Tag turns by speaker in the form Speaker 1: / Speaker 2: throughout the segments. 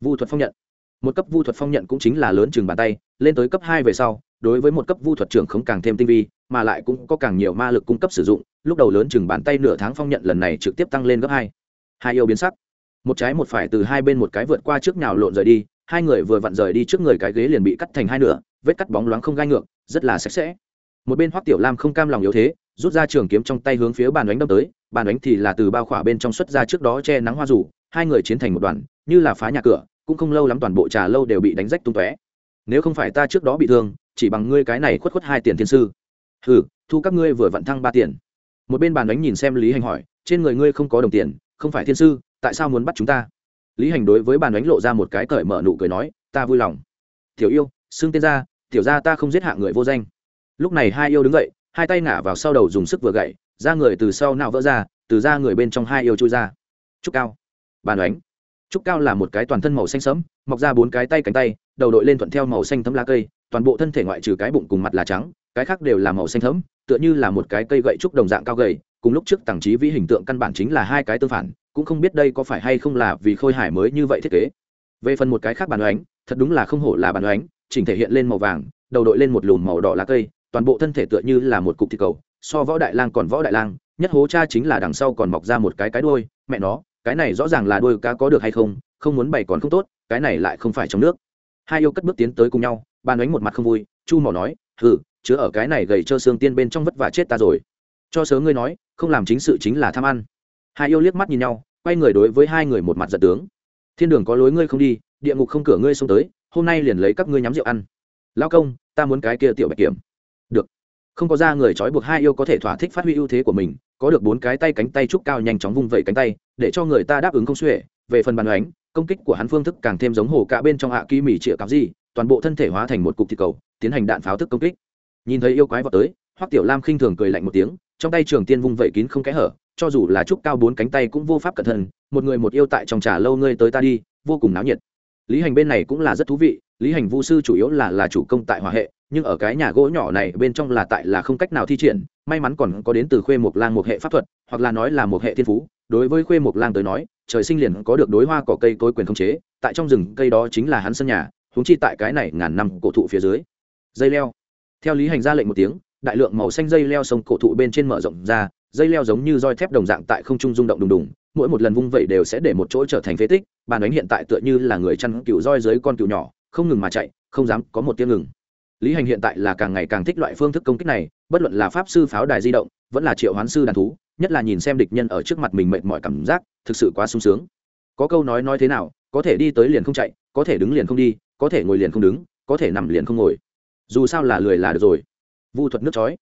Speaker 1: vu thuật phong nhận. Một cấp vu thuật phong nhận cũng chính là lớn chừng bàn tay, lên tới cấp hai về sau, đối với một cấp vu thuật trưởng không càng thêm tinh vi, mà lại cũng có càng nhiều ma lực cung cấp sử dụng, lúc đầu lớn chừng bàn tay nửa tháng phong nhận lần này trực tiếp tăng lên gấp hai. Hai yêu biến sắc. Một trái một phải từ hai bên một cái vượt qua trước nhào lộn rời đi, hai người vừa vặn rời đi trước người cái ghế liền bị cắt thành hai nửa, vết cắt bóng loáng không gai ngược, rất là sạch sẽ. Một bên hoắc tiểu lam không cam lòng yếu thế, rút ra trường kiếm trong tay hướng phía bàn đánh đâm tới, bàn đánh thì là từ bao khỏa bên trong xuất ra trước đó che nắng hoa rủ, hai người chiến thành một đoàn, như là phá nhà cửa cũng không lâu lắm toàn bộ trà lâu đều bị đánh rách tung tóe. Nếu không phải ta trước đó bị thương, chỉ bằng ngươi cái này khuất khuất hai tiền thiên sư. Hừ, thu các ngươi vừa vặn thăng ba tiền. Một bên bàn đánh nhìn xem lý hành hỏi, trên người ngươi không có đồng tiền, không phải thiên sư, tại sao muốn bắt chúng ta? Lý hành đối với bàn đánh lộ ra một cái cởi mở nụ cười nói, ta vui lòng. Tiểu yêu, xưng tên ra, tiểu ra ta không giết hạ người vô danh. Lúc này hai yêu đứng dậy, hai tay ngả vào sau đầu dùng sức vừa gậy ra người từ sau nào vỡ ra, từ ra người bên trong hai yêu chui ra. Trúc cao. Bàn đánh trúc cao là một cái toàn thân màu xanh sẫm, mọc ra bốn cái tay cánh tay, đầu đội lên thuận theo màu xanh thấm lá cây, toàn bộ thân thể ngoại trừ cái bụng cùng mặt là trắng, cái khác đều là màu xanh thấm, tựa như là một cái cây gậy trúc đồng dạng cao gầy, cùng lúc trước tàng trí vĩ hình tượng căn bản chính là hai cái tương phản, cũng không biết đây có phải hay không là vì khôi hải mới như vậy thiết kế. Về phần một cái khác bàn oánh, thật đúng là không hổ là bàn oánh, chỉnh thể hiện lên màu vàng, đầu đội lên một lùn màu đỏ lá cây, toàn bộ thân thể tựa như là một cục thịt cầu, so võ đại lang còn võ đại lang, nhất hố cha chính là đằng sau còn mọc ra một cái cái đuôi, mẹ nó cái này rõ ràng là đuôi cá có được hay không không muốn bày còn không tốt, cái này lại không phải trong nước. Hai yêu cất bước tiến tới cùng nhau, bàn đánh một mặt không vui, chu mỏ nói, hừ, chứa ở cái này gầy trơ xương tiên bên trong vất vả chết ta rồi. Cho sớ ngươi nói, không làm chính sự chính là tham ăn. Hai yêu liếc mắt nhìn nhau, quay người đối với hai người một mặt giận tướng. Thiên đường có lối ngươi không đi, địa ngục không cửa ngươi xông tới, hôm nay liền lấy các ngươi nhắm rượu ăn. Lao công, ta muốn cái kia tiểu bạch kiểm không có ra người trói buộc hai yêu có thể thỏa thích phát huy ưu thế của mình, có được bốn cái tay cánh tay trúc cao nhanh chóng vung vẩy cánh tay, để cho người ta đáp ứng không xuể. Về phần bàn đánh công kích của hắn phương thức càng thêm giống hồ cả bên trong hạ kỳ mỉ chĩa cáo gì, toàn bộ thân thể hóa thành một cục thịt cầu, tiến hành đạn pháo thức công kích. Nhìn thấy yêu quái vào tới, hoắc tiểu lam khinh thường cười lạnh một tiếng, trong tay trường tiên vung vẩy kín không kẽ hở, cho dù là trúc cao bốn cánh tay cũng vô pháp cẩn thận, một người một yêu tại trong trà lâu ngươi tới ta đi, vô cùng náo nhiệt lý hành bên này cũng là rất thú vị, lý hành vu sư chủ yếu là là chủ công tại hòa hệ, nhưng ở cái nhà gỗ nhỏ này bên trong là tại là không cách nào thi triển, may mắn còn có đến từ khuê mộc lang một hệ pháp thuật, hoặc là nói là một hệ thiên phú. Đối với khuê mộc lang tới nói, trời sinh liền có được đối hoa cỏ cây tối quyền khống chế, tại trong rừng cây đó chính là hắn sân nhà húng chi tại cái này ngàn năm cổ thụ phía dưới. Dây leo. Theo lý hành ra lệnh một tiếng, đại lượng màu xanh dây leo sông cổ thụ bên trên mở rộng ra, dây leo giống như roi thép đồng dạng tại không trung rung động đùng đùng mỗi một lần vung vẩy đều sẽ để một chỗ trở thành phế tích, bàn đánh hiện tại tựa như là người chăn cừu roi dưới con cừu nhỏ, không ngừng mà chạy, không dám có một tiếng ngừng. Lý hành hiện tại là càng ngày càng thích loại phương thức công kích này, bất luận là pháp sư pháo đài di động, vẫn là triệu hoán sư đàn thú, nhất là nhìn xem địch nhân ở trước mặt mình mệt mỏi cảm giác, thực sự quá sung sướng. Có câu nói nói thế nào, có thể đi tới liền không chạy, có thể đứng liền không đi, có thể ngồi liền không đứng, có thể nằm liền không ngồi. Dù sao là lười là được rồi. Vu thuật nước chói.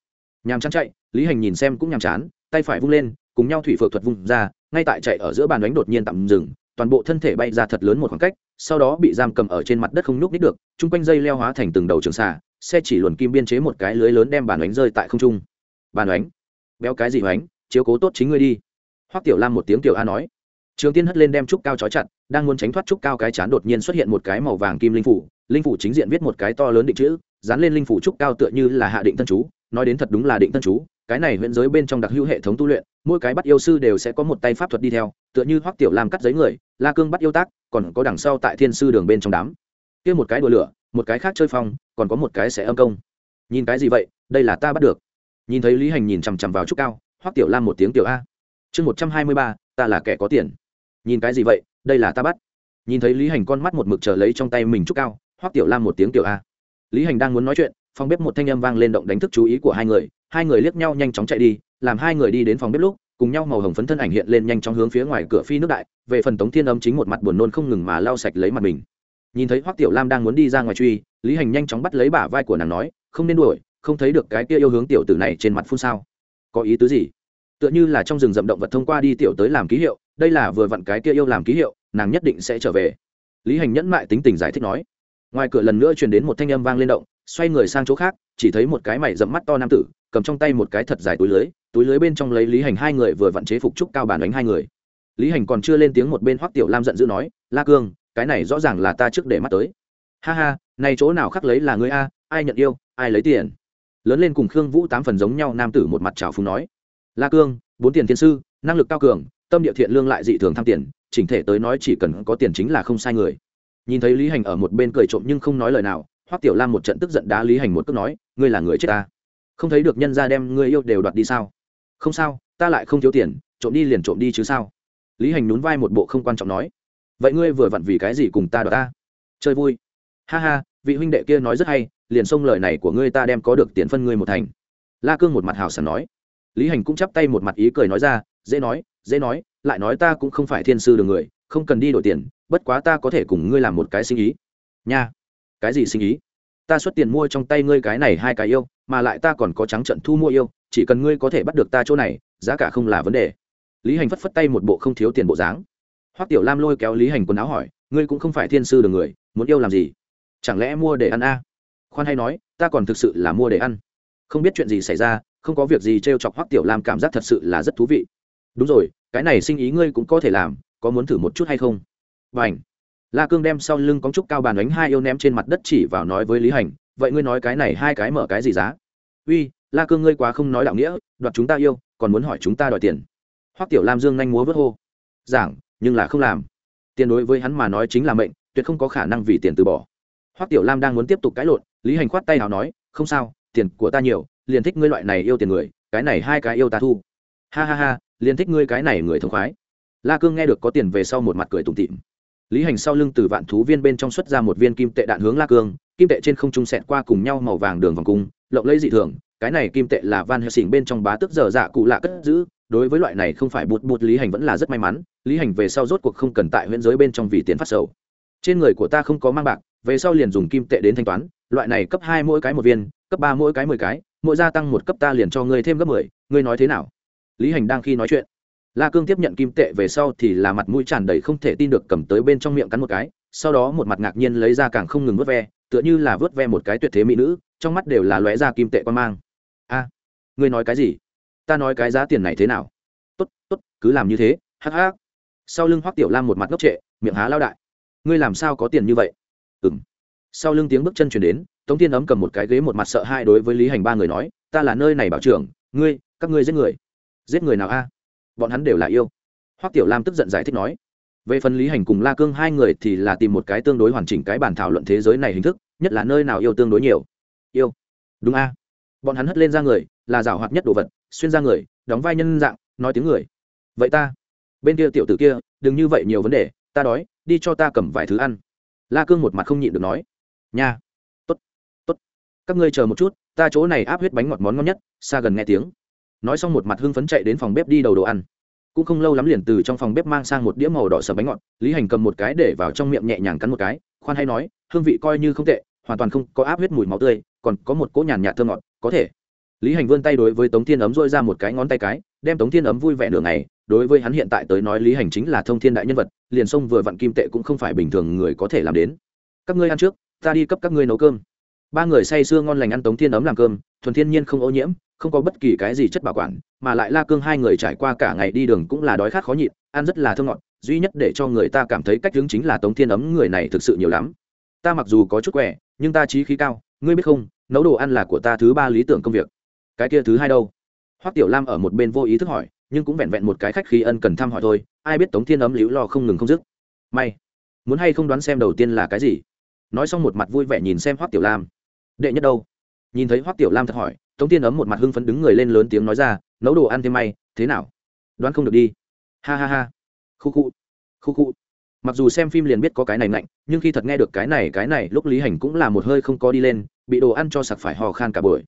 Speaker 1: Nhàm chán chạy, lý hành nhìn xem cũng nhàm chán, tay phải vung lên cùng nhau thủy phược thuật vùng ra, ngay tại chạy ở giữa bàn đánh đột nhiên tạm dừng, toàn bộ thân thể bay ra thật lớn một khoảng cách, sau đó bị giam cầm ở trên mặt đất không nhúc nít được, chung quanh dây leo hóa thành từng đầu trường xà, xe chỉ luồn kim biên chế một cái lưới lớn đem bàn đánh rơi tại không trung. Bàn đánh? Béo cái gì đánh? Chiếu cố tốt chính ngươi đi. Hoắc tiểu lam một tiếng tiểu a nói. Trường tiên hất lên đem trúc cao trói chặt, đang muốn tránh thoát trúc cao cái chán đột nhiên xuất hiện một cái màu vàng kim linh phủ linh phủ chính diện viết một cái to lớn định chữ, dán lên linh phủ trúc cao tựa như là hạ định tân chú, nói đến thật đúng là định tân chú cái này huyện giới bên trong đặc hữu hệ thống tu luyện, mỗi cái bắt yêu sư đều sẽ có một tay pháp thuật đi theo, tựa như hoắc tiểu lam cắt giấy người, la cương bắt yêu tác, còn có đằng sau tại thiên sư đường bên trong đám. Kia một cái đùa lửa, một cái khác chơi phong, còn có một cái sẽ âm công. Nhìn cái gì vậy, đây là ta bắt được. Nhìn thấy lý hành nhìn chằm chằm vào trúc cao, hoắc tiểu lam một tiếng tiểu a. Chương một trăm hai mươi ba, ta là kẻ có tiền. Nhìn cái gì vậy, đây là ta bắt. Nhìn thấy lý hành con mắt một mực chờ lấy trong tay mình trúc cao, hoắc tiểu lam một tiếng tiểu a. Lý hành đang muốn nói chuyện, phòng bếp một thanh âm vang lên động đánh thức chú ý của hai người hai người liếc nhau nhanh chóng chạy đi, làm hai người đi đến phòng bếp lúc, cùng nhau màu hồng phấn thân ảnh hiện lên nhanh chóng hướng phía ngoài cửa phi nước đại, về phần tống thiên âm chính một mặt buồn nôn không ngừng mà lau sạch lấy mặt mình. Nhìn thấy hoắc tiểu lam đang muốn đi ra ngoài truy, lý hành nhanh chóng bắt lấy bả vai của nàng nói, không nên đuổi, không thấy được cái kia yêu hướng tiểu tử này trên mặt phun sao? Có ý tứ gì? Tựa như là trong rừng rậm động vật thông qua đi tiểu tới làm ký hiệu, đây là vừa vặn cái kia yêu làm ký hiệu, nàng nhất định sẽ trở về. Lý hành nhẫn mại tính tình giải thích nói. Ngoài cửa lần nữa truyền đến một thanh âm vang lên động xoay người sang chỗ khác, chỉ thấy một cái mày dẫm mắt to nam tử, cầm trong tay một cái thật dài túi lưới túi lưới bên trong lấy lý hành hai người vừa vặn chế phục trúc cao bàn đánh hai người. Lý hành còn chưa lên tiếng một bên hoắc tiểu lam giận dữ nói, la cương, cái này rõ ràng là ta trước để mắt tới. Ha ha, này chỗ nào khác lấy là người a, ai nhận yêu, ai lấy tiền? Lớn lên cùng khương vũ tám phần giống nhau, nam tử một mặt trào phúng nói, la cương, bốn tiền thiên sư, năng lực cao cường, tâm địa thiện lương lại dị thường tham tiền, chỉnh thể tới nói chỉ cần có tiền chính là không sai người. Nhìn thấy lý hành ở một bên cười trộm nhưng không nói lời nào hoắc tiểu lam một trận tức giận đá lý hành một cước nói, ngươi là người chết ta. Không thấy được nhân ra đem ngươi yêu đều đoạt đi sao? Không sao, ta lại không thiếu tiền, trộm đi liền trộm đi chứ sao? Lý hành nhún vai một bộ không quan trọng nói, vậy ngươi vừa vặn vì cái gì cùng ta đoạt ta? Chơi vui. Ha ha, vị huynh đệ kia nói rất hay, liền xông lời này của ngươi ta đem có được tiền phân ngươi một thành. La cương một mặt hào sảng nói. Lý hành cũng chắp tay một mặt ý cười nói ra, dễ nói dễ nói, lại nói ta cũng không phải thiên sư đường người, không cần đi đổi tiền, bất quá ta có thể cùng ngươi làm một cái sinh ý. Nha cái gì sinh ý? Ta xuất tiền mua trong tay ngươi cái này hai cái yêu, mà lại ta còn có trắng trận thu mua yêu, chỉ cần ngươi có thể bắt được ta chỗ này, giá cả không là vấn đề. Lý hành phất phất tay một bộ không thiếu tiền bộ dáng. Hoắc tiểu lam lôi kéo lý hành quần áo hỏi, ngươi cũng không phải thiên sư được người, muốn yêu làm gì? Chẳng lẽ mua để ăn a? À? khoan hay nói, ta còn thực sự là mua để ăn. Không biết chuyện gì xảy ra, không có việc gì t r e o chọc hoắc tiểu lam cảm giác thật sự là rất thú vị. Đúng rồi, cái này sinh ý ngươi cũng có thể làm, có muốn thử một chút hay không? Và ảnh la cương đem sau lưng có trúc cao bàn đánh hai yêu ném trên mặt đất chỉ vào nói với lý hành, vậy ngươi nói cái này hai cái mở cái gì giá? Uy, la cương ngươi quá không nói đạo nghĩa, đoạt chúng ta yêu, còn muốn hỏi chúng ta đòi tiền. Hoắc tiểu lam dương nhanh múa vớt hô, giảng, nhưng là không làm. Tiền đối với hắn mà nói chính là mệnh, tuyệt không có khả năng vì tiền từ bỏ. Hoắc tiểu lam đang muốn tiếp tục cãi lộn, lý hành khoát tay nào nói, không sao, tiền của ta nhiều, liền thích ngươi loại này yêu tiền người, cái này hai cái yêu ta thu. Ha ha ha, liền thích ngươi cái này người thông khoái. La cương nghe được có tiền về sau một mặt cười tủm tỉm lý hành sau lưng từ vạn thú viên bên trong xuất ra một viên kim tệ đạn hướng la cương, kim tệ trên không trung sẹt qua cùng nhau màu vàng đường vòng cung, lộng lấy dị thường, cái này kim tệ là van helsing bên trong bá tức giờ dạ cụ lạ cất giữ, đối với loại này không phải bụt bụt lý hành vẫn là rất may mắn, lý hành về sau rốt cuộc không cần tại huyện giới bên trong vì tiền phát sầu. Trên người của ta không có mang bạc, về sau liền dùng kim tệ đến thanh toán, loại này cấp hai mỗi cái một viên, cấp ba mỗi cái mười cái, mỗi gia tăng một cấp ta liền cho ngươi thêm gấp mười, ngươi nói thế nào? Lý hành đang khi nói chuyện la cương tiếp nhận kim tệ về sau thì là mặt mũi tràn đầy không thể tin được cầm tới bên trong miệng cắn một cái, sau đó một mặt ngạc nhiên lấy ra càng không ngừng vớt ve, tựa như là vớt ve một cái tuyệt thế mỹ nữ, trong mắt đều là lóe ra kim tệ quan mang. A, ngươi nói cái gì? Ta nói cái giá tiền này thế nào? Tốt tốt, cứ làm như thế, hắc hắc. Sau lưng hoắc tiểu lam một mặt ngốc trệ, miệng há lao đại. Ngươi làm sao có tiền như vậy? Ừm. sau lưng tiếng bước chân chuyển đến, tống thiên ấm cầm một cái ghế một mặt sợ hai đối với lý hành ba người nói, ta là nơi này bảo trưởng, ngươi, các ngươi giết người. Giết người nào a? Bọn hắn đều là yêu. Hoắc tiểu lam tức giận giải thích nói, về phần lý hành cùng la cương hai người thì là tìm một cái tương đối hoàn chỉnh cái bản thảo luận thế giới này hình thức, nhất là nơi nào yêu tương đối nhiều. Yêu. Đúng a. Bọn hắn hất lên ra người, là rào hoạt nhất đồ vật, xuyên ra người, đóng vai nhân dạng, nói tiếng người. Vậy ta? Bên kia tiểu tử kia, đừng như vậy nhiều vấn đề, ta đói, đi cho ta cầm vài thứ ăn. La cương một mặt không nhịn được nói. Nha. Tốt tốt. Các ngươi chờ một chút, ta chỗ này áp huyết bánh ngọt món ngon nhất xa gần nghe tiếng nói xong một mặt hưng phấn chạy đến phòng bếp đi đầu đồ ăn. Cũng không lâu lắm liền từ trong phòng bếp mang sang một đĩa màu đỏ sầm bánh ngọt, lý hành cầm một cái để vào trong miệng nhẹ nhàng cắn một cái, khoan hay nói, hương vị coi như không tệ, hoàn toàn không có áp huyết mùi máu tươi, còn có một cỗ nhàn nhạt thơ ngọt, có thể. Lý hành vươn tay đối với tống thiên ấm dôi ra một cái ngón tay cái, đem tống thiên ấm vui vẻ nửa ngày, đối với hắn hiện tại tới nói lý hành chính là thông thiên đại nhân vật, liền sông vừa vặn kim tệ cũng không phải bình thường người có thể làm đến. Các ngươi ăn trước, ta đi cấp các ngươi nấu cơm. Ba người say sưa ngon lành ăn tống thiên ấm làm cơm, thuần thiên nhiên không ô nhiễm không có bất kỳ cái gì chất bảo quản, mà lại la cương hai người trải qua cả ngày đi đường cũng là đói khát khó nhịn, ăn rất là thơ ngọt, duy nhất để cho người ta cảm thấy cách hướng chính là tống thiên ấm người này thực sự nhiều lắm. Ta mặc dù có chút quẻ, nhưng ta trí khí cao, ngươi biết không, nấu đồ ăn là của ta thứ ba lý tưởng công việc. Cái kia thứ hai đâu? Hoắc tiểu lam ở một bên vô ý thức hỏi, nhưng cũng vẹn vẹn một cái khách khí ân cần thăm hỏi thôi, ai biết tống thiên ấm liễu lo không ngừng không dứt. May, muốn hay không đoán xem đầu tiên là cái gì? Nói xong một mặt vui vẻ nhìn xem hoắc tiểu lam. Đệ nhất đâu? Nhìn thấy hoắc tiểu lam thật hỏi tống thiên ấm một mặt hưng phấn đứng người lên lớn tiếng nói ra, nấu đồ ăn thêm may, thế nào? Đoán không được đi. Ha ha ha. Khu khu. Khu khu. Mặc dù xem phim liền biết có cái này mạnh nhưng khi thật nghe được cái này cái này, lúc lý hành cũng là một hơi không có đi lên, bị đồ ăn cho sặc phải hò khan cả buổi.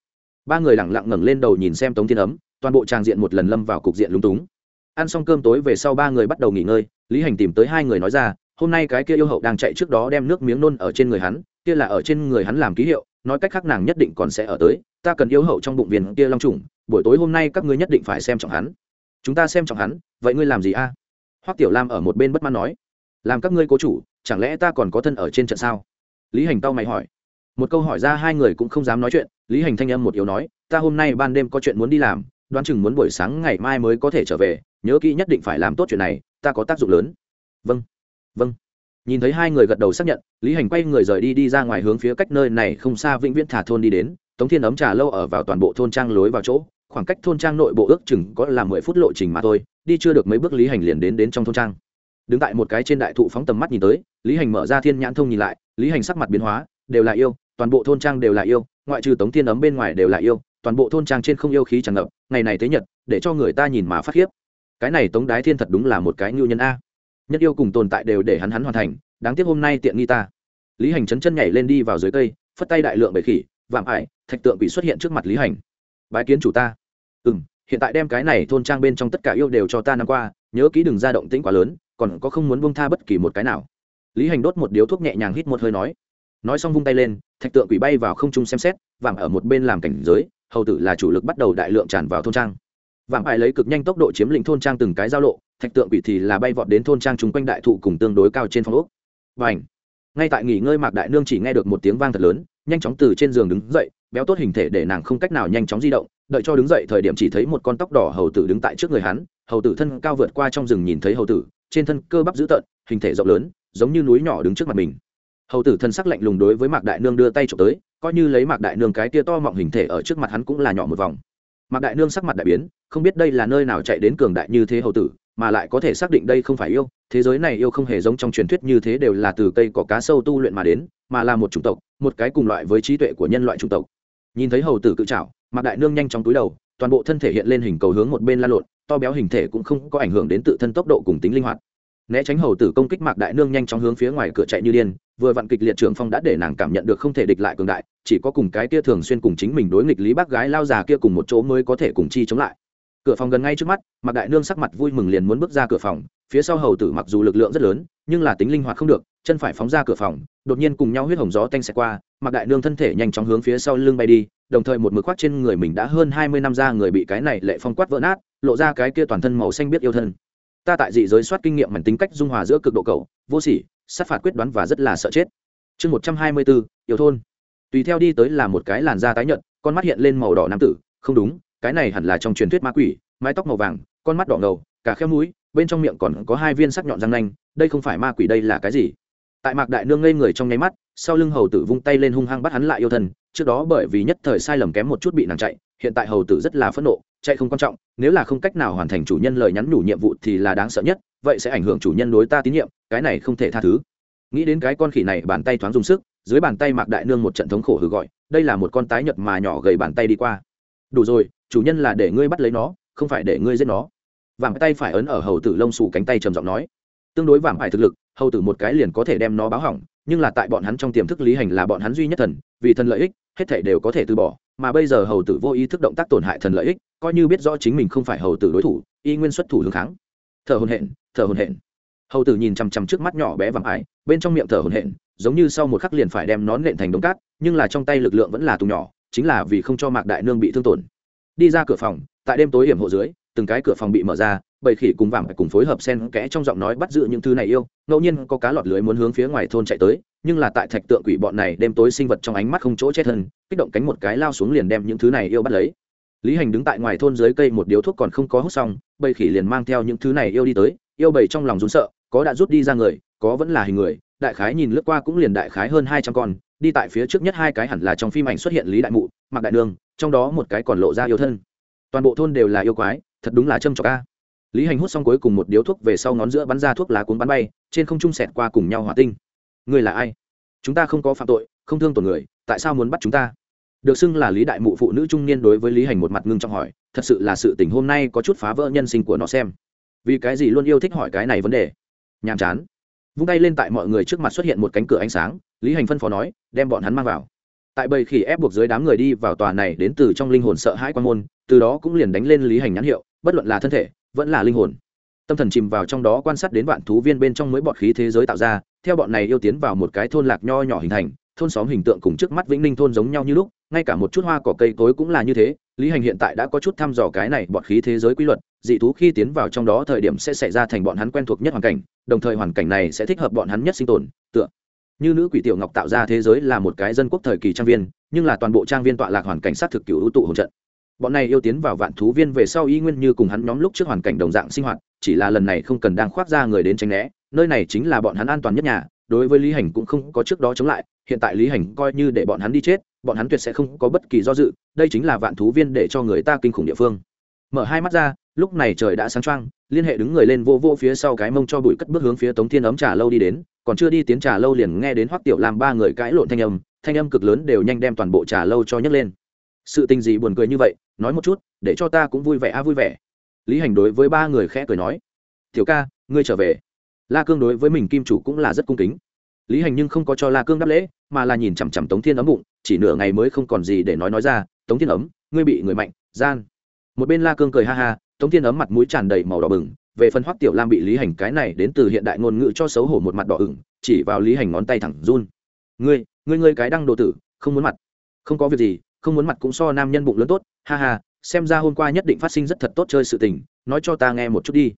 Speaker 1: Ba người lẳng lặng ngẩng lên đầu nhìn xem tống thiên ấm, toàn bộ tràng diện một lần lâm vào cục diện lúng túng. Ăn xong cơm tối về sau ba người bắt đầu nghỉ ngơi, lý hành tìm tới hai người nói ra, hôm nay cái kia yêu hậu đang chạy trước đó đem nước miếng nôn ở trên người hắn, kia là ở trên người hắn làm ký hiệu nói cách khác nàng nhất định còn sẽ ở tới, ta cần yêu hậu trong bụng viên kia long trùng, buổi tối hôm nay các ngươi nhất định phải xem trọng hắn. Chúng ta xem trọng hắn, vậy ngươi làm gì a? Hoắc tiểu lam ở một bên bất mãn nói. Làm các ngươi cố chủ, chẳng lẽ ta còn có thân ở trên trận sao? Lý hành tao mày hỏi. Một câu hỏi ra hai người cũng không dám nói chuyện, lý hành thanh âm một yếu nói, ta hôm nay ban đêm có chuyện muốn đi làm, đoán chừng muốn buổi sáng ngày mai mới có thể trở về, nhớ kỹ nhất định phải làm tốt chuyện này, ta có tác dụng lớn. Vâng vâng nhìn thấy hai người gật đầu xác nhận, lý hành quay người rời đi đi ra ngoài hướng phía cách nơi này không xa vĩnh viễn thả thôn đi đến. Tống thiên ấm trà lâu ở vào toàn bộ thôn trang lối vào chỗ. Khoảng cách thôn trang nội bộ ước chừng có là mười phút lộ trình mà thôi. Đi chưa được mấy bước lý hành liền đến đến trong thôn trang. Đứng tại một cái trên đại thụ phóng tầm mắt nhìn tới, lý hành mở ra thiên nhãn thông nhìn lại. Lý hành sắc mặt biến hóa, đều là yêu, toàn bộ thôn trang đều là yêu, ngoại trừ tống thiên ấm bên ngoài đều là yêu, toàn bộ thôn trang trên không yêu khí tràn ngập, ngày này thế nhật, để cho người ta nhìn mà phát khiếp. Cái này tống đái thiên thật đúng là một cái ngưu nhân a nhất yêu cùng tồn tại đều để hắn hắn hoàn thành, đáng tiếc hôm nay tiện nghi ta. Lý hành chấn chân nhảy lên đi vào dưới cây, phất tay đại lượng bể khỉ, vạm ải, thạch tượng bị xuất hiện trước mặt lý hành. Bái kiến chủ ta. Ừ m hiện tại đem cái này thôn trang bên trong tất cả yêu đều cho ta năm qua, nhớ kỹ đừng ra động tĩnh quá lớn, còn có không muốn bông tha bất kỳ một cái nào. Lý hành đốt một điếu thuốc nhẹ nhàng hít một hơi nói. Nói xong vung tay lên, thạch tượng quỷ bay vào không trung xem xét vàng ở một bên làm cảnh giới, hầu tử là chủ lực bắt đầu đại lượng tràn vào thôn trang. Vàng ải lấy cực nhanh tốc độ chiếm lĩnh thôn trang từng cái giao lộ thạch tượng quỷ thì là bay vọt đến thôn trang chung quanh đại thụ cùng tương đối cao trên phong ốc. Và ảnh ngay tại nghỉ ngơi mạc đại nương chỉ nghe được một tiếng vang thật lớn, nhanh chóng từ trên giường đứng dậy, béo tốt hình thể để nàng không cách nào nhanh chóng di động, đợi cho đứng dậy thời điểm chỉ thấy một con tóc đỏ hầu tử đứng tại trước người hắn, hầu tử thân cao vượt qua trong rừng nhìn thấy hầu tử, trên thân cơ bắp dữ tợn, hình thể rộng lớn, giống như núi nhỏ đứng trước mặt mình. Hầu tử thân sắc lạnh lùng đối với mạc đại nương đưa tay trộm tới, coi như lấy mạc đại nương cái tia to mọng hình thể ở trước mặt hắn cũng là nhỏ một vòng. Mạc đại nương sắc mặt đại biến, không biết đây là nơi nào chạy đến cường đại như thế hầu tử mà lại có thể xác định đây không phải yêu, thế giới này yêu không hề giống trong truyền thuyết như thế đều là từ cây cỏ cá sâu tu luyện mà đến, mà là một chủng tộc, một cái cùng loại với trí tuệ của nhân loại chủng tộc. Nhìn thấy hầu tử cự trảo, mạc đại nương nhanh chóng túi đầu, toàn bộ thân thể hiện lên hình cầu hướng một bên la lộn, to béo hình thể cũng không có ảnh hưởng đến tự thân tốc độ cùng tính linh hoạt. Né tránh hầu tử công kích mạc đại nương nhanh chóng hướng phía ngoài cửa chạy như điên, vừa vặn kịch liệt trường phong đã để nàng cảm nhận được không thể địch lại cường đại, chỉ có cùng cái kia thường xuyên cùng chính mình đối nghịch lý bác gái lao già kia cùng một chỗ mới có thể cùng chi chống lại cửa phòng gần ngay trước mắt, mạc đại nương sắc mặt vui mừng liền muốn bước ra cửa phòng, phía sau hầu tử mặc dù lực lượng rất lớn, nhưng là tính linh hoạt không được, chân phải phóng ra cửa phòng, đột nhiên cùng nhau huyết hồng gió tanh xẹt qua, mạc đại nương thân thể nhanh chóng hướng phía sau lưng bay đi, đồng thời một mực khoác trên người mình đã hơn hai mươi năm ra người bị cái này lệ phong quát vỡ nát, lộ ra cái kia toàn thân màu xanh biết yêu thân. Ta tại dị giới soát kinh nghiệm mảnh tính cách dung hòa giữa cực độ cầu vô sỉ, sát phạt quyết đoán và rất là sợ chết. Chương một trăm hai mươi bốn, yêu thôn. Tùy theo đi tới là một cái làn da tái nhợt, con mắt hiện lên màu đỏ nam tử, không đúng cái này hẳn là trong truyền thuyết ma quỷ, mái tóc màu vàng, con mắt đỏ ngầu, cả khe mũi, bên trong miệng còn có hai viên sắc nhọn răng nanh, đây không phải ma quỷ đây là cái gì? Tại mạc đại nương ngây người trong nháy mắt, sau lưng hầu tử vung tay lên hung hăng bắt hắn lại yêu thân, trước đó bởi vì nhất thời sai lầm kém một chút bị nàng chạy, hiện tại hầu tử rất là phẫn nộ, chạy không quan trọng, nếu là không cách nào hoàn thành chủ nhân lời nhắn nhủ nhiệm vụ thì là đáng sợ nhất, vậy sẽ ảnh hưởng chủ nhân đối ta tín nhiệm, cái này không thể tha thứ. Nghĩ đến cái con khỉ này bàn tay thoáng dùng sức, dưới bàn tay mạc đại nương một trận thống khổ hừ gọi, đây là một con tái nhật mà nhỏ gầy bàn tay đi qua. Đủ rồi chủ nhân là để ngươi bắt lấy nó không phải để ngươi giết nó. Vàng tay phải ấn ở hầu tử lông xù cánh tay trầm giọng nói. Tương đối vàng phải thực lực hầu tử một cái liền có thể đem nó báo hỏng nhưng là tại bọn hắn trong tiềm thức lý hành là bọn hắn duy nhất thần vì thần lợi ích hết thể đều có thể từ bỏ mà bây giờ hầu tử vô ý thức động tác tổn hại thần lợi ích coi như biết rõ chính mình không phải hầu tử đối thủ y nguyên xuất thủ hướng kháng. Thở hồn hện, thở hồn hện. hầu tử nhìn chằm chằm trước mắt nhỏ bé vàng ải bên trong miệng thở hồn hện, giống như sau một khắc liền phải đem nón nện thành đống cát nhưng là trong tay lực lượng vẫn là tù nhỏ chính là vì không cho mạc đại nương bị thương tổn đi ra cửa phòng, tại đêm tối hiểm hộ dưới, từng cái cửa phòng bị mở ra, bầy khỉ cùng vàng cùng phối hợp sen kẽ trong giọng nói bắt giữ những thứ này yêu, ngẫu nhiên có cá lọt lưới muốn hướng phía ngoài thôn chạy tới, nhưng là tại thạch tượng quỷ bọn này đêm tối sinh vật trong ánh mắt không chỗ chết hơn kích động cánh một cái lao xuống liền đem những thứ này yêu bắt lấy. Lý hành đứng tại ngoài thôn dưới cây một điếu thuốc còn không có hút xong, bầy khỉ liền mang theo những thứ này yêu đi tới, yêu bầy trong lòng rún sợ, có đã rút đi ra người, có vẫn là hình người, đại khái nhìn lướt qua cũng liền đại khái hơn hai trăm con đi tại phía trước nhất hai cái hẳn là trong phim ảnh xuất hiện lý đại mụ mặc đại đường trong đó một cái còn lộ ra yêu thân toàn bộ thôn đều là yêu quái thật đúng là châm trọc ca lý hành hút xong cuối cùng một điếu thuốc về sau ngón giữa bắn ra thuốc lá cuốn bắn bay trên không trung sẹt qua cùng nhau hỏa tinh người là ai chúng ta không có phạm tội không thương tổn người tại sao muốn bắt chúng ta được xưng là lý đại mụ phụ nữ trung niên đối với lý hành một mặt ngưng trọng hỏi thật sự là sự tình hôm nay có chút phá vỡ nhân sinh của nó xem vì cái gì luôn yêu thích hỏi cái này vấn đề nhàm chán vung tay lên tại mọi người trước mặt xuất hiện một cánh cửa ánh sáng, lý hành phân phó nói, đem bọn hắn mang vào. Tại bầy khỉ ép buộc dưới đám người đi vào tòa này đến từ trong linh hồn sợ hãi quan môn, từ đó cũng liền đánh lên lý hành nhãn hiệu, bất luận là thân thể, vẫn là linh hồn. Tâm thần chìm vào trong đó quan sát đến vạn thú viên bên trong mới bọn khí thế giới tạo ra, theo bọn này yêu tiến vào một cái thôn lạc nho nhỏ hình thành, thôn xóm hình tượng cùng trước mắt vĩnh ninh thôn giống nhau như lúc, ngay cả một chút hoa cỏ cây cối cũng là như thế, lý hành hiện tại đã có chút thăm dò cái này bọn khí thế giới quy luật dị thú khi tiến vào trong đó thời điểm sẽ xảy ra thành bọn hắn quen thuộc nhất hoàn cảnh, đồng thời hoàn cảnh này sẽ thích hợp bọn hắn nhất sinh tồn, tựa như nữ quỷ tiểu ngọc tạo ra thế giới là một cái dân quốc thời kỳ trang viên, nhưng là toàn bộ trang viên tọa lạc hoàn cảnh sát thực cựu ưu tụ hỗn trận. Bọn này yêu tiến vào vạn thú viên về sau y nguyên như cùng hắn nhóm lúc trước hoàn cảnh đồng dạng sinh hoạt, chỉ là lần này không cần đang khoác ra người đến tránh né, nơi này chính là bọn hắn an toàn nhất nhà, đối với lý hành cũng không có trước đó chống lại, hiện tại lý hành coi như để bọn hắn đi chết, bọn hắn tuyệt sẽ không có bất kỳ do dự, đây chính là vạn thú viên để cho người ta kinh khủng địa phương. Mở hai mắt ra lúc này trời đã sáng trăng liên hệ đứng người lên vô vô phía sau cái mông cho bụi cất bước hướng phía tống thiên ấm trà lâu đi đến, còn chưa đi tiến trà lâu liền nghe đến hoắc tiểu làm ba người cãi lộn thanh âm thanh âm cực lớn đều nhanh đem toàn bộ trà lâu cho nhấc lên. Sự tình gì buồn cười như vậy, nói một chút, để cho ta cũng vui vẻ, a à vui vẻ. Lý hành đối với ba người khẽ cười nói, tiểu ca, ngươi trở về. La cương đối với mình kim chủ cũng là rất cung kính. Lý hành nhưng không có cho la cương đáp lễ, mà là nhìn chằm chằm tống thiên ấm bụng, chỉ nửa ngày mới không còn gì để nói nói ra, tống thiên ấm, ngươi bị người mạnh, gian. Một bên la cương cười ha ha tống thiên ấm mặt mũi tràn đầy màu đỏ bừng, về phần hoắc tiểu lam bị lý hành cái này đến từ hiện đại ngôn ngữ cho xấu hổ một mặt đỏ ửng, chỉ vào lý hành ngón tay thẳng run. Ngươi ngươi ngươi cái đăng đồ tử, không muốn mặt. Không có việc gì, không muốn mặt cũng so nam nhân bụng lớn tốt. Ha ha, xem ra hôm qua nhất định phát sinh rất thật tốt chơi sự tình, nói cho ta nghe một chút đi.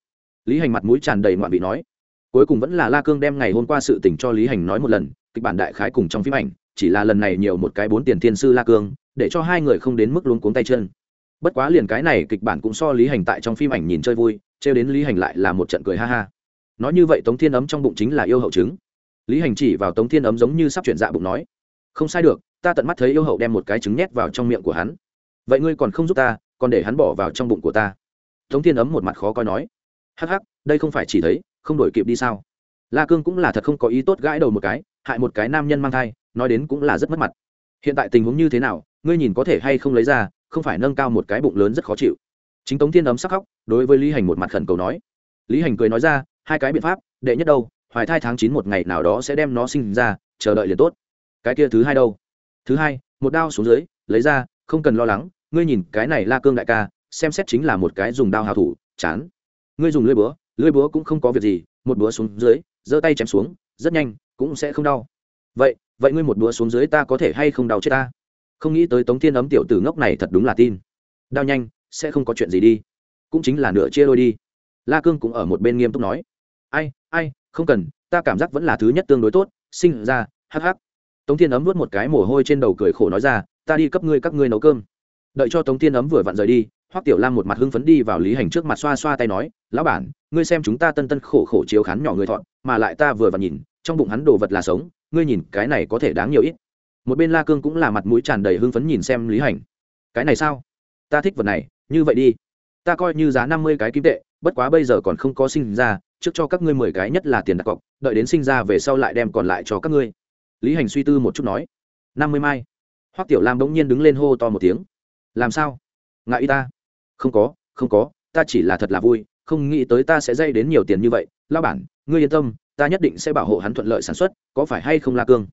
Speaker 1: Lý hành mặt mũi tràn đầy ngoạn vị nói. Cuối cùng vẫn là la cương đem ngày hôm qua sự tình cho lý hành nói một lần, kịch bản đại khái cùng trong phim ảnh, chỉ là lần này nhiều một cái bốn tiền thiên sư la cương, để cho hai người không đến mức luống cuống tay chân bất quá liền cái này kịch bản cũng so lý hành tại trong phim ảnh nhìn chơi vui, trêu đến lý hành lại là một trận cười ha ha. Nói như vậy tống thiên ấm trong bụng chính là yêu hậu chứng. Lý hành chỉ vào tống thiên ấm giống như sắp chuyển dạ bụng nói, không sai được, ta tận mắt thấy yêu hậu đem một cái trứng nhét vào trong miệng của hắn. Vậy ngươi còn không giúp ta, còn để hắn bỏ vào trong bụng của ta. Tống thiên ấm một mặt khó coi nói, hắc hắc, đây không phải chỉ thấy, không đổi kịp đi sao? La cương cũng là thật không có ý tốt gãi đầu một cái, hại một cái nam nhân mang thai, nói đến cũng là rất mất mặt. Hiện tại tình huống như thế nào, ngươi nhìn có thể hay không lấy ra không phải nâng cao một cái bụng lớn rất khó chịu. Chính tống thiên ấm sắc khóc, đối với lý hành một mặt khẩn cầu nói. Lý hành cười nói ra, hai cái biện pháp, đệ nhất đâu, hoài thai tháng chín một ngày nào đó sẽ đem nó sinh ra, chờ đợi liền tốt. Cái kia thứ hai đâu? Thứ hai, một đao xuống dưới, lấy ra, không cần lo lắng, ngươi nhìn cái này la cương đại ca, xem xét chính là một cái dùng đao hào thủ, chán. Ngươi dùng lưỡi búa lưỡi búa cũng không có việc gì, một búa xuống dưới, giơ tay chém xuống, rất nhanh, cũng sẽ không đau. Vậy vậy ngươi một búa xuống dưới ta có thể hay không đau chết ta? Không nghĩ tới tống thiên ấm tiểu tử ngốc này thật đúng là tin. Đao nhanh, sẽ không có chuyện gì đi. Cũng chính là nửa chia đôi đi. La cương cũng ở một bên nghiêm túc nói. Ai ai, không cần, ta cảm giác vẫn là thứ nhất tương đối tốt, sinh ra hh tống thiên ấm vớt một cái mồ hôi trên đầu cười khổ nói ra, ta đi cấp ngươi các ngươi nấu cơm. Đợi cho tống thiên ấm vừa vặn rời đi, hoắc tiểu lam một mặt hưng phấn đi vào lý hành trước mặt xoa xoa tay nói, lão bản, ngươi xem chúng ta tân tân khổ khổ chiếu khán nhỏ người thọn mà lại ta vừa vặn nhìn, trong bụng hắn đồ vật là sống, ngươi nhìn cái này có thể đáng nhiều ít một bên la cương cũng là mặt mũi tràn đầy hưng phấn nhìn xem lý hành. Cái này sao? Ta thích vật này, như vậy đi. Ta coi như giá năm mươi cái kim tệ, bất quá bây giờ còn không có sinh ra, trước cho các ngươi mười cái nhất là tiền đặt cọc, đợi đến sinh ra về sau lại đem còn lại cho các ngươi. Lý hành suy tư một chút nói. Năm mươi mai. Hoắc tiểu lam bỗng nhiên đứng lên hô to một tiếng. Làm sao? Ngại y ta? Không có không có, ta chỉ là thật là vui, không nghĩ tới ta sẽ dây đến nhiều tiền như vậy. Lao bản, ngươi yên tâm, ta nhất định sẽ bảo hộ hắn thuận lợi sản xuất, có phải hay không la cương?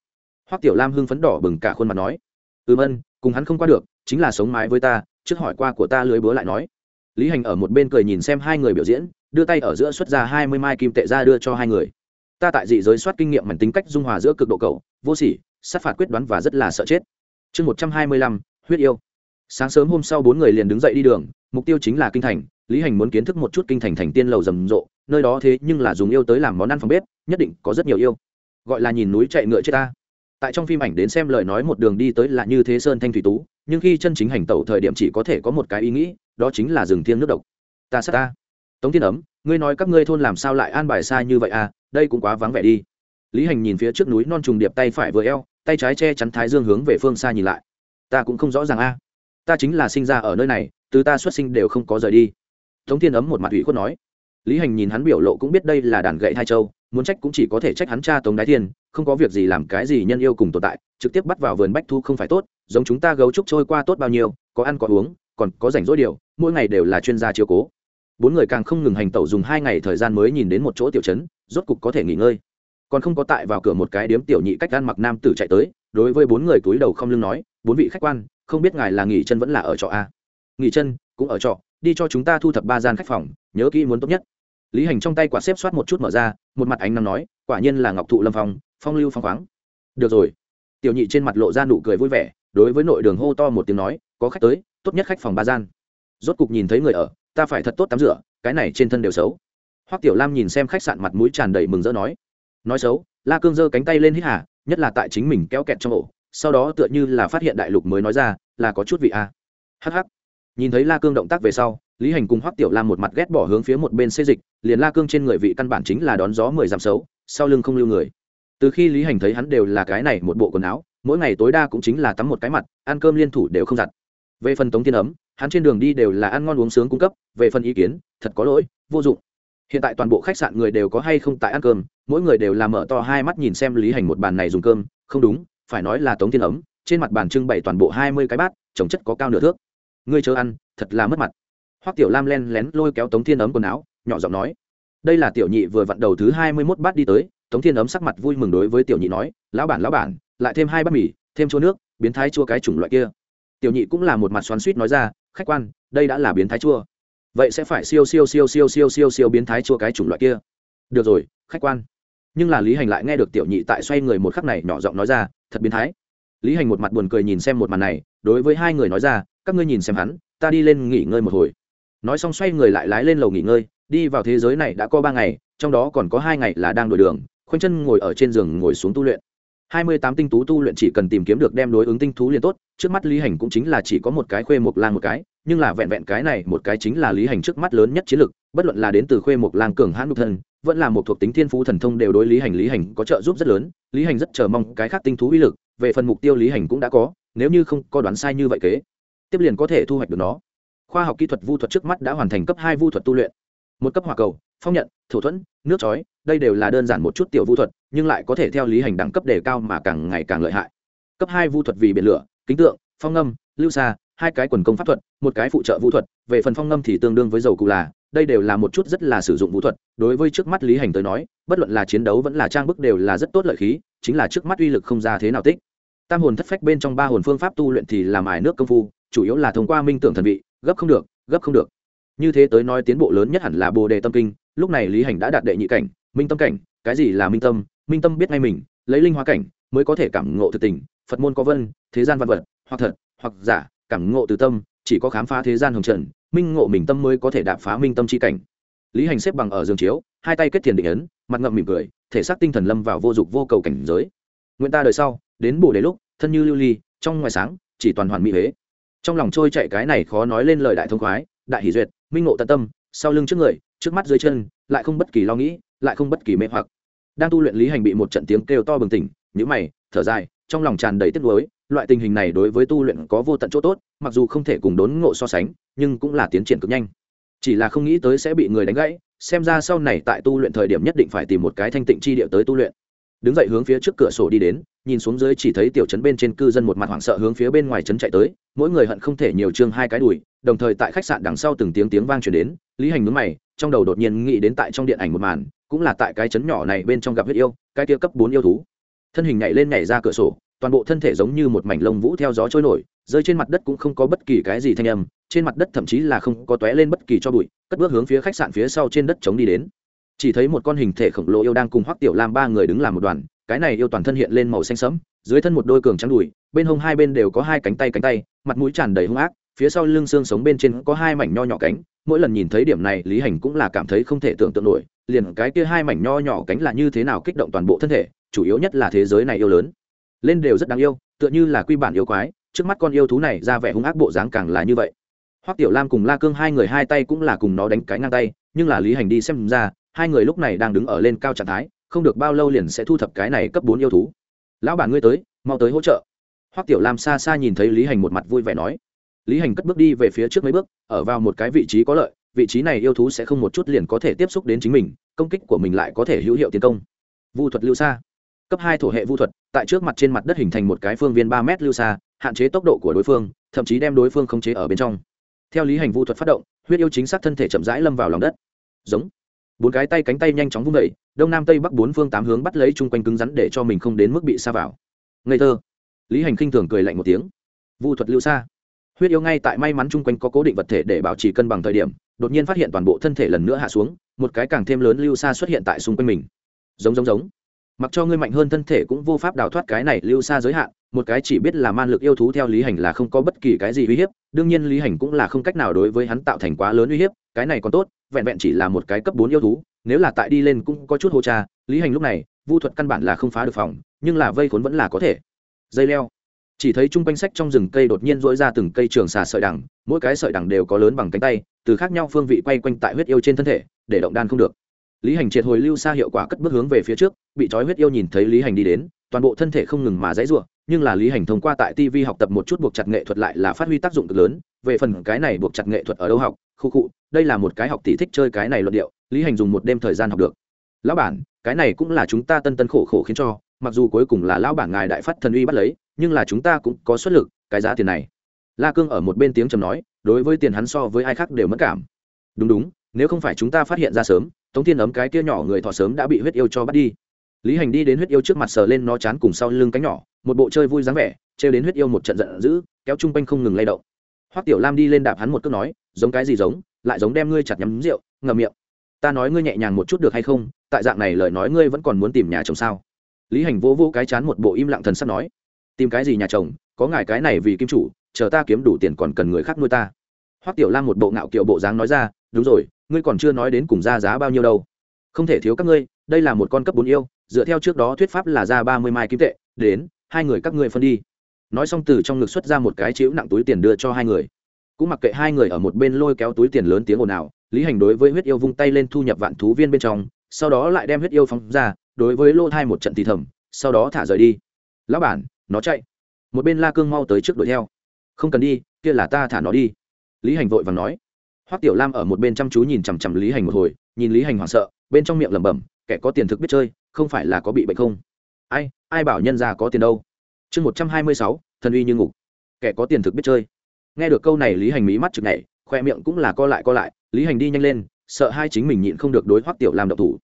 Speaker 1: Hoắc tiểu lam hưng phấn đỏ bừng cả khuôn mặt nói, ừm ân, cùng hắn không qua được, chính là sống mái với ta, trước hỏi qua của ta lưới búa lại nói. Lý hành ở một bên cười nhìn xem hai người biểu diễn, đưa tay ở giữa xuất ra hai mươi mai kim tệ ra đưa cho hai người. Ta tại dị giới soát kinh nghiệm mảnh tính cách dung hòa giữa cực độ cầu vô sỉ, sát phạt quyết đoán và rất là sợ chết. Chương một trăm hai mươi lăm, huyết yêu. Sáng sớm hôm sau bốn người liền đứng dậy đi đường, mục tiêu chính là kinh thành, lý hành muốn kiến thức một chút kinh thành thành tiên lầu rầm rộ, nơi đó thế nhưng là dùng yêu tới làm món ăn phòng bếp, nhất định có rất nhiều yêu. Gọi là nhìn núi chạy ngựa chết ta tại trong phim ảnh đến xem lời nói một đường đi tới là như thế sơn thanh thủy tú, nhưng khi chân chính hành tẩu thời điểm chỉ có thể có một cái ý nghĩ, đó chính là rừng thiêng nước độc. Ta sát ta. Tống thiên ấm, ngươi nói các ngươi thôn làm sao lại an bài sai như vậy à? Đây cũng quá vắng vẻ đi. Lý hành nhìn phía trước núi non trùng điệp tay phải vừa eo, tay trái che chắn thái dương hướng về phương xa nhìn lại. Ta cũng không rõ ràng a. Ta chính là sinh ra ở nơi này, từ ta xuất sinh đều không có rời đi. Tống thiên ấm một mặt ủy khuất nói. Lý hành nhìn hắn biểu lộ cũng biết đây là đàn gậy hai châu muốn trách cũng chỉ có thể trách hắn cha tống đái thiên, không có việc gì làm cái gì nhân yêu cùng tồn tại, trực tiếp bắt vào vườn bách thu không phải tốt, giống chúng ta gấu trúc trôi qua tốt bao nhiêu, có ăn có uống, còn có rảnh rỗi điều, mỗi ngày đều là chuyên gia chiếu cố. Bốn người càng không ngừng hành tẩu dùng hai ngày thời gian mới nhìn đến một chỗ tiểu trấn, rốt cục có thể nghỉ ngơi. Còn không có tại vào cửa một cái điếm tiểu nhị cách ăn mặc nam tử chạy tới, đối với bốn người túi đầu không lưng nói, bốn vị khách quan, không biết ngài là nghỉ chân vẫn là ở trọ a nghỉ chân, cũng ở trọ, đi cho chúng ta thu thập ba gian khách phòng, nhớ kỹ muốn tốt nhất lý hành trong tay quả xếp soát một chút mở ra, một mặt ánh nắng nói, quả nhiên là ngọc thụ lâm phong phong lưu phong khoáng. Được rồi. Tiểu nhị trên mặt lộ ra nụ cười vui vẻ, đối với nội đường hô to một tiếng nói, có khách tới, tốt nhất khách phòng ba gian. Rốt cục nhìn thấy người ở, ta phải thật tốt tắm rửa, cái này trên thân đều xấu. Hoắc tiểu lam nhìn xem khách sạn mặt mũi tràn đầy mừng rỡ nói nói xấu, la cương giơ cánh tay lên hít hà, nhất là tại chính mình kéo kẹt trong ổ, sau đó tựa như là phát hiện đại lục mới nói ra, là có chút vị a. À. hh nhìn thấy la cương động tác về sau lý hành cùng hoắc tiểu lam một mặt ghét bỏ hướng phía một bên xê dịch, liền la cương trên người vị căn bản chính là đón gió mười dặm xấu, sau lưng không lưu người. Từ khi lý hành thấy hắn đều là cái này một bộ quần áo, mỗi ngày tối đa cũng chính là tắm một cái mặt, ăn cơm liên thủ đều không giặt. Về phần tống thiên ấm, hắn trên đường đi đều là ăn ngon uống sướng cung cấp, về phần ý kiến, thật có lỗi, vô dụng. Hiện tại toàn bộ khách sạn người đều có hay không tại ăn cơm, mỗi người đều làm mở to hai mắt nhìn xem lý hành một bàn này dùng cơm, không đúng, phải nói là tống thiên ấm, trên mặt bàn trưng bày toàn bộ hai mươi cái bát, trồng chất có cao nửa thước. Ngươi chờ ăn, thật là mất mặt hoắc tiểu lam len lén lôi kéo tống thiên ấm quần áo, nhỏ giọng nói, đây là tiểu nhị vừa vặn đầu thứ hai mươi mốt bát đi tới. Tống thiên ấm sắc mặt vui mừng đối với tiểu nhị nói, lão bản lão bản, lại thêm hai bát mì, thêm chua nước, biến thái chua cái chủng loại kia. Tiểu nhị cũng là một mặt xoắn suýt nói ra, khách quan, đây đã là biến thái chua. Vậy sẽ phải siêu siêu siêu siêu siêu siêu siêu biến thái chua cái chủng loại kia. Được rồi, khách quan. Nhưng là lý hành lại nghe được tiểu nhị tại xoay người một khắc này nhỏ giọng nói ra, thật biến thái. Lý hành một mặt buồn cười nhìn xem một màn này, đối với hai người nói ra, các ngươi nhìn xem hắn, ta đi lên nghỉ ngơi một hồi nói xong xoay người lại lái lên lầu nghỉ ngơi, đi vào thế giới này đã có ba ngày, trong đó còn có hai ngày là đang đổi đường, khoanh chân ngồi ở trên giường ngồi xuống tu luyện. Hai mươi tám tinh tú tu luyện chỉ cần tìm kiếm được đem đối ứng tinh thú liền tốt, trước mắt lý hành cũng chính là chỉ có một cái khuê mộc lang một cái, nhưng là vẹn vẹn cái này một cái chính là lý hành trước mắt lớn nhất chiến lực bất luận là đến từ khuê mộc lang cường hãn nhục thân, vẫn là một thuộc tính thiên phú thần thông đều đối lý hành lý hành có trợ giúp rất lớn, lý hành rất chờ mong cái khác tinh thú uy lực, về phần mục tiêu lý hành cũng đã có, nếu như không có đoán sai như vậy kế, tiếp liền có thể thu hoạch được nó khoa học kỹ thuật vu thuật trước mắt đã hoàn thành cấp hai vu thuật tu luyện. Một cấp hỏa cầu, phong nhận thủ thuẫn, nước chói, đây đều là đơn giản một chút tiểu vu thuật, nhưng lại có thể theo lý hành đẳng cấp đề cao mà càng ngày càng lợi hại. Cấp hai vu thuật vì biển lửa, kính tượng, phong ngâm, lưu xa, hai cái quần công pháp thuật, một cái phụ trợ vũ thuật, về phần phong ngâm thì tương đương với dầu cụ là, đây đều là một chút rất là sử dụng vũ thuật, đối với trước mắt lý hành tới nói, bất luận là chiến đấu vẫn là trang bức đều là rất tốt lợi khí, chính là trước mắt uy lực không ra thế nào tích. Tam hồn thất phách bên trong ba hồn phương pháp tu luyện thì làm ải nước công phu, chủ yếu là thông qua minh tưởng thần vị gấp không được, gấp không được. Như thế tới nói tiến bộ lớn nhất hẳn là bồ đề tâm kinh, lúc này lý hành đã đạt đệ nhị cảnh, minh tâm cảnh, cái gì là minh tâm? Minh tâm biết ngay mình, lấy linh hóa cảnh mới có thể cảm ngộ thực tình, phật môn có vân, thế gian văn vật, hoặc thật, hoặc giả, cảm ngộ từ tâm, chỉ có khám phá thế gian hồng trần, minh ngộ mình tâm mới có thể đạp phá minh tâm c h i cảnh. Lý hành xếp bằng ở giường chiếu, hai tay kết thiền định ấn, mặt ngậm mỉm cười, thể xác tinh thần lâm vào vô dụng vô cầu cảnh giới. Nguyện ta đời sau, đến bồ đề lúc, thân như lưu ly, trong ngoài sáng, chỉ toàn hoàn mỹ huế trong lòng trôi chạy cái này khó nói lên lời đại thông khoái, đại hỷ duyệt, minh ngộ tận tâm, sau lưng trước người, trước mắt dưới chân, lại không bất kỳ lo nghĩ, lại không bất kỳ mê hoặc. Đang tu luyện lý hành bị một trận tiếng kêu to bừng tỉnh nhữ mày, thở dài, trong lòng tràn đầy tiếc nuối, loại tình hình này đối với tu luyện có vô tận chỗ tốt, mặc dù không thể cùng đốn ngộ so sánh, nhưng cũng là tiến triển cực nhanh. Chỉ là không nghĩ tới sẽ bị người đánh gãy, xem ra sau này tại tu luyện thời điểm nhất định phải tìm một cái thanh tịnh chi địa tới tu luyện. Đứng dậy hướng phía trước cửa sổ đi đến nhìn xuống dưới chỉ thấy tiểu trấn bên trên cư dân một mặt hoảng sợ hướng phía bên ngoài trấn chạy tới, mỗi người hận không thể nhiều chương hai cái đùi, đồng thời tại khách sạn đằng sau từng tiếng tiếng vang chuyển đến, lý hành mướn mày, trong đầu đột nhiên nghĩ đến tại trong điện ảnh một màn, cũng là tại cái trấn nhỏ này bên trong gặp huyết yêu, cái kia cấp bốn yêu thú. Thân hình nhảy lên nhảy ra cửa sổ, toàn bộ thân thể giống như một mảnh lông vũ theo gió trôi nổi, rơi trên mặt đất cũng không có bất kỳ cái gì thanh âm, trên mặt đất thậm chí là không có tóe lên bất kỳ cho bụi, cất bước hướng phía khách sạn phía sau trên đất chống đi đến. Chỉ thấy một con hình thể khổng lồ yêu đang cùng hoắc tiểu lam ba người đứng làm một đoàn cái này yêu toàn thân hiện lên màu xanh sẫm, dưới thân một đôi cường trắng đùi, bên hông hai bên đều có hai cánh tay cánh tay, mặt mũi tràn đầy hung ác, phía sau lưng xương sống bên trên có hai mảnh nho nhỏ cánh. Mỗi lần nhìn thấy điểm này, lý hành cũng là cảm thấy không thể tưởng tượng nổi, liền cái kia hai mảnh nho nhỏ cánh là như thế nào kích động toàn bộ thân thể, chủ yếu nhất là thế giới này yêu lớn. Lên đều rất đáng yêu, tựa như là quy bản yêu quái, trước mắt con yêu thú này ra vẻ hung ác bộ dáng càng là như vậy. Hoắc tiểu lam cùng la cương hai người hai tay cũng là cùng nó đánh cái ngang tay, nhưng là lý hành đi xem ra, hai người lúc này đang đứng ở lên cao trạng thái không được bao lâu liền sẽ thu thập cái này cấp bốn yêu thú. Lão bản ngươi tới, mau tới hỗ trợ. Hoắc tiểu lam xa xa nhìn thấy lý hành một mặt vui vẻ nói. Lý hành cất bước đi về phía trước mấy bước, ở vào một cái vị trí có lợi, vị trí này yêu thú sẽ không một chút liền có thể tiếp xúc đến chính mình, công kích của mình lại có thể hữu hiệu tiến công. Vu thuật lưu xa. Cấp hai thổ hệ vu thuật, tại trước mặt trên mặt đất hình thành một cái phương viên ba m lưu xa, hạn chế tốc độ của đối phương, thậm chí đem đối phương khống chế ở bên trong. Theo lý hành vu thuật phát động, huyết yêu chính xác thân thể chậm rãi lâm vào lòng đất. Giống bốn cái tay cánh tay nhanh chóng vung đẩy đông nam tây bắc bốn phương tám hướng bắt lấy chung quanh cứng rắn để cho mình không đến mức bị xa vào. Ngây thơ. Lý hành khinh thường cười lạnh một tiếng. Vu thuật lưu xa. Huyết yêu ngay tại may mắn chung quanh có cố định vật thể để bảo trì cân bằng thời điểm, đột nhiên phát hiện toàn bộ thân thể lần nữa hạ xuống, một cái càng thêm lớn lưu xa xuất hiện tại xung quanh mình. Giống giống giống mặc cho ngươi mạnh hơn thân thể cũng vô pháp đào thoát cái này lưu xa giới hạn, một cái chỉ biết là man lực yêu thú theo lý hành là không có bất kỳ cái gì uy hiếp, đương nhiên lý hành cũng là không cách nào đối với hắn tạo thành quá lớn uy hiếp, cái này còn tốt, vẹn vẹn chỉ là một cái cấp bốn yêu thú, nếu là tại đi lên cũng có chút hô cha, lý hành lúc này, vu thuật căn bản là không phá được phòng, nhưng là vây khốn vẫn là có thể. Dây leo. Chỉ thấy chung quanh sách trong rừng cây đột nhiên dỗi ra từng cây trường xà sợi đằng, mỗi cái sợi đằng đều có lớn bằng cánh tay, từ khác nhau phương vị quay quanh tại huyết yêu trên thân thể, để động đan không được lý hành triệt hồi lưu xa hiệu quả cất bước hướng về phía trước, bị trói huyết yêu nhìn thấy lý hành đi đến, toàn bộ thân thể không ngừng mà dãy r u ộ nhưng là lý hành thông qua tại tv học tập một chút buộc chặt nghệ thuật lại là phát huy tác dụng cực lớn, về phần cái này buộc chặt nghệ thuật ở đâu học, khu cụ đây là một cái học tỷ thích chơi cái này luận điệu, lý hành dùng một đêm thời gian học được. Lão bản, cái này cũng là chúng ta tân tân khổ khổ khiến cho, mặc dù cuối cùng là lão bản ngài đại phát thần uy bắt lấy, nhưng là chúng ta cũng có xuất lực, cái giá tiền này. La cương ở một bên tiếng trầm nói, đối với tiền hắn so với ai khác đều mất cảm. Đúng đúng, nếu không phải chúng ta phát hiện ra sớm tống thiên ấm cái kia nhỏ người thọ sớm đã bị huyết yêu cho bắt đi. Lý hành đi đến huyết yêu trước mặt sờ lên nó chán cùng sau lưng cánh nhỏ, một bộ chơi vui dáng vẻ, trêu đến huyết yêu một trận giận dữ, kéo chung quanh không ngừng lay động. Hoắc tiểu lam đi lên đạp hắn một cước nói, giống cái gì giống, lại giống đem ngươi chặt nhắm rượu, ngậm miệng. Ta nói ngươi nhẹ nhàng một chút được hay không, tại dạng này lời nói ngươi vẫn còn muốn tìm nhà chồng sao? Lý hành vô vô cái chán một bộ im lặng thần sắp nói, tìm cái gì nhà chồng, có ngài cái này vì kim chủ, chờ ta kiếm đủ tiền còn cần người khác nuôi ta. Hoắc tiểu lam một bộ ngạo kiệu bộ dáng nói ra, đúng rồi ngươi còn chưa nói đến cùng ra giá bao nhiêu đâu. Không thể thiếu các ngươi, đây là một con cấp bốn yêu, dựa theo trước đó thuyết pháp là ra ba mươi mai kim tệ, đến, hai người các ngươi phân đi. Nói xong từ trong ngực xuất ra một cái chiếu nặng túi tiền đưa cho hai người. Cũng mặc kệ hai người ở một bên lôi kéo túi tiền lớn tiếng ồn ào, lý hành đối với huyết yêu vung tay lên thu nhập vạn thú viên bên trong, sau đó lại đem huyết yêu phóng ra, đối với lô thai một trận thì thầm, sau đó thả rời đi. Lão bản, nó chạy. Một bên la cương mau tới trước đuổi theo. Không cần đi, kia là ta thả nó đi. Lý hành vội và nói hoắc tiểu lam ở một bên chăm chú nhìn chằm chằm lý hành một hồi, nhìn lý hành hoảng sợ, bên trong miệng lẩm bẩm, kẻ có tiền thực biết chơi, không phải là có bị bệnh không? Ai ai bảo nhân gia có tiền đâu? Chương một trăm hai mươi sáu, thần uy như ngục. Kẻ có tiền thực biết chơi. Nghe được câu này, lý hành mí mắt chực nhảy, khoe miệng cũng là co lại co lại, lý hành đi nhanh lên, sợ hai chính mình nhịn không được đối hoắc tiểu Lam động thủ.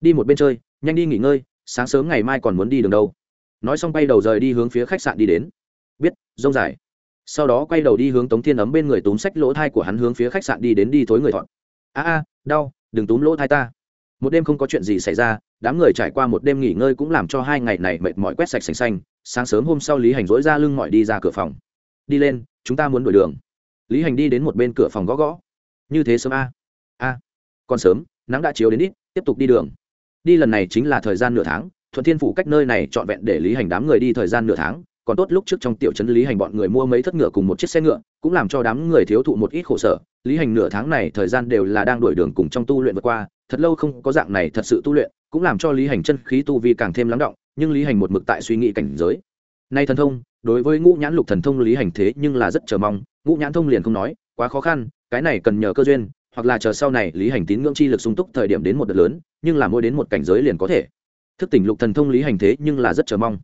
Speaker 1: Đi một bên chơi, nhanh đi nghỉ ngơi, sáng sớm ngày mai còn muốn đi đường đâu. Nói xong bay đầu rời đi hướng phía khách sạn đi đến. Biết, rông dài sau đó quay đầu đi hướng tống thiên ấm bên người túm sách lỗ thai của hắn hướng phía khách sạn đi đến đi thối người thọn. A a, đau, đừng túm lỗ thai ta. Một đêm không có chuyện gì xảy ra, đám người trải qua một đêm nghỉ ngơi cũng làm cho hai ngày này mệt mỏi quét sạch sành xanh, sáng sớm hôm sau lý hành dỗi ra lưng mọi đi ra cửa phòng. Đi lên, chúng ta muốn đổi đường. Lý hành đi đến một bên cửa phòng gõ gõ. Như thế sớm a a, còn sớm, nắng đã chiếu đến ít, tiếp tục đi đường. Đi lần này chính là thời gian nửa tháng, thuận thiên phủ cách nơi này trọn vẹn để lý hành đám người đi thời gian nửa tháng còn tốt lúc trước trong tiểu trấn lý hành bọn người mua mấy thất ngựa cùng một chiếc xe ngựa, cũng làm cho đám người thiếu thụ một ít khổ sở. Lý hành nửa tháng này thời gian đều là đang đổi đường cùng trong tu luyện vượt qua, thật lâu không có dạng này thật sự tu luyện, cũng làm cho lý hành chân khí tu vi càng thêm lắng động, nhưng lý hành một mực tại suy nghĩ cảnh giới. Nay thần thông, đối với ngũ nhãn lục thần thông lý hành thế nhưng là rất chờ mong, ngũ nhãn thông liền không nói, quá khó khăn, cái này cần nhờ cơ duyên, hoặc là chờ sau này lý hành tín ngưỡng chi lực sung túc thời điểm đến một đợt lớn, nhưng là mỗi đến một cảnh giới liền có thể. Thức tỉnh lục thần thông lý hành thế nhưng là rất chờ mong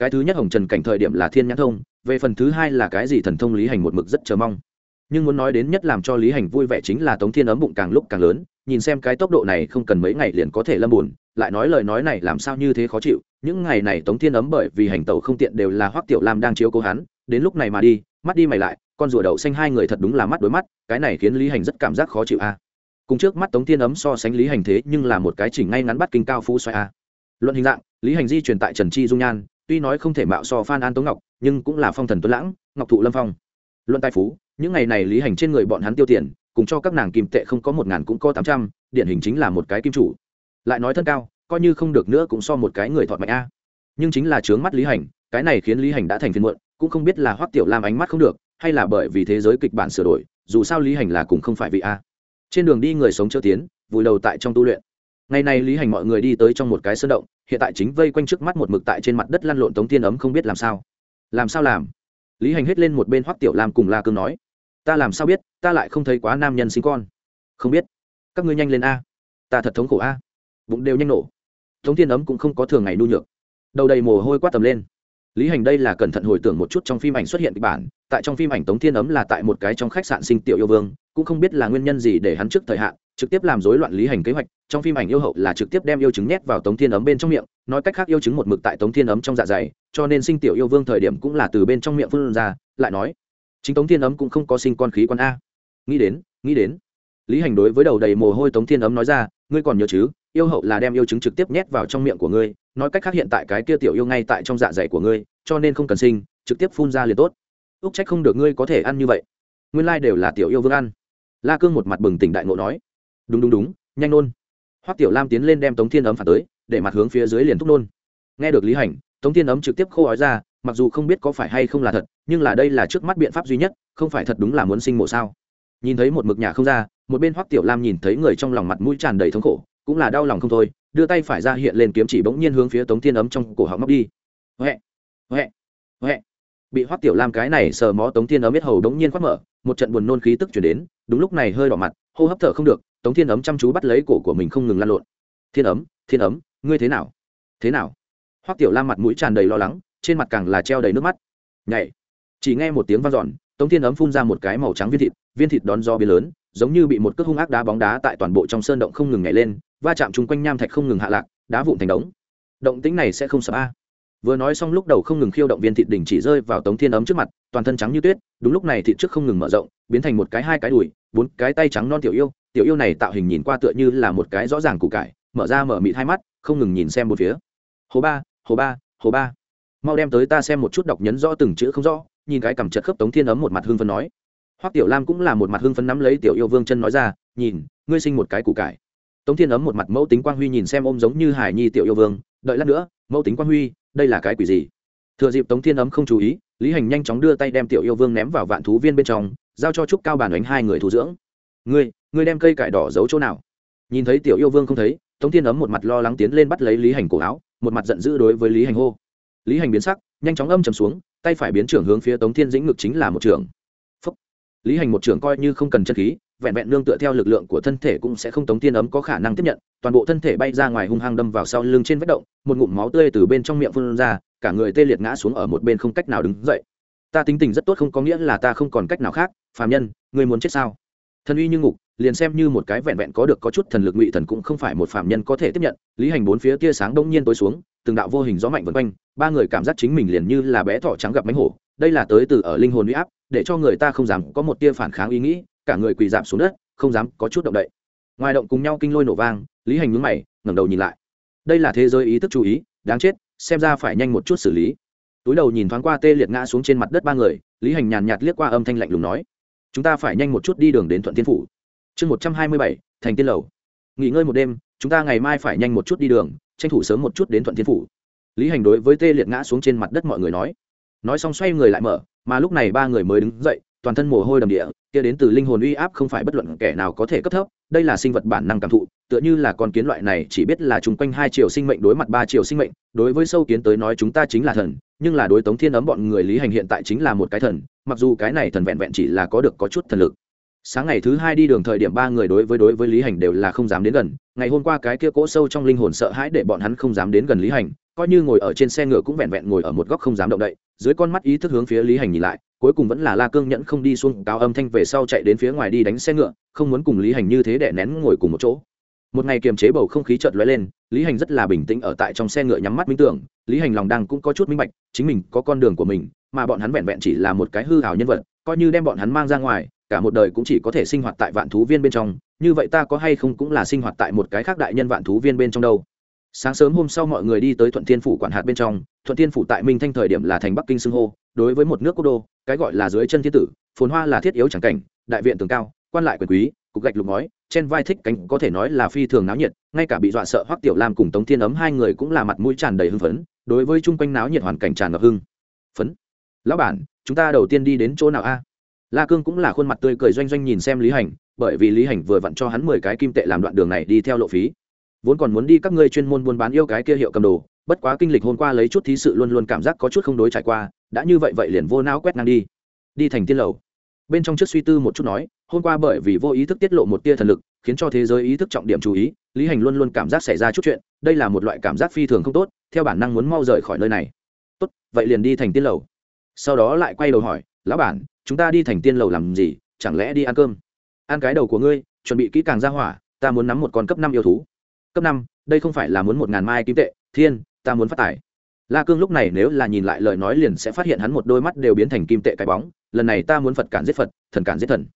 Speaker 1: cái thứ nhất hồng trần cảnh thời điểm là thiên nhãn thông, về phần thứ hai là cái gì thần thông lý hành một mực rất chờ mong. Nhưng muốn nói đến nhất làm cho lý hành vui vẻ chính là tống thiên ấm bụng càng lúc càng lớn, nhìn xem cái tốc độ này không cần mấy ngày liền có thể lâm buồn, lại nói lời nói này làm sao như thế khó chịu. Những ngày này tống thiên ấm bởi vì hành tẩu không tiện đều là hoắc tiểu lam đang chiếu cố hắn, đến lúc này mà đi, mắt đi mày lại, con rùa đậu xanh hai người thật đúng là mắt đối mắt, cái này khiến lý hành rất cảm giác khó chịu a. À. Cùng trước mắt tống thiên ấm so sánh lý hành thế nhưng là một cái chỉnh ngay ngắn bắt kinh cao phú xoay a. Luận hình dạng, lý hành di truyền tại trần chi dung nhan tuy nói không thể mạo so phan an tống ngọc, nhưng cũng là phong thần tuấn lãng, ngọc thụ lâm phong. Luận tài phú, những ngày này lý hành trên người bọn hắn tiêu tiền, cùng cho các nàng kim tệ không có một ngàn cũng có tám trăm, điển hình chính là một cái kim chủ. Lại nói thân cao, coi như không được nữa cũng so một cái người thọt mạnh a. Nhưng chính là trướng mắt lý hành, cái này khiến lý hành đã thành phiên muộn, cũng không biết là hoắc tiểu lam ánh mắt không được, hay là bởi vì thế giới kịch bản sửa đổi, dù sao lý hành là cùng không phải vị a. Trên đường đi người sống chưa tiến, vùi đầu tại trong tu luyện. Ngày nay lý hành mọi người đi tới trong một cái sơn động hiện tại chính vây quanh trước mắt một mực tại trên mặt đất lăn lộn tống thiên ấm không biết làm sao. Làm sao làm? Lý hành hết lên một bên hoắc tiểu lam cùng la cương nói. Ta làm sao biết, ta lại không thấy quá nam nhân sinh con. Không biết. Các ngươi nhanh lên a. Ta thật thống khổ a. Bụng đều nhanh nổ. Tống thiên ấm cũng không có thường ngày nu nhược. Đầu đầy mồ hôi quát tầm lên. Lý hành đây là cẩn thận hồi tưởng một chút trong phim ảnh xuất hiện kịch bản. Tại trong phim ảnh tống thiên ấm là tại một cái trong khách sạn sinh tiểu yêu vương, cũng không biết là nguyên nhân gì để hắn trước thời hạn trực tiếp làm rối loạn lý hành kế hoạch, trong phim ảnh yêu hậu là trực tiếp đem yêu chứng nhét vào tống thiên ấm bên trong miệng, nói cách khác yêu chứng một mực tại tống thiên ấm trong dạ dày, cho nên sinh tiểu yêu vương thời điểm cũng là từ bên trong miệng phương ra, lại nói, chính tống thiên ấm cũng không có sinh con khí con a. Nghĩ đến nghĩ đến. Lý hành đối với đầu đầy mồ hôi tống thiên ấm nói ra, ngươi còn nhớ chứ, yêu hậu là đem yêu chứng trực tiếp nhét vào trong miệng của ngươi, nói cách khác hiện tại cái kia tiểu yêu ngay tại trong dạ dày của ngươi, cho nên không cần sinh, trực tiếp phun ra liền tốt. Úc trách không được ngươi có thể ăn như vậy. Nguyên lai、like、đều là tiểu yêu vương ăn. La cương một mặt bừng tỉnh đại ngộ nói đúng đúng đúng, nhanh nôn. Hoắc tiểu lam tiến lên đem tống thiên ấm phản tới, để mặt hướng phía dưới liền thúc nôn. Nghe được lý hành, tống thiên ấm trực tiếp khô ói ra, mặc dù không biết có phải hay không là thật, nhưng là đây là trước mắt biện pháp duy nhất, không phải thật đúng là muốn sinh mộ sao. Nhìn thấy một mực nhà không ra, một bên hoắc tiểu lam nhìn thấy người trong lòng mặt mũi tràn đầy thống khổ, cũng là đau lòng không thôi, đưa tay phải ra hiện lên kiếm chỉ bỗng nhiên hướng phía tống thiên ấm trong cổ họng móc đi. Huệ huệ huệ. Bị hoắc tiểu lam cái này sờ mó tống thiên ấm biết hầu đống nhiên khoác mở, một trận buồn nôn khí tức chuyển đến, đúng lúc này hơi đỏ mặt, hô hấp thở không được tống thiên ấm chăm chú bắt lấy cổ của mình không ngừng lan lộn. Thiên ấm thiên ấm, ngươi thế nào? Thế nào? Hoắc tiểu lam mặt mũi tràn đầy lo lắng, trên mặt càng là treo đầy nước mắt. Nhảy. Chỉ nghe một tiếng vang dọn, tống thiên ấm phun ra một cái màu trắng viên thịt viên thịt đón do bia lớn, giống như bị một cước hung ác đá bóng đá tại toàn bộ trong sơn động không ngừng nhảy lên, va chạm chung quanh nham thạch không ngừng hạ lạc, đá vụn thành đống. Động tĩnh này sẽ không sợ a vừa nói xong lúc đầu không ngừng khiêu động viên thịt đỉnh chỉ rơi vào tống thiên ấm trước mặt, toàn thân trắng như tuyết, đúng lúc này thịt trước không ngừng mở rộng, biến thành một cái hai cái đùi, bốn cái tay trắng non tiểu yêu tiểu yêu này tạo hình nhìn qua tựa như là một cái rõ ràng củ cải, mở ra mở mịt hai mắt, không ngừng nhìn xem một phía. Hồ ba hồ ba hồ ba. Mau đem tới ta xem một chút đọc nhấn rõ từng chữ không rõ, nhìn cái cầm chật khớp tống thiên ấm một mặt hưng phấn nói. Hoắc tiểu lam cũng là một mặt hưng phấn nắm lấy tiểu yêu vương chân nói ra, nhìn, ngươi sinh một cái củ cải. Tống thiên ấm một mặt mẫu tính quang huy nhìn xem ôm giống như hải nhi tiểu yêu vương, đợi lát nữa, mẫu tính quang huy đây là cái quỷ gì? Thừa dịp tống thiên ấm không chú ý, lý hành nhanh chóng đưa tay đem tiểu yêu vương ném vào vạn thú viên bên trong, giao cho trúc cao bàn đánh hai người thủ dưỡng. Ngươi ngươi đem cây cải đỏ giấu chỗ nào? Nhìn thấy tiểu yêu vương không thấy, tống thiên ấm một mặt lo lắng tiến lên bắt lấy lý hành cổ áo, một mặt giận dữ đối với lý hành hô. Lý hành biến sắc, nhanh chóng âm chầm xuống, tay phải biến trưởng hướng phía tống thiên dĩnh ngực chính là một trưởng. Phúc. lý hành một trưởng coi như không cần chân khí, vẹn vẹn nương tựa theo lực lượng của thân thể cũng sẽ không tống thiên ấm có khả năng tiếp nhận toàn bộ thân thể bay ra ngoài hung hăng đâm vào sau lưng trên vết động, một ngụm máu tươi từ bên trong miệng phun ra, cả người tê liệt ngã xuống ở một bên không cách nào đứng dậy. Ta tính tình rất tốt không có nghĩa là ta không còn cách nào khác phàm nhân người muốn chết sao? Thần uy như ngục, liền xem như một cái vẹn vẹn có được có chút thần lực ngụy thần cũng không phải một phạm nhân có thể tiếp nhận, lý hành bốn phía tia sáng đông nhiên tối xuống, từng đạo vô hình gió mạnh vân quanh, ba người cảm giác chính mình liền như là bé thỏ trắng gặp mánh hổ, đây là tới từ ở linh hồn uy áp, để cho người ta không dám có một tia phản kháng ý nghĩ, cả người quỳ giảm xuống đất, không dám có chút động đậy ngoài động cùng nhau kinh lôi nổ vang, lý hành nhướng mày, ngẩng đầu nhìn lại. Đây là thế giới ý thức chú ý, đáng chết, xem ra phải nhanh một chút xử lý. Túi đầu nhìn thoáng qua tê liệt ngã xuống trên mặt đất ba người, lý hành nhàn nhạt liếc qua âm thanh lạnh lùng nói, chúng ta phải nhanh một chút đi đường đến thuận thiên phủ. Chương một trăm hai mươi bảy, thành tiên lầu. Nghỉ ngơi một đêm, chúng ta ngày mai phải nhanh một chút đi đường, tranh thủ sớm một chút đến thuận thiên phủ. Lý hành đối với tê liệt ngã xuống trên mặt đất mọi người nói. Nói xong xoay người lại mở, mà lúc này ba người mới đứng dậy, toàn thân mồ hôi đầm địa, kia đến từ linh hồn uy áp không phải bất luận kẻ nào có thể cấp thấp đây là sinh vật bản năng cảm thụ, tựa như là con kiến loại này, chỉ biết là chung quanh hai triệu sinh mệnh đối mặt ba triệu sinh mệnh, đối với sâu kiến tới nói chúng ta chính là thần, nhưng là đối tống thiên ấm bọn người lý hành hiện tại chính là một cái thần, mặc dù cái này thần vẹn vẹn chỉ là có được có chút thần lực. Sáng ngày thứ hai đi đường thời điểm ba người đối với đối với lý hành đều là không dám đến gần, ngày hôm qua cái kia cỗ sâu trong linh hồn sợ hãi để bọn hắn không dám đến gần lý hành, coi như ngồi ở trên xe ngựa cũng vẹn vẹn ngồi ở một góc không dám động đậy, dưới con mắt ý thức hướng phía lý hành nhìn lại cuối cùng vẫn là la cương nhẫn không đi xuống cao âm thanh về sau chạy đến phía ngoài đi đánh xe ngựa, không muốn cùng lý hành như thế để nén ngồi cùng một chỗ. Một ngày kiềm chế bầu không khí chợt lóe lên, lý hành rất là bình tĩnh ở tại trong xe ngựa nhắm mắt minh tưởng, lý hành lòng đang cũng có chút minh bạch, chính mình có con đường của mình, mà bọn hắn vẹn vẹn chỉ là một cái hư hào nhân vật, coi như đem bọn hắn mang ra ngoài, cả một đời cũng chỉ có thể sinh hoạt tại vạn thú viên bên trong, như vậy ta có hay không cũng là sinh hoạt tại một cái khác đại nhân vạn thú viên bên trong đâu sáng sớm hôm sau mọi người đi tới thuận thiên phủ quản hạt bên trong, thuận thiên phủ tại minh thanh thời điểm là thành bắc kinh xưng hô, đối với một nước quốc đô, cái gọi là dưới chân thiên tử, phồn hoa là thiết yếu chẳng cảnh, đại viện tường cao, quan lại quyền quý, cục gạch lục ngói, trên vai thích cánh có thể nói là phi thường náo nhiệt, ngay cả bị dọa sợ hoắc tiểu lam cùng tống thiên ấm hai người cũng là mặt mũi tràn đầy hưng phấn, đối với chung quanh náo nhiệt hoàn cảnh tràn ngập hưng phấn. Lão bản, chúng ta đầu tiên đi đến chỗ nào a? La cương cũng là khuôn mặt tươi cười doanh doanh nhìn xem lý hành, bởi vì lý hành vừa vặn cho hắn mười cái kim tệ làm đoạn đường này đi theo lộ phí vốn còn muốn đi các ngươi chuyên môn buôn bán yêu cái kia hiệu cầm đồ, bất quá kinh lịch hôm qua lấy chút thí sự luôn luôn cảm giác có chút không đối trải qua, đã như vậy vậy liền vô não quét ngang đi. Đi thành tiên lầu. Bên trong trước suy tư một chút nói, hôm qua bởi vì vô ý thức tiết lộ một tia thần lực, khiến cho thế giới ý thức trọng điểm chú ý, lý hành luôn luôn cảm giác xảy ra chút chuyện, đây là một loại cảm giác phi thường không tốt, theo bản năng muốn mau rời khỏi nơi này. Tốt, vậy liền đi thành tiên lầu. Sau đó lại quay đầu hỏi, lão bản, chúng ta đi thành tiên lầu làm gì? Chẳng lẽ đi ăn cơm? Ăn cái đầu của ngươi, chuẩn bị kỹ càng ra hỏa, ta muốn nắm một con cấp năm yêu thú cấp năm, đây không phải là muốn một ngàn mai kim tệ, thiên, ta muốn phát tài. La cương lúc này nếu là nhìn lại lời nói liền sẽ phát hiện hắn một đôi mắt đều biến thành kim tệ cái bóng, lần này ta muốn phật cản giết phật, thần cản giết thần.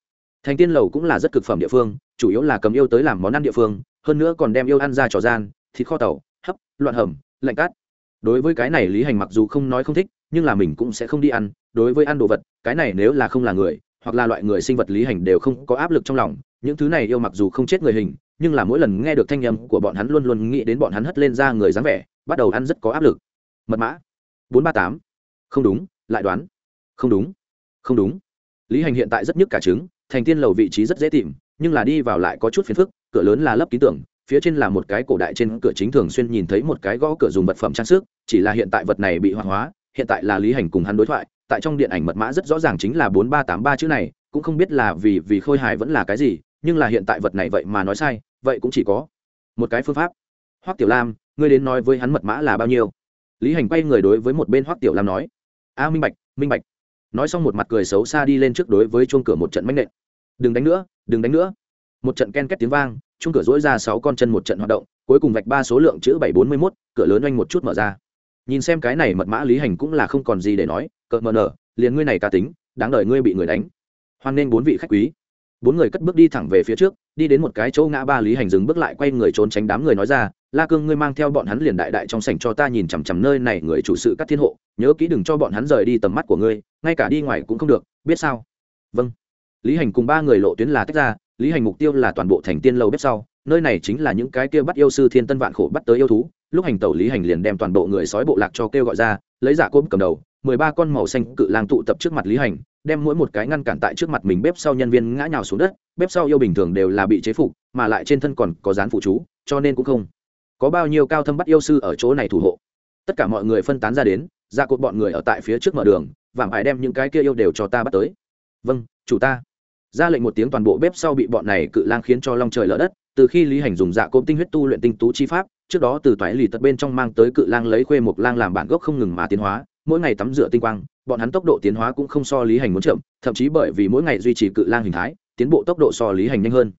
Speaker 1: Thành tiên lầu cũng là rất cực phẩm địa phương, chủ yếu là cầm yêu tới làm món ăn địa phương, hơn nữa còn đem yêu ăn ra trò gian, thịt kho tàu, hấp, loạn hầm, lạnh cát. Đối với cái này lý hành mặc dù không nói không thích, nhưng là mình cũng sẽ không đi ăn, đối với ăn đồ vật, cái này nếu là không là người, hoặc là loại người sinh vật lý hành đều không có áp lực trong lòng, những thứ này yêu mặc dù không chết người hình nhưng là mỗi lần nghe được thanh âm của bọn hắn luôn luôn nghĩ đến bọn hắn hất lên ra người dáng vẻ, bắt đầu ăn rất có áp lực. Mật mã. bốn ba tám. Không đúng, lại đoán. Không đúng. Không đúng. Lý hành hiện tại rất nhức cả trứng, thành tiên lầu vị trí rất dễ tìm, nhưng là đi vào lại có chút phiền phức, cửa lớn là lấp ký tưởng, phía trên là một cái cổ đại trên cửa chính thường xuyên nhìn thấy một cái gõ cửa dùng vật phẩm trang sức, chỉ là hiện tại vật này bị hoang hóa, hiện tại là lý hành cùng hắn đối thoại, tại trong điện ảnh mật mã rất rõ ràng chính là bốn ba tám ba chữ này, cũng không biết là vì vì khôi hài vẫn là cái gì nhưng là hiện tại vật này vậy mà nói sai, vậy cũng chỉ có một cái phương pháp. Hoắc tiểu lam, ngươi đến nói với hắn mật mã là bao nhiêu? Lý hành quay người đối với một bên hoắc tiểu lam nói. A, minh bạch minh bạch. Nói xong một mặt cười xấu xa đi lên trước đối với chuông cửa một trận mánh nện. Đừng đánh nữa, đừng đánh nữa. Một trận ken két tiếng vang, chuông cửa dỗi ra sáu con chân một trận hoạt động, cuối cùng vạch ba số lượng chữ bảy bốn mươi mốt, cửa lớn oanh một chút mở ra. Nhìn xem cái này mật mã lý hành cũng là không còn gì để nói, cợt mờ nở, liền ngươi này cá tính, đáng đời ngươi bị người đánh. Hoan nên bốn vị khách quý bốn người cất bước đi thẳng về phía trước, đi đến một cái chỗ ngã ba lý hành dừng bước lại quay người trốn tránh đám người nói ra, la cương, ngươi mang theo bọn hắn liền đại đại trong sảnh cho ta nhìn chằm chằm nơi này, người chủ sự các thiên hộ, nhớ kỹ đừng cho bọn hắn rời đi tầm mắt của ngươi, ngay cả đi ngoài cũng không được, biết sao? Vâng. Lý hành cùng ba người lộ tuyến là tách ra, lý hành mục tiêu là toàn bộ thành tiên lâu bếp sau, nơi này chính là những cái kia bắt yêu sư thiên tân vạn khổ bắt tới yêu thú, lúc hành tẩu lý hành liền đem toàn bộ người sói bộ lạc cho kêu gọi ra, lấy giả cốm cầm đầu, mười ba con màu xanh cự lang tụ tập trước mặt lý hành đem mỗi một cái ngăn cản tại trước mặt mình bếp sau nhân viên ngã nhào xuống đất, bếp sau yêu bình thường đều là bị chế phục, mà lại trên thân còn có dán phụ chú, cho nên cũng không có bao nhiêu cao thâm bắt yêu sư ở chỗ này thủ hộ. Tất cả mọi người phân tán ra đến, ra cột bọn người ở tại phía trước mở đường vàng ải đem những cái kia yêu đều cho ta bắt tới. Vâng chủ ta. Ra lệnh một tiếng toàn bộ bếp sau bị bọn này cự lang khiến cho long trời lỡ đất, từ khi lý hành dùng dạ côn tinh huyết tu luyện tinh tú chi pháp, trước đó từ toái lì tật bên trong mang tới cự lang lấy khuê mục lang làm bản gốc không ngừng mà tiến hóa, mỗi ngày tắm rửa tinh quang bọn hắn tốc độ tiến hóa cũng không so lý hành muốn chậm, thậm chí bởi vì mỗi ngày duy trì cự lang hình thái, tiến bộ tốc độ so lý hành nhanh hơn.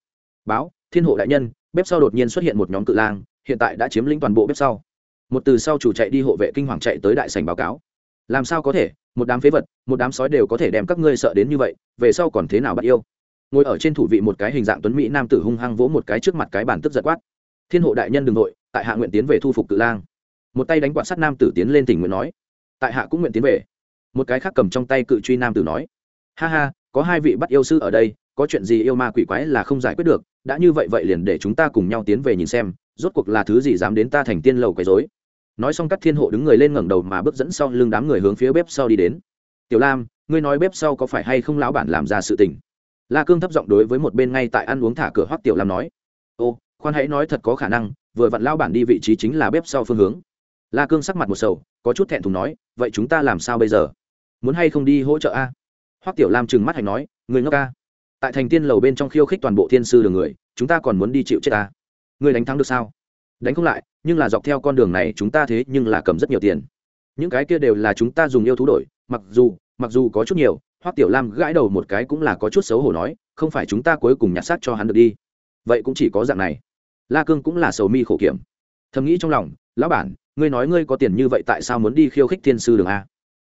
Speaker 1: Báo, thiên hộ đại nhân, bếp sau đột nhiên xuất hiện một nhóm cự lang, hiện tại đã chiếm lĩnh toàn bộ bếp sau. Một từ sau chủ chạy đi hộ vệ kinh hoàng chạy tới đại sành báo cáo. Làm sao có thể, một đám phế vật, một đám sói đều có thể đem các ngươi sợ đến như vậy, về sau còn thế nào bắt yêu? Ngồi ở trên thủ vị một cái hình dạng tuấn mỹ nam tử hung hăng vỗ một cái trước mặt cái bàn tức giật quát. Thiên hộ đại nhân đ ừ n g nội tại hạ nguyện tiến về thu phục cự lang. Một tay đánh quạt sắt nam tử tiến lên tỉnh nguyện nói. Tại hạ cũng nguyện tiến về một cái khác cầm trong tay cự truy nam tử nói, ha ha, có hai vị bắt yêu sư ở đây, có chuyện gì yêu ma quỷ quái là không giải quyết được, đã như vậy vậy liền để chúng ta cùng nhau tiến về nhìn xem, rốt cuộc là thứ gì dám đến ta thành tiên lầu quấy dối nói xong các thiên hộ đứng người lên ngẩng đầu mà bước dẫn sau lưng đám người hướng phía bếp sau đi đến. Tiểu lam, ngươi nói bếp sau có phải hay không lão bản làm ra sự tình? La cương thấp giọng đối với một bên ngay tại ăn uống thả cửa hoắc tiểu lam nói, ô, khoan hãy nói thật có khả năng, vừa vặn lão bản đi vị trí chính là bếp sau phương hướng. La cương sắc mặt một sầu, có chút thẹn thùng nói, vậy chúng ta làm sao bây giờ? Muốn hay không đi hỗ trợ a? Hoắc tiểu lam trừng mắt hành nói người ngốc a. Tại thành tiên lầu bên trong khiêu khích toàn bộ thiên sư đường người, chúng ta còn muốn đi chịu chết ta. Người đánh thắng được sao? Đánh không lại, nhưng là dọc theo con đường này chúng ta thế nhưng là cầm rất nhiều tiền. Những cái kia đều là chúng ta dùng yêu thú đổi, mặc dù mặc dù có chút nhiều. Hoắc tiểu lam gãi đầu một cái cũng là có chút xấu hổ nói, không phải chúng ta cuối cùng nhặt xác cho hắn được đi. Vậy cũng chỉ có dạng này. La cương cũng là sầu mi khổ kiểm. Thầm nghĩ trong lòng, lão bản, ngươi nói ngươi có tiền như vậy tại sao muốn đi khiêu khích thiên sư đường a?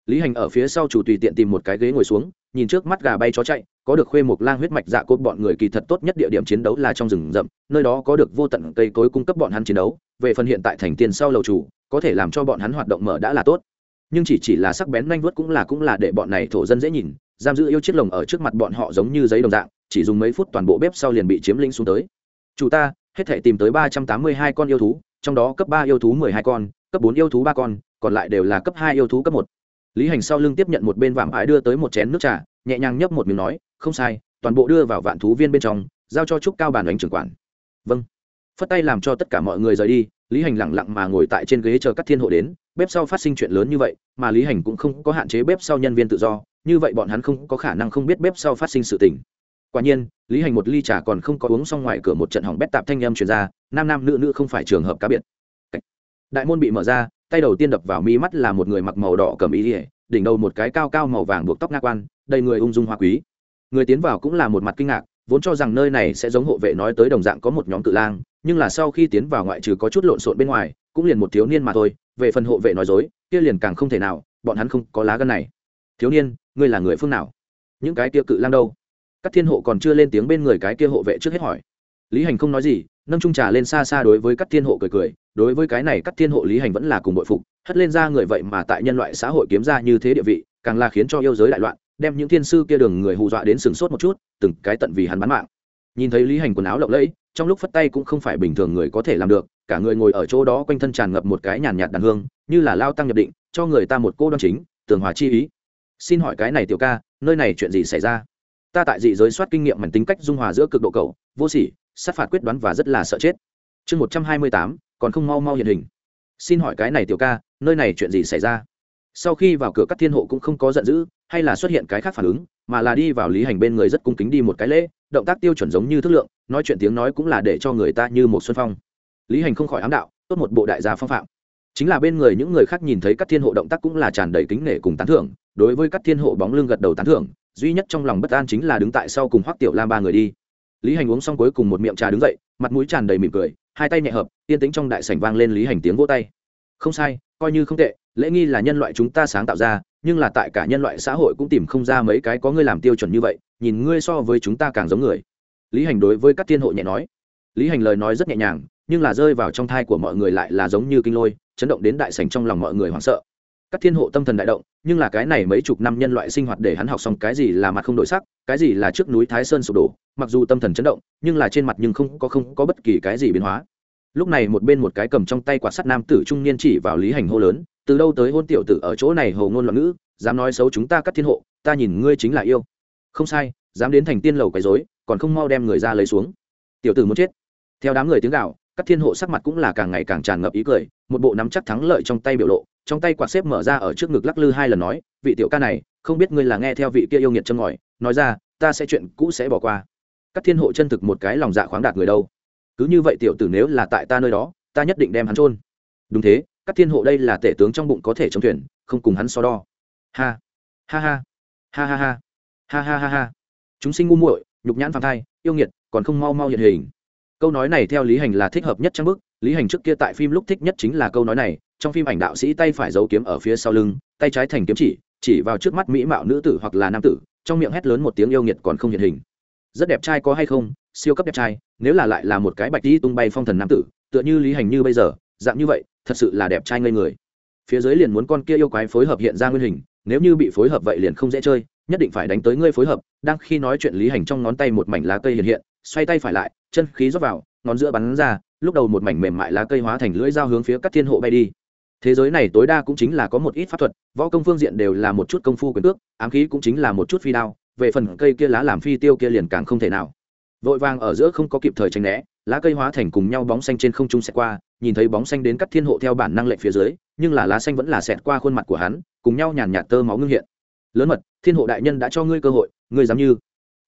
Speaker 1: Lý hành ở phía sau chủ tùy tiện tìm một cái ghế ngồi xuống, nhìn trước mắt gà bay chó chạy, có được khuê một lang huyết mạch dạ cốt bọn người kỳ thật tốt nhất địa điểm chiến đấu là trong rừng rậm, nơi đó có được vô tận cây cối cung cấp bọn hắn chiến đấu, về phần hiện tại thành tiền sau lầu chủ, có thể làm cho bọn hắn hoạt động mở đã là tốt. Nhưng chỉ chỉ là sắc bén nhanh vuốt cũng là cũng là để bọn này thổ dân dễ nhìn, giam giữ yêu chiếc lồng ở trước mặt bọn họ giống như giấy đồng dạng, chỉ dùng mấy phút toàn bộ bếp sau liền bị chiếm lĩnh xuống tới. Chủ ta, hết thể tìm tới ba trăm tám mươi hai con yêu thú, trong đó cấp ba yêu thú mười hai con, cấp bốn yêu thú ba con, còn lại đều là cấp hai yêu thú cấp một lý hành sau lưng tiếp nhận một bên vạm ải đưa tới một chén nước trà, nhẹ nhàng nhấp một miếng nói, không sai, toàn bộ đưa vào vạn thú viên bên trong, giao cho trúc cao bàn đánh trưởng quản. Vâng. Phất tay làm cho tất cả mọi người rời đi, lý hành lẳng lặng mà ngồi tại trên ghế chờ các thiên hộ đến, bếp sau phát sinh chuyện lớn như vậy, mà lý hành cũng không có hạn chế bếp sau nhân viên tự do, như vậy bọn hắn không có khả năng không biết bếp sau phát sinh sự tình. Quả nhiên, lý hành một ly trà còn không có uống xong ngoài cửa một trận hỏng bét tạp thanh âm truyền ra, nam nam nữ nữ không phải trường hợp cá biệt. Đại môn bị mở ra tay đầu tiên đập vào mi mắt là một người mặc màu đỏ cầm ý ỉa đỉnh đầu một cái cao cao màu vàng buộc tóc nga quan, đầy người ung dung hoa quý. Người tiến vào cũng là một mặt kinh ngạc, vốn cho rằng nơi này sẽ giống hộ vệ nói tới đồng dạng có một nhóm cự lang, nhưng là sau khi tiến vào ngoại trừ có chút lộn xộn bên ngoài, cũng liền một thiếu niên mà thôi, về phần hộ vệ nói dối, kia liền càng không thể nào, bọn hắn không có lá gân này. Thiếu niên, ngươi là người phương nào? Những cái kia cự lang đâu? Các thiên hộ còn chưa lên tiếng bên người cái kia hộ vệ trước hết hỏi. Lý hành không nói gì, nâng trung trà lên xa xa đối với các thiên hộ cười cười đối với cái này các thiên hộ lý hành vẫn là cùng bội phục, hất lên ra người vậy mà tại nhân loại xã hội kiếm ra như thế địa vị, càng là khiến cho yêu giới đại loạn, đem những thiên sư kia đường người hù dọa đến sừng sốt một chút, từng cái tận vì hắn bán mạng. Nhìn thấy lý hành quần áo lộng lẫy, trong lúc phất tay cũng không phải bình thường người có thể làm được, cả người ngồi ở chỗ đó quanh thân tràn ngập một cái nhàn nhạt đàn hương, như là lao tăng nhập định, cho người ta một cô đoan chính, tường hòa chi ý. Xin hỏi cái này tiểu ca, nơi này chuyện gì xảy ra? Ta tại dị giới soát kinh nghiệm mảnh tính cách dung hòa giữa cực độ cầu vô sỉ, sát phạt quyết đoán và rất là sợ chết. Chương một trăm hai mươi tám còn không mau mau hiện hình. Xin hỏi cái này tiểu ca, nơi này chuyện gì xảy ra? Sau khi vào cửa các thiên hộ cũng không có giận dữ, hay là xuất hiện cái khác phản ứng, mà là đi vào lý hành bên người rất cung kính đi một cái lễ, động tác tiêu chuẩn giống như thức lượng, nói chuyện tiếng nói cũng là để cho người ta như một xuân phong. Lý hành không khỏi ám đạo, tốt một bộ đại gia phong phạm. Chính là bên người những người khác nhìn thấy các thiên hộ động tác cũng là tràn đầy kính nể cùng tán thưởng, đối với các thiên hộ bóng lưng gật đầu tán thưởng, duy nhất trong lòng bất an chính là đứng tại sau cùng hoắc tiểu lam ba người đi. Lý hành uống xong cuối cùng một miệng trà đứng dậy, mặt mũi tràn đầy mỉm cười hai tay nhẹ hợp, yên tĩnh trong đại sảnh vang lên lý hành tiếng vỗ tay. Không sai, coi như không tệ, lễ nghi là nhân loại chúng ta sáng tạo ra, nhưng là tại cả nhân loại xã hội cũng tìm không ra mấy cái có ngươi làm tiêu chuẩn như vậy, nhìn ngươi so với chúng ta càng giống người. Lý hành đối với các thiên hộ nhẹ nói. Lý hành lời nói rất nhẹ nhàng, nhưng là rơi vào trong thai của mọi người lại là giống như kinh lôi, chấn động đến đại sảnh trong lòng mọi người hoảng sợ các thiên hộ tâm thần đại động, nhưng là cái này mấy chục năm nhân loại sinh hoạt để hắn học xong cái gì là mặt không đổi sắc, cái gì là trước núi thái sơn sụp đổ, mặc dù tâm thần chấn động, nhưng là trên mặt nhưng không có không có bất kỳ cái gì biến hóa. Lúc này một bên một cái cầm trong tay quạt sắt nam tử trung niên chỉ vào lý hành hô lớn, từ đâu tới hôn tiểu tử ở chỗ này hầu ngôn loạn ngữ, dám nói xấu chúng ta cắt thiên hộ, ta nhìn ngươi chính là yêu. Không sai, dám đến thành tiên lầu quấy rối, còn không mau đem người ra lấy xuống. Tiểu tử muốn chết. Theo đám người tiếng gạo các thiên hộ sắc mặt cũng là càng ngày càng tràn ngập ý cười, một bộ nắm chắc thắng lợi trong tay biểu lộ trong tay quạt xếp mở ra ở trước ngực lắc lư hai lần nói, vị tiểu ca này, không biết ngươi là nghe theo vị kia yêu nghiệt châm ngòi, nói ra, ta sẽ chuyện cũ sẽ bỏ qua. Các thiên hộ chân thực một cái lòng dạ khoáng đạt người đâu. Cứ như vậy tiểu tử nếu là tại ta nơi đó, ta nhất định đem hắn trôn đúng thế các thiên hộ đây là tể tướng trong bụng có thể chống thuyền, không cùng hắn so đo. Ha ha ha ha ha ha ha ha ha ha. Chúng sinh ngu muội, nhục nhãn phàm thai, yêu nghiệt, còn không mau mau hiện hình. Câu nói này theo lý hành là thích hợp nhất trang bức, lý hành trước kia tại phim lúc thích nhất chính là câu nói này trong phim ảnh đạo sĩ tay phải giấu kiếm ở phía sau lưng, tay trái thành kiếm chỉ chỉ vào trước mắt mỹ mạo nữ tử hoặc là nam tử, trong miệng hét lớn một tiếng yêu nghiệt còn không hiện hình. Rất đẹp trai có hay không? Siêu cấp đẹp trai, nếu là lại là một cái bạch đi tung bay phong thần nam tử, tựa như lý hành như bây giờ, dạng như vậy, thật sự là đẹp trai ngây người. Phía dưới liền muốn con kia yêu quái phối hợp hiện ra nguyên hình, nếu như bị phối hợp vậy liền không dễ chơi, nhất định phải đánh tới ngươi phối hợp. Đang khi nói chuyện lý hành trong ngón tay một mảnh lá cây hiện hiện, xoay tay phải lại, chân khí rót vào, ngón giữa bắn ra, lúc đầu một mảnh mềm mại lá cây hóa thành lưỡi dao hướng phía các thiên hộ bay đi thế giới này tối đa cũng chính là có một ít pháp thuật, võ công phương diện đều là một chút công phu quyền cước, ám khí cũng chính là một chút phi đao, về phần cây kia lá làm phi tiêu kia liền càng không thể nào. Vội vàng ở giữa không có kịp thời tránh né, lá cây hóa thành cùng nhau bóng xanh trên không trung xẹt qua, nhìn thấy bóng xanh đến cắt thiên hộ theo bản năng lệnh phía dưới, nhưng là lá xanh vẫn là xẹt qua khuôn mặt của hắn, cùng nhau nhàn nhạt tơ máu ngưng hiện. Lớn mật, thiên hộ đại nhân đã cho ngươi cơ hội, ngươi dám như.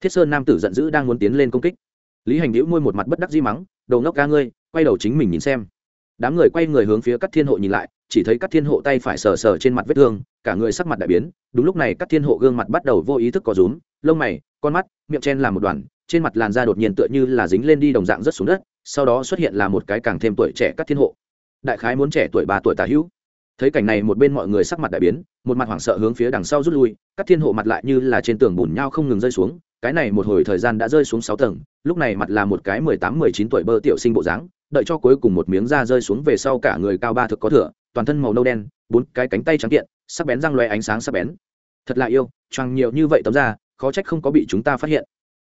Speaker 1: Thiết sơn nam tử giận dữ đang muốn tiến lên công kích. Lý hành đĩu môi một mặt bất đắc di mắng đầu ngốc ca ngươi, quay đầu chính mình nhìn xem. Đám người quay người hướng phía cắt thiên hộ nhìn lại chỉ thấy các thiên hộ tay phải sờ sờ trên mặt vết thương, cả người sắc mặt đại biến. Đúng lúc này các thiên hộ gương mặt bắt đầu vô ý thức có rúm, lông mày, con mắt, miệng chen làm một đoàn, trên mặt làn da đột nhiên tựa như là dính lên đi đồng dạng rất xuống đất, sau đó xuất hiện là một cái càng thêm tuổi trẻ các thiên hộ. Đại khái muốn trẻ tuổi ba tuổi tà hữu. Thấy cảnh này, một bên mọi người sắc mặt đại biến, một mặt hoảng sợ hướng phía đằng sau rút lui các thiên hộ mặt lại như là trên tường bùn nhau không ngừng rơi xuống, cái này một hồi thời gian đã rơi xuống sáu tầng, lúc này mặt là một cái mười tám, mười chín tuổi bơ tiểu sinh bộ dáng, đợi cho cuối cùng một miếng da rơi xuống về sau cả người cao ba thực có thửa toàn thân màu nâu đen, bốn cái cánh tay trắng kiện, sắc bén răng loe ánh sáng sắc bén. Thật là yêu, choàng nhiều như vậy tấm ra khó trách không có bị chúng ta phát hiện.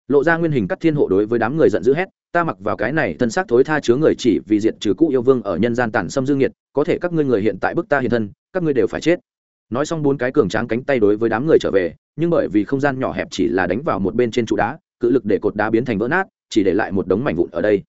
Speaker 1: Lộ ra nguyên hình cắt thiên hộ đối với đám người giận dữ hét, ta mặc vào cái này thân xác thối tha chứa người chỉ vì diện trừ cũ yêu vương ở nhân gian tản xâm dương nhiệt có thể các ngươi người hiện tại bức ta hiện thân, các ngươi đều phải chết. Nói xong bốn cái cường tráng cánh tay đối với đám người trở về, nhưng bởi vì không gian nhỏ hẹp chỉ là đánh vào một bên trên trụ đá, cự lực để cột đá biến thành vỡ nát, chỉ để lại một đống mảnh vụn ở đây.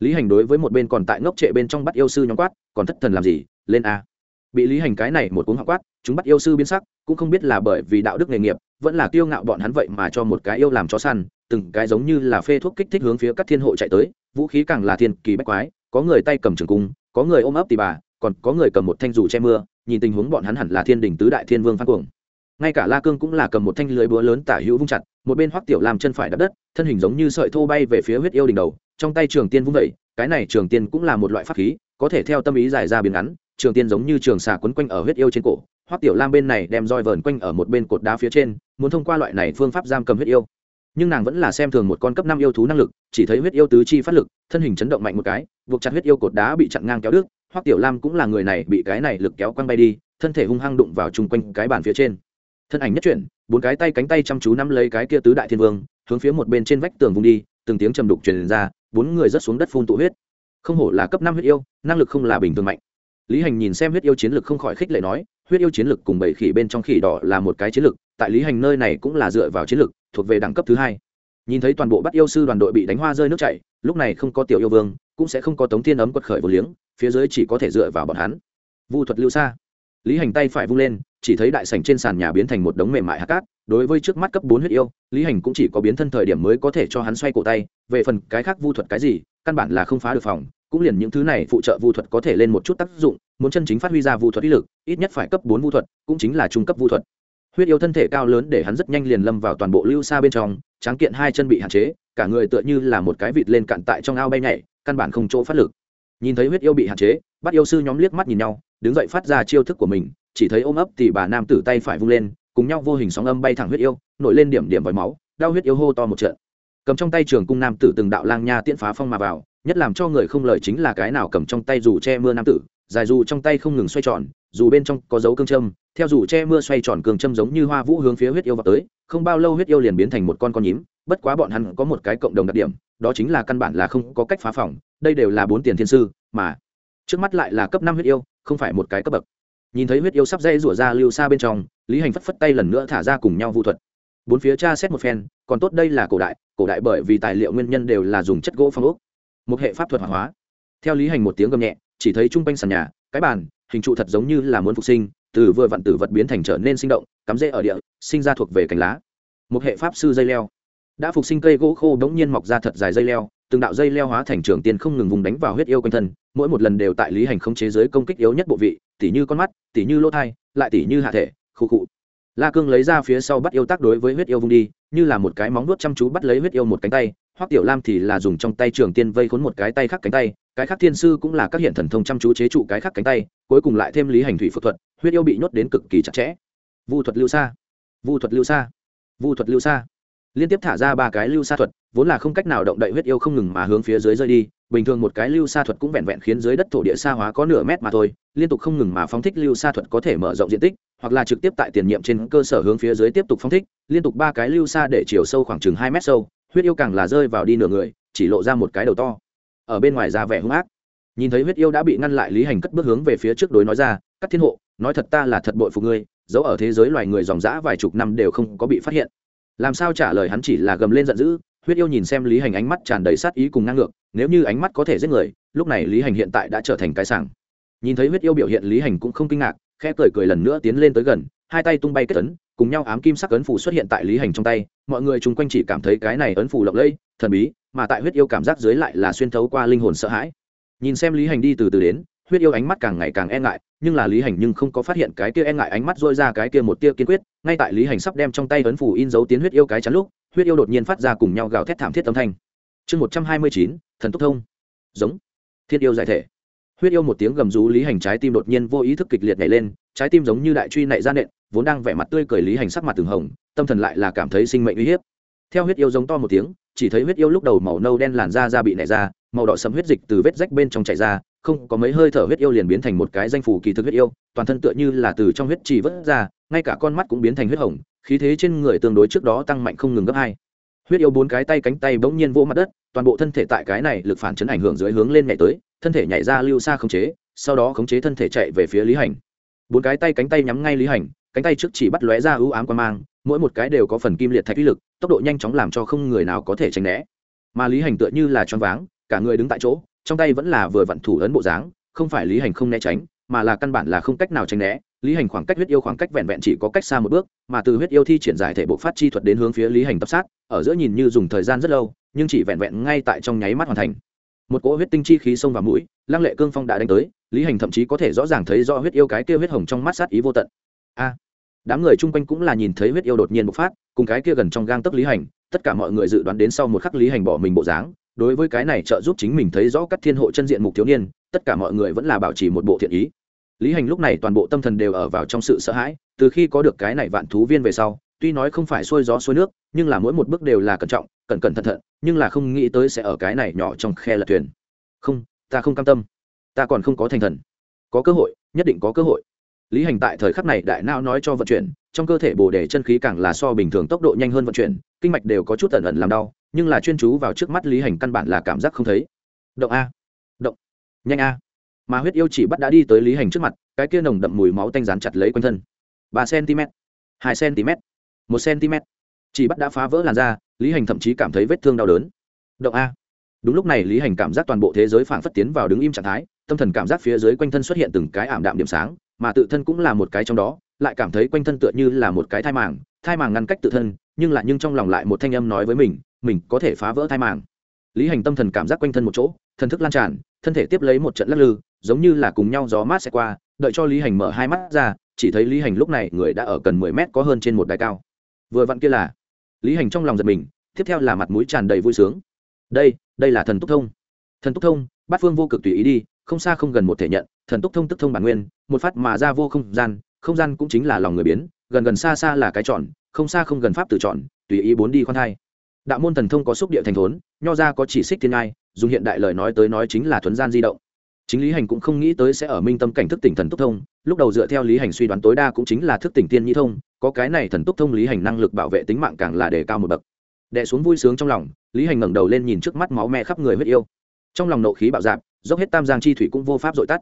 Speaker 1: Lý hành đối với một bên còn tại ngốc trệ bên trong bắt yêu sư nhóm quát, còn thất thần làm gì? Lên a. Bị lý hành cái này một cuốn họ quát, chúng bắt yêu sư biến sắc, cũng không biết là bởi vì đạo đức nghề nghiệp, vẫn là kiêu ngạo bọn hắn vậy mà cho một cái yêu làm chó săn, từng cái giống như là phê thuốc kích thích hướng phía các thiên hộ chạy tới, vũ khí càng là thiên kỳ bách quái, có người tay cầm trường cung, có người ôm ấp tì bà, còn có người cầm một thanh dù che mưa, nhìn tình huống bọn hắn hẳn là thiên đình tứ đại thiên vương phan cuồng. Ngay cả la cương cũng là cầm một thanh lưới búa lớn tả hữu vung chặt, một bên hoắc tiểu làm chân phải đập đất, thân hình giống như sợi thô bay về phía huyết yêu đỉnh đầu, trong tay trường tiên vung vẩy cái này trường tiên cũng là một loại pháp khí, có thể theo tâm ý giải ra biến ngắn trường tiên giống như trường xà quấn quanh ở huyết yêu trên cổ, hoắc tiểu lam bên này đem roi vờn quanh ở một bên cột đá phía trên, muốn thông qua loại này phương pháp giam cầm huyết yêu. Nhưng nàng vẫn là xem thường một con cấp năm yêu thú năng lực, chỉ thấy huyết yêu tứ chi phát lực, thân hình chấn động mạnh một cái, buộc chặt huyết yêu cột đá bị chặn ngang kéo đứt, hoắc tiểu lam cũng là người này bị cái này lực kéo quăng bay đi, thân thể hung hăng đụng vào chung quanh cái bàn phía trên. Thân ảnh nhất chuyển, bốn cái tay cánh tay chăm chú nắm lấy cái kia tứ đại thiên vương, hướng phía một bên trên vách tường vùng đi, từng tiếng trầm đục truyền ra, bốn người rớt xuống đất phun tụ huyết. Không hổ là cấp năm huyết yêu, năng lực không là bình thường mạnh lý hành nhìn xem huyết yêu chiến lực không khỏi khích lệ nói, huyết yêu chiến lực cùng bảy khỉ bên trong khỉ đỏ là một cái chiến lực, tại lý hành nơi này cũng là dựa vào chiến lực, thuộc về đẳng cấp thứ hai. Nhìn thấy toàn bộ bắt yêu sư đoàn đội bị đánh hoa rơi nước chảy, lúc này không có tiểu yêu vương, cũng sẽ không có tống thiên ấm quật khởi vô liếng, phía dưới chỉ có thể dựa vào bọn hắn. Vu thuật lưu xa. Lý hành tay phải vung lên, chỉ thấy đại sảnh trên sàn nhà biến thành một đống mềm mại hạt cát, đối với trước mắt cấp bốn huyết yêu, lý hành cũng chỉ có biến thân thời điểm mới có thể cho hắn xoay cổ tay, về phần cái khác vu thuật cái gì căn bản là không phá được phòng, cũng liền những thứ này phụ trợ vu thuật có thể lên một chút tác dụng, muốn chân chính phát huy ra vu thuật ý lực, ít nhất phải cấp bốn vu thuật, cũng chính là trung cấp vu thuật. Huyết yêu thân thể cao lớn để hắn rất nhanh liền lâm vào toàn bộ lưu xa bên trong, tráng kiện hai chân bị hạn chế, cả người tựa như là một cái vịt lên cạn tại trong ao bay nhảy, căn bản không chỗ phát lực. Nhìn thấy huyết yêu bị hạn chế, bắt yêu sư nhóm liếc mắt nhìn nhau, đứng dậy phát ra chiêu thức của mình, chỉ thấy ôm ấp thì bà nam tử tay phải vung lên, cùng nhau vô hình sóng âm bay thẳng huyết yêu, nổi lên điểm điểm vòi máu, đau huyết yêu hô to một trận cầm trong tay trường cung nam tử từng đạo lang nha tiễn phá phong mà vào, nhất làm cho người không lời chính là cái nào cầm trong tay dù che mưa nam tử, dài dù trong tay không ngừng xoay tròn, dù bên trong có dấu cương châm, theo dù che mưa xoay tròn cương châm giống như hoa vũ hướng phía huyết yêu vào tới, không bao lâu huyết yêu liền biến thành một con con nhím, bất quá bọn hắn có một cái cộng đồng đặc điểm, đó chính là căn bản là không có cách phá phòng, đây đều là bốn tiền thiên sư, mà trước mắt lại là cấp năm huyết yêu, không phải một cái cấp bậc. Nhìn thấy huyết yêu sắp dây rủa ra lưu xa bên trong, lý hành phất phất tay lần nữa thả ra cùng nhau vu thuật bốn phía tra xét một phen, còn tốt đây là cổ đại cổ đại bởi vì tài liệu nguyên nhân đều là dùng chất gỗ phong ốc, một hệ pháp thuật hoạt hóa. Theo lý hành một tiếng gầm nhẹ, chỉ thấy chung quanh sàn nhà, cái bàn, hình trụ thật giống như là muốn phục sinh, từ vừa vặn tử vật biến thành trở nên sinh động, cắm rễ ở địa, sinh ra thuộc về cành lá. Một hệ pháp sư dây leo. Đã phục sinh cây gỗ khô đ ố n g nhiên mọc ra thật dài dây leo, từng đạo dây leo hóa thành trường tiên không ngừng vùng đánh vào huyết yêu quanh thân, mỗi một lần đều tại lý hành không chế giới công kích yếu nhất bộ vị, tỉ như con mắt, tỉ như lỗ thai lại tỉ như hạ thể khu cụ la cương lấy ra phía sau bắt yêu tác đối với huyết yêu vung đi, như là một cái móng nuốt chăm chú bắt lấy huyết yêu một cánh tay, hoắc tiểu lam thì là dùng trong tay trường tiên vây khốn một cái tay khác cánh tay, cái khác thiên sư cũng là các hiện thần thông chăm chú chế trụ cái khác cánh tay, cuối cùng lại thêm lý hành thủy phẫu thuật, huyết yêu bị nhốt đến cực kỳ chặt chẽ. Vu thuật lưu xa. Vu thuật lưu xa. Vu thuật lưu xa. Liên tiếp thả ra ba cái lưu xa thuật, vốn là không cách nào động đậy huyết yêu không ngừng mà hướng phía dưới rơi đi, bình thường một cái lưu xa thuật cũng vẹn vẹn khiến dưới đất thổ địa xa hóa có nửa mét mà thôi, liên tục không ngừng mà phóng thích lưu xa thuật có thể mở rộng diện tích hoặc là trực tiếp tại tiền nhiệm trên cơ sở hướng phía dưới tiếp tục phóng thích, liên tục ba cái lưu xa để chiều sâu khoảng chừng hai mét sâu, huyết yêu càng là rơi vào đi nửa người, chỉ lộ ra một cái đầu to. Ở bên ngoài ra vẻ hung ác. Nhìn thấy huyết yêu đã bị ngăn lại lý hành cất bước hướng về phía trước đối nói ra các thiên hộ, nói thật ta là thật bội phục ngươi giấu ở thế giới loài người dòng dã vài chục năm đều không có bị phát hiện. Làm sao trả lời hắn chỉ là gầm lên giận dữ, huyết yêu nhìn xem lý hành ánh mắt tràn đầy sát ý cùng ngang ngược, nếu như ánh mắt có thể giết người, lúc này lý hành hiện tại đã trở thành cái sảng. Nhìn thấy huyết yêu biểu hiện lý hành cũng không kinh ngạc khẽ cười cười lần nữa tiến lên tới gần, hai tay tung bay kết ấn, cùng nhau ám kim sắc ấn phủ xuất hiện tại lý hành trong tay, mọi người chung quanh chỉ cảm thấy cái này ấn phủ lộng lẫy, thần bí, mà tại huyết yêu cảm giác dưới lại là xuyên thấu qua linh hồn sợ hãi. Nhìn xem lý hành đi từ từ đến, huyết yêu ánh mắt càng ngày càng e ngại, nhưng là lý hành nhưng không có phát hiện cái kia e ngại ánh mắt dôi ra cái kia một tia kiên quyết, ngay tại lý hành sắp đem trong tay ấn phủ in dấu tiến huyết yêu cái chắn lúc, huyết yêu đột nhiên phát ra cùng nhau gào thét thảm thiết âm thanh. Chương một trăm hai mươi chín, thần tốc thông. Giống. Thiết yêu giải thể huyết yêu một tiếng gầm rú lý hành trái tim đột nhiên vô ý thức kịch liệt nhảy lên, trái tim giống như đại truy nảy ra nện, vốn đang vẻ mặt tươi cười lý hành sắc mặt từng hồng, tâm thần lại là cảm thấy sinh mệnh uy hiếp. Theo huyết yêu giống to một tiếng, chỉ thấy huyết yêu lúc đầu màu nâu đen làn da da bị nảy ra, màu đỏ sẫm huyết dịch từ vết rách bên trong chảy ra, không có mấy hơi thở huyết yêu liền biến thành một cái danh phủ kỳ thực huyết yêu, toàn thân tựa như là từ trong huyết trì vớt ra, ngay cả con mắt cũng biến thành huyết hồng, khí thế trên người tương đối trước đó tăng mạnh không ngừng gấp hai. Huyết yêu bốn cái tay cánh tay bỗng nhiên vỗ mặt đất, toàn bộ thân thể tại cái này lực phản chấn ảnh hưởng dưới hướng lên nhảy tới thân thể nhảy ra lưu xa khống chế, sau đó khống chế thân thể chạy về phía lý hành. Bốn cái tay cánh tay nhắm ngay lý hành, cánh tay trước chỉ bắt lóe ra ưu ám quan mang, mỗi một cái đều có phần kim liệt thạch uy lực, tốc độ nhanh chóng làm cho không người nào có thể tránh né. Mà lý hành tựa như là choáng váng, cả người đứng tại chỗ, trong tay vẫn là vừa vặn thủ ấn bộ dáng, không phải lý hành không né tránh, mà là căn bản là không cách nào tránh né. Lý hành khoảng cách huyết yêu khoảng cách vẹn vẹn chỉ có cách xa một bước, mà từ huyết yêu thi triển giải thể bộ phát chi thuật đến hướng phía lý hành tập sát, ở giữa nhìn như dùng thời gian rất lâu, nhưng chỉ vẹn vẹn ngay tại trong nháy mắt hoàn thành một cỗ huyết tinh chi khí xông vào mũi, lăng lệ cương phong đã đánh tới, lý hành thậm chí có thể rõ ràng thấy do huyết yêu cái kia huyết hồng trong mắt sát ý vô tận. A! Đám người chung quanh cũng là nhìn thấy huyết yêu đột nhiên bộc phát, cùng cái kia gần trong gang tấc lý hành, tất cả mọi người dự đoán đến sau một khắc lý hành bỏ mình bộ dáng, đối với cái này trợ giúp chính mình thấy rõ các thiên hộ chân diện mục thiếu niên, tất cả mọi người vẫn là bảo trì một bộ thiện ý. Lý hành lúc này toàn bộ tâm thần đều ở vào trong sự sợ hãi, từ khi có được cái này vạn thú viên về sau, tuy nói không phải xuôi gió xuôi nước, nhưng là mỗi một bước đều là cẩn trọng cẩn cẩn thận thận, nhưng là không nghĩ tới sẽ ở cái này nhỏ trong khe lật thuyền. Không, ta không cam tâm. Ta còn không có thành thần. Có cơ hội, nhất định có cơ hội. Lý hành tại thời khắc này đại não nói cho vận chuyển, trong cơ thể bồ đề chân khí càng là so bình thường tốc độ nhanh hơn vận chuyển, kinh mạch đều có chút ẩn ẩn làm đau, nhưng là chuyên chú vào trước mắt lý hành căn bản là cảm giác không thấy. Động a. Động. Nhanh a. Mà huyết yêu chỉ bắt đã đi tới lý hành trước mặt, cái kia nồng đậm mùi máu tanh rán chặt lấy quanh thân. Ba cm hai cm một cm chỉ bắt đã phá vỡ làn da lý hành thậm chí cảm thấy vết thương đau đớn. Động a. Đúng lúc này, lý hành cảm giác toàn bộ thế giới phảng phất tiến vào đứng im trạng thái, tâm thần cảm giác phía dưới quanh thân xuất hiện từng cái ảm đạm điểm sáng, mà tự thân cũng là một cái trong đó, lại cảm thấy quanh thân tựa như là một cái thai màng thai màng ngăn cách tự thân, nhưng lại nhưng trong lòng lại một thanh âm nói với mình mình có thể phá vỡ thai màng. Lý hành tâm thần cảm giác quanh thân một chỗ, thần thức lan tràn, thân thể tiếp lấy một trận lắc lư, giống như là cùng nhau gió mát sẽ qua, đợi cho lý hành mở hai mắt ra, chỉ thấy lý hành lúc này người đã ở cần mười mét có hơn trên một đài cao. Vừa vặn kia là lý hành trong lòng giật mình tiếp theo là mặt mũi tràn đầy vui sướng. Đây đây là thần túc thông. Thần túc thông bát phương vô cực tùy ý đi không xa không gần một thể nhận thần túc thông tức thông bản nguyên một phát mà ra vô không gian không gian cũng chính là lòng người biến gần gần xa xa là cái chọn, không xa không gần pháp tự chọn tùy ý bốn đi khoan thai. Đạo môn thần thông có xúc địa thành thốn nho ra có chỉ xích thiên ngai dùng hiện đại lời nói tới nói chính là thuấn gian di động chính lý hành cũng không nghĩ tới sẽ ở minh tâm cảnh thức tỉnh thần túc thông, lúc đầu dựa theo lý hành suy đoán tối đa cũng chính là thức tỉnh tiên nhi thông, có cái này thần túc thông lý hành năng lực bảo vệ tính mạng càng là đề cao một bậc. Đẻ xuống vui sướng trong lòng, lý hành ngẩng đầu lên nhìn trước mắt máu me khắp người huyết yêu. Trong lòng nộ khí bạo dạp dốc hết tam giang chi thủy cũng vô pháp dội tắt.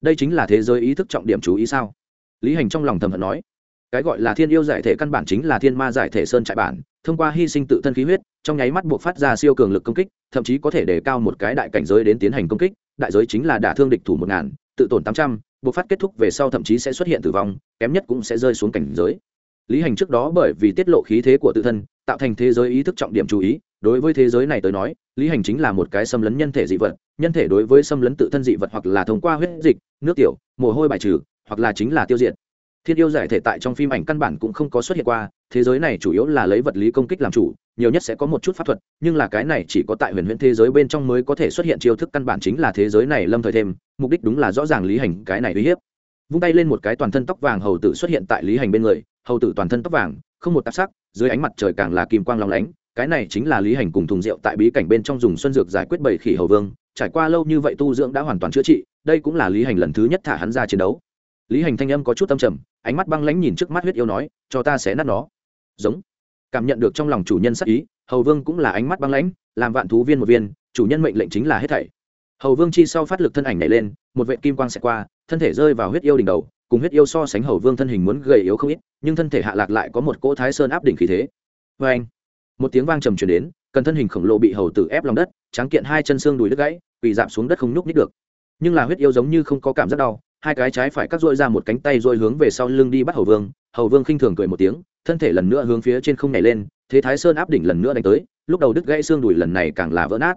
Speaker 1: Đây chính là thế giới ý thức trọng điểm chú ý sao? Lý hành trong lòng thầm hận nói. Cái gọi là thiên yêu giải thể căn bản chính là thiên ma giải thể sơn trại bản, thông qua hy sinh tự thân khí huyết, trong nháy mắt buộc phát ra siêu cường lực công kích, thậm chí có thể đề cao một cái đại cảnh giới đến tiến hành công kích đại giới chính là đả thương địch thủ một ngàn, tự tổn tám trăm buộc phát kết thúc về sau thậm chí sẽ xuất hiện tử vong, kém nhất cũng sẽ rơi xuống cảnh giới. Lý hành trước đó bởi vì tiết lộ khí thế của tự thân, tạo thành thế giới ý thức trọng điểm chú ý, đối với thế giới này tới nói, lý hành chính là một cái xâm lấn nhân thể dị vật, nhân thể đối với xâm lấn tự thân dị vật hoặc là thông qua huyết dịch, nước tiểu, mồ hôi bài trừ, hoặc là chính là tiêu diệt. Thiên yêu giải thể tại trong phim ảnh căn bản cũng không có xuất hiện qua, thế giới này chủ yếu là lấy vật lý công kích làm chủ nhiều nhất sẽ có một chút pháp thuật, nhưng là cái này chỉ có tại huyền huyễn thế giới bên trong mới có thể xuất hiện chiêu thức căn bản chính là thế giới này lâm thời thêm, mục đích đúng là rõ ràng lý hành cái này uy hiếp. Vung tay lên một cái toàn thân tóc vàng hầu tử xuất hiện tại lý hành bên người, hầu tử toàn thân tóc vàng, không một tạp sắc, dưới ánh mặt trời càng là kim quang lòng lánh, cái này chính là lý hành cùng thùng rượu tại bí cảnh bên trong dùng xuân dược giải quyết bảy khỉ hầu vương, trải qua lâu như vậy tu dưỡng đã hoàn toàn chữa trị, đây cũng là lý hành lần thứ nhất thả hắn ra chiến đấu. Lý hành thanh âm có chút tâm trầm, ánh mắt băng lãnh nhìn trước mắt huyết yêu nói, cho ta sẽ nát nó. Giống cảm nhận được trong lòng chủ nhân sắc ý, hầu vương cũng là ánh mắt băng lãnh, làm vạn thú viên một viên, chủ nhân mệnh lệnh chính là hết thảy. Hầu vương chi sau phát lực thân ảnh nhảy lên, một vệ kim quang sẽ qua, thân thể rơi vào huyết yêu đỉnh đầu, cùng huyết yêu so sánh hầu vương thân hình muốn gầy yếu không ít, nhưng thân thể hạ lạc lại có một cỗ thái sơn áp đỉnh khí thế. Vê anh một tiếng vang trầm truyền đến, cần thân hình khổng lồ bị hầu tử ép lòng đất, tráng kiện hai chân xương đùi đứt gãy, quỳ dạp xuống đất không nhúc nít được. Nhưng là huyết yêu giống như không có cảm giác đau, hai cái trái phải cắt dội ra một cánh tay dội hướng về sau lưng đi bắt hầu vương hầu vương khinh thường cười một tiếng thân thể lần nữa hướng phía trên không nhảy lên, thế thái sơn áp đỉnh lần nữa đánh tới, lúc đầu đứt gãy xương đùi lần này càng là vỡ nát.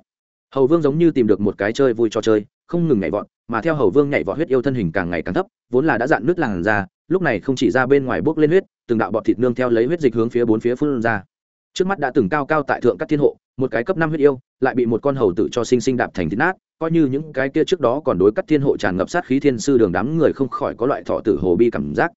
Speaker 1: Hầu vương giống như tìm được một cái chơi vui cho chơi, không ngừng nhảy vọt, mà theo hầu vương nhảy vọt huyết yêu thân hình càng ngày càng thấp, vốn là đã dạn nước làn ra lúc này không chỉ ra bên ngoài bốc lên huyết, từng đạo bọt thịt nương theo lấy huyết dịch hướng phía bốn phía phun ra. Trước mắt đã từng cao cao tại thượng các thiên hộ, một cái cấp năm huyết yêu, lại bị một con hầu tử cho sinh sinh đạp thành thịt nát, coi như những cái kia trước đó còn đối các thiên hộ tràn ngập sát khí thiên sư đường đám người không khỏi có loại thọ tử hồ bi cảm giác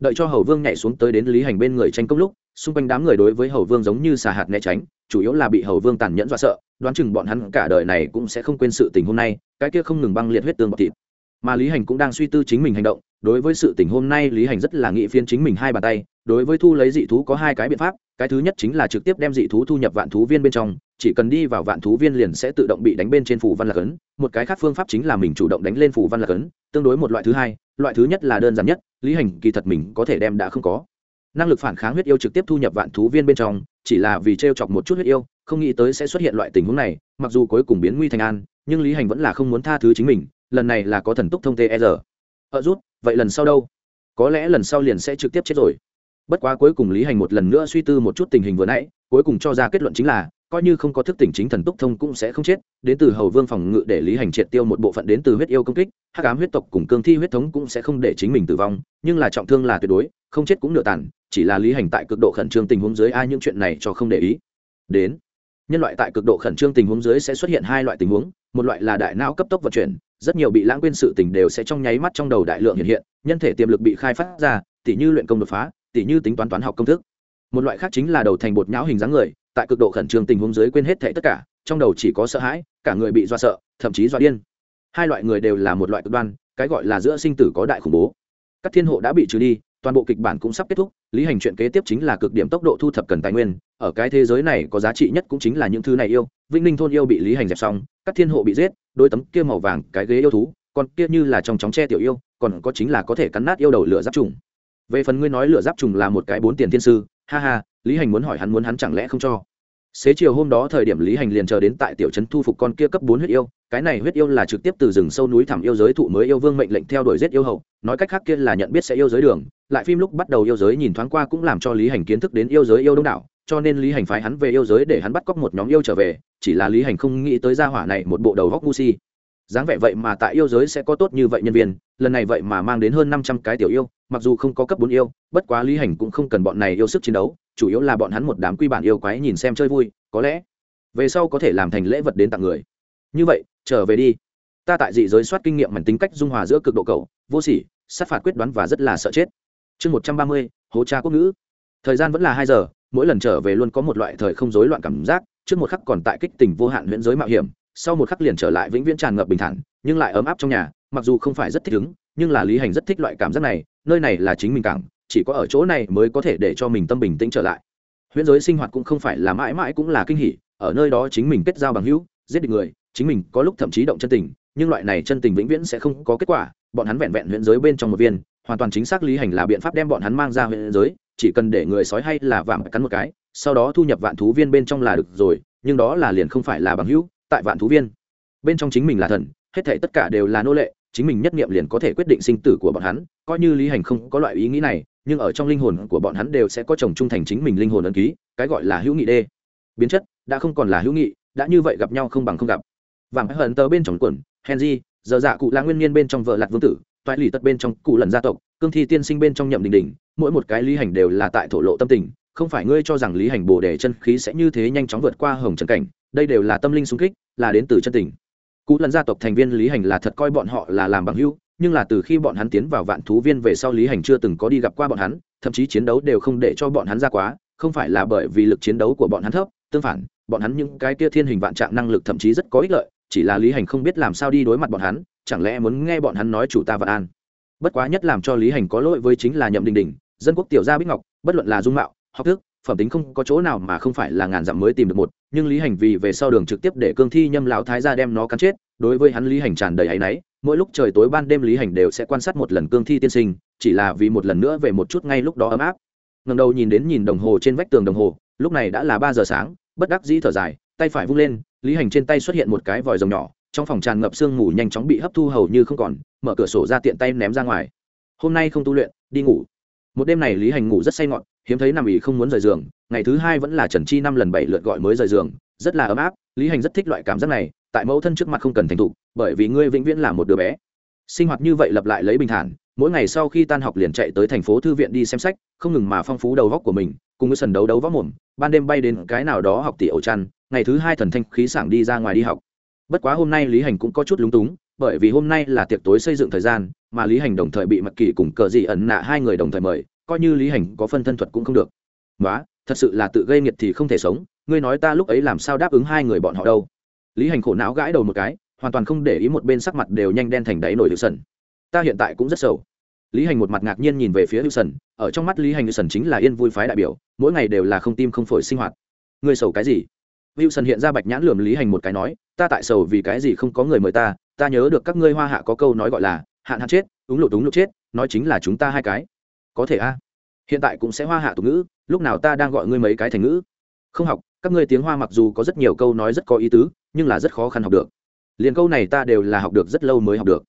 Speaker 1: đợi cho hầu vương nhảy xuống tới đến lý hành bên người tranh công lúc, xung quanh đám người đối với hầu vương giống như xà hạt né tránh, chủ yếu là bị hầu vương tàn nhẫn dọa sợ, đoán chừng bọn hắn cả đời này cũng sẽ không quên sự tình hôm nay, cái kia không ngừng băng liệt huyết tương bọc thịt mà lý hành cũng đang suy tư chính mình hành động, đối với sự tình hôm nay lý hành rất là nghị phiên chính mình hai bàn tay, đối với thu lấy dị thú có hai cái biện pháp, cái thứ nhất chính là trực tiếp đem dị thú thu nhập vạn thú viên bên trong, chỉ cần đi vào vạn thú viên liền sẽ tự động bị đánh bên trên phủ văn lạc ấn. Một cái khác phương pháp chính là mình chủ động đánh lên phủ văn lạc ấn, tương đối một loại thứ hai, loại thứ nhất là đơn giản nhất, lý hành kỳ thật mình có thể đem đã không có. Năng lực phản kháng huyết yêu trực tiếp thu nhập vạn thú viên bên trong, chỉ là vì t r e o chọc một chút huyết yêu, không nghĩ tới sẽ xuất hiện loại tình huống này, mặc dù cuối cùng biến nguy thành an, nhưng lý hành vẫn là không muốn tha thứ chính mình lần này là có thần túc thông tê e r, ợ ờ, rút vậy lần sau đâu? Có lẽ lần sau liền sẽ trực tiếp chết rồi. Bất quá cuối cùng lý hành một lần nữa suy tư một chút tình hình vừa nãy cuối cùng cho ra kết luận chính là coi như không có thức tỉnh chính thần túc thông cũng sẽ không chết đến từ hầu vương phòng ngự để lý hành triệt tiêu một bộ phận đến từ huyết yêu công kích hắc ám huyết tộc cùng cương thi huyết thống cũng sẽ không để chính mình tử vong nhưng là trọng thương là tuyệt đối không chết cũng nửa tàn chỉ là lý hành tại cực độ khẩn trương tình huống dưới ai những chuyện này cho không để ý. Đến nhân loại tại cực độ khẩn trương tình huống dưới sẽ xuất hiện hai loại tình huống một loại là đại não cấp tốc vận chuyển rất nhiều bị lãng quên sự tình đều sẽ trong nháy mắt trong đầu đại lượng hiện hiện, nhân thể tiềm lực bị khai phát ra, tỉ như luyện công đột phá, tỉ như tính toán toán học công thức. Một loại khác chính là đầu thành bột nhão hình dáng người, tại cực độ khẩn trương tình huống dưới quên hết thảy tất cả, trong đầu chỉ có sợ hãi, cả người bị do sợ, thậm chí do điên. Hai loại người đều là một loại cực đoan, cái gọi là giữa sinh tử có đại khủng bố. Các thiên hộ đã bị trừ đi, toàn bộ kịch bản cũng sắp kết thúc, lý hành chuyện kế tiếp chính là cực điểm tốc độ thu thập cần tài nguyên, ở cái thế giới này có giá trị nhất cũng chính là những thứ này yêu Vĩnh ninh thôn yêu bị lý hành dẹp xong, các thiên hộ bị giết, đôi tấm kia màu vàng cái ghế yêu thú, còn kia như là trong chóng tre tiểu yêu, còn có chính là có thể cắn nát yêu đầu lửa giáp trùng. Về phần ngươi nói lửa giáp trùng là một cái bốn tiền thiên sư, ha ha, lý hành muốn hỏi hắn muốn hắn chẳng lẽ không cho. Xế chiều hôm đó thời điểm lý hành liền chờ đến tại tiểu trấn thu phục con kia cấp bốn huyết yêu, cái này huyết yêu là trực tiếp từ rừng sâu núi thẳm yêu giới thụ mới yêu vương mệnh lệnh theo đuổi giết yêu hậu, nói cách khác kia là nhận biết sẽ yêu giới đường, lại phim lúc bắt đầu yêu giới nhìn thoáng qua cũng làm cho lý hành kiến thức đến yêu giới yêu đông đảo cho nên lý hành phái hắn về yêu giới để hắn bắt cóc một nhóm yêu trở về, chỉ là lý hành không nghĩ tới gia hỏa này một bộ đầu góc ngu si. Dáng vẻ vậy mà tại yêu giới sẽ có tốt như vậy nhân viên, lần này vậy mà mang đến hơn năm trăm cái tiểu yêu, mặc dù không có cấp bốn yêu, bất quá lý hành cũng không cần bọn này yêu sức chiến đấu, chủ yếu là bọn hắn một đám quy bản yêu quái nhìn xem chơi vui, có lẽ về sau có thể làm thành lễ vật đến tặng người. Như vậy, trở về đi. Ta tại dị giới soát kinh nghiệm mảnh tính cách dung hòa giữa cực độ cầu, vô sỉ, sát phạt quyết đoán và rất là sợ chết. Chương một trăm ba mươi, hố cha quốc ngữ. Thời gian vẫn là hai giờ mỗi lần trở về luôn có một loại thời không rối loạn cảm giác, trước một khắc còn tại kích tình vô hạn huyễn giới mạo hiểm, sau một khắc liền trở lại vĩnh viễn tràn ngập bình thản, nhưng lại ấm áp trong nhà, mặc dù không phải rất thích ứng, nhưng là lý hành rất thích loại cảm giác này, nơi này là chính mình cảng, chỉ có ở chỗ này mới có thể để cho mình tâm bình tĩnh trở lại. Huyễn giới sinh hoạt cũng không phải là mãi mãi cũng là kinh hỉ, ở nơi đó chính mình kết giao bằng hữu, giết được người, chính mình có lúc thậm chí động chân tình, nhưng loại này chân tình vĩnh viễn sẽ không có kết quả, bọn hắn vẹn vẹn huyễn giới bên trong một viên, hoàn toàn chính xác lý hành là biện pháp đem bọn hắn mang ra huyễn giới chỉ cần để người sói hay là vạm cắn một cái, sau đó thu nhập vạn thú viên bên trong là được rồi, nhưng đó là liền không phải là bằng hữu, tại vạn thú viên. Bên trong chính mình là thần, hết thể tất cả đều là nô lệ, chính mình nhất nghiệm liền có thể quyết định sinh tử của bọn hắn, coi như lý hành không có loại ý nghĩ này, nhưng ở trong linh hồn của bọn hắn đều sẽ có chồng trung thành chính mình linh hồn ấn ký, cái gọi là hữu nghị đê. Biến chất, đã không còn là hữu nghị, đã như vậy gặp nhau không bằng không gặp. Vàng hận tờ bên trong quần, henry, giờ dạ cụ là nguyên nhiên bên trong vợ lạt vương tử, toại lì tật bên trong cụ lần gia tộc, cương thi tiên sinh bên trong nhậm đình đình mỗi một cái lý hành đều là tại thổ lộ tâm tình, không phải ngươi cho rằng lý hành bồ đề chân khí sẽ như thế nhanh chóng vượt qua hồng trần cảnh, đây đều là tâm linh xung kích, là đến từ chân tình. Cú lần gia tộc thành viên lý hành là thật coi bọn họ là làm bằng hữu, nhưng là từ khi bọn hắn tiến vào vạn thú viên về sau lý hành chưa từng có đi gặp qua bọn hắn, thậm chí chiến đấu đều không để cho bọn hắn ra quá, không phải là bởi vì lực chiến đấu của bọn hắn thấp, tương phản, bọn hắn những cái kia thiên hình vạn trạng năng lực thậm chí rất có ích lợi, chỉ là lý hành không biết làm sao đi đối mặt bọn hắn, chẳng lẽ muốn nghe bọn hắn nói chủ ta vạn an? Bất quá nhất làm cho lý hành có lỗi với chính là nhậm đình đình, dân quốc tiểu gia bích ngọc, bất luận là dung mạo, học thức, phẩm tính không có chỗ nào mà không phải là ngàn dặm mới tìm được một, nhưng lý hành vì về sau đường trực tiếp để cương thi nhâm lão thái ra đem nó cắn chết, đối với hắn lý hành tràn đầy áy náy, mỗi lúc trời tối ban đêm lý hành đều sẽ quan sát một lần cương thi tiên sinh, chỉ là vì một lần nữa về một chút ngay lúc đó ấm áp. Ngầm đầu nhìn đến nhìn đồng hồ trên vách tường đồng hồ, lúc này đã là ba giờ sáng, bất đắc dĩ thở dài, tay phải vung lên, lý hành trên tay xuất hiện một cái vòi rồng nhỏ trong phòng tràn ngập sương mù nhanh chóng bị hấp thu hầu như không còn, mở cửa sổ ra tiện tay ném ra ngoài. Hôm nay không tu luyện, đi ngủ. Một đêm này lý hành ngủ rất say ngọn hiếm thấy nằm ỉ không muốn rời giường, ngày thứ hai vẫn là trần chi năm lần bảy lượt gọi mới rời giường, rất là ấm áp, lý hành rất thích loại cảm giác này, tại mẫu thân trước mặt không cần thành thục, bởi vì ngươi vĩnh viễn là một đứa bé. Sinh hoạt như vậy lập lại lấy bình thản, mỗi ngày sau khi tan học liền chạy tới thành phố thư viện đi xem sách, không ngừng mà phong phú đầu góc của mình, cùng với sần đấu đấu võ mồm, ban đêm bay đến cái nào đó học tỷ ẩu chăn, ngày thứ hai thần thanh khí sảng đi ra ngoài đi học bất quá hôm nay lý hành cũng có chút lúng túng, bởi vì hôm nay là tiệc tối xây dựng thời gian, mà lý hành đồng thời bị mặc kỳ cùng cờ dị ẩn nạ hai người đồng thời mời, coi như lý hành có phân thân thuật cũng không được. Nói thật sự là tự gây nghiệt thì không thể sống, ngươi nói ta lúc ấy làm sao đáp ứng hai người bọn họ đâu? Lý hành khổ não gãi đầu một cái, hoàn toàn không để ý một bên sắc mặt đều nhanh đen thành đáy nổi hữu sần. Ta hiện tại cũng rất sầu. Lý hành một mặt ngạc nhiên nhìn về phía hữu sần, ở trong mắt lý hành hữu sần chính là yên vui phái đại biểu, mỗi ngày đều là không tim không phổi sinh hoạt. Ngươi sầu cái gì? Hữu sần hiện ra bạch nhãn lườm lý hành một cái nói, ta tại sầu vì cái gì không có người mời ta ta nhớ được các ngươi hoa hạ có câu nói gọi là, hạn hạn chết, đúng lụt đúng lụt chết, nói chính là chúng ta hai cái. Có thể a. Hiện tại cũng sẽ hoa hạ tục ngữ, lúc nào ta đang gọi ngươi mấy cái thành ngữ? Không học, các ngươi tiếng hoa mặc dù có rất nhiều câu nói rất có ý tứ, nhưng là rất khó khăn học được. Liền câu này ta đều là học được rất lâu mới học được.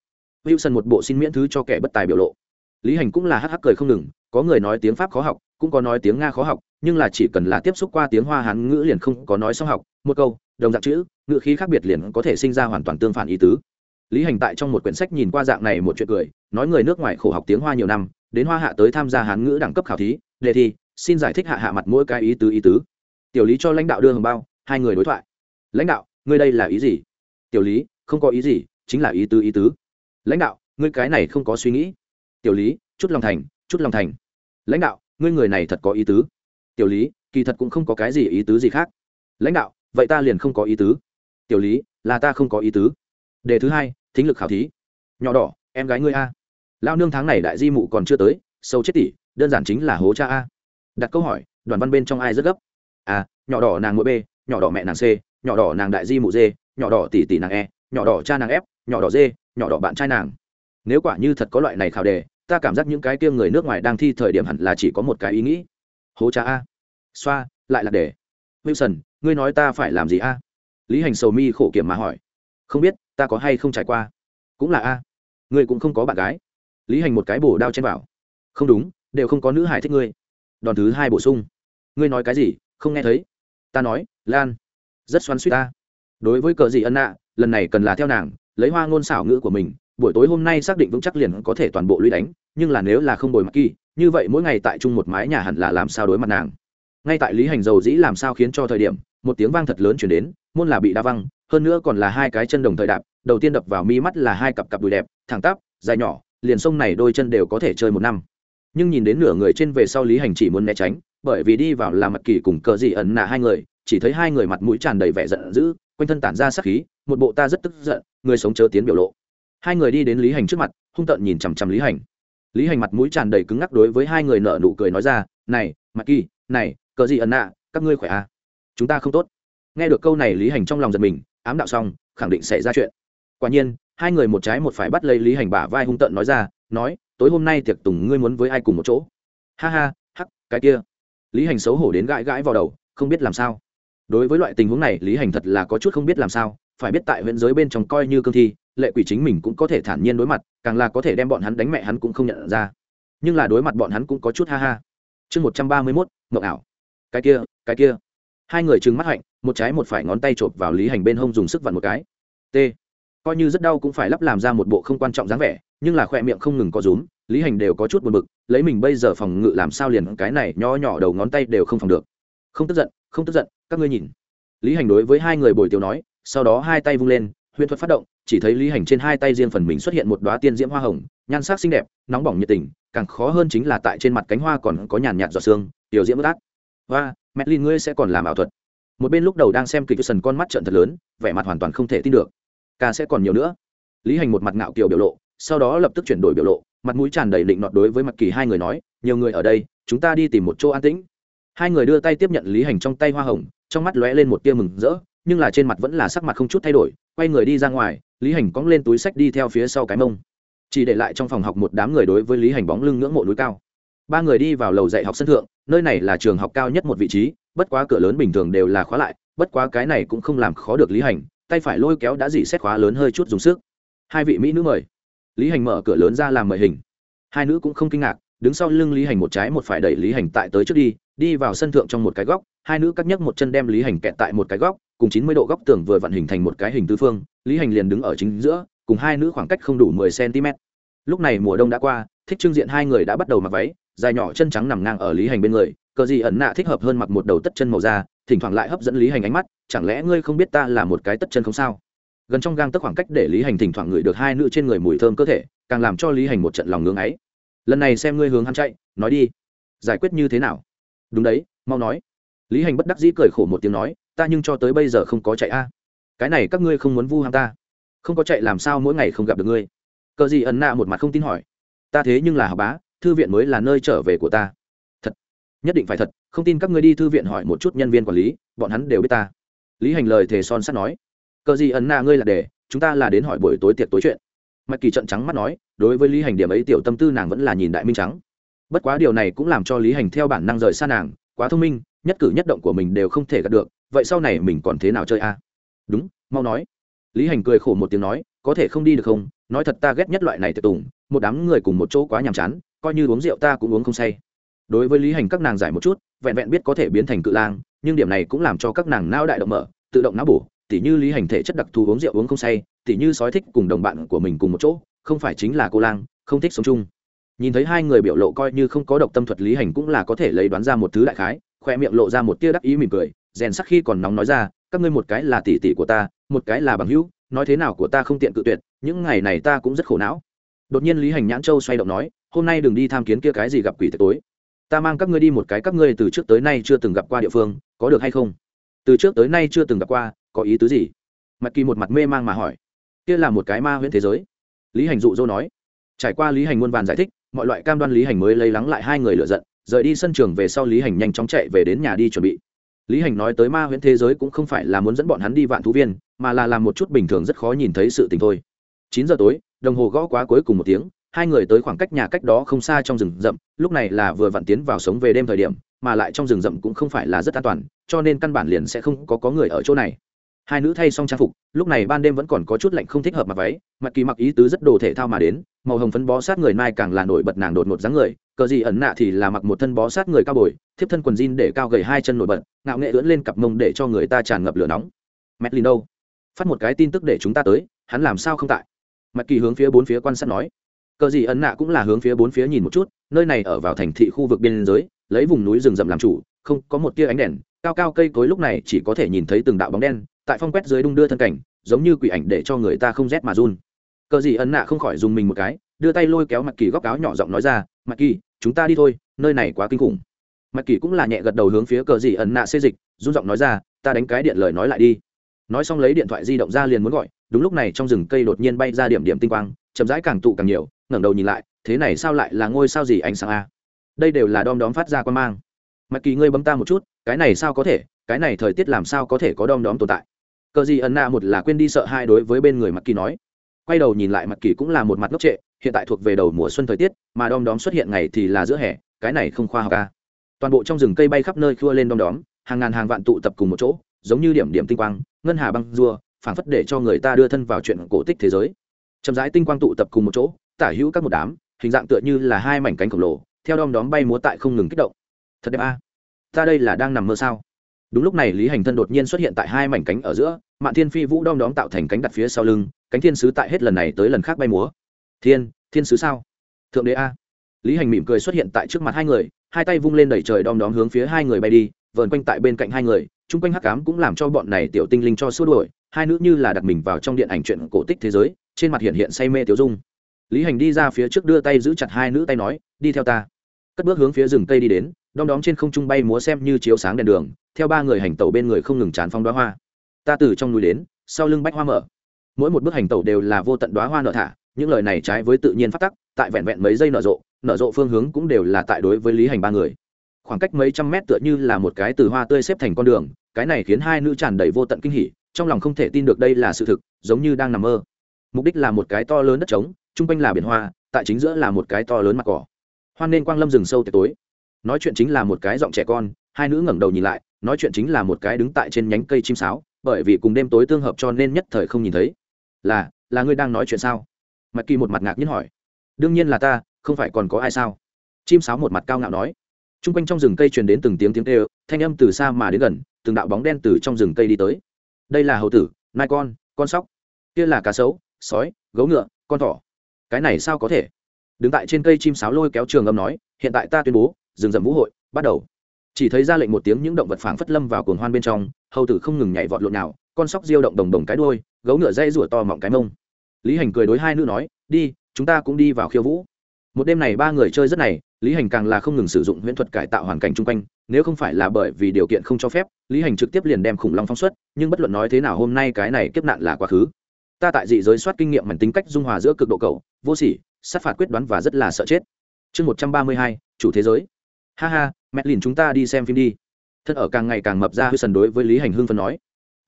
Speaker 1: Wilson một bộ xin miễn thứ cho kẻ bất tài biểu lộ. Lý hành cũng là hắc hắc cười không ngừng, có người nói tiếng pháp khó học cũng có nói tiếng nga khó học, nhưng là chỉ cần là tiếp xúc qua tiếng hoa hán ngữ liền không có nói xong học, một câu, đồng dạng chữ, ngữ khí khác biệt liền có thể sinh ra hoàn toàn tương phản ý tứ. Lý hành tại trong một quyển sách nhìn qua dạng này một chuyện cười, nói người nước ngoài khổ học tiếng hoa nhiều năm, đến hoa hạ tới tham gia hán ngữ đẳng cấp khảo thí, đề thi, xin giải thích hạ hạ mặt mỗi cái ý tứ ý tứ. Tiểu lý cho lãnh đạo đưa hồng bao, hai người đối thoại. Lãnh đạo, ngươi đây là ý gì? Tiểu lý, không có ý gì, chính là ý tứ ý tứ. Lãnh đạo, ngươi cái này không có suy nghĩ. Tiểu lý, chút lòng thành, chút lòng thành. Lãnh đạo ngươi người này thật có ý tứ. Tiểu lý, kỳ thật cũng không có cái gì ý tứ gì khác. Lãnh đạo, vậy ta liền không có ý tứ. Tiểu lý, là ta không có ý tứ. Đề thứ hai, thính lực khảo thí. Nhỏ đỏ, em gái ngươi a. Lao nương tháng này đại di mụ còn chưa tới, sâu chết tỷ đơn giản chính là hố cha a. Đặt câu hỏi, đoàn văn bên trong ai rất gấp? A nhỏ đỏ nàng mũi b nhỏ đỏ mẹ nàng c nhỏ đỏ nàng đại di mụ d nhỏ đỏ tỷ tỷ nàng e nhỏ đỏ cha nàng f nhỏ đỏ d nhỏ đỏ bạn trai nàng. Nếu quả như thật có loại này khảo đề ta cảm giác những cái tiêm người nước ngoài đang thi thời điểm hẳn là chỉ có một cái ý nghĩ. Hố cha a. Xoa, lại là để. Wilson, ngươi nói ta phải làm gì a? Lý hành sầu mi khổ kiểm mà hỏi. Không biết, ta có hay không trải qua? Cũng là a. Ngươi cũng không có bạn gái. Lý hành một cái bổ đao chen vào. Không đúng, đều không có nữ hải thích ngươi. Đòn thứ hai bổ sung. Ngươi nói cái gì, không nghe thấy? Ta nói, lan, rất xoắn suýt ta đối với cờ gì ân nạ, lần này cần là theo nàng, lấy hoa ngôn xảo ngữ của mình buổi tối hôm nay xác định vững chắc liền có thể toàn bộ lũy đánh, nhưng là nếu là không bồi mặt kỳ, như vậy mỗi ngày tại chung một mái nhà hẳn là làm sao đối mặt nàng? Ngay tại lý hành dầu dĩ làm sao khiến cho thời điểm, một tiếng vang thật lớn chuyển đến, môn là bị đa văng, hơn nữa còn là hai cái chân đồng thời đạp, đầu tiên đập vào mi mắt là hai cặp cặp đùi đẹp, thẳng tắp, dài nhỏ, liền sông này đôi chân đều có thể chơi một năm. Nhưng nhìn đến nửa người trên về sau lý hành chỉ muốn né tránh, bởi vì đi vào là mặt kỳ cùng cờ dị ẩn nạ hai người, chỉ thấy hai người mặt mũi tràn đầy vẻ giận dữ, quanh thân tản ra sắc khí, một bộ ta rất tức giận, người sống chớ tiến biểu lộ hai người đi đến lý hành trước mặt, hung tợn nhìn chằm chằm lý hành. Lý hành mặt mũi tràn đầy cứng ngắc đối với hai người nợ nụ cười nói ra, này mặt kỳ, này, cờ gì ẩn nạ, các ngươi khỏe à? Chúng ta không tốt. Nghe được câu này lý hành trong lòng giật mình, ám đạo xong, khẳng định sẽ ra chuyện. Quả nhiên, hai người một trái một phải bắt lấy lý hành bả vai hung tợn nói ra, nói, tối hôm nay tiệc tùng ngươi muốn với ai cùng một chỗ? Ha ha, hắc, cái kia. Lý hành xấu hổ đến gãi gãi vào đầu, không biết làm sao. Đối với loại tình huống này, lý hành thật là có chút không biết làm sao phải biết tại huyện giới bên trong coi như cương thi, lệ quỷ chính mình cũng có thể thản nhiên đối mặt, càng là có thể đem bọn hắn đánh mẹ hắn cũng không nhận ra. Nhưng là đối mặt bọn hắn cũng có chút ha ha. Chương một trăm ba mươi mốt mậu ảo. Cái kia cái kia. Hai người trừng mắt hạnh, một trái một phải ngón tay chộp vào lý hành bên hông dùng sức vặn một cái. T. Coi như rất đau cũng phải lắp làm ra một bộ không quan trọng dáng vẻ, nhưng là khoe miệng không ngừng có rúm, lý hành đều có chút buồn bực, lấy mình bây giờ phòng ngự làm sao liền cái này nho nhỏ đầu ngón tay đều không phòng được. Không tức giận, không tức giận, các ngươi nhìn. Lý hành đối với hai người bồi tiểu nói sau đó hai tay vung lên, huyền thuật phát động, chỉ thấy lý hành trên hai tay riêng phần mình xuất hiện một đoá tiên diễm hoa hồng, nhan sắc xinh đẹp, nóng bỏng nhiệt tình, càng khó hơn chính là tại trên mặt cánh hoa còn có nhàn nhạt giọt xương tiểu diễm bất ác và Medlin ngươi sẽ còn làm ảo thuật. Một bên lúc đầu đang xem kịch sần con mắt trận thật lớn, vẻ mặt hoàn toàn không thể tin được. Ca sẽ còn nhiều nữa. Lý hành một mặt ngạo kiều biểu lộ, sau đó lập tức chuyển đổi biểu lộ, mặt mũi tràn đầy định nọt đối với mặt kỳ hai người nói, nhiều người ở đây, chúng ta đi tìm một chỗ an tĩnh. Hai người đưa tay tiếp nhận lý hành trong tay hoa hồng, trong mắt lóe lên một tia mừng rỡ nhưng là trên mặt vẫn là sắc mặt không chút thay đổi, quay người đi ra ngoài, lý hành cóng lên túi sách đi theo phía sau cái mông. Chỉ để lại trong phòng học một đám người đối với lý hành bóng lưng ngưỡng mộ núi cao. Ba người đi vào lầu dạy học sân thượng, nơi này là trường học cao nhất một vị trí, bất quá cửa lớn bình thường đều là khóa lại, bất quá cái này cũng không làm khó được lý hành, tay phải lôi kéo đã dỉ xét khóa lớn hơi chút dùng sức. Hai vị mỹ nữ mời. Lý hành mở cửa lớn ra làm mời hình. Hai nữ cũng không kinh ngạc, đứng sau lưng lý hành một trái một phải đẩy lý hành tại tới trước đi đi vào sân thượng trong một cái góc, hai nữ cắt nhấc một chân đem lý hành kẹt tại một cái góc cùng chín mươi độ góc tường vừa vận hình thành một cái hình tứ phương, lý hành liền đứng ở chính giữa, cùng hai nữ khoảng cách không đủ mười cm. Lúc này mùa đông đã qua, thích trưng diện hai người đã bắt đầu mặc váy, dài nhỏ chân trắng nằm ngang ở lý hành bên người, cờ gì ẩn nạ thích hợp hơn mặc một đầu tất chân màu da, thỉnh thoảng lại hấp dẫn lý hành ánh mắt, chẳng lẽ ngươi không biết ta là một cái tất chân không sao? Gần trong gang tức khoảng cách để lý hành thỉnh thoảng ngửi được hai nữ trên người mùi thơm cơ thể, càng làm cho lý hành một trận lòng ngưng ấy. Lần này xem ngươi hướng hắn chạy, nói đi. Giải quyết như thế nào? Đúng đấy, mau nói. Lý hành bất đắc dĩ cười khổ một tiếng nói ta nhưng cho tới bây giờ không có chạy a. Cái này các ngươi không muốn vu ham ta. Không có chạy làm sao mỗi ngày không gặp được ngươi? Cờ gì ẩn nạ một mặt không tin hỏi. Ta thế nhưng là học bá, thư viện mới là nơi trở về của ta. Thật. Nhất định phải thật, không tin các ngươi đi thư viện hỏi một chút nhân viên quản lý, bọn hắn đều biết ta. Lý hành lời thề son sắt nói. Cờ gì ẩn nạ ngươi là để, chúng ta là đến hỏi buổi tối tiệc tối chuyện. Mạch kỳ trận trắng mắt nói, đối với lý hành điểm ấy tiểu tâm tư nàng vẫn là nhìn đại minh trắng. Bất quá điều này cũng làm cho lý hành theo bản năng rời xa nàng, quá thông minh, nhất cử nhất động của mình đều không thể gạt được vậy sau này mình còn thế nào chơi a đúng, mau nói. Lý hành cười khổ một tiếng nói, có thể không đi được không? Nói thật ta ghét nhất loại này tiệc tùng, một đám người cùng một chỗ quá nhàm chán, coi như uống rượu ta cũng uống không say. Đối với lý hành các nàng giải một chút, vẹn vẹn biết có thể biến thành cự lang, nhưng điểm này cũng làm cho các nàng não đại động mở, tự động não bổ, tỉ như lý hành thể chất đặc thù uống rượu uống không say, tỉ như sói thích cùng đồng bạn của mình cùng một chỗ, không phải chính là cô lang, không thích sống chung. Nhìn thấy hai người biểu lộ coi như không có độc tâm thuật lý hành cũng là có thể lấy đoán ra một thứ đại khái, khoe miệng lộ ra một tia đắc ý mỉm cười rèn sắc khi còn nóng nói ra, các ngươi một cái là tỷ tỷ của ta, một cái là bằng hữu, nói thế nào của ta không tiện cự tuyệt, những ngày này ta cũng rất khổ não. Đột nhiên lý hành nhãn châu xoay động nói, hôm nay đừng đi tham kiến kia cái gì gặp quỷ tối. Ta mang các ngươi đi một cái các ngươi từ trước tới nay chưa từng gặp qua địa phương, có được hay không? Từ trước tới nay chưa từng gặp qua, có ý tứ gì? Mặt kỳ một mặt mê mang mà hỏi. Kia là một cái ma huyễn thế giới. Lý hành dụ dỗ nói. Trải qua lý hành muôn vàn giải thích, mọi loại cam đoan lý hành mới lấy lắng lại hai người lựa giận, rời đi sân trường về sau lý hành nhanh chóng chạy về đến nhà đi chuẩn bị lý hành nói tới ma huyễn thế giới cũng không phải là muốn dẫn bọn hắn đi vạn thú viên mà là làm một chút bình thường rất khó nhìn thấy sự tình thôi. Chín giờ tối đồng hồ gõ quá cuối cùng một tiếng hai người tới khoảng cách nhà cách đó không xa trong rừng rậm lúc này là vừa vặn tiến vào sống về đêm thời điểm mà lại trong rừng rậm cũng không phải là rất an toàn cho nên căn bản liền sẽ không có, có người ở chỗ này. Hai nữ thay xong trang phục lúc này ban đêm vẫn còn có chút lạnh không thích hợp mặc váy mặc kỳ mặc ý tứ rất đồ thể thao mà đến màu hồng phấn bó sát người mai càng là nổi bật nàng đột ngột dáng người cờ gì ẩn nạ thì là mặc một thân bó sát người cao bồi, thiếp thân quần jean để cao gầy hai chân nổi bật, ngạo nghệ ưỡn lên cặp mông để cho người ta tràn ngập lửa nóng. Medlin đâu? Phát một cái tin tức để chúng ta tới, hắn làm sao không tại? Mặt kỳ hướng phía bốn phía quan sát nói. Cờ gì ẩn nạ cũng là hướng phía bốn phía nhìn một chút, nơi này ở vào thành thị khu vực biên giới, lấy vùng núi rừng rậm làm chủ, không có một tia ánh đèn, cao cao cây cối lúc này chỉ có thể nhìn thấy từng đạo bóng đen, tại phong quét dưới đung đưa thân cảnh, giống như quỷ ảnh để cho người ta không rét mà run. Cờ gì ẩn nạ không khỏi dùng mình một cái đưa tay lôi kéo mặt kỳ góc áo nhỏ giọng nói ra mặt kỳ, chúng ta đi thôi, nơi này quá kinh khủng. Mặt kỳ cũng là nhẹ gật đầu hướng phía cờ gì ẩn nạ xê dịch, run giọng nói ra, ta đánh cái điện lời nói lại đi. Nói xong lấy điện thoại di động ra liền muốn gọi, đúng lúc này trong rừng cây đột nhiên bay ra điểm điểm tinh quang, chậm rãi càng tụ càng nhiều, ngẩng đầu nhìn lại, thế này sao lại là ngôi sao gì ánh sáng a? Đây đều là đom đóm phát ra quan mang. Mặt kỳ, ngươi bấm ta một chút, cái này sao có thể, cái này thời tiết làm sao có thể có đom đóm tồn tại? Cờ gì ẩn nạ một là quên đi sợ hai đối với bên người mặt kỳ nói quay đầu nhìn lại mặt kỳ cũng là một mặt ngốc trệ, hiện tại thuộc về đầu mùa xuân thời tiết, mà đom đóm xuất hiện ngày thì là giữa hè, cái này không khoa học ca à. toàn bộ trong rừng cây bay khắp nơi khua lên đom đóm, hàng ngàn hàng vạn tụ tập cùng một chỗ, giống như điểm điểm tinh quang, ngân hà băng rua, phảng phất để cho người ta đưa thân vào chuyện cổ tích thế giới chậm rãi tinh quang tụ tập cùng một chỗ, tả hữu các một đám, hình dạng tựa như là hai mảnh cánh khổng lồ, theo đom đóm bay múa tại không ngừng kích động thật đẹp a à? ta đây là đang nằm mơ sao đúng lúc này lý hành thân đột nhiên xuất hiện tại hai mảnh cánh ở giữa, mạn thiên phi vũ đom đóm tạo thành cánh đặt phía sau lưng cánh thiên sứ tại hết lần này tới lần khác bay múa. Thiên thiên sứ sao? Thượng đế a. Lý hành mỉm cười xuất hiện tại trước mặt hai người, hai tay vung lên đẩy trời đom đóm hướng phía hai người bay đi, vờn quanh tại bên cạnh hai người, chung quanh hắc cám cũng làm cho bọn này tiểu tinh linh cho xua đuổi, hai nữ như là đặt mình vào trong điện ảnh chuyện cổ tích thế giới, trên mặt hiện hiện say mê tiểu dung. Lý hành đi ra phía trước đưa tay giữ chặt hai nữ tay nói, đi theo ta. Cất bước hướng phía rừng cây đi đến, đom đóm trên không trung bay múa xem như chiếu sáng đèn đường, theo ba người hành tẩu bên người không ngừng chán phong đoá hoa. Ta từ trong núi đến, sau lưng bách hoa mở mỗi một bước hành tẩu đều là vô tận đoá hoa nở thả, những lời này trái với tự nhiên phát tắc, tại vẹn vẹn mấy giây nở rộ nở rộ phương hướng cũng đều là tại đối với lý hành ba người. Khoảng cách mấy trăm mét tựa như là một cái từ hoa tươi xếp thành con đường, cái này khiến hai nữ tràn đầy vô tận kinh hỉ, trong lòng không thể tin được đây là sự thực, giống như đang nằm mơ. Mục đích là một cái to lớn đất trống, chung quanh là biển hoa, tại chính giữa là một cái to lớn mặt cỏ. Hoan nên quang lâm rừng sâu tối. Nói chuyện chính là một cái giọng trẻ con, hai nữ ngẩng đầu nhìn lại, nói chuyện chính là một cái đứng tại trên nhánh cây chim sáo, bởi vì cùng đêm tối tương hợp cho nên nhất thời không nhìn thấy là là ngươi đang nói chuyện sao? Mặt kỳ một mặt ngạc nhiên hỏi. Đương nhiên là ta, không phải còn có ai sao? Chim sáo một mặt cao ngạo nói. T r u n g quanh trong rừng cây truyền đến từng tiếng tiếng kêu, thanh âm từ xa mà đến gần, từng đạo bóng đen từ trong rừng cây đi tới. Đây là hầu tử nai con con sóc. Kia là cá sấu, sói, gấu ngựa, con thỏ. Cái này sao có thể? Đứng tại trên cây chim sáo lôi kéo trường âm nói, hiện tại ta tuyên bố, rừng rậm vũ hội bắt đầu. Chỉ thấy ra lệnh một tiếng những động vật phảng phất lâm vào cồn hoan bên trong, hầu tử không ngừng nhảy vọt lộn nào con sóc diêu động đồng đồng cái đuôi, gấu ngựa dây rủa to mọng cái mông. Lý hành cười đối hai nữ nói, đi, chúng ta cũng đi vào khiêu vũ. Một đêm này ba người chơi rất này, lý hành càng là không ngừng sử dụng huyễn thuật cải tạo hoàn cảnh chung quanh, nếu không phải là bởi vì điều kiện không cho phép, lý hành trực tiếp liền đem khủng long phóng xuất, nhưng bất luận nói thế nào hôm nay cái này kiếp nạn là quá khứ. Ta tại dị giới soát kinh nghiệm mảnh tính cách dung hòa giữa cực độ cầu vô sỉ, sát phạt quyết đoán và rất là sợ chết. Chương một trăm ba mươi hai, chủ thế giới. Ha ha, mẹ lìn chúng ta đi xem phim đi. Thân ở càng ngày càng mập ra, hư sần đối với lý hành hưng phân nói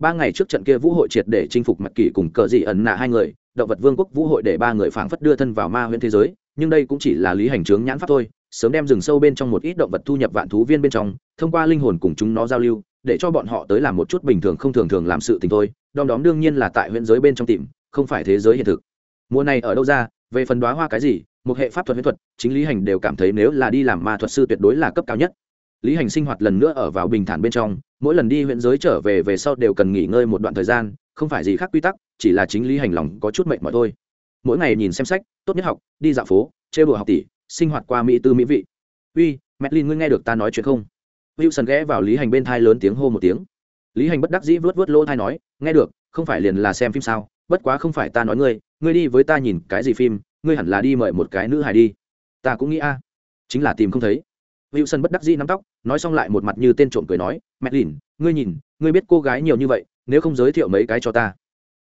Speaker 1: ba ngày trước trận kia vũ hội triệt để chinh phục mặt kỷ cùng cờ dị ẩn nạ hai người, động vật vương quốc vũ hội để ba người phảng phất đưa thân vào ma huyện thế giới, nhưng đây cũng chỉ là lý hành trướng nhãn pháp thôi, sớm đem rừng sâu bên trong một ít động vật thu nhập vạn thú viên bên trong, thông qua linh hồn cùng chúng nó giao lưu, để cho bọn họ tới làm một chút bình thường không thường thường làm sự tình thôi, đom đóm đương nhiên là tại huyện giới bên trong tìm, không phải thế giới hiện thực. Mùa này ở đâu ra, về phần đoá hoa cái gì, một hệ pháp thuật huyễn thuật, chính lý hành đều cảm thấy nếu là đi làm ma thuật sư tuyệt đối là cấp cao nhất. Lý hành sinh hoạt lần nữa ở vào bình thản bên trong mỗi lần đi huyện giới trở về về sau đều cần nghỉ ngơi một đoạn thời gian, không phải gì khác quy tắc, chỉ là chính lý hành lòng có chút mệnh mỏi thôi. Mỗi ngày nhìn xem sách, tốt nhất học, đi dạo phố, chơi bùa học tỷ, sinh hoạt qua mỹ tư mỹ vị. Uy, Madeline ngươi nghe được ta nói chuyện không? Wilson ghé vào lý hành bên thai lớn tiếng hô một tiếng. Lý hành bất đắc dĩ vớt vớt lỗ thai nói, nghe được, không phải liền là xem phim sao? Bất quá không phải ta nói ngươi ngươi đi với ta nhìn cái gì phim, ngươi hẳn là đi mời một cái nữ hài đi. Ta cũng nghĩ a. Chính là tìm không thấy wilson bất đắc dĩ nắm tóc, nói xong lại một mặt như tên trộm cười nói Madeline ngươi nhìn, ngươi biết cô gái nhiều như vậy, nếu không giới thiệu mấy cái cho ta.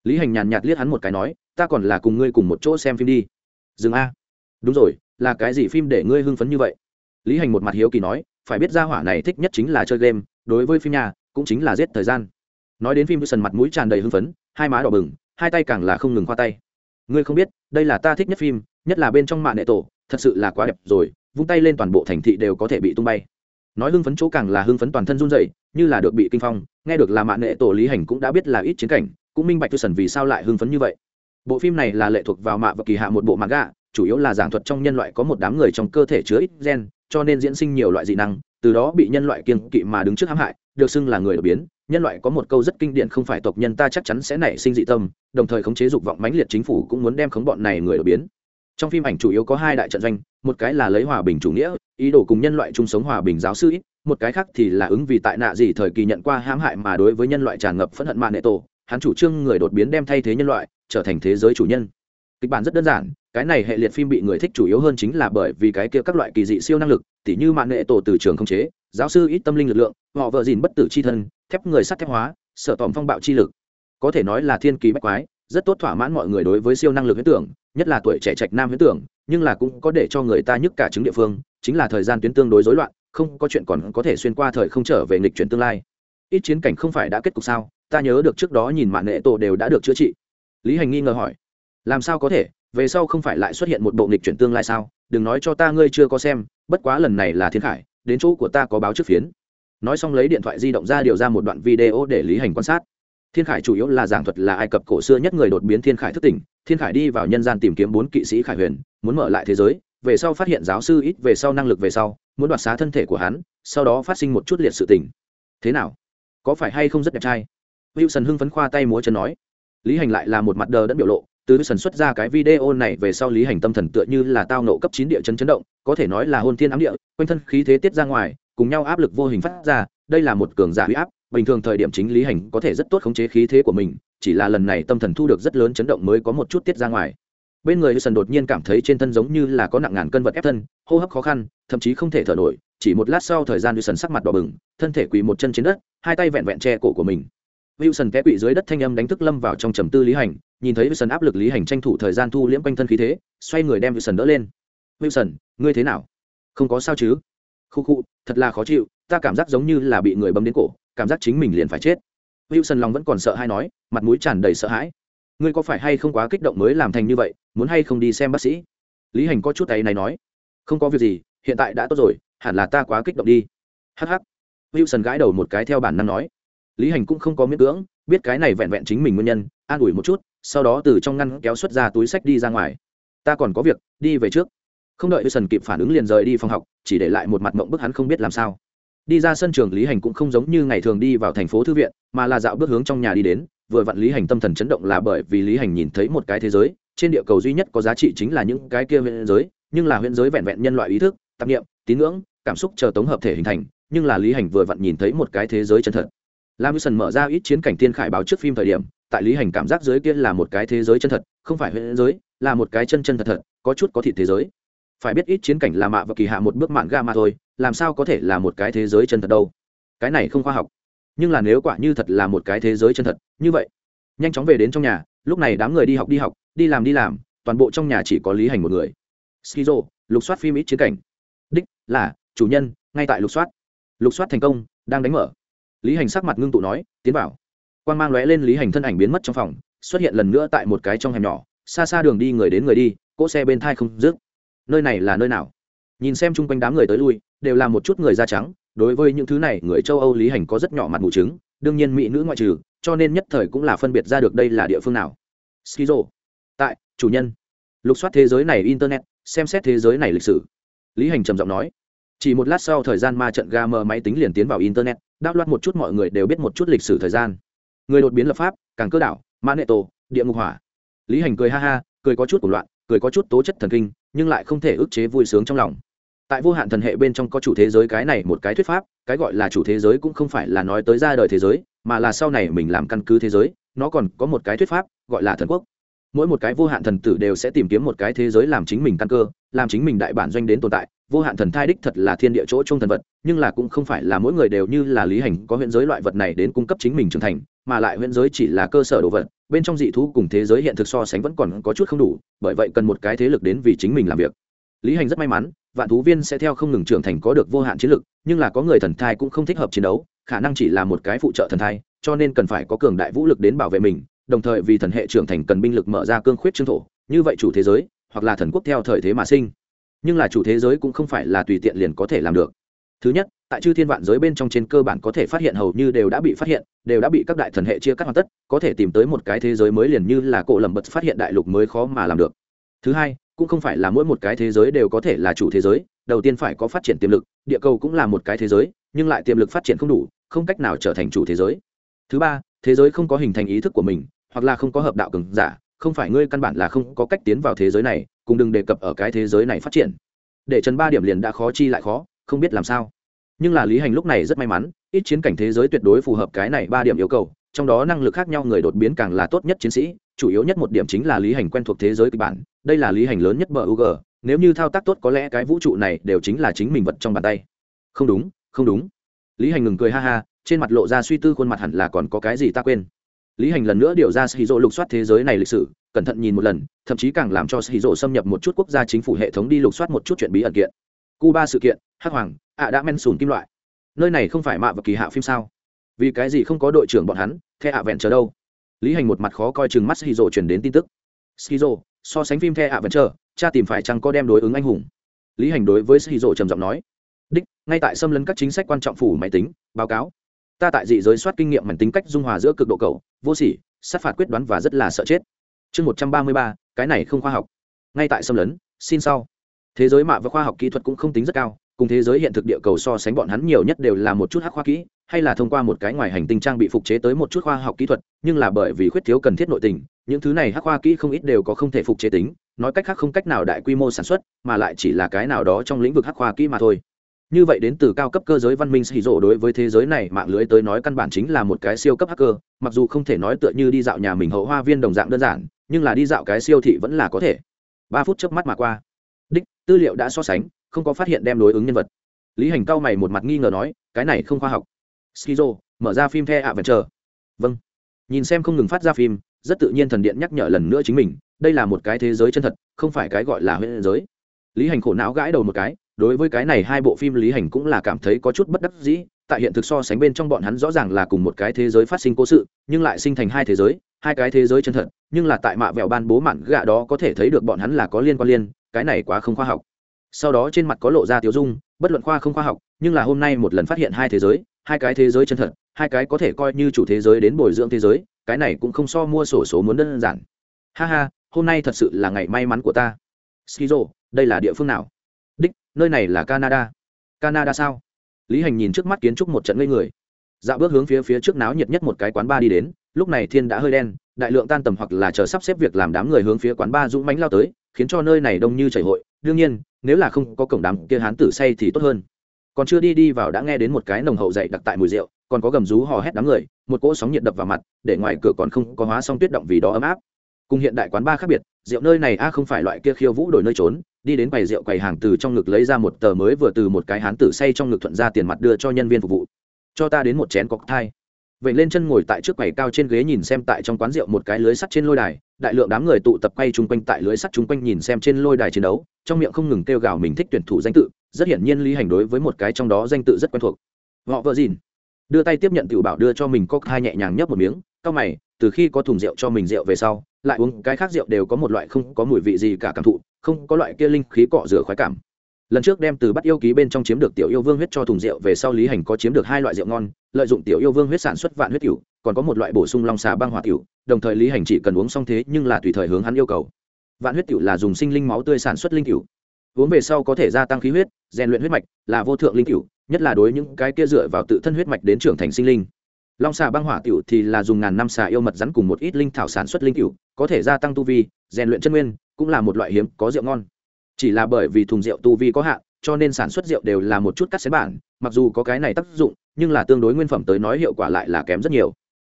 Speaker 1: Lý hành nhàn nhạt liếc hắn một cái nói, ta còn là cùng ngươi cùng một chỗ xem phim đi. Dừng a. Đúng rồi, là cái gì phim để ngươi hưng phấn như vậy? Lý hành một mặt hiếu kỳ nói, phải biết ra hỏa này thích nhất chính là chơi game, đối với phim nhà, cũng chính là giết thời gian. Nói đến phim wilson mặt mũi tràn đầy hưng phấn, hai má đỏ bừng, hai tay càng là không ngừng khoa tay. Ngươi không biết, đây là ta thích nhất phim, nhất là bên trong mạng nệ tổ, thật sự là quá đẹp rồi vung tay lên toàn bộ thành thị đều có thể bị tung bay. Nói hưng phấn chỗ càng là hưng phấn toàn thân run dậy như là được bị kinh phong, nghe được là mạng nghệ tổ lý hành cũng đã biết là ít chiến cảnh, cũng minh bạch tư sần vì sao lại hưng phấn như vậy. Bộ phim này là lệ thuộc vào mạ và kỳ hạ một bộ mạng gạ chủ yếu là giảng thuật trong nhân loại có một đám người trong cơ thể chứa ít gen, cho nên diễn sinh nhiều loại dị năng, từ đó bị nhân loại kiên kỵ mà đứng trước hãm hại, được xưng là người đột biến. Nhân loại có một câu rất kinh điển, không phải tộc nhân ta chắc chắn sẽ nảy sinh dị tâm, đồng thời khống chế dục vọng mãnh liệt chính phủ cũng muốn đem khống bọn này người đột biến trong phim ảnh chủ yếu có hai đại trận doanh, một cái là lấy hòa bình chủ nghĩa, ý đồ cùng nhân loại chung sống hòa bình giáo sư ít, một cái khác thì là ứng vì tại nạ gì thời kỳ nhận qua hãm hại mà đối với nhân loại tràn ngập phẫn hận mạng nệ tổ, hắn chủ trương người đột biến đem thay thế nhân loại, trở thành thế giới chủ nhân. Kịch bản rất đơn giản, cái này hệ liệt phim bị người thích chủ yếu hơn chính là bởi vì cái kia các loại kỳ dị siêu năng lực, tỉ như mạng nghệ tổ từ trường không chế, giáo sư ít tâm linh lực lượng, họ vợ dìn bất tử c h i thân, thép người sắt thép hóa sợ tòm phong bạo chi lực. Có thể nói là thiên kỳ bách quái rất tốt thỏa mãn mọi người đối với siêu năng lực huyết tưởng, nhất là tuổi trẻ trạch nam huyết tưởng, nhưng là cũng có để cho người ta nhức cả chứng địa phương, chính là thời gian tuyến tương đối rối loạn, không có chuyện còn có thể xuyên qua thời không trở về nghịch chuyển tương lai. Ít chiến cảnh không phải đã kết cục sao? Ta nhớ được trước đó nhìn mạng nghệ tổ đều đã được chữa trị. Lý hành nghi ngờ hỏi. Làm sao có thể? Về sau không phải lại xuất hiện một bộ nghịch chuyển tương lai sao? Đừng nói cho ta ngươi chưa có xem, bất quá lần này là thiên khải, đến chỗ của ta có báo trước phiến. Nói xong lấy điện thoại di động ra điều ra một đoạn video để lý hành quan sát thiên khải chủ yếu là giảng thuật là ai cập cổ xưa nhất người đột biến thiên khải thức tỉnh, thiên khải đi vào nhân gian tìm kiếm bốn kỵ sĩ khải huyền, muốn mở lại thế giới, về sau phát hiện giáo sư ít, về sau năng lực về sau, muốn đoạt xá thân thể của hắn, sau đó phát sinh một chút liệt sự tỉnh thế nào? Có phải hay không rất đẹp trai? Wilson hưng phấn khoa tay múa chân nói. Lý hành lại là một mặt đờ đẫn biểu lộ, từ wilson xuất ra cái video này về sau lý hành tâm thần tựa như là tao nộ cấp chín địa chấn chấn động, có thể nói là hôn thiên ám địa, quanh thân khí thế tiết ra ngoài, cùng nhau áp lực vô hình phát ra, đây là một cường giả huy áp bình thường thời điểm chính lý hành có thể rất tốt khống chế khí thế của mình, chỉ là lần này tâm thần thu được rất lớn chấn động mới có một chút tiết ra ngoài. Bên người Wilson đột nhiên cảm thấy trên thân giống như là có nặng ngàn cân vật ép thân, hô hấp khó khăn, thậm chí không thể thở nổi, chỉ một lát sau thời gian Wilson sắc mặt đỏ bừng, thân thể quỳ một chân trên đất, hai tay vẹn vẹn che cổ của mình. Wilson té quỵ dưới đất thanh âm đánh thức lâm vào trong trầm tư lý hành, nhìn thấy Wilson áp lực lý hành tranh thủ thời gian thu liễm quanh thân khí thế, xoay người đem Wilson đỡ lên. Wilson ngươi thế nào? Không có sao chứ? Khu khu, thật là khó chịu, ta cảm giác giống như là bị người bấm đến cổ cảm giác chính mình liền phải chết. Wilson lòng vẫn còn sợ hay nói, mặt mũi tràn đầy sợ hãi. Ngươi có phải hay không quá kích động mới làm thành như vậy, muốn hay không đi xem bác sĩ? Lý hành có chút tay này nói, không có việc gì, hiện tại đã tốt rồi, hẳn là ta quá kích động đi. Hh wilson gãi đầu một cái theo bản năng nói. Lý hành cũng không có miễn cưỡng, biết cái này vẹn vẹn chính mình nguyên nhân, an ủi một chút, sau đó từ trong ngăn kéo xuất ra túi sách đi ra ngoài. Ta còn có việc, đi về trước. Không đợi wilson kịp phản ứng liền rời đi phòng học, chỉ để lại một mặt mộng bức hắn không biết làm sao đi ra sân trường lý hành cũng không giống như ngày thường đi vào thành phố thư viện, mà là dạo bước hướng trong nhà đi đến. Vừa vặn lý hành tâm thần chấn động là bởi vì lý hành nhìn thấy một cái thế giới, trên địa cầu duy nhất có giá trị chính là những cái kia huyện giới, nhưng là huyện giới vẹn vẹn nhân loại ý thức, tạp nghiệm tín ngưỡng, cảm xúc chờ tống hợp thể hình thành, nhưng là lý hành vừa vặn nhìn thấy một cái thế giới chân thật. Lam Wilson mở ra ít chiến cảnh tiên khải báo trước phim thời điểm, tại lý hành cảm giác giới kia là một cái thế giới chân thật, không phải huyện giới, là một cái chân chân thật thật, có chút có thịt thế giới phải biết ít chiến cảnh là mạ và kỳ hạ một bước mạn ga mà thôi, làm sao có thể là một cái thế giới chân thật đâu. Cái này không khoa học. Nhưng là nếu quả như thật là một cái thế giới chân thật, như vậy, nhanh chóng về đến trong nhà, lúc này đám người đi học đi học, đi làm đi làm, toàn bộ trong nhà chỉ có lý hành một người. Skizo, lục soát phim ít chiến cảnh. Đích là, chủ nhân, ngay tại lục soát. Lục soát thành công, đang đánh mở. Lý hành sắc mặt ngưng tụ nói, tiến vào. Quan g mang lóe lên lý hành thân ảnh biến mất trong phòng, xuất hiện lần nữa tại một cái trong hẻm nhỏ, xa xa đường đi người đến người đi, cỗ xe bên thai không dứt nơi này là nơi nào? Nhìn xem chung quanh đám người tới lui, đều là một chút người da trắng, đối với những thứ này, người châu âu lý hành có rất nhỏ mặt mù chứng, đương nhiên mỹ nữ ngoại trừ, cho nên nhất thời cũng là phân biệt ra được đây là địa phương nào. Skizo tại, chủ nhân. Lục soát thế giới này internet, xem xét thế giới này lịch sử. Lý hành trầm giọng nói. Chỉ một lát sau thời gian ma trận ga mờ máy tính liền tiến vào internet, đáp loát một chút mọi người đều biết một chút lịch sử thời gian. Người đột biến lập pháp, càng cơ đảo mã nệ tổ địa ngục hỏa. Lý hành cười ha ha, cười có chút của loạn, cười có chút tố chất thần kinh nhưng lại không thể ức chế vui sướng trong lòng. Tại vô hạn thần hệ bên trong có chủ thế giới cái này một cái thuyết pháp, cái gọi là chủ thế giới cũng không phải là nói tới ra đời thế giới, mà là sau này mình làm căn cứ thế giới, nó còn có một cái thuyết pháp, gọi là thần quốc. Mỗi một cái vô hạn thần tử đều sẽ tìm kiếm một cái thế giới làm chính mình căn cơ, làm chính mình đại bản doanh đến tồn tại. Vô hạn thần thai đích thật là thiên địa chỗ trung thần vật, nhưng là cũng không phải là mỗi người đều như là lý hành có huyện giới loại vật này đến cung cấp chính mình trưởng thành mà lại huyện giới chỉ là cơ sở đồ vật, bên trong dị thú cùng thế giới hiện thực so sánh vẫn còn có chút không đủ, bởi vậy cần một cái thế lực đến vì chính mình làm việc. Lý hành rất may mắn, vạn thú viên sẽ theo không ngừng trưởng thành có được vô hạn chiến lực, nhưng là có người thần thai cũng không thích hợp chiến đấu, khả năng chỉ là một cái phụ trợ thần thai, cho nên cần phải có cường đại vũ lực đến bảo vệ mình, đồng thời vì thần hệ trưởng thành cần binh lực mở ra cương khuyết trương thổ, như vậy chủ thế giới, hoặc là thần quốc theo thời thế mà sinh. Nhưng là chủ thế giới cũng không phải là tùy tiện liền có thể làm được thứ nhất, tại chư thiên vạn giới bên trong trên cơ bản có thể phát hiện hầu như đều đã bị phát hiện, đều đã bị các đại thần hệ chia cắt hoàn tất, có thể tìm tới một cái thế giới mới liền như là cổ lầm bật phát hiện đại lục mới khó mà làm được. Thứ hai, cũng không phải là mỗi một cái thế giới đều có thể là chủ thế giới, đầu tiên phải có phát triển tiềm lực, địa cầu cũng là một cái thế giới, nhưng lại tiềm lực phát triển không đủ, không cách nào trở thành chủ thế giới. Thứ ba, thế giới không có hình thành ý thức của mình, hoặc là không có hợp đạo cường giả, không phải ngươi căn bản là không có cách tiến vào thế giới này, cùng đừng đề cập ở cái thế giới này phát triển. Để trần ba điểm liền đã khó chi lại khó, không biết làm sao nhưng là lý hành lúc này rất may mắn, ít chiến cảnh thế giới tuyệt đối phù hợp cái này ba điểm yêu cầu, trong đó năng lực khác nhau người đột biến càng là tốt nhất chiến sĩ, chủ yếu nhất một điểm chính là lý hành quen thuộc thế giới kịch bản, đây là lý hành lớn nhất bờ ug g nếu như thao tác tốt có lẽ cái vũ trụ này đều chính là chính mình vật trong bàn tay. Không đúng không đúng. Lý hành ngừng cười ha ha, trên mặt lộ ra suy tư khuôn mặt hẳn là còn có cái gì ta quên. Lý hành lần nữa điều ra sĩ dỗ lục soát thế giới này lịch sử, cẩn thận nhìn một lần, thậm chí càng làm cho sĩ dỗ xâm nhập một chút quốc gia chính phủ hệ thống đi lục soát một chút chuyện bí ẩn kiện cuba sự kiện, hắc hoàng, ạ đã men sùn kim loại. Nơi này không phải mạ và kỳ hạ phim sao? Vì cái gì không có đội trưởng bọn hắn, the ạ vẹn chờ đâu? Lý hành một mặt khó coi chừng mắt shizu truyền đến tin tức. Shizu so sánh phim the ạ vẹn chờ cha tìm phải chăng có đem đối ứng anh hùng? Lý hành đối với shizu trầm giọng nói. Đích, ngay tại xâm lấn các chính sách quan trọng phủ máy tính, báo cáo. Ta tại dị giới soát kinh nghiệm mảnh tính cách dung hòa giữa cực độ cầu vô sỉ, sát phạt quyết đoán và rất là sợ chết. Chương một trăm ba mươi ba, cái này không khoa học. Ngay tại xâm lấn, xin sau thế giới mạ và khoa học kỹ thuật cũng không tính rất cao, cùng thế giới hiện thực địa cầu so sánh bọn hắn nhiều nhất đều là một chút hắc khoa kỹ, hay là thông qua một cái ngoài hành tinh trang bị phục chế tới một chút khoa học kỹ thuật, nhưng là bởi vì khuyết thiếu cần thiết nội tình, những thứ này hắc khoa kỹ không ít đều có không thể phục chế tính, nói cách khác không cách nào đại quy mô sản xuất, mà lại chỉ là cái nào đó trong lĩnh vực hắc khoa kỹ mà thôi. Như vậy đến từ cao cấp cơ giới văn minh xì rộ đối với thế giới này mạng lưới tới nói căn bản chính là một cái siêu cấp hacker, mặc dù không thể nói tựa như đi dạo nhà mình hậu hoa viên đồng dạng đơn giản, nhưng là đi dạo cái siêu thị vẫn là có thể. Ba phút trước mắt mà qua đích, tư liệu đã so sánh, không có phát hiện đem đối ứng nhân vật. Lý hành cao mày một mặt nghi ngờ nói, cái này không khoa học. Skizo, mở ra phim the ạ vẫn chờ vâng. Nhìn xem không ngừng phát ra phim, rất tự nhiên thần điện nhắc nhở lần nữa chính mình, đây là một cái thế giới chân thật, không phải cái gọi là huyễn giới. Lý hành khổ não gãi đầu một cái, đối với cái này hai bộ phim lý hành cũng là cảm thấy có chút bất đắc dĩ, tại hiện thực so sánh bên trong bọn hắn rõ ràng là cùng một cái thế giới phát sinh cố sự, nhưng lại sinh thành hai thế giới, hai cái thế giới chân thật, nhưng là tại mạ vẹo ban bố mạn gạ đó có thể thấy được bọn hắn là có liên quan liên cái này quá không khoa học. Sau đó trên mặt có lộ ra tiêu dung, bất luận khoa không khoa học, nhưng là hôm nay một lần phát hiện hai thế giới, hai cái thế giới chân thật, hai cái có thể coi như chủ thế giới đến bồi dưỡng thế giới, cái này cũng không so mua sổ số muốn đơn giản. Ha ha, hôm nay thật sự là ngày may mắn của ta. Skizo, đây là địa phương nào? Đích, nơi này là canada. Canada sao? Lý hành nhìn trước mắt kiến trúc một trận ngây người. Dạo bước hướng phía phía trước náo nhiệt nhất một cái quán bar đi đến, lúc này thiên đã hơi đen đại lượng tan tầm hoặc là chờ sắp xếp việc làm đám người hướng phía quán ba dũng mánh lao tới, khiến cho nơi này đông như chảy hội. Đương nhiên, nếu là không có cổng đám kia hán tử say thì tốt hơn. Còn chưa đi đi vào đã nghe đến một cái nồng hậu dậy đặc tại mùi rượu, còn có gầm rú hò hét đám người, một cỗ sóng nhiệt đập vào mặt, để ngoài cửa còn không có hóa xong tuyết động vì đó ấm áp. Cùng hiện đại quán ba khác biệt, rượu nơi này a không phải loại kia khiêu vũ đổi nơi trốn, đi đến quầy rượu quầy hàng từ trong ngực lấy ra một tờ mới vừa từ một cái hán tử say trong ngực thuận ra tiền mặt đưa cho nhân viên phục vụ. Cho ta đến một chén cọc thai vậy lên chân ngồi tại trước quầy cao trên ghế nhìn xem tại trong quán rượu một cái lưới sắt trên lôi đài, đại lượng đám người tụ tập quay chung quanh tại lưới sắt chung quanh nhìn xem trên lôi đài chiến đấu, trong miệng không ngừng kêu gào mình thích tuyển thủ danh tự, rất hiển nhiên lý hành đối với một cái trong đó danh tự rất quen thuộc. Họ vợ dìn. Đưa tay tiếp nhận tiểu bảo đưa cho mình cốc hai nhẹ nhàng nhấp một miếng cao mày, từ khi có thùng rượu cho mình rượu về sau, lại uống cái khác rượu đều có một loại không có mùi vị gì cả cảm thụ, không có loại kia linh khí cọ rửa khoái cảm lần trước đem từ bắt yêu ký bên trong chiếm được tiểu yêu vương huyết cho thùng rượu về sau lý hành có chiếm được hai loại rượu ngon, lợi dụng tiểu yêu vương huyết sản xuất vạn huyết tiểu còn có một loại bổ sung long xà băng hỏa tiểu đồng thời lý hành chỉ cần uống xong thế nhưng là tùy thời hướng hắn yêu cầu. Vạn huyết tiểu là dùng sinh linh máu tươi sản xuất linh tiểu uống về sau có thể gia tăng khí huyết, rèn luyện huyết mạch là vô thượng linh tiểu nhất là đối những cái kia dựa vào tự thân huyết mạch đến trưởng thành sinh linh. Long xà băng hỏa tiểu thì là dùng ngàn năm xà yêu mật rắn cùng một ít linh thảo sản xuất linh tiểu có thể gia tăng tu vi, rèn luyện chân nguyên, cũng là một loại hiếm có rượu ngon chỉ là bởi vì thùng rượu tu vi có hạn, cho nên sản xuất rượu đều là một chút cắt xén bản, mặc dù có cái này tác dụng, nhưng là tương đối nguyên phẩm tới nói hiệu quả lại là kém rất nhiều.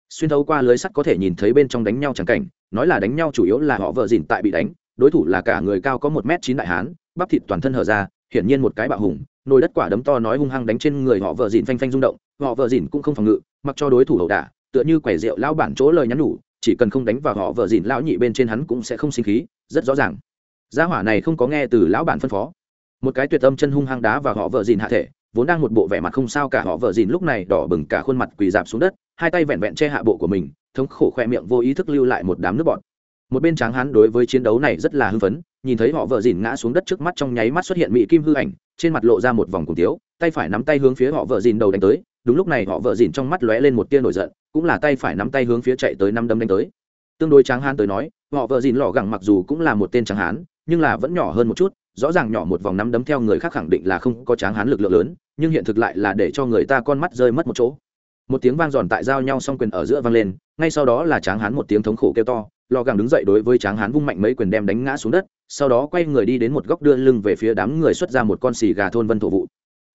Speaker 1: Xuyên thấu qua lưới sắt có thể nhìn thấy bên trong đánh nhau chẳng cảnh, nói là đánh nhau chủ yếu là họ vợ dìn tại bị đánh, đối thủ là cả người cao có một m chín đại hán, bắp thịt toàn thân hở ra, hiển nhiên một cái bạo hùng, nồi đất quả đấm to nói hung hăng đánh trên người họ vợ dìn phanh phanh rung động, họ vợ dìn cũng không phòng ngự, mặc cho đối thủ ẩu đả, tựa như quẻ rượu lao bản chỗ lời nhắn nhủ, chỉ cần không đánh vào họ vợ dìn lão nhị bên trên hắn cũng sẽ không sinh khí, rất rõ ràng gia hỏa này không có nghe từ lão bản phân phó. Một cái tuyệt âm chân hung hăng đá và họ vợ dìn hạ thể, vốn đang một bộ vẻ mặt không sao cả họ vợ dìn lúc này đỏ bừng cả khuôn mặt quỳ dạp xuống đất, hai tay vẹn vẹn che hạ bộ của mình, thống khổ khoe miệng vô ý thức lưu lại một đám nước bọt. Một bên tráng hán đối với chiến đấu này rất là hưng phấn, nhìn thấy họ vợ dìn ngã xuống đất trước mắt trong nháy mắt xuất hiện mỹ kim hư ảnh, trên mặt lộ ra một vòng cùng tiếu, tay phải nắm tay hướng phía họ vợ dìn đầu đánh tới, đúng lúc này họ vợ dìn trong mắt lóe lên một tia nổi giận, cũng là tay phải nắm tay hướng phía chạy tới năm đấm đánh tới. Tương đối tráng hán tới nói, họ vợ dìn lò gẳng mặc dù cũng là một tên tráng hán nhưng là vẫn nhỏ hơn một chút, rõ ràng nhỏ một vòng nắm đấm theo người khác khẳng định là không có tráng hán lực lượng lớn, nhưng hiện thực lại là để cho người ta con mắt rơi mất một chỗ. Một tiếng vang giòn tại giao nhau song quyền ở giữa vang lên, ngay sau đó là tráng hán một tiếng thống khổ kêu to, lò gàng đứng dậy đối với tráng hán vung mạnh mấy quyền đem đánh ngã xuống đất, sau đó quay người đi đến một góc đưa lưng về phía đám người xuất ra một con xì gà thôn vân thổ vụ.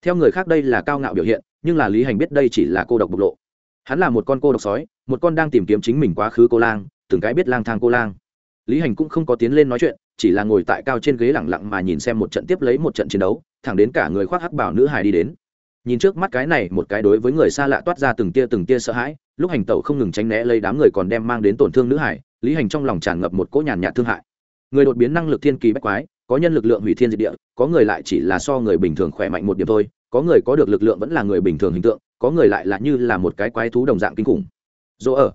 Speaker 1: Theo người khác đây là cao ngạo biểu hiện, nhưng là lý hành biết đây chỉ là cô độc bộc lộ. Hắn là một con cô độc sói, một con đang tìm kiếm chính mình quá khứ cô lang, từng cái biết lang thang cô lang. Lý hành cũng không có tiến lên nói chuyện chỉ là ngồi tại cao trên ghế lẳng lặng mà nhìn xem một trận tiếp lấy một trận chiến đấu, thẳng đến cả người khoác hắc bảo nữ hài đi đến. Nhìn trước mắt cái này một cái đối với người xa lạ toát ra từng tia từng tia sợ hãi, lúc hành tẩu không ngừng tránh né lấy đám người còn đem mang đến tổn thương nữ hải lý hành trong lòng tràn ngập một cỗ nhàn nhạt thương hại. Người đột biến năng lực thiên kỳ bách quái, có nhân lực lượng hủy thiên diệt địa, có người lại chỉ là so người bình thường khỏe mạnh một điểm thôi, có người có được lực lượng vẫn là người bình thường hình tượng, có người lại là như là một cái quái thú đồng dạng kinh khủng. Dỗ ở.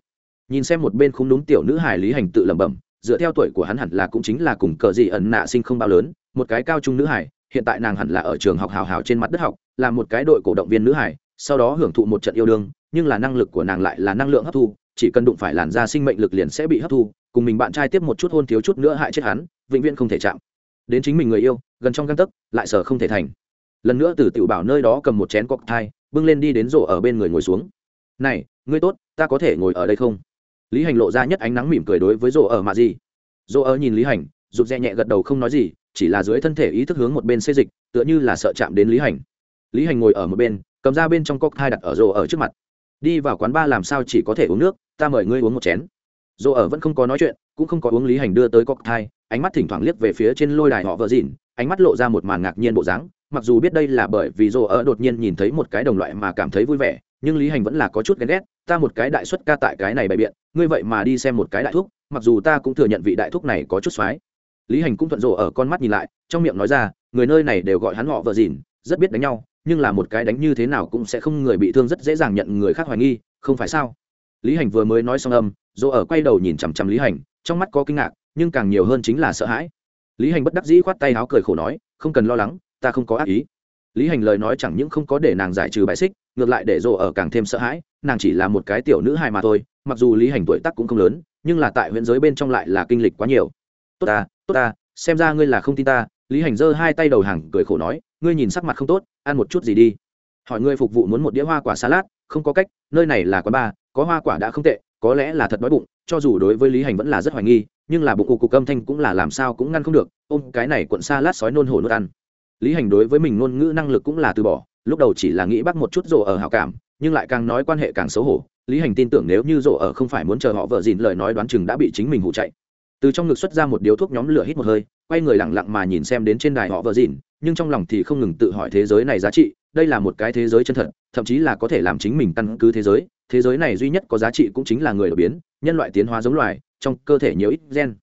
Speaker 1: Nhìn xem một bên không đúng tiểu nữ hải lý hành tự lẩm bẩm dựa theo tuổi của hắn hẳn là cũng chính là cùng cờ gì ẩn nạ sinh không bao lớn, một cái cao trung nữ hải, hiện tại nàng hẳn là ở trường học hào hào trên mặt đất học, là một cái đội cổ động viên nữ hải, sau đó hưởng thụ một trận yêu đương, nhưng là năng lực của nàng lại là năng lượng hấp thu, chỉ cần đụng phải làn da sinh mệnh lực liền sẽ bị hấp thu, cùng mình bạn trai tiếp một chút hôn thiếu chút nữa hại chết hắn, vĩnh viễn không thể chạm. Đến chính mình người yêu, gần trong găng tấc, lại sở không thể thành. Lần nữa từ tiểu bảo nơi đó cầm một chén cọc thai, bưng lên đi đến rổ ở bên người ngồi xuống. Này, ngươi tốt, ta có thể ngồi ở đây không? Lý hành lộ ra nhất ánh nắng mỉm cười đối với rổ ở mà gì rổ ở nhìn lý hành, rụt rè nhẹ gật đầu không nói gì, chỉ là dưới thân thể ý thức hướng một bên xê dịch, tựa như là sợ chạm đến lý hành. Lý hành ngồi ở một bên, cầm ra bên trong cốc hai đặt ở rổ ở trước mặt. Đi vào quán ba làm sao chỉ có thể uống nước, ta mời ngươi uống một chén. Rổ ở vẫn không có nói chuyện, cũng không có uống lý hành đưa tới cốc thai, ánh mắt thỉnh thoảng liếc về phía trên lôi đài họ vợ dìn ánh mắt lộ ra một màn ngạc nhiên bộ dáng, mặc dù biết đây là bởi vì rổ ở đột nhiên nhìn thấy một cái đồng loại mà cảm thấy vui vẻ nhưng lý hành vẫn là có chút ghen ghét ta một cái đại xuất ca tại cái này bày biện ngươi vậy mà đi xem một cái đại thuốc, mặc dù ta cũng thừa nhận vị đại thuốc này có chút xoái. Lý hành cũng thuận rộ ở con mắt nhìn lại trong miệng nói ra người nơi này đều gọi hắn họ vợ dìn rất biết đánh nhau nhưng là một cái đánh như thế nào cũng sẽ không người bị thương rất dễ dàng nhận người khác hoài nghi không phải sao? Lý hành vừa mới nói xong âm rộ ở quay đầu nhìn chằm chằm lý hành trong mắt có kinh ngạc nhưng càng nhiều hơn chính là sợ hãi. Lý hành bất đắc dĩ khoát tay áo cười khổ nói không cần lo lắng ta không có ác ý lý hành lời nói chẳng những không có để nàng giải trừ bài xích, ngược lại để rộ ở càng thêm sợ hãi, nàng chỉ là một cái tiểu nữ hài mà thôi, mặc dù lý hành tuổi tác cũng không lớn, nhưng là tại huyện giới bên trong lại là kinh lịch quá nhiều. Tốt ta tốt ta, xem ra ngươi là không tin ta. Lý hành giơ hai tay đầu hàng cười khổ nói, ngươi nhìn sắc mặt không tốt, ăn một chút gì đi. Hỏi ngươi phục vụ muốn một đĩa hoa quả salad, không có cách, nơi này là quán bar, có hoa quả đã không tệ, có lẽ là thật đói bụng, cho dù đối với lý hành vẫn là rất hoài nghi, nhưng là bụng cụ cục âm thanh cũng là làm sao cũng ngăn không được, ôm cái này cuộn salad sói nôn hổ nuốt ăn lý hành đối với mình ngôn ngữ năng lực cũng là từ bỏ, lúc đầu chỉ là nghĩ bắt một chút rổ ở hảo cảm, nhưng lại càng nói quan hệ càng xấu hổ. Lý hành tin tưởng nếu như rổ ở không phải muốn chờ họ vợ dìn lời nói đoán chừng đã bị chính mình hụ chạy. Từ trong ngực xuất ra một điếu thuốc nhóm lửa hít một hơi, quay người lẳng lặng mà nhìn xem đến trên đài họ vợ dìn nhưng trong lòng thì không ngừng tự hỏi thế giới này giá trị, đây là một cái thế giới chân thật, thậm chí là có thể làm chính mình căn cứ thế giới. Thế giới này duy nhất có giá trị cũng chính là người đột biến, nhân loại tiến hóa giống loài, trong cơ thể nhiều ít gen.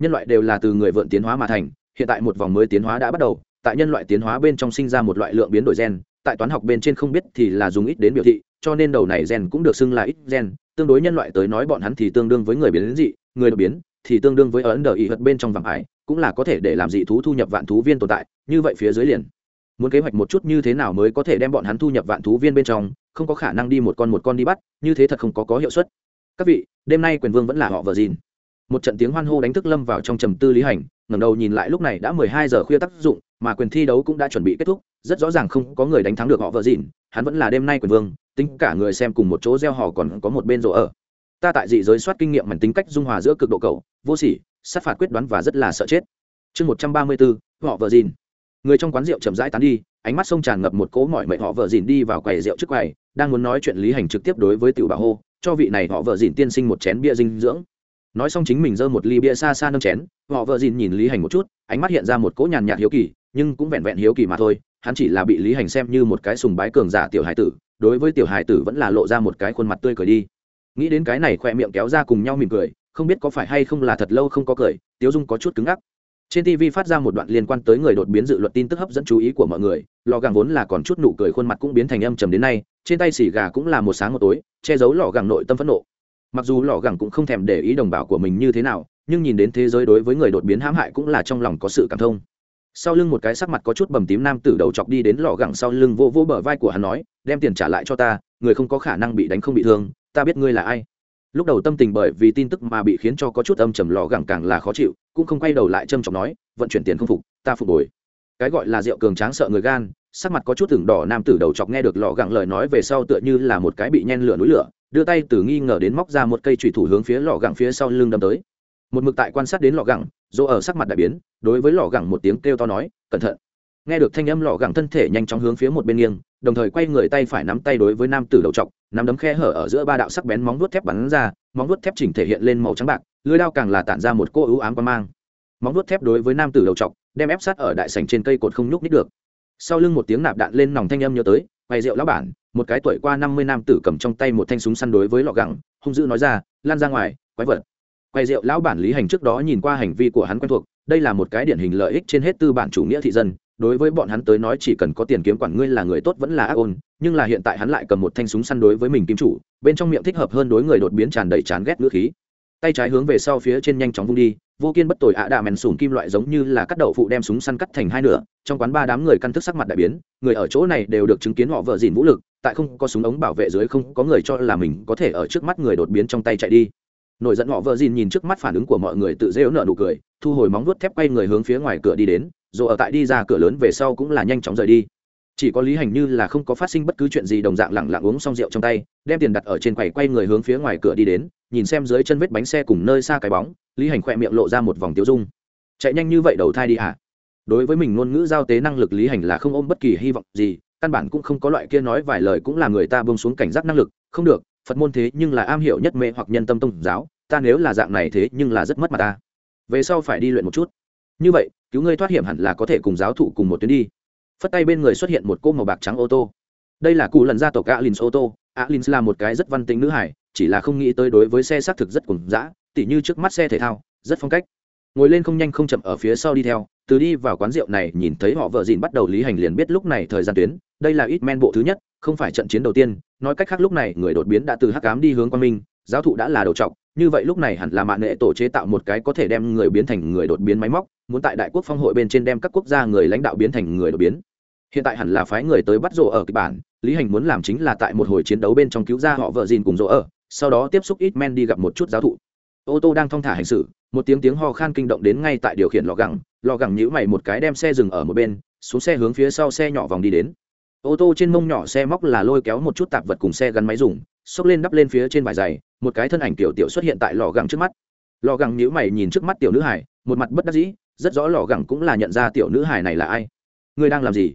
Speaker 1: Nhân loại đều là từ người vượn tiến hóa mà thành, hiện tại một vòng mới tiến hóa đã bắt đầu tại nhân loại tiến hóa bên trong sinh ra một loại lượng biến đổi gen, tại toán học bên trên không biết thì là dùng ít đến biểu thị, cho nên đầu này gen cũng được xưng là ít gen, tương đối nhân loại tới nói bọn hắn thì tương đương với người biến dị, người đột biến thì tương đương với ấn đờ ý vật bên trong vàng ải, cũng là có thể để làm dị thú thu nhập vạn thú viên tồn tại, như vậy phía dưới liền. Muốn kế hoạch một chút như thế nào mới có thể đem bọn hắn thu nhập vạn thú viên bên trong, không có khả năng đi một con một con đi bắt, như thế thật không có có hiệu suất. Các vị, đêm nay quyền vương vẫn là họ vợ dìn một trận tiếng hoan hô đánh thức lâm vào trong trầm tư lý hành, ngẩng đầu nhìn lại lúc này đã mười hai giờ khuya tác dụng mà quyền thi đấu cũng đã chuẩn bị kết thúc, rất rõ ràng không có người đánh thắng được họ vợ dìn hắn vẫn là đêm nay quyền vương, tính cả người xem cùng một chỗ gieo hò còn có một bên rỗ ở. Ta tại dị giới soát kinh nghiệm mảnh tính cách dung hòa giữa cực độ cầu vô sỉ, sát phạt quyết đoán và rất là sợ chết. Chương một trăm ba mươi bốn, họ vợ dìn người trong quán rượu chậm rãi tán đi, ánh mắt sông tràn ngập một cỗ mọi mệnh họ vợ dìn đi vào quầy rượu trước quầy, đang muốn nói chuyện lý hành trực tiếp đối với tiểu bảo hô, cho vị này họ vợ dìn tiên sinh một chén bia dinh dưỡng. Nói xong chính mình giơ một ly bia xa xa nâng chén, họ vợ dìn nhìn lý hành một chút, ánh mắt hiện ra một cỗ nhàn nhạt hiếu kỳ nhưng cũng vẹn vẹn hiếu kỳ mà thôi, hắn chỉ là bị lý hành xem như một cái sùng bái cường giả tiểu hải tử, đối với tiểu hải tử vẫn là lộ ra một cái khuôn mặt tươi cười đi. Nghĩ đến cái này khoe miệng kéo ra cùng nhau mỉm cười, không biết có phải hay không là thật lâu không có cười, tiếu dung có chút cứng ngắc. Trên tv phát ra một đoạn liên quan tới người đột biến dự luật tin tức hấp dẫn chú ý của mọi người, lò gàng vốn là còn chút nụ cười khuôn mặt cũng biến thành âm trầm đến nay, trên tay xì gà cũng là một sáng một tối, che giấu lò gàng nội tâm phẫn nộ. Mặc dù lò gàng cũng không thèm để ý đồng bào của mình như thế nào, nhưng nhìn đến thế giới đối với người đột biến hãm hại cũng là trong lòng có sự cảm thông sau lưng một cái sắc mặt có chút bầm tím nam tử đầu chọc đi đến lò gẳng sau lưng vô vô bờ vai của hắn nói, đem tiền trả lại cho ta, người không có khả năng bị đánh không bị thương, ta biết ngươi là ai. Lúc đầu tâm tình bởi vì tin tức mà bị khiến cho có chút âm trầm lò gẳng càng là khó chịu, cũng không quay đầu lại trâm trọng nói, vận chuyển tiền không phục, ta phục hồi. Cái gọi là rượu cường tráng sợ người gan, sắc mặt có chút tưởng đỏ nam tử đầu chọc nghe được lò gẳng lời nói về sau tựa như là một cái bị nhen lửa núi lửa, đưa tay từ nghi ngờ đến móc ra một cây trùy thủ hướng phía lò gẳng phía sau lưng đâm tới một mực tại quan sát đến lò gẳng, dỗ ở sắc mặt đại biến, đối với lò gẳng một tiếng kêu to nói, cẩn thận. Nghe được thanh âm lò gẳng thân thể nhanh chóng hướng phía một bên nghiêng, đồng thời quay người tay phải nắm tay đối với nam tử đầu trọc nắm đấm khe hở ở giữa ba đạo sắc bén móng vuốt thép bắn ra, móng vuốt thép chỉnh thể hiện lên màu trắng bạc lưới đao càng là tản ra một cô ưu ám quan mang. Móng vuốt thép đối với nam tử đầu trọc đem ép sát ở đại sảnh trên cây cột không nhúc nít được. Sau lưng một tiếng nạp đạn lên nòng thanh âm nhớ tới bày rượu lão bản, một cái tuổi qua năm mươi nam tử cầm trong tay một thanh súng săn đối với lọ gẳng, hung dữ nói ra, lan ra ngoài, quái vật quay rượu, lão bản lý hành trước đó nhìn qua hành vi của hắn quen thuộc, đây là một cái điển hình lợi ích trên hết tư bản chủ nghĩa thị dân. Đối với bọn hắn tới nói chỉ cần có tiền kiếm quản ngươi là người tốt vẫn là ác ôn, nhưng là hiện tại hắn lại cầm một thanh súng săn đối với mình kim chủ, bên trong miệng thích hợp hơn đối người đột biến tràn đầy chán ghét ngữ khí. Tay trái hướng về sau phía trên nhanh chóng vung đi, vô kiên bất tội ạ đà mèn sùn kim loại giống như là cắt đậu phụ đem súng săn cắt thành hai nửa, trong quán ba đám người căn thức sắc mặt đại biến, người ở chỗ này đều được chứng kiến họ vợ dìn vũ lực, tại không có súng ống bảo vệ dưới không có người cho là mình có thể ở trước mắt người đột biến trong tay chạy đi nổi giận họ vợ dìn nhìn trước mắt phản ứng của mọi người tự rêu nợ nụ cười, thu hồi móng vuốt thép quay người hướng phía ngoài cửa đi đến, rồi ở tại đi ra cửa lớn về sau cũng là nhanh chóng rời đi. Chỉ có lý hành như là không có phát sinh bất cứ chuyện gì đồng dạng lẳng lặng uống xong rượu trong tay, đem tiền đặt ở trên quầy quay người hướng phía ngoài cửa đi đến, nhìn xem dưới chân vết bánh xe cùng nơi xa cái bóng, lý hành khỏe miệng lộ ra một vòng tiêu dung. Chạy nhanh như vậy đầu thai đi hả? Đối với mình ngôn ngữ giao tế năng lực lý hành là không ôm bất kỳ hy vọng gì, căn bản cũng không có loại kia nói vài lời cũng là người ta bông xuống cảnh giác năng lực, không được phật môn thế nhưng là am hiểu nhất mê hoặc nhân tâm tôn giáo, ta nếu là dạng này thế nhưng là rất mất mặt ta. Về sau phải đi luyện một chút. Như vậy, cứu ngươi thoát hiểm hẳn là có thể cùng giáo thụ cùng một tuyến đi. Phất tay bên người xuất hiện một cô màu bạc trắng ô tô. Đây là cụ lần gia tộc alin ô tô. Alin là một cái rất văn tính nữ hải chỉ là không nghĩ tới đối với xe xác thực rất cùng dã, tỉ như trước mắt xe thể thao, rất phong cách. Ngồi lên không nhanh không chậm ở phía sau đi theo, từ đi vào quán rượu này nhìn thấy họ vợ dìn bắt đầu lý hành liền biết lúc này thời gian tuyến, đây là ít men bộ thứ nhất không phải trận chiến đầu tiên, nói cách khác lúc này người đột biến đã từ hắc cám đi hướng quang minh, giáo thụ đã là đầu trọng như vậy lúc này hẳn là mạng nghệ tổ chế tạo một cái có thể đem người biến thành người đột biến máy móc, muốn tại đại quốc phong hội bên trên đem các quốc gia người lãnh đạo biến thành người đột biến. Hiện tại hẳn là phái người tới bắt rộ ở kịch bản, lý hành muốn làm chính là tại một hồi chiến đấu bên trong cứu ra họ vợ dìn cùng rộ ở, sau đó tiếp xúc ít men đi gặp một chút giáo thụ. Ô tô đang thong thả hành xử, một tiếng tiếng ho khan kinh động đến ngay tại điều khiển lò gẳng lò gẳng nhữ mày một cái đem xe dừng ở một bên, xuống xe hướng phía sau xe nhỏ vòng đi đến ô tô trên mông nhỏ xe móc là lôi kéo một chút tạp vật cùng xe gắn máy dùng, xốc lên đắp lên phía trên vải dày một cái thân ảnh tiểu tiểu xuất hiện tại lò gẳng trước mắt. Lò gẳng nhữ mày nhìn trước mắt tiểu nữ hải một mặt bất đắc dĩ, rất rõ lò gẳng cũng là nhận ra tiểu nữ hải này là ai. Người đang làm gì?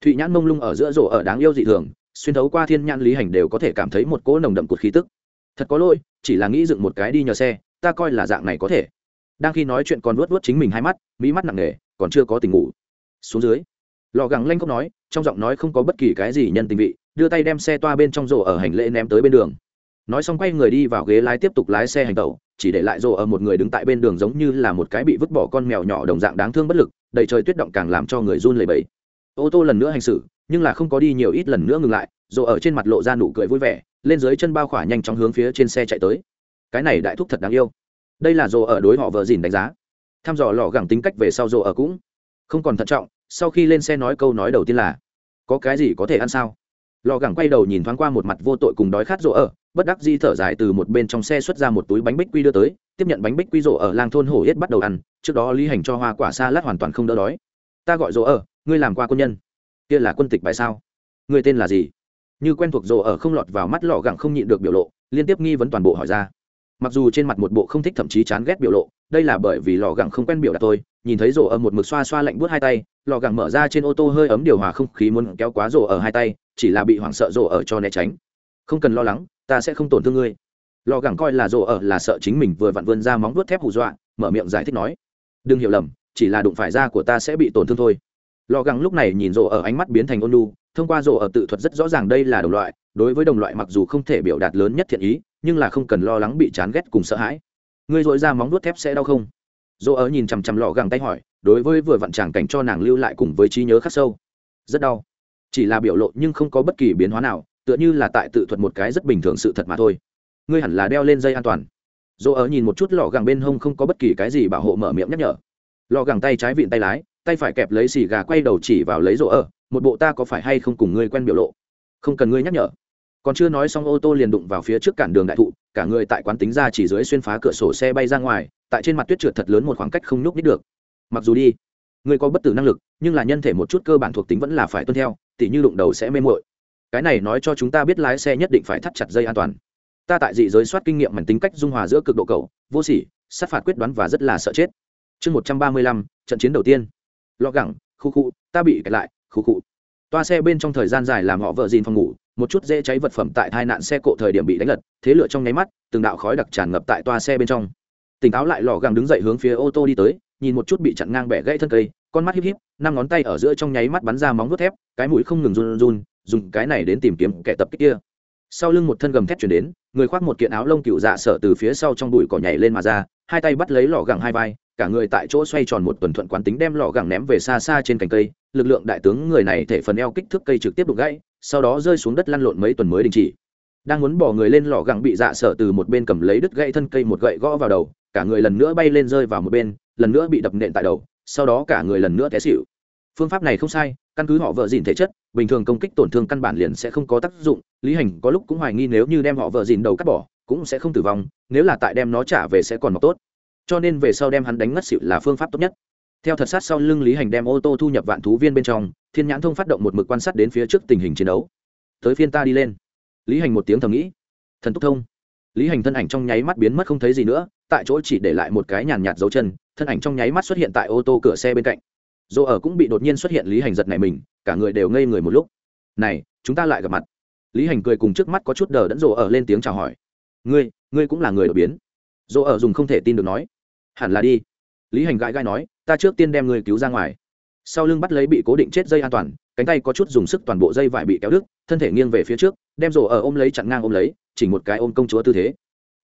Speaker 1: Thụy nhãn mông lung ở giữa rổ ở đáng yêu dị thường, xuyên thấu qua thiên nhãn lý hành đều có thể cảm thấy một cỗ nồng đậm cột khí tức. Thật có lỗi, chỉ là nghĩ dựng một cái đi nhờ xe, ta coi là dạng này có thể. Đang khi nói chuyện còn luốt luốt chính mình hai mắt, mỹ mắt nặng nề, còn chưa có tình ngủ. Xuống dưới lò gẳng lanh cốc nói, trong giọng nói không có bất kỳ cái gì nhân tình vị, đưa tay đem xe toa bên trong rổ ở hành lễ ném tới bên đường. Nói xong quay người đi vào ghế lái tiếp tục lái xe hành tẩu, chỉ để lại rổ ở một người đứng tại bên đường giống như là một cái bị vứt bỏ con mèo nhỏ đồng dạng đáng thương bất lực, đầy trời tuyết động càng làm cho người run lẩy bẩy. Ô tô lần nữa hành xử, nhưng là không có đi nhiều ít lần nữa ngừng lại, rổ ở trên mặt lộ ra nụ cười vui vẻ, lên dưới chân bao khỏa nhanh chóng hướng phía trên xe chạy tới. Cái này đại thúc thật đáng yêu. Đây là rổ ở đối họ vợ dìn đánh giá. Thăm dò lò gẳng tính cách về sau rổ ở cũng không còn thận trọng sau khi lên xe nói câu nói đầu tiên là, có cái gì có thể ăn sao? Lò gẳng quay đầu nhìn thoáng qua một mặt vô tội cùng đói khát rỗ ở, bất đắc di thở dài từ một bên trong xe xuất ra một túi bánh bích quy đưa tới, tiếp nhận bánh bích quy rỗ ở làng thôn hổ yết bắt đầu ăn, trước đó lý hành cho hoa quả xa lát hoàn toàn không đỡ đói. Ta gọi rỗ ở, ngươi làm qua quân nhân. Kia là quân tịch bài sao? Ngươi tên là gì? Như quen thuộc rỗ ở không lọt vào mắt lò gẳng không nhịn được biểu lộ, liên tiếp nghi vấn toàn bộ hỏi ra. Mặc dù trên mặt một bộ không thích thậm chí chán ghét biểu lộ, đây là bởi vì lò gẳng không quen biểu đạt tôi nhìn thấy rổ ở một mực xoa xoa lạnh buốt hai tay, lò gẳng mở ra trên ô tô hơi ấm điều hòa không khí muốn kéo quá rổ ở hai tay, chỉ là bị hoảng sợ rổ ở cho né tránh. Không cần lo lắng, ta sẽ không tổn thương ngươi. Lò gẳng coi là rổ ở là sợ chính mình vừa vặn vươn ra móng vuốt thép hù dọa, mở miệng giải thích nói, đừng hiểu lầm, chỉ là đụng phải da của ta sẽ bị tổn thương thôi. Lò gẳng lúc này nhìn rổ ở ánh mắt biến thành ôn lu thông qua rổ ở tự thuật rất rõ ràng đây là đồng loại, đối với đồng loại mặc dù không thể biểu đạt lớn nhất thiện ý, nhưng là không cần lo lắng bị chán ghét cùng sợ hãi. Ngươi dội ra móng vuốt thép sẽ đau không? Dỗ ở nhìn chằm chằm lọ gẳng tay hỏi, đối với vừa vặn tràng cảnh cho nàng lưu lại cùng với trí nhớ khắc sâu. Rất đau. Chỉ là biểu lộ nhưng không có bất kỳ biến hóa nào, tựa như là tại tự thuật một cái rất bình thường sự thật mà thôi. Ngươi hẳn là đeo lên dây an toàn. Dỗ ở nhìn một chút lọ gẳng bên hông không có bất kỳ cái gì bảo hộ mở miệng nhắc nhở. Lọ gẳng tay trái vịn tay lái, tay phải kẹp lấy xì gà quay đầu chỉ vào lấy rỗ ở một bộ ta có phải hay không cùng ngươi quen biểu lộ? Không cần ngươi nhắc nhở. Còn chưa nói xong ô tô liền đụng vào phía trước cản đường đại thụ, cả người tại quán tính ra chỉ dưới xuyên phá cửa sổ xe bay ra ngoài tại trên mặt tuyết trượt thật lớn một khoảng cách không nhúc nít được. Mặc dù đi ngươi có bất tử năng lực, nhưng là nhân thể một chút cơ bản thuộc tính vẫn là phải tuân theo, tỉ như đụng đầu sẽ mê mội cái này nói cho chúng ta biết lái xe nhất định phải thắt chặt dây an toàn. Ta tại dị giới soát kinh nghiệm mảnh tính cách dung hòa giữa cực độ cầu vô sỉ, sát phạt quyết đoán và rất là sợ chết. Chương một trăm ba mươi lăm, trận chiến đầu tiên. Lọ gẳng, khu khu, ta bị kẹt lại, khu khu. Toa xe bên trong thời gian dài làm họ vợ dìn phòng ngủ, một chút dễ cháy vật phẩm tại tai nạn xe cộ thời điểm bị đánh lật, thế lửa trong nháy mắt, từng đạo khói đặc tràn ngập tại toa xe bên trong tỉnh táo lại lò gàng đứng dậy hướng phía ô tô đi tới, nhìn một chút bị chặn ngang bẻ gãy thân cây, con mắt híp híp, năm ngón tay ở giữa trong nháy mắt bắn ra móng vuốt thép, cái mũi không ngừng run run dùng cái này đến tìm kiếm kẻ tập kích kia. Sau lưng một thân gầm thép chuyển đến, người khoác một kiện áo lông cựu dạ sợ từ phía sau trong bụi cỏ nhảy lên mà ra, hai tay bắt lấy lò gẳng hai vai, cả người tại chỗ xoay tròn một tuần thuận quán tính đem lò gẳng ném về xa xa trên cành cây, lực lượng đại tướng người này thể phần eo kích thước cây trực tiếp đục gãy, sau đó rơi xuống đất lăn lộn mấy tuần mới đình chỉ. Đang muốn bỏ người lên lò gẳng bị dạ sợ từ một bên cầm lấy đứt gãy thân cây một gậy gõ vào đầu cả người lần nữa bay lên rơi vào một bên, lần nữa bị đập nện tại đầu, sau đó cả người lần nữa té xịu phương pháp này không sai, căn cứ họ vợ dìn thể chất, bình thường công kích tổn thương căn bản liền sẽ không có tác dụng, lý hành có lúc cũng hoài nghi nếu như đem họ vợ dìn đầu cắt bỏ, cũng sẽ không tử vong, nếu là tại đem nó trả về sẽ còn mọc tốt. Cho nên về sau đem hắn đánh ngất xịu là phương pháp tốt nhất. Theo thật sát sau lưng lý hành đem ô tô thu nhập vạn thú viên bên trong, thiên nhãn thông phát động một mực quan sát đến phía trước tình hình chiến đấu. Tới phiên ta đi lên. Lý hành một tiếng thầm nghĩ. Thần túc thông. Lý hành thân ảnh trong nháy mắt biến mất không thấy gì nữa tại chỗ chỉ để lại một cái nhàn nhạt dấu chân, thân ảnh trong nháy mắt xuất hiện tại ô tô cửa xe bên cạnh. Dỗ ở cũng bị đột nhiên xuất hiện lý hành giật này mình, cả người đều ngây người một lúc. Này, chúng ta lại gặp mặt. Lý hành cười cùng trước mắt có chút đờ đẫn dỗ ở lên tiếng chào hỏi. Ngươi ngươi cũng là người đột biến. Dỗ ở dùng không thể tin được nói. Hẳn là đi. Lý hành gãi gai nói, ta trước tiên đem ngươi cứu ra ngoài. Sau lưng bắt lấy bị cố định chết dây an toàn, cánh tay có chút dùng sức toàn bộ dây vải bị kéo đứt, thân thể nghiêng về phía trước, đem rổ ở ôm lấy chặn ngang ôm lấy chỉ một cái ôm công chúa tư thế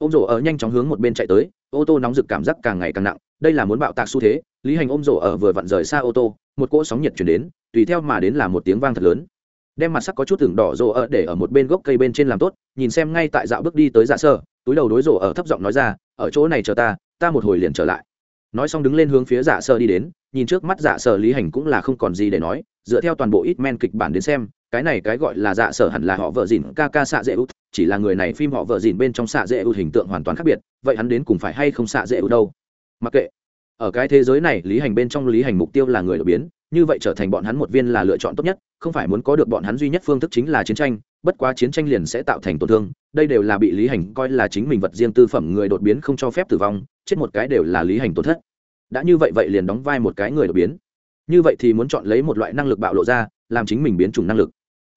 Speaker 1: ôm rổ ở nhanh chóng hướng một bên chạy tới, ô tô nóng rực cảm giác càng ngày càng nặng, đây là muốn bạo tạc xu thế, lý hành ôm rổ ở vừa vặn rời xa ô tô, một cỗ sóng nhiệt chuyển đến, tùy theo mà đến là một tiếng vang thật lớn. Đem mặt sắc có chút tưởng đỏ rổ ở để ở một bên gốc cây bên trên làm tốt, nhìn xem ngay tại dạo bước đi tới dạ sơ, túi đầu đối rổ ở thấp giọng nói ra, ở chỗ này chờ ta ta một hồi liền trở lại. Nói xong đứng lên hướng phía dạ sơ đi đến, nhìn trước mắt dạ sơ lý hành cũng là không còn gì để nói, dựa theo toàn bộ ít men kịch bản đến xem cái này cái gọi là dạ sở hẳn là họ vợ dìn ca ca xạ dễ út, chỉ là người này phim họ vợ dìn bên trong xạ dễ út hình tượng hoàn toàn khác biệt, vậy hắn đến cùng phải hay không xạ dễ út đâu? Mặc kệ. Ở cái thế giới này, lý hành bên trong lý hành mục tiêu là người đột biến, như vậy trở thành bọn hắn một viên là lựa chọn tốt nhất, không phải muốn có được bọn hắn duy nhất phương thức chính là chiến tranh, bất quá chiến tranh liền sẽ tạo thành tổn thương, đây đều là bị lý hành coi là chính mình vật riêng tư phẩm, người đột biến không cho phép tử vong, chết một cái đều là lý hành tổn thất. Đã như vậy vậy liền đóng vai một cái người đột biến. Như vậy thì muốn chọn lấy một loại năng lực bạo lộ ra, làm chính mình biến chủng năng lực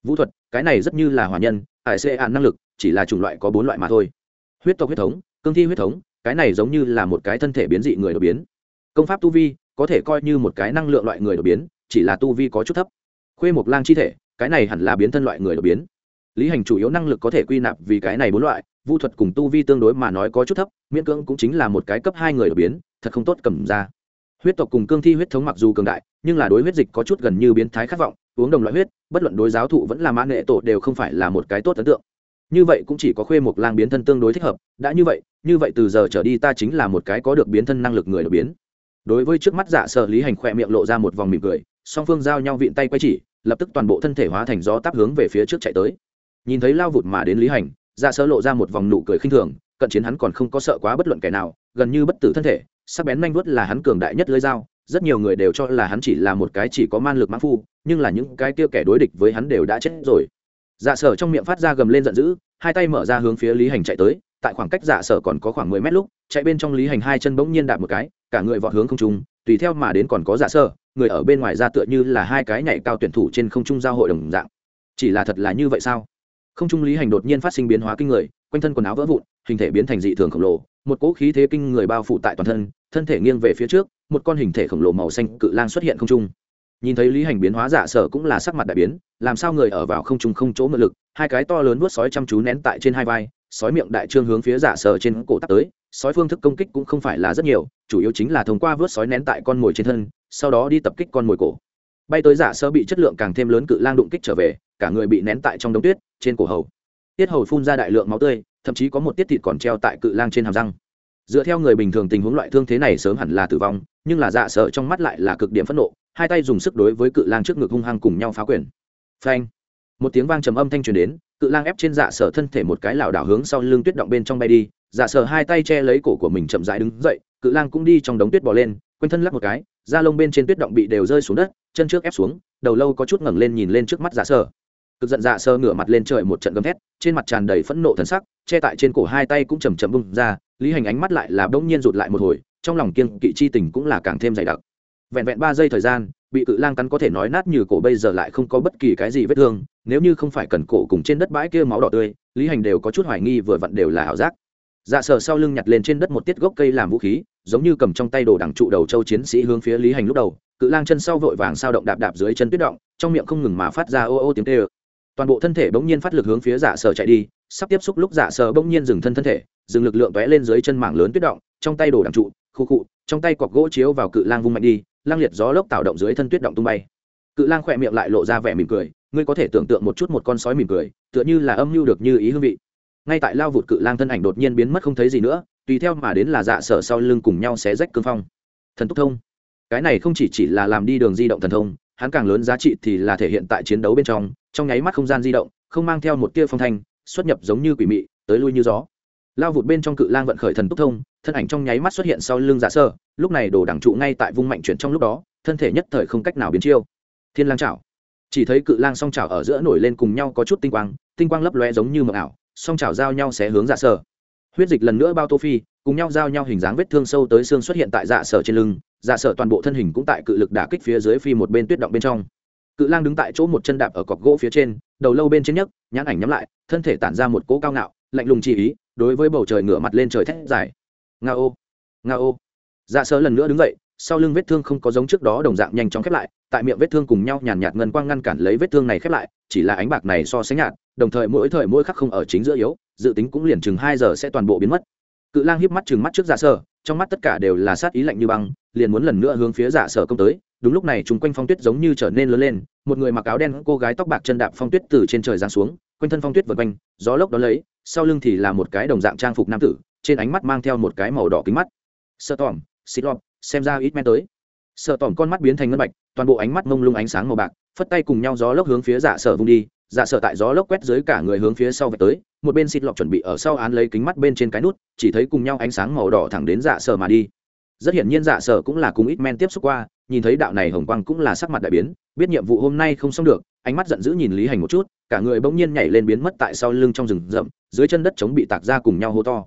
Speaker 1: vũ thuật, cái này rất như là hòa nhân ải xê ạn năng lực, chỉ là chủng loại có bốn loại mà thôi. Huyết tộc huyết thống, cương thi huyết thống, cái này giống như là một cái thân thể biến dị người đột biến. Công pháp tu vi, có thể coi như một cái năng lượng loại người đột biến, chỉ là tu vi có chút thấp. Khuê Mộc lang chi thể, cái này hẳn là biến thân loại người đột biến. Lý hành chủ yếu năng lực có thể quy nạp vì cái này bốn loại, Vũ thuật cùng tu vi tương đối mà nói có chút thấp, miễn cưỡng cũng chính là một cái cấp hai người đột biến, thật không tốt cầm ra. Huyết tộc cùng cương thi huyết thống mặc dù cường đại, nhưng là đối huyết dịch có chút gần như biến thái khát vọng uống đồng loại huyết, bất luận đối giáo thụ vẫn là mã nghệ tổ đều không phải là một cái tốt ấn tượng. Như vậy cũng chỉ có khuê một lang biến thân tương đối thích hợp, đã như vậy như vậy từ giờ trở đi ta chính là một cái có được biến thân năng lực người đột biến. Đối với trước mắt giả sợ lý hành khỏe miệng lộ ra một vòng mỉm cười, song phương giao nhau vịn tay quay chỉ, lập tức toàn bộ thân thể hóa thành gió táp hướng về phía trước chạy tới. Nhìn thấy lao vụt mà đến lý hành giả sợ lộ ra một vòng nụ cười khinh thường, cận chiến hắn còn không có sợ quá bất luận kẻ nào, gần như bất tử thân thể, sắc bén manh vuốt là hắn cường đại nhất lưới dao rất nhiều người đều cho là hắn chỉ là một cái chỉ có man lực mãn phu, nhưng là những cái kia kẻ đối địch với hắn đều đã chết rồi. Dạ sở trong miệng phát ra gầm lên giận dữ, hai tay mở ra hướng phía lý hành chạy tới, tại khoảng cách dạ sở còn có khoảng mười mét lúc, chạy bên trong lý hành hai chân bỗng nhiên đạp một cái, cả người vọt hướng không trung, tùy theo mà đến còn có dạ sở, người ở bên ngoài ra tựa như là hai cái nhảy cao tuyển thủ trên không trung giao hội đồng dạng. Chỉ là thật là như vậy sao? Không trung lý hành đột nhiên phát sinh biến hóa kinh người, quanh thân quần áo vỡ vụn, hình thể biến thành dị thường khổng lồ, một cỗ khí thế kinh người bao phủ tại toàn thân thân thể nghiêng về phía trước, một con hình thể khổng lồ màu xanh cự lang xuất hiện không trung. Nhìn thấy lý hành biến hóa giả sở cũng là sắc mặt đại biến, làm sao người ở vào không trung không chỗ ngự lực, hai cái to lớn vuốt sói chăm chú nén tại trên hai vai, sói miệng đại trương hướng phía giả sở trên cổ tắt tới, sói phương thức công kích cũng không phải là rất nhiều, chủ yếu chính là thông qua vớt sói nén tại con mồi trên thân, sau đó đi tập kích con mồi cổ. Bay tới giả sơ bị chất lượng càng thêm lớn cự lang đụng kích trở về, cả người bị nén tại trong đống tuyết, trên cổ hầu. Tiết hầu phun ra đại lượng máu tươi, thậm chí có một tiết thịt còn treo tại cự lang trên hàm răng dựa theo người bình thường tình huống loại thương thế này sớm hẳn là tử vong, nhưng là dạ sợ trong mắt lại là cực điểm phẫn nộ, hai tay dùng sức đối với cự lang trước ngực hung hăng cùng nhau phá quyền. Phanh! Một tiếng vang trầm âm thanh truyền đến, cự lang ép trên dạ sở thân thể một cái lảo đảo hướng sau lưng tuyết động bên trong bay đi dạ sở hai tay che lấy cổ của mình chậm rãi đứng dậy, cự lang cũng đi trong đống tuyết bò lên, quanh thân lắc một cái, da lông bên trên tuyết động bị đều rơi xuống đất, chân trước ép xuống, đầu lâu có chút ngẩng lên nhìn lên trước mắt dạ sở cực giận dạ sơ ngửa mặt lên trời một trận gầm thét, trên mặt tràn đầy phẫn nộ thần sắc, che tại trên cổ hai tay cũng chầm chậm bung ra lý hành ánh mắt lại là bỗng nhiên rụt lại một hồi, trong lòng kiên kỵ chi tình cũng là càng thêm dày đặc. Vẹn vẹn ba giây thời gian, bị cự lang cắn có thể nói nát như cổ bây giờ lại không có bất kỳ cái gì vết thương, nếu như không phải cần cổ cùng trên đất bãi kia máu đỏ tươi, lý hành đều có chút hoài nghi vừa vặn đều là ảo giác. Dạ sờ sau lưng nhặt lên trên đất một tiết gốc cây làm vũ khí, giống như cầm trong tay đồ đằng trụ đầu châu chiến sĩ hướng phía lý hành lúc đầu, cự lang chân sau vội vàng sao động đạp đạp dưới chân tuyết động, trong miệng không ngừng mà phát ra ô ô tiếng tê ơ toàn bộ thân thể bỗng nhiên phát lực hướng phía dạ sở chạy đi, sắp tiếp xúc lúc dạ sở bỗng nhiên dừng thân thân thể dừng lực lượng tóe lên dưới chân mảng lớn tuyết động, trong tay đồ đằng trụ, khu cụ trong tay cọc gỗ chiếu vào cự lang vung mạnh đi, lang liệt gió lốc tạo động dưới thân tuyết động tung bay. Cự lang khỏe miệng lại lộ ra vẻ mỉm cười, ngươi có thể tưởng tượng một chút một con sói mỉm cười, tựa như là âm mưu được như ý hương vị. Ngay tại lao vụt cự lang thân ảnh đột nhiên biến mất không thấy gì nữa, tùy theo mà đến là dạ sở sau lưng cùng nhau xé rách cương phong. Thần tốc thông. Cái này không chỉ chỉ là làm đi đường di động thần thông, hắn càng lớn giá trị thì là thể hiện tại chiến đấu bên trong trong nháy mắt không gian di động, không mang theo một tia phong thanh, xuất nhập giống như quỷ mị, tới lui như gió lao vụt bên trong cự lang vận khởi thần tốc thông, thân ảnh trong nháy mắt xuất hiện sau lưng giả sơ, lúc này đổ đẳng trụ ngay tại vung mạnh chuyển trong lúc đó, thân thể nhất thời không cách nào biến chiêu. Thiên lang chảo. Chỉ thấy cự lang song chảo ở giữa nổi lên cùng nhau có chút tinh quang tinh quang lấp lóe giống như mờ ảo, song chảo giao nhau sẽ hướng giả sơ. Huyết dịch lần nữa bao tô phi, cùng nhau giao nhau hình dáng vết thương sâu tới xương xuất hiện tại dạ sở trên lưng dạ sở toàn bộ thân hình cũng tại cự lực đả kích phía dưới phi một bên tuyết động bên trong. Cự lang đứng tại chỗ một chân đạp ở cọc gỗ phía trên, đầu lâu bên trên nhấc, nhãn ảnh nhắm lại, thân thể tản ra một cỗ cao ngạo, lạnh lùng chi ý đối với bầu trời ngửa mặt lên trời thét dài. Nga ô nga ô. Dạ sơ lần nữa đứng dậy, sau lưng vết thương không có giống trước đó đồng dạng nhanh chóng khép lại, tại miệng vết thương cùng nhau nhàn nhạt ngân quang ngăn cản lấy vết thương này khép lại, chỉ là ánh bạc này so sánh nhạt, đồng thời mỗi thời mỗi khắc không ở chính giữa yếu, dự tính cũng liền chừng hai giờ sẽ toàn bộ biến mất. Cự lang híp mắt chừng mắt trước dạ sơ, trong mắt tất cả đều là sát ý lạnh như băng, liền muốn lần nữa hướng phía dạ sở công tới, đúng lúc này chúng quanh phong tuyết giống như trở nên lớn lên, một người mặc áo đen, cô gái tóc bạc chân đạp phong tuyết từ trên trời giáng xuống, quanh thân phong tuyết vượt quanh, gió lốc đó lấy sau lưng thì là một cái đồng dạng trang phục nam tử, trên ánh mắt mang theo một cái màu đỏ kính mắt. Sợ tỏm xịt lọp xem ra ít men tới. Sợ tỏm con mắt biến thành ngân bạch, toàn bộ ánh mắt mông lung ánh sáng màu bạc, phất tay cùng nhau gió lốc hướng phía dạ sở vung đi dạ sở tại gió lốc quét dưới cả người hướng phía sau về tới, một bên xịt lọp chuẩn bị ở sau án lấy kính mắt bên trên cái nút, chỉ thấy cùng nhau ánh sáng màu đỏ thẳng đến dạ sở mà đi. Rất hiển nhiên dạ sở cũng là cùng ít men tiếp xúc qua, nhìn thấy đạo này hồng quang cũng là sắc mặt đại biến, biết nhiệm vụ hôm nay không xong được, ánh mắt giận dữ nhìn lý hành một chút cả người bỗng nhiên nhảy lên biến mất tại sau lưng trong rừng rậm, dưới chân đất chống bị tạc ra cùng nhau hô to.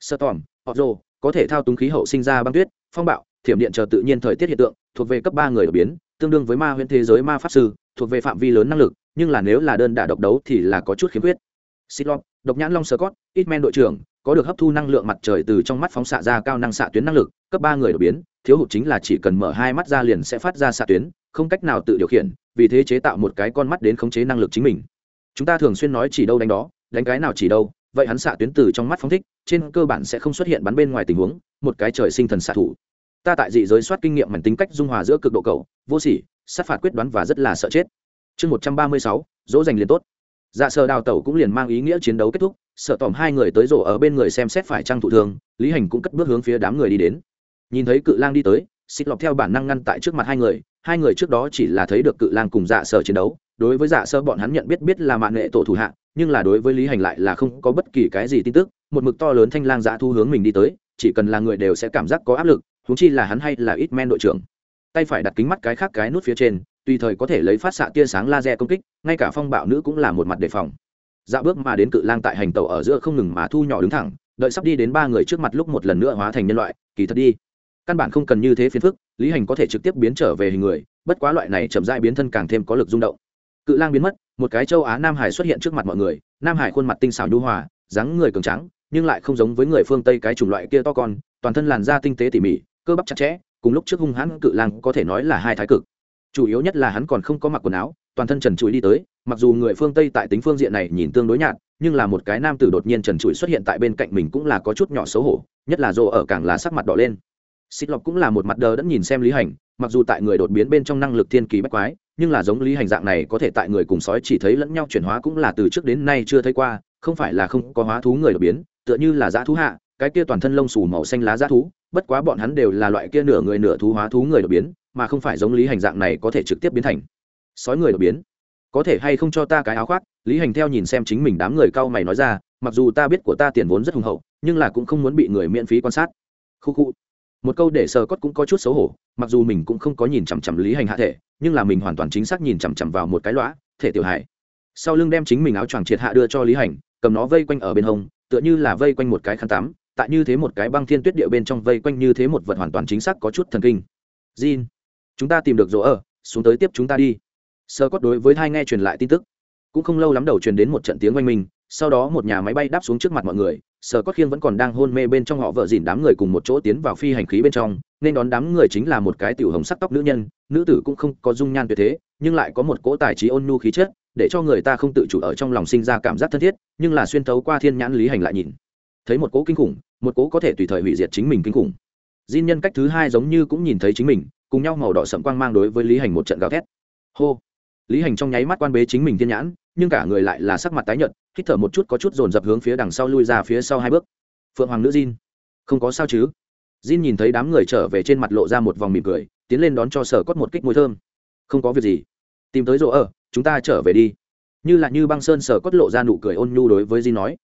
Speaker 1: Sơ tòm họ rồ có thể thao túng khí hậu sinh ra băng tuyết, phong bạo, thiểm điện chờ tự nhiên thời tiết hiện tượng, thuộc về cấp ba người ở biến, tương đương với ma huyễn thế giới ma pháp sư, thuộc về phạm vi lớn năng lực, nhưng là nếu là đơn đả độc đấu thì là có chút khiếm khuyết. Xích long độc nhãn long sơ cót ít men đội trưởng, có được hấp thu năng lượng mặt trời từ trong mắt phóng xạ ra cao năng xạ tuyến năng lực, cấp ba người đột biến, thiếu hụt chính là chỉ cần mở hai mắt ra liền sẽ phát ra xạ tuyến, không cách nào tự điều khiển, vì thế chế tạo một cái con mắt đến khống chế năng lực chính mình chúng ta thường xuyên nói chỉ đâu đánh đó đánh cái nào chỉ đâu vậy hắn xạ tuyến từ trong mắt phóng thích trên cơ bản sẽ không xuất hiện bắn bên ngoài tình huống một cái trời sinh thần xạ thủ. Ta tại dị giới soát kinh nghiệm mảnh tính cách dung hòa giữa cực độ cầu vô sỉ sát phạt quyết đoán và rất là sợ chết. Chương một trăm ba mươi sáu dỗ dành liền tốt. Dạ sợ đào tẩu cũng liền mang ý nghĩa chiến đấu kết thúc sợ tỏm hai người tới rổ ở bên người xem xét phải trang thụ thường, lý hành cũng cất bước hướng phía đám người đi đến. Nhìn thấy cự lang đi tới xịt lọc theo bản năng ngăn tại trước mặt hai người hai người trước đó chỉ là thấy được cự lang cùng dạ sở chiến đấu, đối với dạ sơ bọn hắn nhận biết biết là mạng nghệ tổ thủ hạ, nhưng là đối với lý hành lại là không có bất kỳ cái gì tin tức, một mực to lớn thanh lang dạ thu hướng mình đi tới, chỉ cần là người đều sẽ cảm giác có áp lực thú chi là hắn hay là ít men đội trưởng. Tay phải đặt kính mắt cái khác cái nút phía trên, tùy thời có thể lấy phát xạ tia sáng laser công kích, ngay cả phong bạo nữ cũng là một mặt đề phòng. Dạ bước mà đến cự lang tại hành tàu ở giữa không ngừng mà thu nhỏ đứng thẳng, đợi sắp đi đến ba người trước mặt lúc một lần nữa hóa thành nhân loại, kỳ thật đi căn bản không cần như thế phiền phức, lý hành có thể trực tiếp biến trở về hình người, bất quá loại này chậm dại biến thân càng thêm có lực rung động. Cự lang biến mất, một cái châu á nam hải xuất hiện trước mặt mọi người, nam hải khuôn mặt tinh xảo nhu hòa, dáng người cường trắng nhưng lại không giống với người phương tây cái chủng loại kia to con, toàn thân làn da tinh tế tỉ mỉ, cơ bắp chặt chẽ, cùng lúc trước hung hãn cự lang có thể nói là hai thái cực. Chủ yếu nhất là hắn còn không có mặc quần áo, toàn thân trần trụi đi tới, mặc dù người phương tây tại tính phương diện này nhìn tương đối nhạt, nhưng là một cái nam tử đột nhiên trần trụi xuất hiện tại bên cạnh mình cũng là có chút nhỏ xấu hổ, nhất là rộ ở càng là sắc mặt đỏ lên xích lọc cũng là một mặt đờ đẫn nhìn xem lý hành, mặc dù tại người đột biến bên trong năng lực thiên kỳ bách quái, nhưng là giống lý hành dạng này có thể tại người cùng sói chỉ thấy lẫn nhau chuyển hóa cũng là từ trước đến nay chưa thấy qua, không phải là không có hóa thú người đột biến, tựa như là dã thú hạ, cái kia toàn thân lông xù màu xanh lá dã thú, bất quá bọn hắn đều là loại kia nửa người nửa thú hóa thú người đột biến, mà không phải giống lý hành dạng này có thể trực tiếp biến thành sói người đột biến. Có thể hay không cho ta cái áo khoác? Lý hành theo nhìn xem chính mình đám người cau mày nói ra, mặc dù ta biết của ta tiền vốn rất hùng hậu, nhưng là cũng không muốn bị người miễn phí quan sát. Khu khu một câu để sờ cốt cũng có chút xấu hổ mặc dù mình cũng không có nhìn chằm chằm lý hành hạ thể nhưng là mình hoàn toàn chính xác nhìn chằm chằm vào một cái lõa thể tiểu hải sau lưng đem chính mình áo choàng triệt hạ đưa cho lý hành cầm nó vây quanh ở bên hông tựa như là vây quanh một cái khăn tắm tại như thế một cái băng thiên tuyết địa bên trong vây quanh như thế một vật hoàn toàn chính xác có chút thần kinh. Jin, chúng ta tìm được rỗ ở xuống tới tiếp chúng ta đi. Sơ cốt đối với hai nghe truyền lại tin tức. Cũng không lâu lắm đầu truyền đến một trận tiếng oanh minh sau đó một nhà máy bay đáp xuống trước mặt mọi người, sở cốt khiêng vẫn còn đang hôn mê bên trong họ vợ dìn đám người cùng một chỗ tiến vào phi hành khí bên trong, nên đón đám người chính là một cái tiểu hồng sắc tóc nữ nhân, nữ tử cũng không có dung nhan tuyệt thế, nhưng lại có một cỗ tài trí ôn nhu khí chất, để cho người ta không tự chủ ở trong lòng sinh ra cảm giác thân thiết, nhưng là xuyên thấu qua thiên nhãn lý hành lại nhìn. Thấy một cỗ kinh khủng, một cỗ có thể tùy thời hủy diệt chính mình kinh khủng. Di nhân cách thứ hai giống như cũng nhìn thấy chính mình, cùng nhau màu đỏ sậm quang mang đối với lý hành một trận gào thét. Hô. Lý hành trong nháy mắt quan bế chính mình thiên nhãn nhưng cả người lại là sắc mặt tái nhợt, hít thở một chút có chút dồn dập hướng phía đằng sau lui ra phía sau hai bước. Phượng hoàng nữ Jin. Không có sao chứ? Jin nhìn thấy đám người trở về trên mặt lộ ra một vòng mỉm cười, tiến lên đón cho sở cốt một kích mùi thơm. Không có việc gì. Tìm tới rỗ ở, chúng ta trở về đi. Như là như băng sơn sở cốt lộ ra nụ cười ôn nhu đối với Jin nói.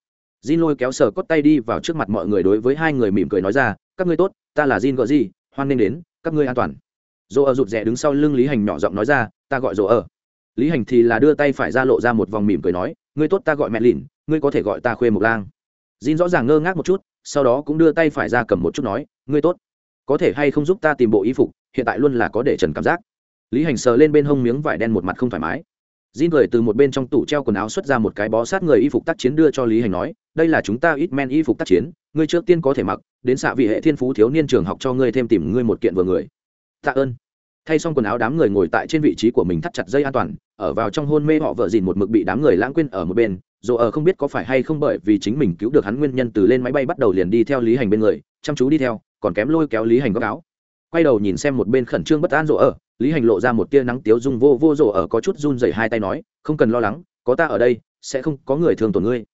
Speaker 1: Jin lôi kéo sở cốt tay đi vào trước mặt mọi người đối với hai người mỉm cười nói ra, các ngươi tốt, ta là Jin gọi gì? Hoan nên đến, các ngươi an toàn. Dỗ ở rụt rè đứng sau lưng lý hành nhỏ giọng nói ra, ta gọi dỗ ở lý hành thì là đưa tay phải ra lộ ra một vòng mỉm cười nói ngươi tốt ta gọi mẹ lìn ngươi có thể gọi ta khuê mộc lang Jin rõ ràng ngơ ngác một chút sau đó cũng đưa tay phải ra cầm một chút nói ngươi tốt có thể hay không giúp ta tìm bộ y phục hiện tại luôn là có để trần cảm giác lý hành sờ lên bên hông miếng vải đen một mặt không thoải mái Jin cười từ một bên trong tủ treo quần áo xuất ra một cái bó sát người y phục tác chiến đưa cho Lý Hành nói, đây là chúng ta ít men y phục tác chiến, ngươi trước tiên có thể mặc, đến xạ vị hệ thiên phú thiếu niên trường học cho ngươi thêm tìm ngươi một kiện vừa người. Tạ ơn. Thay xong quần áo đám người ngồi tại trên vị trí của mình thắt chặt dây an toàn, ở vào trong hôn mê họ vợ dìn một mực bị đám người lãng quên ở một bên, dù ở không biết có phải hay không bởi vì chính mình cứu được hắn nguyên nhân từ lên máy bay bắt đầu liền đi theo Lý Hành bên người, chăm chú đi theo, còn kém lôi kéo Lý Hành góc áo. Quay đầu nhìn xem một bên khẩn trương bất an rộ ở, lý hành lộ ra một tia nắng tiếu dung vô vô rộ ở có chút run dày hai tay nói không cần lo lắng có ta ở đây sẽ không có người thường tổn ngươi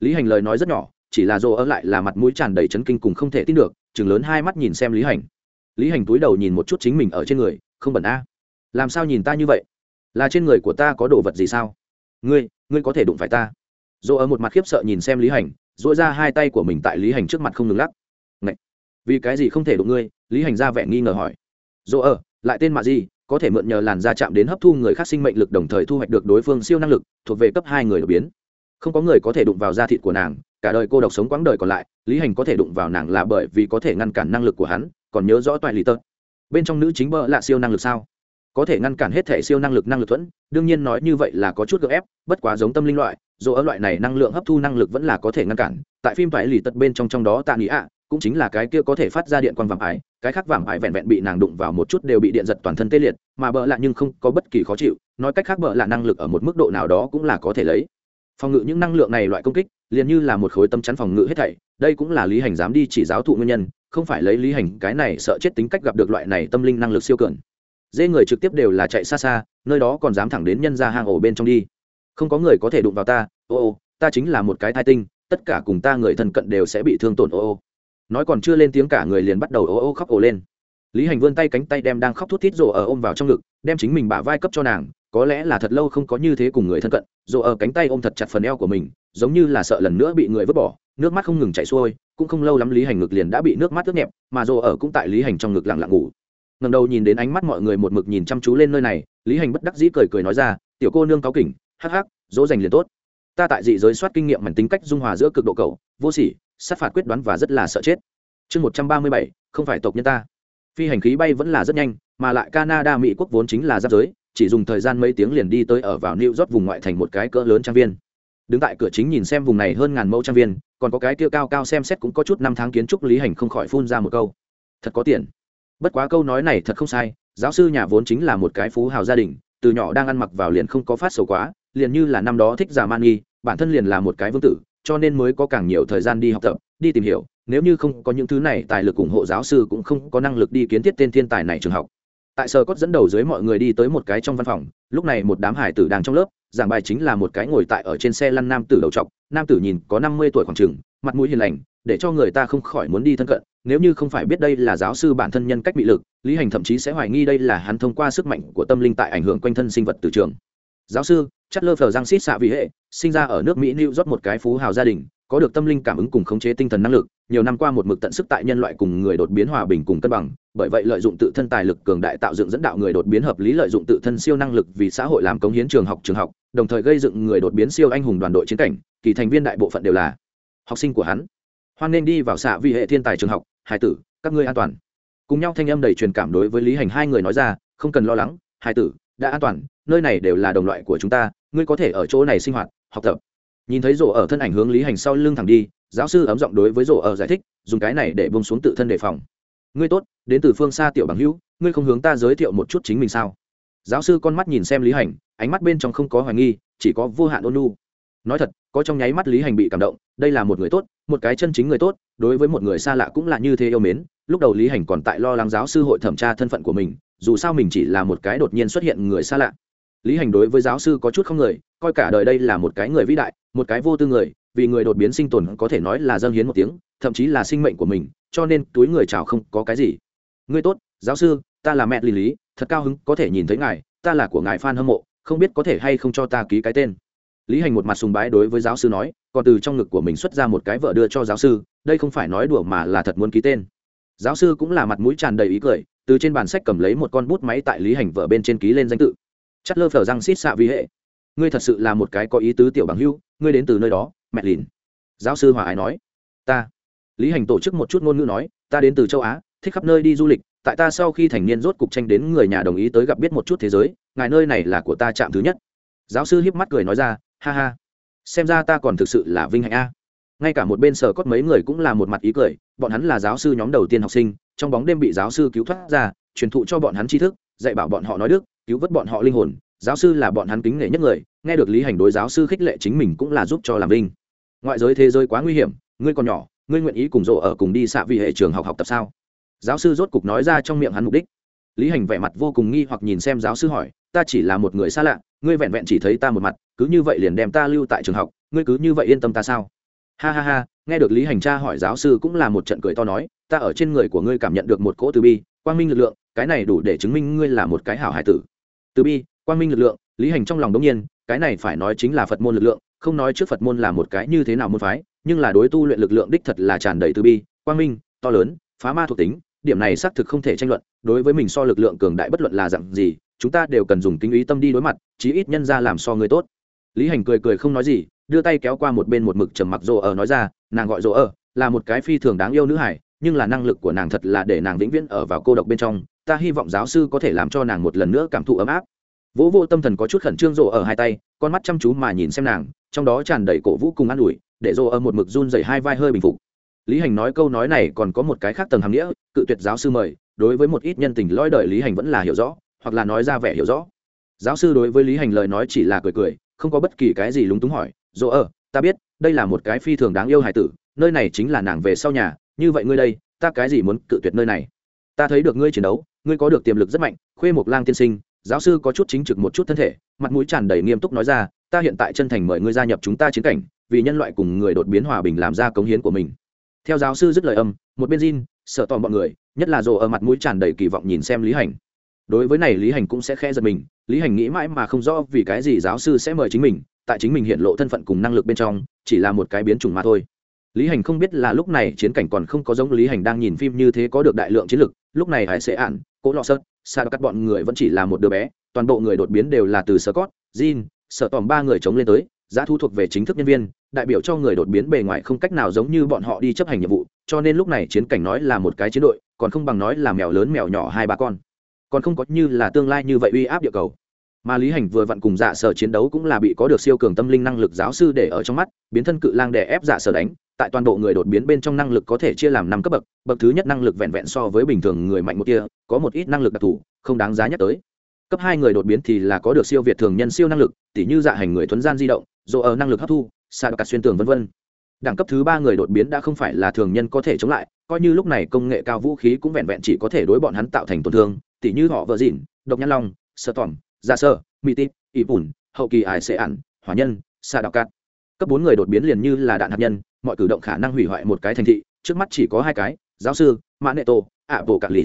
Speaker 1: lý hành lời nói rất nhỏ chỉ là rộ ở lại là mặt mũi tràn đầy chấn kinh cùng không thể tin được chừng lớn hai mắt nhìn xem lý hành lý hành túi đầu nhìn một chút chính mình ở trên người, không bẩn a. Làm sao nhìn ta như vậy? Là trên người của ta có đồ vật gì sao? Ngươi ngươi có thể đụng phải ta. Dỗ ở một mặt khiếp sợ nhìn xem lý hành dỗi ra hai tay của mình tại lý hành trước mặt không ngừng lắc. Ngậy! vì cái gì không thể đụng ngươi? Lý hành ra vẻ nghi ngờ hỏi. Dỗ ở lại tên mạ gì? Có thể mượn nhờ làn da chạm đến hấp thu người khác sinh mệnh lực đồng thời thu hoạch được đối phương siêu năng lực, thuộc về cấp hai người đột biến. Không có người có thể đụng vào da thịt của nàng, cả đời cô độc sống quãng đời còn lại, lý hành có thể đụng vào nàng là bởi vì có thể ngăn cản năng lực của hắn còn nhớ rõ toại lì tật bên trong nữ chính bơ là siêu năng lực sao? Có thể ngăn cản hết thể siêu năng lực năng lực thuẫn, đương nhiên nói như vậy là có chút gợ ép, bất quá giống tâm linh loại, dù ở loại này năng lượng hấp thu năng lực vẫn là có thể ngăn cản. Tại phim toại lì tật bên trong trong đó, tạ nghĩ ạ, cũng chính là cái kia có thể phát ra điện quang vàng ải, cái khác vàng ải vẹn vẹn bị nàng đụng vào một chút đều bị điện giật toàn thân tê liệt, mà bợ lạ nhưng không có bất kỳ khó chịu, nói cách khác bợ lạ năng lực ở một mức độ nào đó cũng là có thể lấy. Phòng ngự những năng lượng này loại công kích, liền như là một khối tâm chắn phòng ngự hết thảy, đây cũng là lý hành dám đi chỉ giáo thụ nguyên nhân không phải lấy lý hành, cái này sợ chết tính cách gặp được loại này tâm linh năng lực siêu cường. Dê người trực tiếp đều là chạy xa xa, nơi đó còn dám thẳng đến nhân ra hang ổ bên trong đi. Không có người có thể đụng vào ta, ô ô, ta chính là một cái thai tinh, tất cả cùng ta người thân cận đều sẽ bị thương tổn, ô ô. Nói còn chưa lên tiếng cả người liền bắt đầu ô ô khóc ồ lên. Lý hành vươn tay cánh tay đem đang khóc thút thít rộ ở ôm vào trong ngực, đem chính mình bả vai cấp cho nàng, có lẽ là thật lâu không có như thế cùng người thân cận rộ ở cánh tay ôm thật chặt phần eo của mình, giống như là sợ lần nữa bị người vứt bỏ, nước mắt không ngừng chảy xuôi cũng không lâu lắm lý hành ngực liền đã bị nước mắt ướt nhẹp, mà dồ ở cũng tại lý hành trong ngực lặng lặng ngủ. Ngầm đầu nhìn đến ánh mắt mọi người một mực nhìn chăm chú lên nơi này, lý hành bất đắc dĩ cười cười nói ra, tiểu cô nương cáo kỉnh, hắc hắc, dỗ dành liền tốt. Ta tại dị giới soát kinh nghiệm mảnh tính cách dung hòa giữa cực độ cầu vô sỉ, sát phạt quyết đoán và rất là sợ chết. Chương một trăm ba mươi bảy, không phải tộc nhân ta. Phi hành khí bay vẫn là rất nhanh, mà lại canada, mỹ quốc vốn chính là giáp giới, chỉ dùng thời gian mấy tiếng liền đi tới ở vào new york vùng ngoại thành một cái cỡ lớn trang viên đứng tại cửa chính nhìn xem vùng này hơn ngàn mẫu trang viên, còn có cái tiêu cao cao xem xét cũng có chút năm tháng kiến trúc lý hành không khỏi phun ra một câu. Thật có tiền. Bất quá câu nói này thật không sai, giáo sư nhà vốn chính là một cái phú hào gia đình, từ nhỏ đang ăn mặc vào liền không có phát sầu quá, liền như là năm đó thích giả man nghi, bản thân liền là một cái vương tử, cho nên mới có càng nhiều thời gian đi học tập, đi tìm hiểu, nếu như không có những thứ này tài lực ủng hộ giáo sư cũng không có năng lực đi kiến thiết tên thiên tài này trường học tại sở cốt dẫn đầu dưới mọi người đi tới một cái trong văn phòng, lúc này một đám hải tử đang trong lớp, giảng bài chính là một cái ngồi tại ở trên xe lăn nam tử đầu trọc, nam tử nhìn có năm mươi tuổi khoảng chừng, mặt mũi hiền lành, để cho người ta không khỏi muốn đi thân cận, nếu như không phải biết đây là giáo sư bản thân nhân cách bị lực, lý hành thậm chí sẽ hoài nghi đây là hắn thông qua sức mạnh của tâm linh tại ảnh hưởng quanh thân sinh vật từ trường. Giáo sư, chất lơ phờ giang xít xạ vì hệ, sinh ra ở nước mỹ new york một cái phú hào gia đình có được tâm linh cảm ứng cùng khống chế tinh thần năng lực, nhiều năm qua một mực tận sức tại nhân loại cùng người đột biến hòa bình cùng cân bằng, bởi vậy lợi dụng tự thân tài lực cường đại tạo dựng dẫn đạo người đột biến hợp lý lợi dụng tự thân siêu năng lực vì xã hội làm cống hiến trường học trường học, đồng thời gây dựng người đột biến siêu anh hùng đoàn đội chiến cảnh, kỳ thành viên đại bộ phận đều là học sinh của hắn. Hoan nên đi vào xạ vi hệ thiên tài trường học hải tử, các ngươi an toàn. Cùng nhau thanh âm đầy truyền cảm đối với lý hành hai người nói ra, không cần lo lắng hải tử, đã an toàn, nơi này đều là đồng loại của chúng ta, ngươi có thể ở chỗ này sinh hoạt, học tập nhìn thấy rổ ở thân ảnh hướng lý hành sau lưng thẳng đi, giáo sư ấm giọng đối với rổ ở giải thích, dùng cái này để bông xuống tự thân đề phòng. Ngươi tốt, đến từ phương xa tiểu bằng hữu, ngươi không hướng ta giới thiệu một chút chính mình sao? Giáo sư con mắt nhìn xem lý hành, ánh mắt bên trong không có hoài nghi, chỉ có vô hạn ôn lu nói thật, có trong nháy mắt lý hành bị cảm động, đây là một người tốt, một cái chân chính người tốt, đối với một người xa lạ cũng là như thế yêu mến. Lúc đầu lý hành còn tại lo lắng giáo sư hội thẩm tra thân phận của mình, dù sao mình chỉ là một cái đột nhiên xuất hiện người xa lạ. Lý hành đối với giáo sư có chút không người, coi cả đời đây là một cái người vĩ đại một cái vô tư người, vì người đột biến sinh tồn có thể nói là dâng hiến một tiếng, thậm chí là sinh mệnh của mình, cho nên túi người chào không có cái gì. Ngươi tốt, giáo sư, ta là mẹ lý lý, thật cao hứng có thể nhìn thấy ngài, ta là của ngài f a n hâm mộ, không biết có thể hay không cho ta ký cái tên. Lý hành một mặt sùng bái đối với giáo sư nói, còn từ trong ngực của mình xuất ra một cái vợ đưa cho giáo sư, đây không phải nói đùa mà là thật muốn ký tên. Giáo sư cũng là mặt mũi tràn đầy ý cười, từ trên bàn sách cầm lấy một con bút máy tại lý hành vợ bên trên ký lên danh tự. Chất lơ phở răng xít xạ vi hệ ngươi thật sự là một cái có ý tứ tiểu bằng hưu, ngươi đến từ nơi đó, mẹ lìn. Giáo sư hòa ái nói. Ta. Lý hành tổ chức một chút ngôn ngữ nói, ta đến từ châu á, thích khắp nơi đi du lịch, tại ta sau khi thành niên rốt cục tranh đến người nhà đồng ý tới gặp biết một chút thế giới, ngài nơi này là của ta chạm thứ nhất. Giáo sư hiếp mắt cười nói ra, ha ha. Xem ra ta còn thực sự là vinh hạnh a. Ngay cả một bên sở cốt mấy người cũng là một mặt ý cười, bọn hắn là giáo sư nhóm đầu tiên học sinh, trong bóng đêm bị giáo sư cứu thoát ra, truyền thụ cho bọn hắn tri thức, dạy bảo bọn họ nói đức, cứu vớt bọn họ linh hồn giáo sư là bọn hắn kính nể nhất người, nghe được lý hành đối giáo sư khích lệ chính mình cũng là giúp cho làm vinh. Ngoại giới thế giới quá nguy hiểm, ngươi còn nhỏ, ngươi nguyện ý cùng rộ ở cùng đi xạ vì hệ trường học học tập sao? Giáo sư rốt cục nói ra trong miệng hắn mục đích. Lý hành vẻ mặt vô cùng nghi hoặc nhìn xem giáo sư hỏi, ta chỉ là một người xa lạ, ngươi vẹn vẹn chỉ thấy ta một mặt, cứ như vậy liền đem ta lưu tại trường học, ngươi cứ như vậy yên tâm ta sao? Ha ha ha, nghe được lý hành tra hỏi giáo sư cũng là một trận cười to nói, ta ở trên người của ngươi cảm nhận được một cỗ từ bi, quang minh lực lượng, cái này đủ để chứng minh ngươi là một cái hảo hải tử. Từ bi quang minh lực lượng, lý hành trong lòng đống nhiên, cái này phải nói chính là phật môn lực lượng, không nói trước phật môn là một cái như thế nào môn phái, nhưng là đối tu luyện lực lượng đích thật là tràn đầy từ bi. Quang minh, to lớn, phá ma thuộc tính, điểm này xác thực không thể tranh luận, đối với mình so lực lượng cường đại bất luận là dặn gì, chúng ta đều cần dùng kính ý tâm đi đối mặt, chí ít nhân ra làm so người tốt. Lý hành cười cười không nói gì, đưa tay kéo qua một bên một mực trầm mặc rộ ở nói ra, nàng gọi rộ ở, là một cái phi thường đáng yêu nữ hải nhưng là năng lực của nàng thật là để nàng vĩnh viễn ở vào cô độc bên trong. Ta hy vọng giáo sư có thể làm cho nàng một lần nữa cảm thụ ấm áp vỗ vô tâm thần có chút khẩn trương rộ ở hai tay, con mắt chăm chú mà nhìn xem nàng, trong đó tràn đầy cổ vũ cùng an ủi, để rộ ở một mực run dày hai vai hơi bình phục. Lý hành nói câu nói này còn có một cái khác tầng hàm nghĩa, cự tuyệt giáo sư mời, đối với một ít nhân tình lõi đời lý hành vẫn là hiểu rõ, hoặc là nói ra vẻ hiểu rõ. Giáo sư đối với lý hành lời nói chỉ là cười cười, không có bất kỳ cái gì lúng túng hỏi dỗ ở, ta biết, đây là một cái phi thường đáng yêu hải tử, nơi này chính là nàng về sau nhà, như vậy ngươi đây, ta cái gì muốn cự tuyệt nơi này? Ta thấy được ngươi chiến đấu, ngươi có được tiềm lực rất mạnh, khuê một lang tiên sinh giáo sư có chút chính trực một chút thân thể mặt mũi tràn đầy nghiêm túc nói ra ta hiện tại chân thành mời ngươi gia nhập chúng ta chiến cảnh vì nhân loại cùng người đột biến hòa bình làm ra cống hiến của mình. Theo giáo sư dứt lời âm một bên Jin, sợ tòm mọi người nhất là rồ ở mặt mũi tràn đầy kỳ vọng nhìn xem lý hành. Đối với này lý hành cũng sẽ khẽ giật mình lý hành nghĩ mãi mà không rõ vì cái gì giáo sư sẽ mời chính mình tại chính mình hiện lộ thân phận cùng năng lực bên trong chỉ là một cái biến chủng mà thôi. Lý hành không biết là lúc này chiến cảnh còn không có giống lý hành đang nhìn phim như thế có được đại lượng chiến lực lúc này hải sẽ ạn cố lọ sớt xa cắt bọn người vẫn chỉ là một đứa bé, toàn bộ người đột biến đều là từ sơ cót jean sợ tòm ba người chống lên tới, giá thu thuộc về chính thức nhân viên, đại biểu cho người đột biến bề ngoài không cách nào giống như bọn họ đi chấp hành nhiệm vụ, cho nên lúc này chiến cảnh nói là một cái chiến đội, còn không bằng nói là mèo lớn mèo nhỏ hai ba con. Còn không có như là tương lai như vậy uy áp địa cầu. Mà lý hành vừa vặn cùng dạ sở chiến đấu cũng là bị có được siêu cường tâm linh năng lực giáo sư để ở trong mắt, biến thân cự lang để ép dạ sở đánh tại toàn bộ người đột biến bên trong năng lực có thể chia làm năm cấp bậc bậc thứ nhất năng lực vẹn vẹn so với bình thường người mạnh một kia có một ít năng lực đặc thù, không đáng giá nhắc tới. Cấp hai người đột biến thì là có được siêu việt thường nhân siêu năng lực, tỉ như dạ hành người thuấn gian di động, dỗ ở năng lực hấp thu xa cả xuyên tường vân vân. Đẳng cấp thứ ba người đột biến đã không phải là thường nhân có thể chống lại, coi như lúc này công nghệ cao vũ khí cũng vẹn vẹn chỉ có thể đối bọn hắn tạo thành tổn thương, tỉ như họ vợ dịn, độc nhãn long, sơ tỏm, da sơ mỹ tít ỉ bùn hậu kỳ ải xệ ản, hỏa nhân xa đạo cát cấp bốn người đột biến liền như là đạn hạt nhân mọi cử động khả năng hủy hoại một cái thành thị trước mắt chỉ có hai cái giáo sư mã nệ tổ ạ bộ cạn lì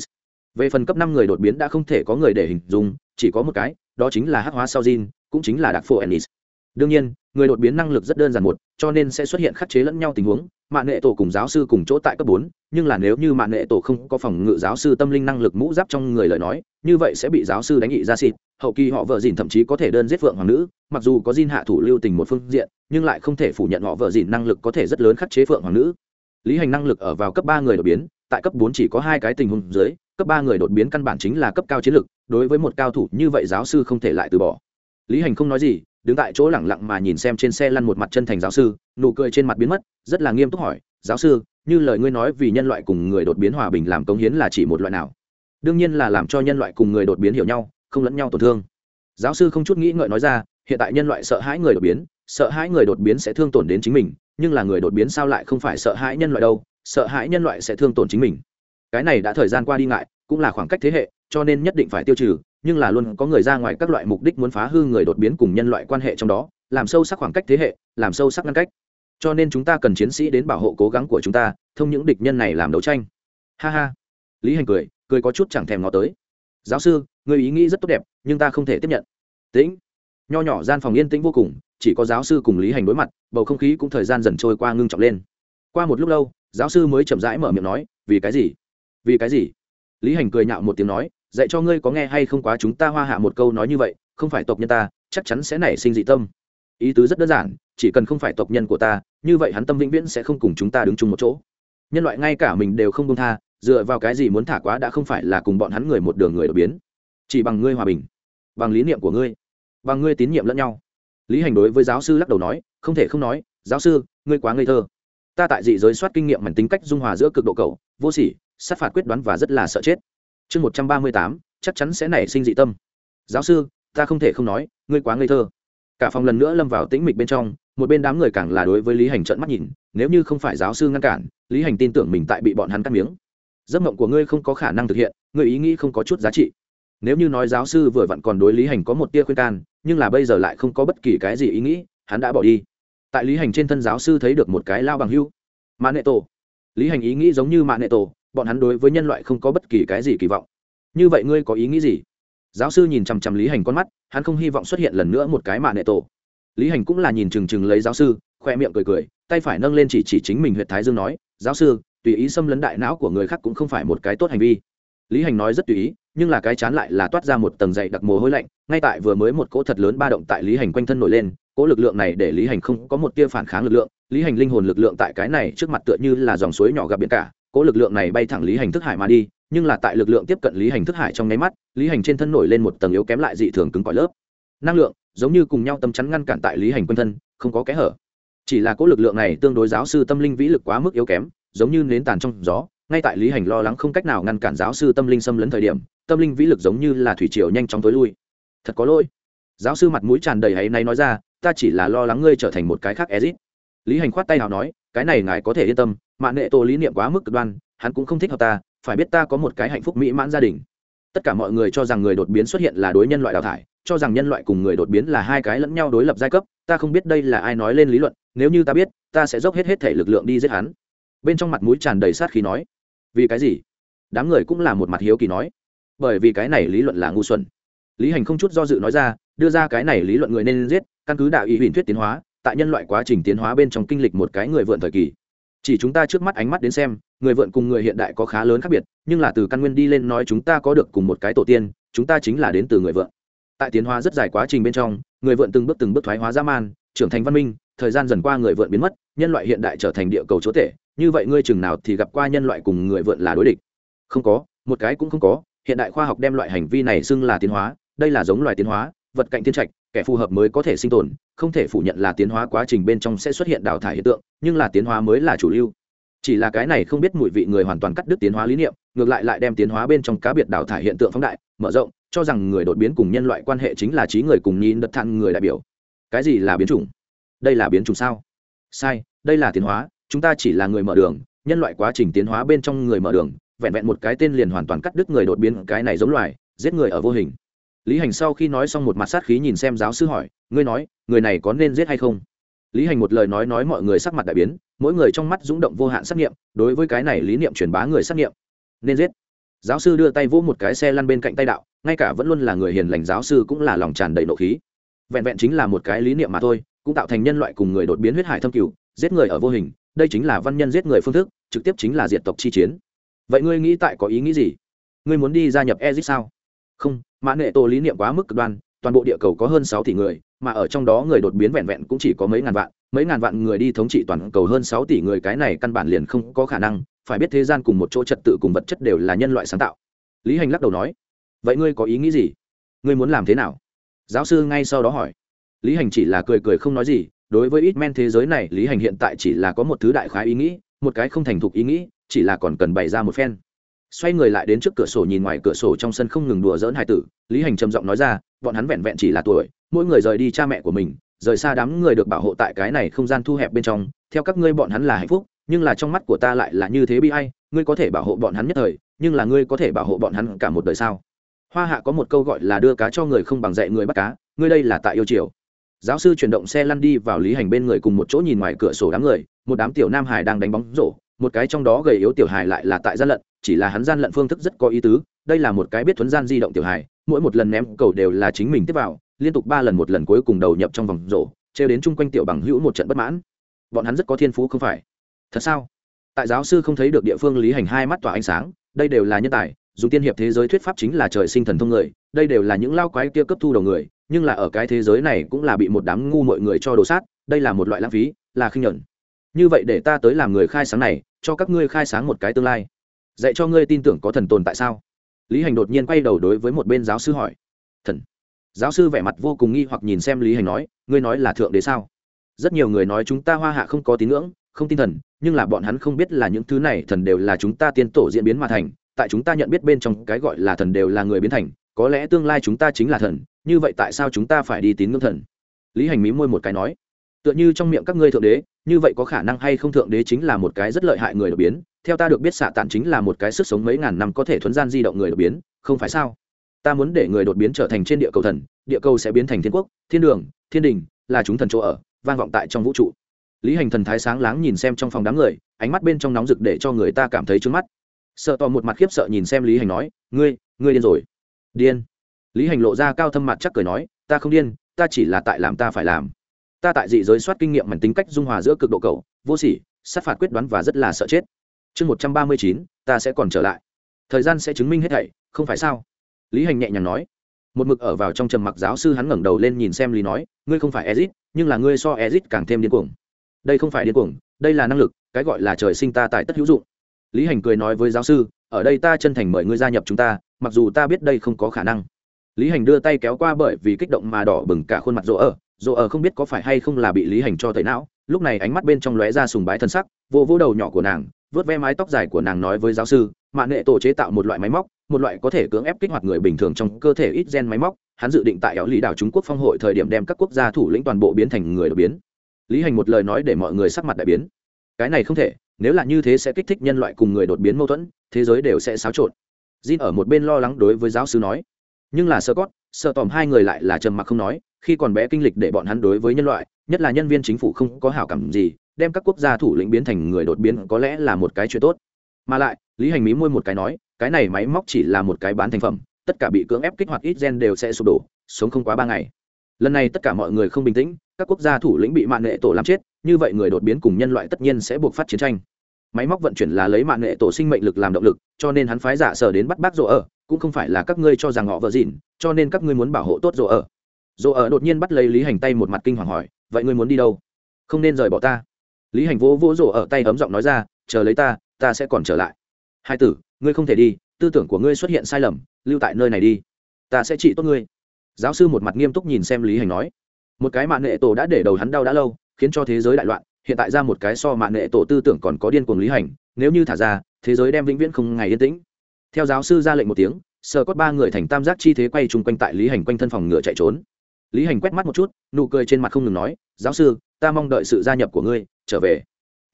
Speaker 1: về phần cấp năm người đột biến đã không thể có người để hình dung chỉ có một cái đó chính là hắc hóa sau Jin, cũng chính là đặc phổ ennis đương nhiên người đột biến năng lực rất đơn giản một cho nên sẽ xuất hiện khắc chế lẫn nhau tình huống mạng nghệ tổ cùng giáo sư cùng chỗ tại cấp bốn, nhưng là nếu như mạng nghệ tổ không có phòng ngự giáo sư tâm linh năng lực mũ giáp trong người lời nói, như vậy sẽ bị giáo sư đánh nghị ra xịt, hậu kỳ họ vợ dìn thậm chí có thể đơn giết phượng hoàng nữ, mặc dù có Jin hạ thủ lưu tình một phương diện, nhưng lại không thể phủ nhận họ vợ dìn năng lực có thể rất lớn khắc chế phượng hoàng nữ. Lý hành năng lực ở vào cấp ba người đột biến, tại cấp bốn chỉ có hai cái tình huống dưới, cấp ba người đột biến căn bản chính là cấp cao chiến lực, đối với một cao thủ như vậy giáo sư không thể lại từ bỏ. Lý hành không nói gì đứng tại chỗ lẳng lặng mà nhìn xem trên xe lăn một mặt chân thành giáo sư, nụ cười trên mặt biến mất, rất là nghiêm túc hỏi, giáo sư, như lời ngươi nói vì nhân loại cùng người đột biến hòa bình làm công hiến là chỉ một loại nào? Đương nhiên là làm cho nhân loại cùng người đột biến hiểu nhau, không lẫn nhau tổn thương. Giáo sư không chút nghĩ ngợi nói ra, hiện tại nhân loại sợ hãi người đột biến, sợ hãi người đột biến sẽ thương tổn đến chính mình, nhưng là người đột biến sao lại không phải sợ hãi nhân loại đâu, sợ hãi nhân loại sẽ thương tổn chính mình. Cái này đã thời gian qua đi ngại, cũng là khoảng cách thế hệ, cho nên nhất định phải tiêu trừ nhưng là luôn có người ra ngoài các loại mục đích muốn phá hư người đột biến cùng nhân loại quan hệ trong đó, làm sâu sắc khoảng cách thế hệ, làm sâu sắc ngăn cách. Cho nên chúng ta cần chiến sĩ đến bảo hộ cố gắng của chúng ta, thông những địch nhân này làm đấu tranh. Ha ha. Lý hành cười cười có chút chẳng thèm ngó tới. Giáo sư, người ý nghĩ rất tốt đẹp, nhưng ta không thể tiếp nhận. Tĩnh. Nho nhỏ gian phòng yên tĩnh vô cùng, chỉ có giáo sư cùng lý hành đối mặt, bầu không khí cũng thời gian dần trôi qua ngưng trọng lên. Qua một lúc lâu, giáo sư mới chậm rãi mở miệng nói, vì cái gì? Vì cái gì? Lý hành cười nhạo một tiếng nói dạy cho ngươi có nghe hay không quá chúng ta hoa hạ một câu nói như vậy, không phải tộc nhân ta, chắc chắn sẽ nảy sinh dị tâm. Ý tứ rất đơn giản, chỉ cần không phải tộc nhân của ta, như vậy hắn tâm vĩnh viễn sẽ không cùng chúng ta đứng chung một chỗ. Nhân loại ngay cả mình đều không công tha, dựa vào cái gì muốn thả quá đã không phải là cùng bọn hắn người một đường người đột biến. Chỉ bằng ngươi hòa bình, bằng lý niệm của ngươi, bằng ngươi tín nhiệm lẫn nhau. Lý hành đối với giáo sư lắc đầu nói, không thể không nói, giáo sư, ngươi quá ngây thơ. Ta tại dị giới soát kinh nghiệm mảnh tính cách dung hòa giữa cực độ cầu vô sỉ, sát phạt quyết đoán và rất là sợ chết chương một trăm ba mươi tám, chắc chắn sẽ nảy sinh dị tâm. Giáo sư, ta không thể không nói, ngươi quá ngây thơ. Cả phòng lần nữa lâm vào tĩnh mịch bên trong, một bên đám người càng là đối với lý hành trợn mắt nhìn, nếu như không phải giáo sư ngăn cản, lý hành tin tưởng mình tại bị bọn hắn cắt miếng. Giấc mộng của ngươi không có khả năng thực hiện, ngươi ý nghĩ không có chút giá trị. Nếu như nói giáo sư vừa vặn còn đối lý hành có một tia khuyên can, nhưng là bây giờ lại không có bất kỳ cái gì ý nghĩ, hắn đã bỏ đi. Tại lý hành trên thân giáo sư thấy được một cái lao bằng hưu. Mã nệ tổ. Lý hành ý nghĩ giống như mã nệ tổ bọn hắn đối với nhân loại không có bất kỳ cái gì kỳ vọng. Như vậy ngươi có ý nghĩ gì? Giáo sư nhìn chằm chằm lý hành con mắt, hắn không hy vọng xuất hiện lần nữa một cái mạ nệ tổ. Lý hành cũng là nhìn chừng chừng lấy giáo sư, khoe miệng cười cười, tay phải nâng lên chỉ chỉ chính mình huyện thái dương nói, giáo sư, tùy ý xâm lấn đại não của người khác cũng không phải một cái tốt hành vi. Lý hành nói rất tùy ý, nhưng là cái chán lại là toát ra một tầng dày đặc mồ hôi lạnh, ngay tại vừa mới một cỗ thật lớn ba động tại lý hành quanh thân nổi lên, cỗ lực lượng này để lý hành không có một tia phản kháng lực lượng, lý hành linh hồn lực lượng tại cái này trước mặt tựa như là dòng suối nhỏ gặp biển cả cỗ lực lượng này bay thẳng lý hành thức hải mà đi, nhưng là tại lực lượng tiếp cận lý hành thức hải trong nháy mắt, lý hành trên thân nổi lên một tầng yếu kém lại dị thường cứng cỏi lớp. Năng lượng, giống như cùng nhau tâm chắn ngăn cản tại lý hành quanh thân, không có kẽ hở. Chỉ là cỗ lực lượng này tương đối giáo sư tâm linh vĩ lực quá mức yếu kém, giống như nến tàn trong gió, ngay tại lý hành lo lắng không cách nào ngăn cản giáo sư tâm linh xâm lấn thời điểm, tâm linh vĩ lực giống như là thủy triều nhanh chóng tối lui. Thật có lỗi. Giáo sư mặt mũi tràn đầy hay nay nói ra, ta chỉ là lo lắng ngươi trở thành một cái khác ezit. Lý hành khoát tay nào nói, cái này ngài có thể yên tâm mạng nệ tổ lý niệm quá mức cực đoan, hắn cũng không thích hợp ta, phải biết ta có một cái hạnh phúc mỹ mãn gia đình. Tất cả mọi người cho rằng người đột biến xuất hiện là đối nhân loại đào thải, cho rằng nhân loại cùng người đột biến là hai cái lẫn nhau đối lập giai cấp, ta không biết đây là ai nói lên lý luận, nếu như ta biết, ta sẽ dốc hết hết thể lực lượng đi giết hắn. Bên trong mặt mũi tràn đầy sát khí nói, vì cái gì? Đám người cũng là một mặt hiếu kỳ nói, bởi vì cái này lý luận là ngu xuẩn. Lý hành không chút do dự nói ra, đưa ra cái này lý luận người nên giết, căn cứ đạo ý huyền thuyết tiến hóa, tại nhân loại quá trình tiến hóa bên trong kinh lịch một cái người vượn thời kỳ chỉ chúng ta trước mắt ánh mắt đến xem, người vượn cùng người hiện đại có khá lớn khác biệt, nhưng là từ căn nguyên đi lên nói chúng ta có được cùng một cái tổ tiên, chúng ta chính là đến từ người vượn. Tại tiến hóa rất dài quá trình bên trong, người vượn từng bước từng bước thoái hóa dã man, trưởng thành văn minh, thời gian dần qua người vượn biến mất, nhân loại hiện đại trở thành địa cầu chúa tể, như vậy ngươi chừng nào thì gặp qua nhân loại cùng người vượn là đối địch. Không có, một cái cũng không có, hiện đại khoa học đem loại hành vi này xưng là tiến hóa, đây là giống loài tiến hóa, vật cạnh thiên trạch kẻ phù hợp mới có thể sinh tồn, không thể phủ nhận là tiến hóa quá trình bên trong sẽ xuất hiện đào thải hiện tượng, nhưng là tiến hóa mới là chủ lưu. Chỉ là cái này không biết mùi vị người hoàn toàn cắt đứt tiến hóa lý niệm, ngược lại lại đem tiến hóa bên trong cá biệt đào thải hiện tượng phóng đại, mở rộng, cho rằng người đột biến cùng nhân loại quan hệ chính là trí người cùng nhìn đất thăng người đại biểu. Cái gì là biến chủng? Đây là biến chủng sao? Sai, đây là tiến hóa, chúng ta chỉ là người mở đường, nhân loại quá trình tiến hóa bên trong người mở đường, vẹn vẹn một cái tên liền hoàn toàn cắt đứt người đột biến, cái này giống loài, giết người ở vô hình lý hành sau khi nói xong một mặt sát khí nhìn xem giáo sư hỏi, ngươi nói, người này có nên giết hay không? Lý hành một lời nói nói mọi người sắc mặt đại biến, mỗi người trong mắt rúng động vô hạn xác nghiệm đối với cái này lý niệm truyền bá người xác nghiệm nên giết. Giáo sư đưa tay vỗ một cái xe lăn bên cạnh tay đạo, ngay cả vẫn luôn là người hiền lành giáo sư cũng là lòng tràn đầy nộ khí. Vẹn vẹn chính là một cái lý niệm mà thôi, cũng tạo thành nhân loại cùng người đột biến huyết hải thâm cửu giết người ở vô hình, đây chính là văn nhân giết người phương thức, trực tiếp chính là diệt tộc chi chiến. Vậy ngươi nghĩ tại có ý nghĩ gì? Ngươi muốn đi gia nhập ezit sao? Không mã nệ tổ lý niệm quá mức cực đoan, toàn bộ địa cầu có hơn sáu tỷ người, mà ở trong đó người đột biến vẹn vẹn cũng chỉ có mấy ngàn vạn. Mấy ngàn vạn người đi thống trị toàn cầu hơn sáu tỷ người, cái này căn bản liền không có khả năng. Phải biết thế gian cùng một chỗ trật tự cùng vật chất đều là nhân loại sáng tạo. Lý hành lắc đầu nói, vậy ngươi có ý nghĩ gì? Ngươi muốn làm thế nào? Giáo sư ngay sau đó hỏi. Lý hành chỉ là cười cười không nói gì. Đối với ít men thế giới này, lý hành hiện tại chỉ là có một thứ đại khái ý nghĩ, một cái không thành thục ý nghĩ, chỉ là còn cần bày ra một phen xoay người lại đến trước cửa sổ nhìn ngoài cửa sổ trong sân không ngừng đùa dỡn hai tử, lý hành trầm giọng nói ra, bọn hắn vẹn vẹn chỉ là tuổi, mỗi người rời đi cha mẹ của mình, rời xa đám người được bảo hộ tại cái này không gian thu hẹp bên trong, theo các ngươi bọn hắn là hạnh phúc, nhưng là trong mắt của ta lại là như thế bi hay ngươi có thể bảo hộ bọn hắn nhất thời, nhưng là ngươi có thể bảo hộ bọn hắn cả một đời sao? Hoa hạ có một câu gọi là đưa cá cho người không bằng dạy người bắt cá, ngươi đây là tại yêu chiều giáo sư chuyển động xe lăn đi vào lý hành bên người cùng một chỗ nhìn ngoài cửa sổ đám người, một đám tiểu nam hải đang đánh bóng rổ một cái trong đó gầy yếu tiểu hài lại là tại gian lận, chỉ là hắn gian lận phương thức rất có ý tứ, đây là một cái biết thuấn gian di động tiểu hài, mỗi một lần ném cầu đều là chính mình tiếp vào, liên tục ba lần một lần cuối cùng đầu nhập trong vòng rổ, trêu đến chung quanh tiểu bằng hữu một trận bất mãn. Bọn hắn rất có thiên phú không phải. Thật sao? Tại giáo sư không thấy được địa phương lý hành hai mắt tỏa ánh sáng, đây đều là nhân tài, dùng tiên hiệp thế giới thuyết pháp chính là trời sinh thần thông người, đây đều là những lao quái kia cấp thu đầu người, nhưng là ở cái thế giới này cũng là bị một đám ngu mọi người cho đồ sát, đây là một loại lãng phí, là khinh nhuận như vậy để ta tới làm người khai sáng này, cho các ngươi khai sáng một cái tương lai. Dạy cho ngươi tin tưởng có thần tồn tại sao? Lý hành đột nhiên quay đầu đối với một bên giáo sư hỏi. Thần. Giáo sư vẻ mặt vô cùng nghi hoặc nhìn xem lý hành nói, ngươi nói là thượng đế sao? Rất nhiều người nói chúng ta hoa hạ không có tín ngưỡng, không tin thần, nhưng là bọn hắn không biết là những thứ này thần đều là chúng ta tiên tổ diễn biến mà thành, tại chúng ta nhận biết bên trong cái gọi là thần đều là người biến thành, có lẽ tương lai chúng ta chính là thần, như vậy tại sao chúng ta phải đi tín ngưỡng thần? Lý hành mí môi một cái nói tựa như trong miệng các ngươi thượng đế, như vậy có khả năng hay không thượng đế chính là một cái rất lợi hại người đột biến, theo ta được biết xạ tản chính là một cái sức sống mấy ngàn năm có thể thuấn gian di động người đột biến, không phải sao? Ta muốn để người đột biến trở thành trên địa cầu thần, địa cầu sẽ biến thành thiên quốc, thiên đường, thiên đình, là chúng thần chỗ ở, vang vọng tại trong vũ trụ. Lý hành thần thái sáng láng nhìn xem trong phòng đám người, ánh mắt bên trong nóng rực để cho người ta cảm thấy trướng mắt. Sợ tò một mặt khiếp sợ nhìn xem lý hành nói, ngươi ngươi điên rồi. Điên? Lý hành lộ ra cao thâm mặt chắc cười nói, ta không điên, ta chỉ là tại làm ta phải làm ta tại dị giới soát kinh nghiệm mảnh tính cách dung hòa giữa cực độ cầu vô sỉ, sát phạt quyết đoán và rất là sợ chết. Chương một trăm ba mươi chín, ta sẽ còn trở lại. Thời gian sẽ chứng minh hết thảy, không phải sao? Lý hành nhẹ nhàng nói. Một mực ở vào trong trầm mặc giáo sư hắn ngẩng đầu lên nhìn xem lý nói, ngươi không phải ezit, nhưng là ngươi so ezit càng thêm điên cuồng. Đây không phải điên cuồng, đây là năng lực, cái gọi là trời sinh ta tại tất hữu dụng. Lý hành cười nói với giáo sư, ở đây ta chân thành mời ngươi gia nhập chúng ta, mặc dù ta biết đây không có khả năng lý hành đưa tay kéo qua bởi vì kích động mà đỏ bừng cả khuôn mặt rỗ ở. Rỗ ở không biết có phải hay không là bị lý hành cho tẩy não, lúc này ánh mắt bên trong lóe ra sùng bái thân sắc vô vô đầu nhỏ của nàng, vớt ve mái tóc dài của nàng nói với giáo sư mạng nghệ tổ chế tạo một loại máy móc, một loại có thể cưỡng ép kích hoạt người bình thường trong cơ thể ít gen máy móc, hắn dự định tại éo lý đảo trung quốc phong hội thời điểm đem các quốc gia thủ lĩnh toàn bộ biến thành người đột biến. Lý hành một lời nói để mọi người sắc mặt đại biến. Cái này không thể, nếu là như thế sẽ kích thích nhân loại cùng người đột biến mâu thuẫn, thế giới đều sẽ xáo trộn. Jin ở một bên lo lắng đối với giáo sư nói nhưng là sơ cót sợ tòm hai người lại là trầm mặc không nói, khi còn bé kinh lịch để bọn hắn đối với nhân loại, nhất là nhân viên chính phủ không có hảo cảm gì, đem các quốc gia thủ lĩnh biến thành người đột biến có lẽ là một cái chuyện tốt. Mà lại, lý hành mí môi một cái nói, cái này máy móc chỉ là một cái bán thành phẩm, tất cả bị cưỡng ép kích hoạt ít gen đều sẽ sụp đổ, sống không quá ba ngày. Lần này tất cả mọi người không bình tĩnh, các quốc gia thủ lĩnh bị mạng nghệ tổ làm chết, như vậy người đột biến cùng nhân loại tất nhiên sẽ buộc phát chiến tranh. Máy móc vận chuyển là lấy mạng nghệ tổ sinh mệnh lực làm động lực, cho nên hắn phái giả sở đến bắt bác rỗ ở cũng không phải là các ngươi cho rằng họ vợ dịn, cho nên các ngươi muốn bảo hộ tốt rỗ ở. Rỗ ở đột nhiên bắt lấy lý hành tay một mặt kinh hoàng hỏi, vậy ngươi muốn đi đâu? Không nên rời bỏ ta. Lý hành vỗ vỗ rỗ ở tay ấm giọng nói ra, chờ lấy ta ta sẽ còn trở lại. Hai tử, ngươi không thể đi, tư tưởng của ngươi xuất hiện sai lầm, lưu tại nơi này đi. Ta sẽ trị tốt ngươi. Giáo sư một mặt nghiêm túc nhìn xem lý hành nói. Một cái mạng nghệ tổ đã để đầu hắn đau đã lâu, khiến cho thế giới đại loạn, hiện tại ra một cái so mạng nghệ tổ tư tưởng còn có điên cuồng lý hành, nếu như thả ra, thế giới đem vĩnh viễn không ngày yên tĩnh theo giáo sư ra lệnh một tiếng, sờ cốt ba người thành tam giác chi thế quay chung quanh tại lý hành quanh thân phòng ngựa chạy trốn. Lý hành quét mắt một chút, nụ cười trên mặt không ngừng nói, giáo sư, ta mong đợi sự gia nhập của ngươi, trở về.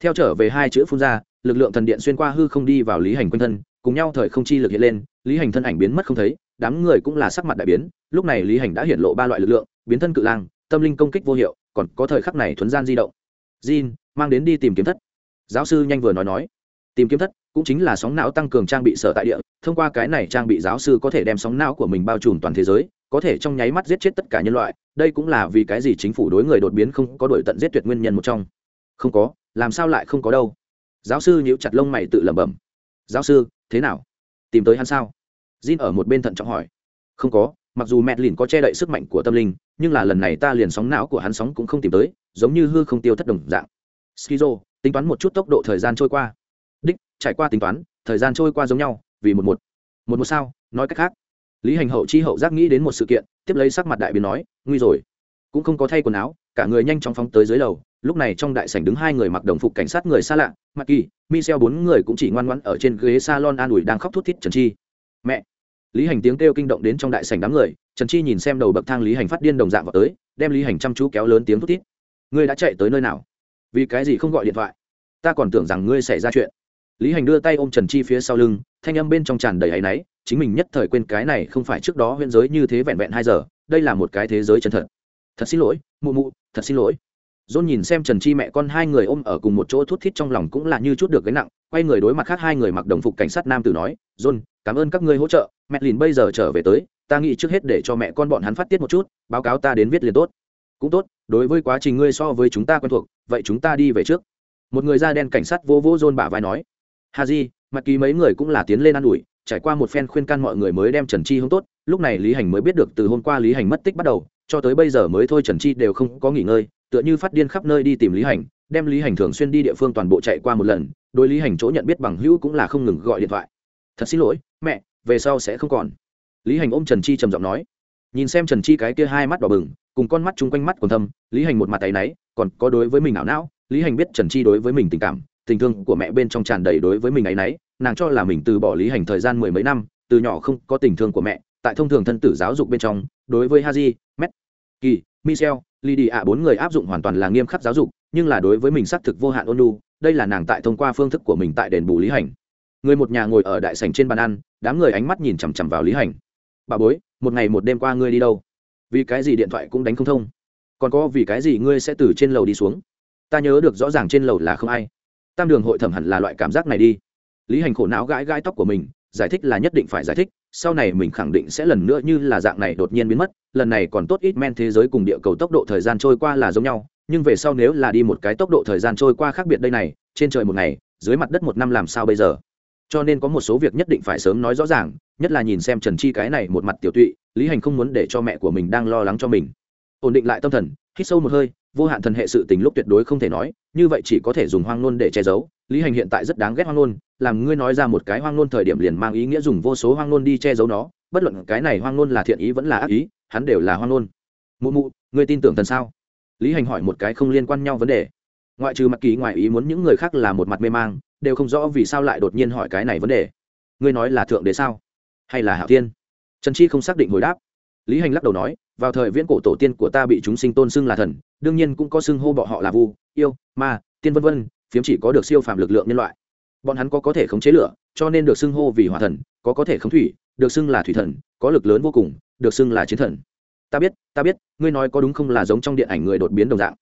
Speaker 1: Theo trở về hai chữ phun ra, lực lượng thần điện xuyên qua hư không đi vào lý hành quanh thân, cùng nhau thời không chi lực hiện lên, lý hành thân ảnh biến mất không thấy, đám người cũng là sắc mặt đại biến, lúc này lý hành đã hiện lộ ba loại lực lượng, biến thân cự lang, tâm linh công kích vô hiệu, còn có thời khắc này thuấn gian di động. Jin, mang đến đi tìm kiếm thất. Giáo sư nhanh vừa nói nói. Tìm kiếm thất cũng chính là sóng não tăng cường trang bị sở tại địa, thông qua cái này trang bị giáo sư có thể đem sóng não của mình bao trùm toàn thế giới, có thể trong nháy mắt giết chết tất cả nhân loại. Đây cũng là vì cái gì chính phủ đối người đột biến không có đổi tận giết tuyệt nguyên nhân một trong. Không có, làm sao lại không có đâu? Giáo sư nhíu chặt lông mày tự lẩm bẩm. Giáo sư, thế nào? Tìm tới hắn sao? Jin ở một bên thận trọng hỏi. Không có, mặc dù mẹ lìn có che đậy sức mạnh của tâm linh, nhưng là lần này ta liền sóng não của hắn sóng cũng không tìm tới, giống như hư không tiêu thất đồng dạng. Skizo tính toán một chút tốc độ thời gian trôi qua trải qua tính toán, thời gian trôi qua giống nhau, vì một một. Một một sao, nói cách khác. Lý hành hậu chi hậu giác nghĩ đến một sự kiện, tiếp lấy sắc mặt đại biến nói, nguy rồi. Cũng không có thay quần áo, cả người nhanh chóng phóng tới dưới lầu, lúc này trong đại sảnh đứng hai người mặc đồng phục cảnh sát người xa lạ mặc kỳ, michel bốn người cũng chỉ ngoan ngoãn ở trên ghế salon an ủi đang khóc thút thít trần chi. Mẹ. Lý hành tiếng kêu kinh động đến trong đại sảnh đám người, trần chi nhìn xem đầu bậc thang lý hành phát điên đồng dạng vào tới, đem lý hành chăm chú kéo lớn tiếng thút thít. Ngươi đã chạy tới nơi nào? Vì cái gì không gọi điện thoại? Ta còn tưởng rằng ngươi xảy ra chuyện lý hành đưa tay ôm trần chi phía sau lưng, thanh âm bên trong tràn đầy áy náy, chính mình nhất thời quên cái này không phải trước đó huyễn giới như thế vẹn vẹn hai giờ, đây là một cái thế giới chân thật. Thật xin lỗi, mụ mụ, thật xin lỗi. Dôn nhìn xem trần chi mẹ con hai người ôm ở cùng một chỗ thút thít trong lòng cũng là như chút được gánh nặng, quay người đối mặt khác hai người mặc đồng phục cảnh sát nam tử nói dôn cảm ơn các ngươi hỗ trợ, mẹ lìn bây giờ trở về tới, ta nghĩ trước hết để cho mẹ con bọn hắn phát tiết một chút, báo cáo ta đến viết liền tốt. Cũng tốt, đối với quá trình ngươi so với chúng ta quen thuộc, vậy chúng ta đi về trước. Một người da đen cảnh sát vô vô dôn bả vai nói hà di mặc kỳ mấy người cũng là tiến lên ă n ủi, trải qua một phen khuyên can mọi người mới đem trần chi hướng tốt, lúc này lý hành mới biết được từ hôm qua lý hành mất tích bắt đầu, cho tới bây giờ mới thôi trần chi đều không có nghỉ ngơi, tựa như phát điên khắp nơi đi tìm lý hành, đem lý hành thường xuyên đi địa phương toàn bộ chạy qua một lần, đối lý hành chỗ nhận biết bằng hữu cũng là không ngừng gọi điện thoại. Thật xin lỗi, mẹ, về sau sẽ không còn. Lý hành ôm trần chi trầm giọng nói. Nhìn xem trần chi cái kia hai mắt đỏ bừng, cùng con mắt chung quanh mắt còn thâm, lý hành một mặt tay náy, còn có đối với mình ảo não, lý hành biết trần chi đối với mình tình cảm tình thương của mẹ bên trong tràn đầy đối với mình ấy nấy nàng cho là mình từ bỏ lý hành thời gian mười mấy năm, từ nhỏ không có tình thương của mẹ, tại thông thường thân tử giáo dục bên trong, đối với haji met kỳ michel lydia bốn người áp dụng hoàn toàn là nghiêm khắc giáo dục, nhưng là đối với mình xác thực vô hạn ôn lu đây là nàng tại thông qua phương thức của mình tại đền bù lý hành. Người một nhà ngồi ở đại sảnh trên bàn ăn, đám người ánh mắt nhìn chằm chằm vào lý hành. Bà bối, một ngày một đêm qua ngươi đi đâu? Vì cái gì điện thoại cũng đánh không thông? Còn có vì cái gì ngươi sẽ từ trên lầu đi xuống? Ta nhớ được rõ ràng trên lầu là không ai tam đường hội thẩm hẳn là loại cảm giác này đi. Lý hành khổ não gãi gãi tóc của mình, giải thích là nhất định phải giải thích, sau này mình khẳng định sẽ lần nữa như là dạng này đột nhiên biến mất, lần này còn tốt ít men thế giới cùng địa cầu tốc độ thời gian trôi qua là giống nhau, nhưng về sau nếu là đi một cái tốc độ thời gian trôi qua khác biệt đây này, trên trời một ngày, dưới mặt đất một năm làm sao bây giờ? Cho nên có một số việc nhất định phải sớm nói rõ ràng, nhất là nhìn xem trần chi cái này một mặt tiểu tụy, lý hành không muốn để cho mẹ của mình đang lo lắng cho mình. Ổn định lại tâm thần, hít sâu một hơi vô hạn thần hệ sự tình lúc tuyệt đối không thể nói, như vậy chỉ có thể dùng hoang nôn để che giấu. Lý hành hiện tại rất đáng ghét hoang nôn làm ngươi nói ra một cái hoang nôn thời điểm liền mang ý nghĩa dùng vô số hoang nôn đi che giấu nó, bất luận cái này hoang nôn là thiện ý vẫn là ác ý, hắn đều là hoang nôn mụ mụ, ngươi tin tưởng thần sao? Lý hành hỏi một cái không liên quan nhau vấn đề. Ngoại trừ mặt kỳ ngoại ý muốn những người khác là một mặt mê mang, đều không rõ vì sao lại đột nhiên hỏi cái này vấn đề. Ngươi nói là thượng đế sao? Hay là hạo thiên? Trần chi không xác định hồi đáp. Lý hành lắc đầu nói vào thời viễn cổ tổ tiên của ta bị chúng sinh tôn xưng là thần, đương nhiên cũng có xưng hô bọn họ là vu, yêu, ma, tiên vân vân, phiếm chỉ có được siêu phàm lực lượng nhân loại. Bọn hắn có có thể khống chế lửa, cho nên được xưng hô vì hỏa thần, có có thể khống thủy, được xưng là thủy thần, có lực lớn vô cùng, được xưng là chiến thần. Ta biết ta biết, ngươi nói có đúng không là giống trong điện ảnh người đột biến đồng dạng.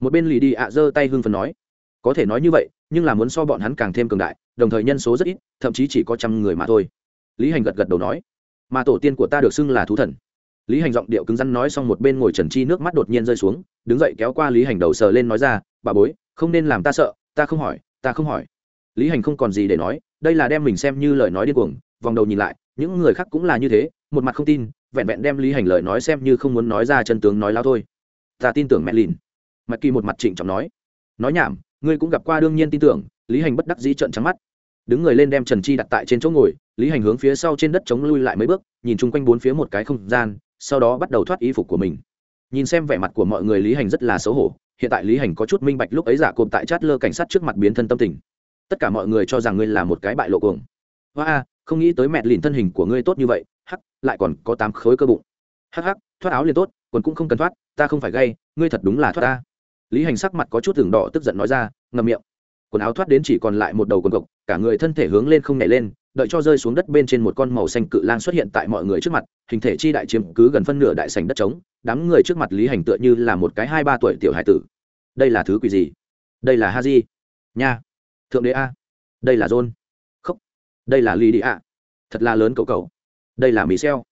Speaker 1: Một bên lì đi ạ giơ tay hưng phần nói, có thể nói như vậy, nhưng là muốn so bọn hắn càng thêm cường đại, đồng thời nhân số rất ít, thậm chí chỉ có trăm người mà thôi. Lý hành gật gật đầu nói, mà tổ tiên của ta được xưng là thú thần lý hành giọng điệu cứng rắn nói xong một bên ngồi trần chi nước mắt đột nhiên rơi xuống, đứng dậy kéo qua lý hành đầu sờ lên nói ra, bà bối, không nên làm ta sợ, ta không hỏi, ta không hỏi. Lý hành không còn gì để nói, đây là đem mình xem như lời nói điên cuồng, vòng đầu nhìn lại, những người khác cũng là như thế, một mặt không tin, vẹn vẹn đem lý hành lời nói xem như không muốn nói ra chân tướng nói lao thôi. Ta tin tưởng mẹ lìn. Mặt kỳ một mặt trịnh trọng nói. Nói nhảm, ngươi cũng gặp qua đương nhiên tin tưởng. Lý hành bất đắc dĩ trợn trắng mắt. Đứng người lên đem trần chi đặt tại trên chỗ ngồi, lý hành hướng phía sau trên đất chống lui lại mấy bước, nhìn chung quanh bốn phía một cái không gian sau đó bắt đầu thoát y phục của mình. Nhìn xem vẻ mặt của mọi người, lý hành rất là xấu hổ. Hiện tại lý hành có chút minh bạch lúc ấy giả cộm tại chát lơ cảnh sát trước mặt biến thân tâm tình. Tất cả mọi người cho rằng ngươi là một cái bại lộ cuồng. Hoa a, không nghĩ tới mẹ lìn thân hình của ngươi tốt như vậy. Hắc, lại còn có tám khối cơ bụng. Hắc hắc, thoát áo liền tốt, quần cũng không cần thoát, ta không phải gay, ngươi thật đúng là thoát ta. Lý hành sắc mặt có chút tường đỏ, tức giận nói ra, ngậm miệng. Quần áo thoát đến chỉ còn lại một đầu quần cộc, cả người thân thể hướng lên không nhảy lên đợi cho rơi xuống đất bên trên một con màu xanh cự lang xuất hiện tại mọi người trước mặt, hình thể chi đại chiếm cứ gần phân nửa đại sành đất trống, đám người trước mặt lý hành tựa như là một cái hai ba tuổi tiểu hải tử. Đây là thứ quỷ gì? Đây là ha di? Nha. Thượng đế a. Đây là john. Khóc đây là ly đi a. Thật là lớn cậu cậu. Đây là mỹ xeo.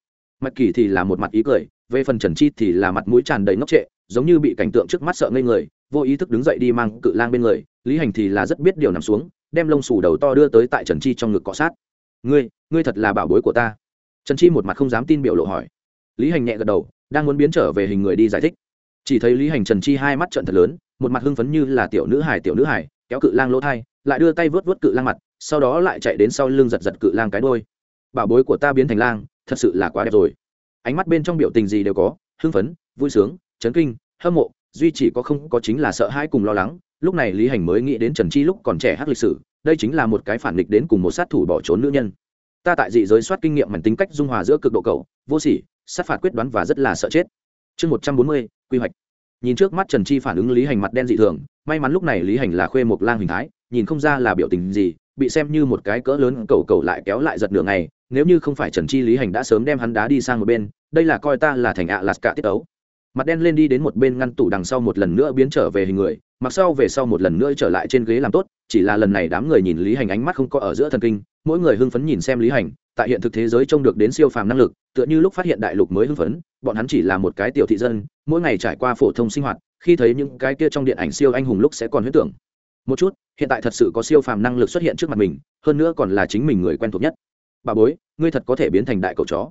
Speaker 1: Mặt kỳ thì là một mặt ý cười, về phần trần chi thì là mặt mũi tràn đầy ngốc trệ, giống như bị cảnh tượng trước mắt sợ ngây người, vô ý thức đứng dậy đi mang cự lang bên người, lý hành thì là rất biết điều nằm xuống, đem lông xù đầu to đưa tới tại trần chi trong ngực cọ sát ngươi ngươi thật là bảo bối của ta. Trần chi một mặt không dám tin biểu lộ hỏi. Lý hành nhẹ gật đầu, đang muốn biến trở về hình người đi giải thích. Chỉ thấy lý hành trần chi hai mắt trận thật lớn, một mặt hưng phấn như là tiểu nữ hải tiểu nữ hải kéo cự lang lỗ thai, lại đưa tay vớt vớt cự lang mặt, sau đó lại chạy đến sau lưng giật giật cự lang cái đôi bảo bối của ta biến thành lang, thật sự là quá đẹp rồi. Ánh mắt bên trong biểu tình gì đều có, hưng phấn, vui sướng, chấn kinh, hâm mộ, duy chỉ có không có chính là sợ hãi cùng lo lắng. Lúc này lý hành mới nghĩ đến trần chi lúc còn trẻ hát lịch sử đây chính là một cái phản nghịch đến cùng một sát thủ bỏ trốn nữ nhân. Ta tại dị giới soát kinh nghiệm mảnh tính cách dung hòa giữa cực độ cầu vô sỉ, sát phạt quyết đoán và rất là sợ chết. Chương một trăm bốn mươi, quy hoạch. Nhìn trước mắt trần chi phản ứng lý hành mặt đen dị thường, may mắn lúc này lý hành là khuê một lang hình thái, nhìn không ra là biểu tình gì, bị xem như một cái cỡ lớn cầu cầu lại kéo lại giật nửa ngày, nếu như không phải trần chi lý hành đã sớm đem hắn đá đi sang một bên, đây là coi ta là thành ạ lạt cả tiết ấu mặt đen lên đi đến một bên ngăn tủ đằng sau một lần nữa biến trở về hình người mặc sau về sau một lần nữa trở lại trên ghế làm tốt, chỉ là lần này đám người nhìn lý hành ánh mắt không có ở giữa thần kinh, mỗi người hưng phấn nhìn xem lý hành, tại hiện thực thế giới trông được đến siêu phàm năng lực, tựa như lúc phát hiện đại lục mới hưng phấn, bọn hắn chỉ là một cái tiểu thị dân, mỗi ngày trải qua phổ thông sinh hoạt, khi thấy những cái kia trong điện ảnh siêu anh hùng lúc sẽ còn huyết tưởng. Một chút, hiện tại thật sự có siêu phàm năng lực xuất hiện trước mặt mình, hơn nữa còn là chính mình người quen thuộc nhất. Bà bối, ngươi thật có thể biến thành đại cậu chó.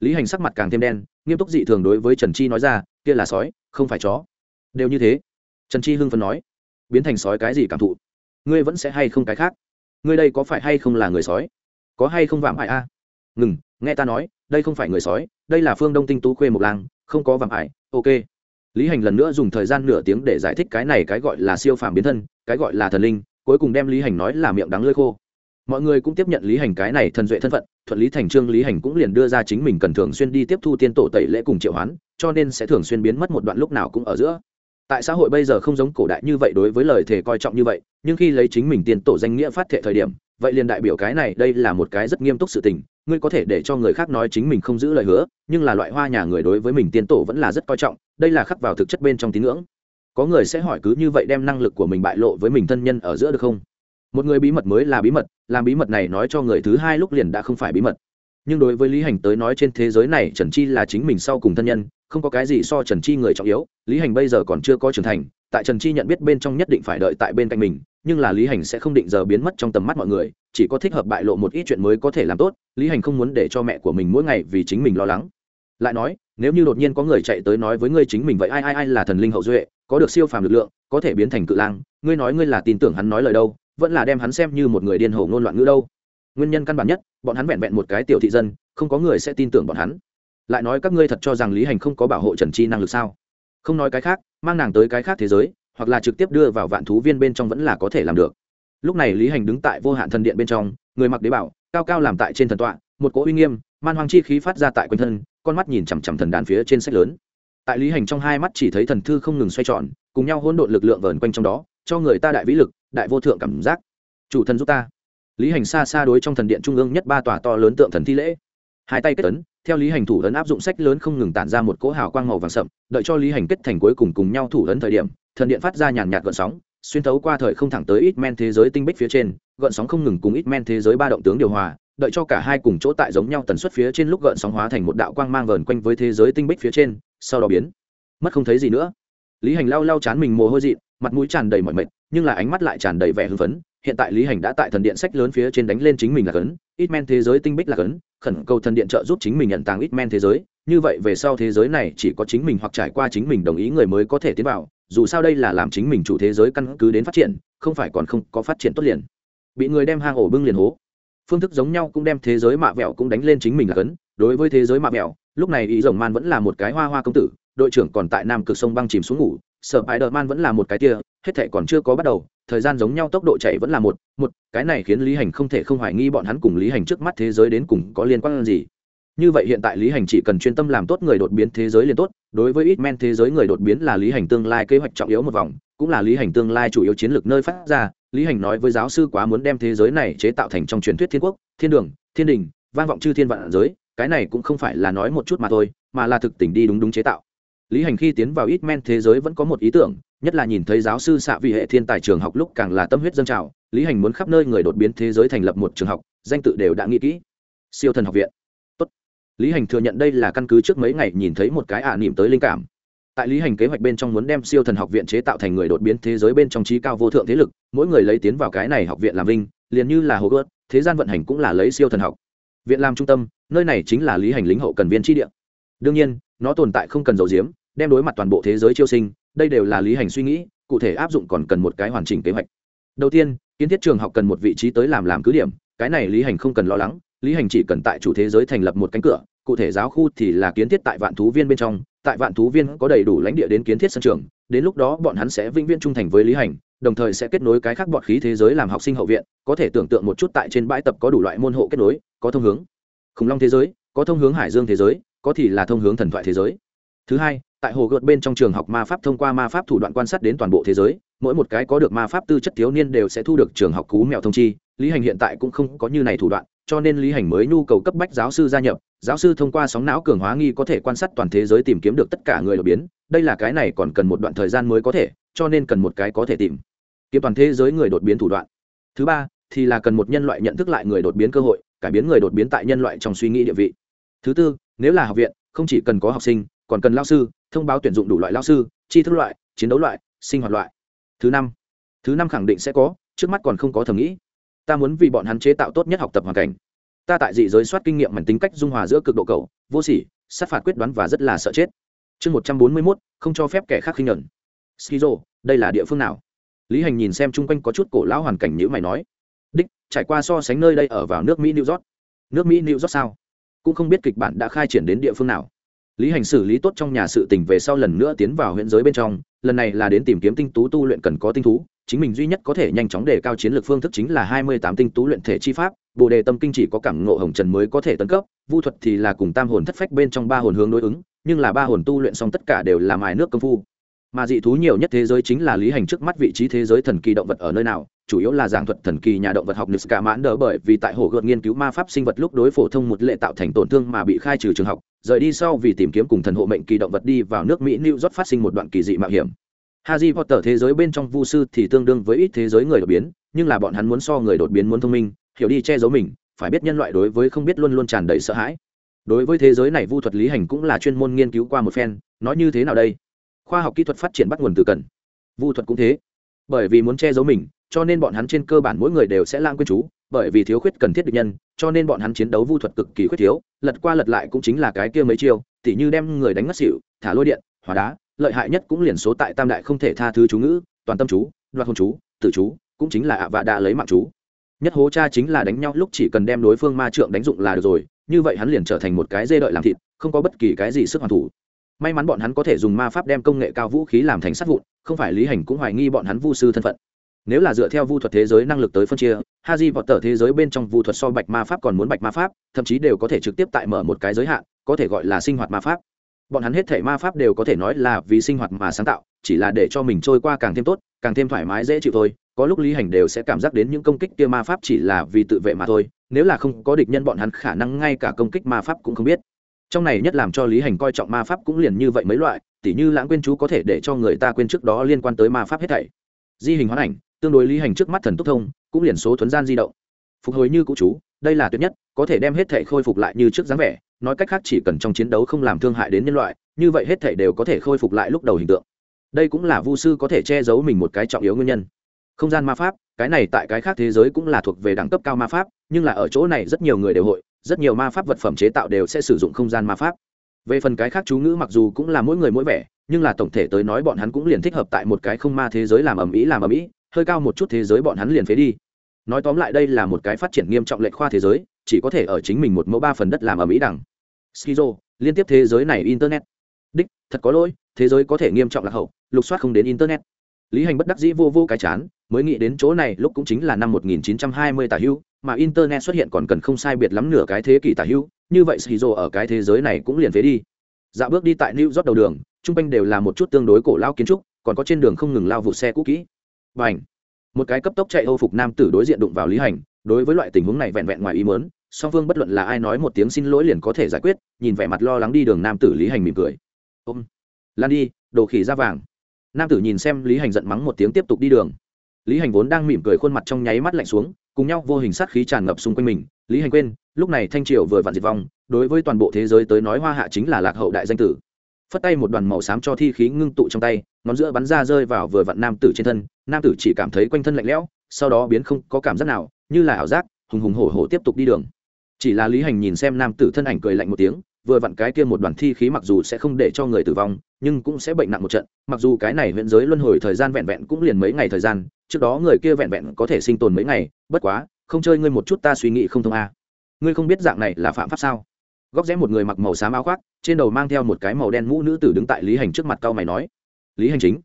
Speaker 1: Lý hành sắc mặt càng thêm đen, nghiêm túc dị thường đối với trần chi nói ra, kia là sói, không phải chó. Đều như thế trần chi hưng phấn nói biến thành sói cái gì cảm thụ? Ngươi vẫn sẽ hay không cái khác? Ngươi đây có phải hay không là người sói? Có hay không vạm ải a? Ngừng nghe ta nói đây không phải người sói đây là phương đông tinh tú khuê Mộc Lang, không có vạm ải ok. Lý hành lần nữa dùng thời gian nửa tiếng để giải thích cái này cái gọi là siêu phàm biến thân cái gọi là thần linh cuối cùng đem lý hành nói là miệng đắng lơi khô. Mọi người cũng tiếp nhận lý hành cái này thần duệ thân phận thuận lý thành trương lý hành cũng liền đưa ra chính mình cần thường xuyên đi tiếp thu tiên tổ tẩy lễ cùng triệu hoán cho nên sẽ thường xuyên biến mất một đoạn lúc nào cũng ở giữa tại xã hội bây giờ không giống cổ đại như vậy đối với lời thề coi trọng như vậy, nhưng khi lấy chính mình tiên tổ danh nghĩa phát thệ thời điểm, vậy liền đại biểu cái này đây là một cái rất nghiêm túc sự tình, ngươi có thể để cho người khác nói chính mình không giữ lời hứa, nhưng là loại hoa nhà người đối với mình tiên tổ vẫn là rất coi trọng, đây là khắc vào thực chất bên trong tín ngưỡng. Có người sẽ hỏi cứ như vậy đem năng lực của mình bại lộ với mình thân nhân ở giữa được không? Một người bí mật mới là bí mật, làm bí mật này nói cho người thứ hai lúc liền đã không phải bí mật. Nhưng đối với lý hành tới nói trên thế giới này trần chi là chính mình sau cùng thân nhân không có cái gì so trần chi người trọng yếu, lý hành bây giờ còn chưa có trưởng thành, tại trần chi nhận biết bên trong nhất định phải đợi tại bên cạnh mình, nhưng là lý hành sẽ không định giờ biến mất trong tầm mắt mọi người, chỉ có thích hợp bại lộ một ít chuyện mới có thể làm tốt, lý hành không muốn để cho mẹ của mình mỗi ngày vì chính mình lo lắng. Lại nói, nếu như đột nhiên có người chạy tới nói với ngươi chính mình vậy ai ai ai là thần linh hậu duệ, có được siêu phàm lực lượng, có thể biến thành cự lang, ngươi nói ngươi là tin tưởng hắn nói lời đâu, vẫn là đem hắn xem như một người điên hồ ngôn loạn ngữ đâu. Nguyên nhân căn bản nhất, bọn hắn vẹn vẹn một cái tiểu thị dân, không có người sẽ tin tưởng bọn hắn lại nói các ngươi thật cho rằng lý hành không có bảo hộ trần chi năng lực sao? Không nói cái khác, mang nàng tới cái khác thế giới, hoặc là trực tiếp đưa vào vạn thú viên bên trong vẫn là có thể làm được. Lúc này lý hành đứng tại vô hạn thần điện bên trong, người mặc đế bảo, cao cao làm tại trên thần tọa, một cỗ uy nghiêm, man hoang chi khí phát ra tại quanh thân, con mắt nhìn chằm chằm thần đàn phía trên sách lớn. Tại lý hành trong hai mắt chỉ thấy thần thư không ngừng xoay tròn, cùng nhau hỗn độn lực lượng vờn quanh trong đó, cho người ta đại vĩ lực, đại vô thượng cảm giác. Chủ thần giúp ta. Lý hành xa xa đối trong thần điện trung ương nhất ba tòa to lớn tượng thần thi lễ. Hai tay kết tấn theo lý hành thủ ấn áp dụng sách lớn không ngừng tản ra một cỗ hào quang màu vàng sậm, đợi cho lý hành kết thành cuối cùng cùng nhau thủ ấn thời điểm, thần điện phát ra nhàn nhạt gợn sóng, xuyên thấu qua thời không thẳng tới ít men thế giới tinh bích phía trên, gợn sóng không ngừng cùng ít men thế giới ba động tướng điều hòa, đợi cho cả hai cùng chỗ tại giống nhau tần suất phía trên lúc gợn sóng hóa thành một đạo quang mang vờn quanh với thế giới tinh bích phía trên, sau đó biến. Mất không thấy gì nữa. Lý hành lau lau chán mình mồ hôi dị mặt mũi tràn đầy mọi mệt, nhưng là ánh mắt lại tràn đầy vẻ hưng phấn. Hiện tại lý hành đã tại thần điện sách lớn phía trên đánh lên chính mình là cấn, ít men thế giới tinh bích là cấn khẩn cầu thần điện trợ giúp chính mình nhận tàng ít men thế giới, như vậy về sau thế giới này chỉ có chính mình hoặc trải qua chính mình đồng ý người mới có thể tiến vào, dù sao đây là làm chính mình chủ thế giới căn cứ đến phát triển, không phải còn không có phát triển tốt liền. Bị người đem hang ổ bưng liền hố. Phương thức giống nhau cũng đem thế giới mạ vẹo cũng đánh lên chính mình là cấn. Đối với thế giới mạ vẹo, lúc này ý rồng man vẫn là một cái hoa hoa công tử, đội trưởng còn tại nam cực sông băng chìm xuống ngủ sở hãi đợt man vẫn là một cái tia, hết thệ còn chưa có bắt đầu thời gian giống nhau tốc độ chạy vẫn là một một, cái này khiến lý hành không thể không hoài nghi bọn hắn cùng lý hành trước mắt thế giới đến cùng có liên quan gì. Như vậy hiện tại lý hành chỉ cần chuyên tâm làm tốt người đột biến thế giới liền tốt, đối với ít men thế giới người đột biến là lý hành tương lai kế hoạch trọng yếu một vòng, cũng là lý hành tương lai chủ yếu chiến lược nơi phát ra. Lý hành nói với giáo sư quá muốn đem thế giới này chế tạo thành trong truyền thuyết thiên quốc, thiên đường, thiên đình, vang vọng chư thiên vạn giới, cái này cũng không phải là nói một chút mà thôi, mà là thực tình đi đúng đúng chế tạo. Lý hành khi tiến vào ít men thế giới vẫn có một ý tưởng nhất là nhìn thấy giáo sư xạ vị hệ thiên tài trường học lúc càng là tâm huyết dân trào, lý hành muốn khắp nơi người đột biến thế giới thành lập một trường học, danh tự đều đã nghĩ kỹ. Siêu thần học viện. Tốt. lý hành thừa nhận đây là căn cứ trước mấy ngày nhìn thấy một cái ả à niệm tới linh cảm. Tại lý hành kế hoạch bên trong muốn đem siêu thần học viện chế tạo thành người đột biến thế giới bên trong trí cao vô thượng thế lực, mỗi người lấy tiến vào cái này học viện làm vinh, liền như là hồ gớt thế gian vận hành cũng là lấy siêu thần học. Viện làm trung tâm, nơi này chính là lý hành lính hậu cần viên tri địa. Đương nhiên, nó tồn tại không cần dầu diếm, đem đối mặt toàn bộ thế giới chiêu sinh đây đều là lý hành suy nghĩ, cụ thể áp dụng còn cần một cái hoàn chỉnh kế hoạch. Đầu tiên, kiến thiết trường học cần một vị trí tới làm làm cứ điểm, cái này lý hành không cần lo lắng, lý hành chỉ cần tại chủ thế giới thành lập một cánh cửa, cụ thể giáo khu thì là kiến thiết tại vạn thú viên bên trong, tại vạn thú viên có đầy đủ lãnh địa đến kiến thiết sân trường, đến lúc đó bọn hắn sẽ vĩnh viễn trung thành với lý hành, đồng thời sẽ kết nối cái khác bọn khí thế giới làm học sinh hậu viện, có thể tưởng tượng một chút tại trên bãi tập có đủ loại môn hộ kết nối, có thông hướng. Khủng long thế giới, có thông hướng hải dương thế giới, có thì là thông hướng thần thoại thế giới. Thứ hai tại hồ gợt bên trong trường học ma pháp thông qua ma pháp thủ đoạn quan sát đến toàn bộ thế giới, mỗi một cái có được ma pháp tư chất thiếu niên đều sẽ thu được trường học cú mèo thông chi. Lý hành hiện tại cũng không có như này thủ đoạn, cho nên lý hành mới nhu cầu cấp bách giáo sư gia nhập. Giáo sư thông qua sóng não cường hóa nghi có thể quan sát toàn thế giới tìm kiếm được tất cả người đột biến. Đây là cái này còn cần một đoạn thời gian mới có thể, cho nên cần một cái có thể tìm. Kiếm toàn thế giới người đột biến thủ đoạn. Thứ ba, thì là cần một nhân loại nhận thức lại người đột biến cơ hội, cải biến người đột biến tại nhân loại trong suy nghĩ địa vị. Thứ tư, nếu là học viện, không chỉ cần có học sinh, còn cần lao sư thông báo tuyển dụng đủ loại lao sư chi thức loại, chiến đấu loại, sinh hoạt loại. Thứ năm. Thứ năm khẳng định sẽ có, trước mắt còn không có thầm nghĩ. Ta muốn vì bọn hắn chế tạo tốt nhất học tập hoàn cảnh. Ta tại dị giới soát kinh nghiệm mảnh tính cách dung hòa giữa cực độ cầu vô sỉ, sát phạt quyết đoán và rất là sợ chết. Chương một trăm bốn mươi mốt, không cho phép kẻ khác khinh nhuận. Skizo, đây là địa phương nào? Lý hành nhìn xem chung quanh có chút cổ lão hoàn cảnh như mày nói. Đích, trải qua so sánh nơi đây ở vào nước mỹ, new york. Nước mỹ, new york sao? Cũng không biết kịch bản đã khai triển đến địa phương nào lý hành xử lý tốt trong nhà sự tình về sau lần nữa tiến vào huyện giới bên trong, lần này là đến tìm kiếm tinh tú tu luyện cần có tinh thú, chính mình duy nhất có thể nhanh chóng đề cao chiến lược phương thức chính là hai mươi tám tinh tú luyện thể chi pháp, bồ đề tâm kinh chỉ có cảm ngộ hồng trần mới có thể tấn cấp, vu thuật thì là cùng tam hồn thất phách bên trong ba hồn hướng đối ứng, nhưng là ba hồn tu luyện xong tất cả đều là mài nước công phu. Mà dị thú nhiều nhất thế giới chính là lý hành trước mắt vị trí thế giới thần kỳ động vật ở nơi nào chủ yếu là giảng thuật thần kỳ nhà động vật học Niska mãn đỡ bởi vì tại hồ gợt nghiên cứu ma pháp sinh vật lúc đối phổ thông một lệ tạo thành tổn thương mà bị khai trừ trường học rời đi sau vì tìm kiếm cùng thần hộ mệnh kỳ động vật đi vào nước mỹ new york phát sinh một đoạn kỳ dị mạo hiểm Harry Potter thế giới bên trong vu sư thì tương đương với ít thế giới người đột biến, nhưng là bọn hắn muốn so người đột biến muốn thông minh, hiểu đi che giấu mình, phải biết nhân loại đối với không biết luôn luôn tràn đầy sợ hãi. Đối với thế giới này vu thuật lý hành cũng là chuyên môn nghiên cứu qua một phen, nói như thế nào đây? Khoa học kỹ thuật phát triển bắt nguồn từ cần. Vu thuật cũng thế. Bởi vì muốn che giấu mình, cho nên bọn hắn trên cơ bản mỗi người đều sẽ lãng quên chú, bởi vì thiếu khuyết cần thiết địch nhân, cho nên bọn hắn chiến đấu vu thuật cực kỳ khuyết thiếu, lật qua lật lại cũng chính là cái kia mấy chiêu, tỉ như đem người đánh ngất xỉu, thả lôi điện, hỏa đá, lợi hại nhất cũng liền số tại tam đại không thể tha thứ chú ngữ toàn tâm chú đoạt hôn chú tử chú cũng chính là ạ vạ đã lấy mạng chú. Nhất hố cha chính là đánh nhau lúc chỉ cần đem đối phương ma trượng đánh dụng là được rồi như vậy hắn liền trở thành một cái dê đợi làm thịt không có bất kỳ cái gì sức hoàn thủ. May mắn bọn hắn có thể dùng ma pháp đem công nghệ cao vũ khí làm thành sát vụn không phải lý hành cũng hoài nghi bọn hắn vu sư thân phận nếu là dựa theo vu thuật thế giới năng lực tới phân chia ha di vọt tờ thế giới bên trong vu thuật so bạch ma pháp còn muốn bạch ma pháp, thậm chí đều có thể trực tiếp tại mở một cái giới hạn, có thể gọi là sinh hoạt ma pháp. Bọn hắn hết thể ma pháp đều có thể nói là vì sinh hoạt mà sáng tạo, chỉ là để cho mình trôi qua càng thêm tốt, càng thêm thoải mái, dễ chịu thôi. Có lúc lý hành đều sẽ cảm giác đến những công kích kia ma pháp chỉ là vì tự vệ mà thôi, nếu là không có địch nhân bọn hắn khả năng ngay cả công kích ma pháp cũng không biết. Trong này nhất làm cho lý hành coi trọng ma pháp cũng liền như vậy mấy loại, tỉ như lãng quên chú có thể để cho người ta quên trước đó liên quan tới ma pháp hết thảy. Di hình hoán ảnh tương đối lý hành trước mắt thần tốc thông, cũng liền số thuấn gian di động. Phục hồi như cũ chú, đây là tuyệt nhất, có thể đem hết thể khôi phục lại như trước dáng vẻ, nói cách khác chỉ cần trong chiến đấu không làm thương hại đến nhân loại, như vậy hết thể đều có thể khôi phục lại lúc đầu hình tượng. Đây cũng là vu sư có thể che giấu mình một cái trọng yếu nguyên nhân. Không gian ma pháp, cái này tại cái khác thế giới cũng là thuộc về đẳng cấp cao ma pháp, nhưng là ở chỗ này rất nhiều người đều hội, rất nhiều ma pháp vật phẩm chế tạo đều sẽ sử dụng không gian ma pháp. Về phần cái khác chú ngữ mặc dù cũng là mỗi người mỗi vẻ, nhưng là tổng thể tới nói bọn hắn cũng liền thích hợp tại một cái không ma thế giới làm ầm ĩ làm ầm ĩ hơi cao một chút thế giới bọn hắn liền phế đi. Nói tóm lại đây là một cái phát triển nghiêm trọng lệch khoa thế giới, chỉ có thể ở chính mình một mẫu ba phần đất làm ở mỹ đẳng. Skizo, liên tiếp thế giới này internet. Đích, thật có lỗi, thế giới có thể nghiêm trọng lạc hậu, lục soát không đến internet. Lý hành bất đắc dĩ vô vô cái chán, mới nghĩ đến chỗ này lúc cũng chính là năm 1920 tả hưu, mà internet xuất hiện còn cần không sai biệt lắm nửa cái thế kỷ tả hưu, như vậy skizo ở cái thế giới này cũng liền phế đi. Dạo bước đi tại new york đầu đường, trung quanh đều là một chút tương đối cổ lao kiến trúc, còn có trên đường không ngừng lao vụ xe cũ kỹ. Bành một cái cấp tốc chạy âu phục nam tử đối diện đụng vào lý hành, đối với loại tình huống này vẹn vẹn ngoài ý mớn song phương bất luận là ai nói một tiếng xin lỗi liền có thể giải quyết, nhìn vẻ mặt lo lắng đi đường nam tử lý hành mỉm cười. Ôm, lan đi, đồ khỉ ra vàng. Nam tử nhìn xem lý hành giận mắng một tiếng tiếp tục đi đường. Lý hành vốn đang mỉm cười khuôn mặt trong nháy mắt lạnh xuống, cùng nhau vô hình sát khí tràn ngập xung quanh mình. Lý hành quên, lúc này thanh triều vừa vặn diệt vong, đối với toàn bộ thế giới tới nói hoa hạ chính là lạc hậu đại danh tử. Phất tay một đoàn màu xám cho thi khí ngưng tụ trong tay ngón giữa bắn ra rơi vào vừa vặn nam tử trên thân, nam tử chỉ cảm thấy quanh thân lạnh lẽo, sau đó biến không có cảm giác nào, như là ảo giác, hùng hùng hổ hổ tiếp tục đi đường. Chỉ là lý hành nhìn xem nam tử thân ảnh cười lạnh một tiếng, vừa vặn cái kia một đoàn thi khí mặc dù sẽ không để cho người tử vong, nhưng cũng sẽ bệnh nặng một trận, mặc dù cái này huyện giới luân hồi thời gian vẹn vẹn cũng liền mấy ngày thời gian, trước đó người kia vẹn vẹn có thể sinh tồn mấy ngày, bất quá, không chơi ngươi một chút ta suy nghĩ không thông a. À. ngươi không biết dạng này là phạm pháp sao? Góc rẽ một người mặc màu xám áo khoác, trên đầu mang theo một cái màu đen mũ nữ tử đứng tại lý hành trước mặt cao mày nói lý hành chính.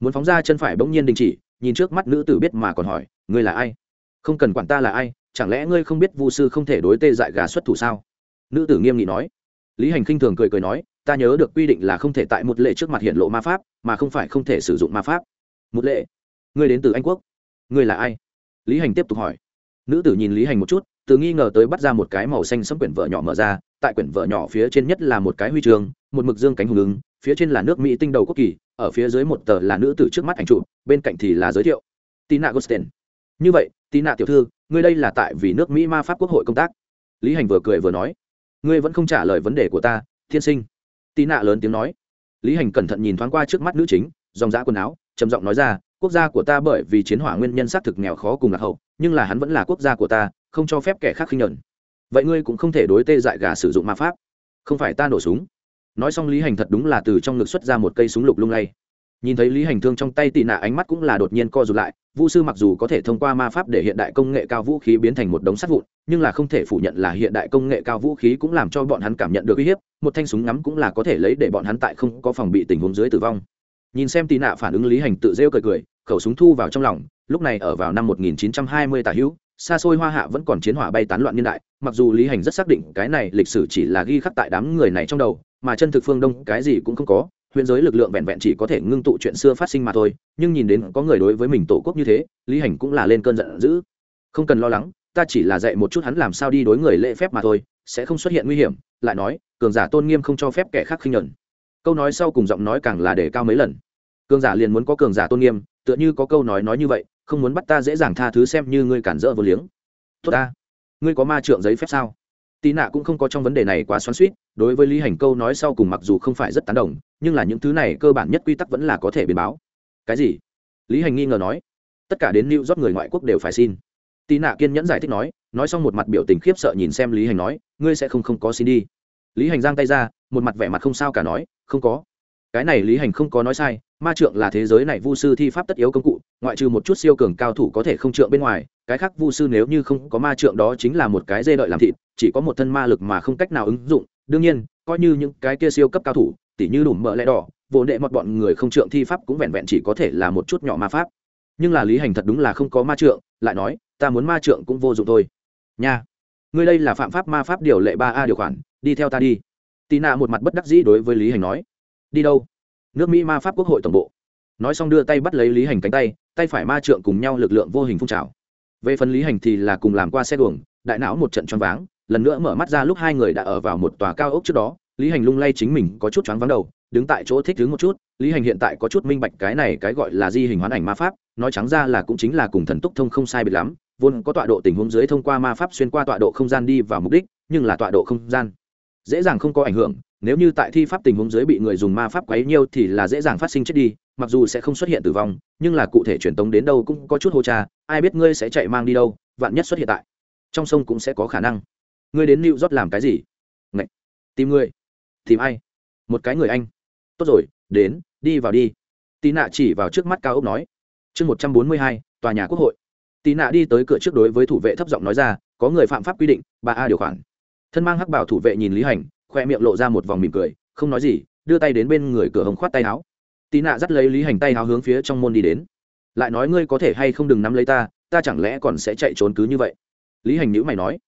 Speaker 1: Muốn phóng ra chân phải bỗng nhiên đình chỉ, nhìn trước mắt nữ tử biết mà còn hỏi, ngươi là ai? Không cần quản ta là ai, chẳng lẽ ngươi không biết vu sư không thể đối tê dại gà xuất thủ sao? Nữ tử nghiêm nghị nói. Lý hành khinh thường cười cười nói, ta nhớ được quy định là không thể tại một lệ trước mặt hiện lộ ma pháp, mà không phải không thể sử dụng ma pháp. Một lệ? Ngươi đến từ anh quốc? Ngươi là ai? Lý hành tiếp tục hỏi. Nữ tử nhìn lý hành một chút, từ nghi ngờ tới bắt ra một cái màu xanh sẫm quyển vợ nhỏ mở ra, tại quyển vợ nhỏ phía trên nhất là một cái huy chương, một mực dương cánh hùng ứng, phía trên là nước mỹ tinh đầu quốc kỳ ở phía dưới một tờ là nữ tử trước mắt ảnh chụp, bên cạnh thì là giới thiệu. Tina gosten như vậy, tina tiểu thư, ngươi đây là tại vì nước mỹ ma pháp quốc hội công tác. Lý hành vừa cười vừa nói. Ngươi vẫn không trả lời vấn đề của ta, thiên sinh. Tina lớn tiếng nói. Lý hành cẩn thận nhìn thoáng qua trước mắt nữ chính, dòng dã quần áo, trầm giọng nói ra, quốc gia của ta bởi vì chiến hỏa nguyên nhân xác thực nghèo khó cùng lạc hậu, nhưng là hắn vẫn là quốc gia của ta, không cho phép kẻ khác khinh nhẫn. Vậy ngươi cũng không thể đối tê dại gà sử dụng ma pháp. Không phải ta nổ súng nói xong lý hành thật đúng là từ trong ngực xuất ra một cây súng lục lung lay. Nhìn thấy lý hành thương trong tay tị nạ ánh mắt cũng là đột nhiên co rụt lại vũ sư mặc dù có thể thông qua ma pháp để hiện đại công nghệ cao vũ khí biến thành một đống sắt vụn, nhưng là không thể phủ nhận là hiện đại công nghệ cao vũ khí cũng làm cho bọn hắn cảm nhận được uy hiếp, một thanh súng ngắm cũng là có thể lấy để bọn hắn tại không có phòng bị tình huống dưới tử vong. Nhìn xem tị nạ phản ứng lý hành tự rêu cười cười, khẩu súng thu vào trong lòng, lúc này ở vào năm 1920 tả hữu xa xôi hoa hạ vẫn còn chiến hỏa bay tán loạn niên đại, mặc dù lý hành rất xác định cái này lịch sử chỉ là ghi khắc tại đám người này trong đầu, mà chân thực phương đông cái gì cũng không có huyện giới lực lượng vẹn vẹn chỉ có thể ngưng tụ chuyện xưa phát sinh mà thôi, nhưng nhìn đến có người đối với mình tổ quốc như thế, lý hành cũng là lên cơn giận dữ. Không cần lo lắng, ta chỉ là dạy một chút hắn làm sao đi đối người lễ phép mà thôi, sẽ không xuất hiện nguy hiểm, lại nói, cường giả tôn nghiêm không cho phép kẻ khác khinh nhuận. Câu nói sau cùng giọng nói càng là để cao mấy lần. Cường giả liền muốn có cường giả tôn nghiêm, tựa như có câu nói nói như vậy không muốn bắt ta dễ dàng tha thứ xem như ngươi cản rỡ vô liếng. Tốt ta. Ngươi có ma trượng giấy phép sao? Tì nạ cũng không có trong vấn đề này quá xoắn suýt đối với lý hành câu nói sau cùng mặc dù không phải rất tán đồng, nhưng là những thứ này cơ bản nhất quy tắc vẫn là có thể biến báo. Cái gì? Lý hành nghi ngờ nói. Tất cả đến lưu rót người ngoại quốc đều phải xin. Tì nạ kiên nhẫn giải thích nói nói xong một mặt biểu tình khiếp sợ nhìn xem lý hành nói, ngươi sẽ không không có xin đi. Lý hành giang tay ra, một mặt vẻ mặt không sao cả nói, không có cái này lý hành không có nói sai, ma trượng là thế giới này vu sư thi pháp tất yếu công cụ, ngoại trừ một chút siêu cường cao thủ có thể không trượng bên ngoài, cái khác vu sư nếu như không có ma trượng đó chính là một cái dê đợi làm thịt, chỉ có một thân ma lực mà không cách nào ứng dụng. Đương nhiên, coi như những cái kia siêu cấp cao thủ, tỉ như đủ mỡ lẽ đỏ, vô đệ một bọn người không trượng thi pháp cũng vẹn vẹn chỉ có thể là một chút nhỏ ma pháp. Nhưng là lý hành thật đúng là không có ma trượng, lại nói, ta muốn ma trượng cũng vô dụng thôi. Nha, ngươi đây là phạm pháp ma pháp điều lệ ba a điều khoản, đi theo ta đi. Tì nạ một mặt bất đắc dĩ đối với lý hành nói đi đâu? Nước mỹ ma pháp quốc hội tổng bộ. Nói xong đưa tay bắt lấy lý hành cánh tay tay phải ma trượng cùng nhau lực lượng vô hình phun trào. Về phần lý hành thì là cùng làm qua xe đường, đại não một trận choáng váng, lần nữa mở mắt ra lúc hai người đã ở vào một tòa cao ốc trước đó, lý hành lung lay chính mình có chút choáng váng đầu, đứng tại chỗ thích đứng một chút, lý hành hiện tại có chút minh bạch cái này cái gọi là di hình hoán ảnh ma pháp, nói trắng ra là cũng chính là cùng thần túc thông không sai biệt lắm, vốn có tọa độ tình huống dưới thông qua ma pháp xuyên qua tọa độ không gian đi vào mục đích, nhưng là tọa độ không gian dễ dàng không có ảnh hưởng nếu như tại thi pháp tình huống dưới bị người dùng ma pháp quấy nhiêu thì là dễ dàng phát sinh chết đi, mặc dù sẽ không xuất hiện tử vong, nhưng là cụ thể truyền tống đến đâu cũng có chút hô cha, ai biết ngươi sẽ chạy mang đi đâu, vạn nhất xuất hiện tại. Trong sông cũng sẽ có khả năng. Ngươi đến lưu rót làm cái gì? Ngậy. tìm ngươi tìm ai? Một cái người anh. Tốt rồi, đến, đi vào đi. Tì nạ chỉ vào trước mắt cao ốc nói. Chương một trăm bốn mươi hai, tòa nhà quốc hội. Tì nạ đi tới cửa trước đối với thủ vệ thấp giọng nói ra, có người phạm pháp quy định ba a điều khoản. Thân mang hắc bảo thủ vệ nhìn lý hành khoe miệng lộ ra một vòng mỉm cười, không nói gì, đưa tay đến bên người cửa hồng khoát tay áo. Tí nạ dắt lấy lý hành tay áo hướng phía trong môn đi đến. Lại nói ngươi có thể hay không đừng nắm lấy ta ta chẳng lẽ còn sẽ chạy trốn cứ như vậy? Lý hành nhữ mày nói.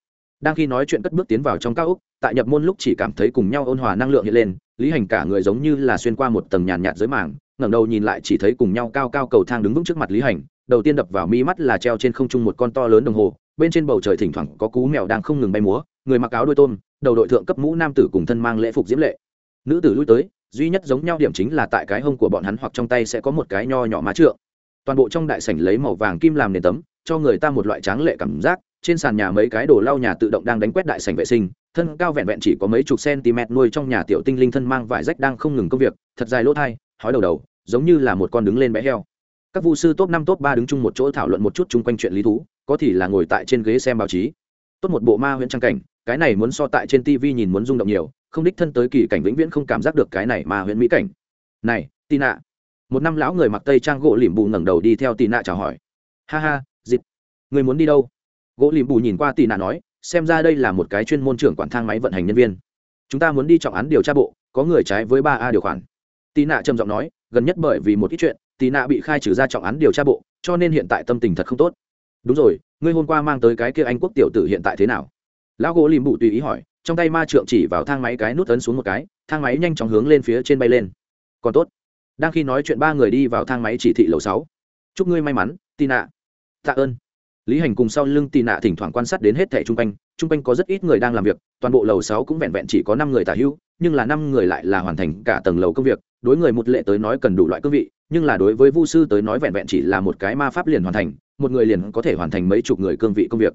Speaker 1: Đang khi nói chuyện cất bước tiến vào trong cao úc tại nhập môn lúc chỉ cảm thấy cùng nhau ôn hòa năng lượng hiện lên, lý hành cả người giống như là xuyên qua một tầng nhàn nhạt dưới màng, ngẩng đầu nhìn lại chỉ thấy cùng nhau cao cao cầu thang đứng vững trước mặt lý hành, đầu tiên đập vào mi mắt là treo trên không trung một con to lớn đồng hồ, bên trên bầu trời thỉnh thoảng có cú mèo đang không ngừng bay múa, người mặc áo đôi tôm đầu đội thượng cấp mũ nam tử cùng thân mang lễ phục diễm lệ. Nữ tử lui tới, duy nhất giống nhau điểm chính là tại cái hông của bọn hắn hoặc trong tay sẽ có một cái nho nhỏ má trượng. Toàn bộ trong đại sảnh lấy màu vàng kim làm nền tấm, cho người ta một loại tráng lệ cảm giác. Trên sàn nhà mấy cái đồ lau nhà tự động đang đánh quét đại sảnh vệ sinh, thân cao vẹn vẹn chỉ có mấy chục cm nuôi trong nhà tiểu tinh linh thân mang vải rách đang không ngừng công việc, thật dài lỗ thai, hói đầu đầu, giống như là một con đứng lên bé heo. Các vu sư top năm, top ba đứng chung một chỗ thảo luận một chút chung quanh chuyện lý thú, có thì là ngồi tại trên ghế xem báo chí. Tốt một bộ ma huyện trang cảnh cái này muốn so tại trên tv nhìn muốn rung động nhiều, không đích thân tới kỳ cảnh vĩnh viễn không cảm giác được cái này mà huyện mỹ cảnh. Này tì nạ một năm lão người mặc tây trang gỗ lìm bù ngẩng đầu đi theo tì nạ chào hỏi. Ha ha dịp người muốn đi đâu? Gỗ lìm bù nhìn qua tì nạ nói, xem ra đây là một cái chuyên môn trưởng quản thang máy vận hành nhân viên. Chúng ta muốn đi trọng án điều tra bộ, có người trái với ba a điều khoản. Tì nạ trầm giọng nói, gần nhất bởi vì một ít chuyện tì nạ bị khai trừ ra trọng án điều tra bộ, cho nên hiện tại tâm tình thật không tốt. Đúng rồi, ngươi hôm qua mang tới cái kia anh quốc tiểu tử hiện tại thế nào? Lão gỗ lìm bụ tùy ý hỏi, trong tay ma trượng chỉ vào thang máy cái nút ấn xuống một cái, thang máy nhanh chóng hướng lên phía trên bay lên. Còn tốt. Đang khi nói chuyện ba người đi vào thang máy chỉ thị lầu sáu. Chúc ngươi may mắn tì nạ tạ ơn. Lý hành cùng sau lưng tì nạ thỉnh thoảng quan sát đến hết thẻ chung quanh. Chung quanh có rất ít người đang làm việc, toàn bộ lầu sáu cũng vẹn vẹn chỉ có năm người tả hữu, nhưng là năm người lại là hoàn thành cả tầng lầu công việc. Đối người một lệ tới nói cần đủ loại cương vị, nhưng là đối với vu sư tới nói vẹn vẹn chỉ là một cái ma pháp liền hoàn thành, một người liền có thể hoàn thành mấy chục người cương vị công việc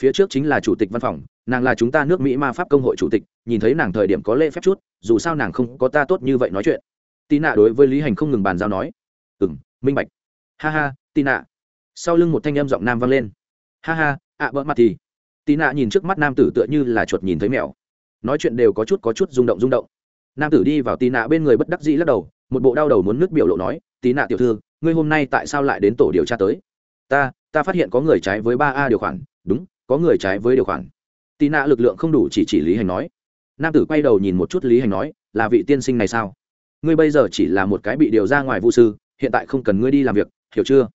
Speaker 1: phía trước chính là chủ tịch văn phòng, nàng là chúng ta nước mỹ ma pháp công hội chủ tịch, nhìn thấy nàng thời điểm có lễ phép chút, dù sao nàng không có ta tốt như vậy nói chuyện. Tị nạ đối với lý hành không ngừng bàn giao nói. Ừ m minh bạch. Ha ha tị nạ sau lưng một thanh âm giọng nam vang lên. Ha ha, ạ, bỡ mặt thì. Tị nạ nhìn trước mắt nam tử tựa như là chuột nhìn thấy mèo. Nói chuyện đều có chút có chút rung động rung động. Nam tử đi vào tị nạ bên người bất đắc dĩ lắc đầu, một bộ đau đầu muốn nước biểu lộ nói tị nạ tiểu thư, ngươi hôm nay tại sao lại đến tổ điều tra tới? Ta ta phát hiện có người trái với ba a điều khoản. Đúng có người trái với điều khoản. Tì nạ lực lượng không đủ chỉ chỉ lý hành nói. Nam tử quay đầu nhìn một chút lý hành nói, là vị tiên sinh này sao? Ngươi bây giờ chỉ là một cái bị điều ra ngoài vụ sư, hiện tại không cần ngươi đi làm việc, hiểu chưa?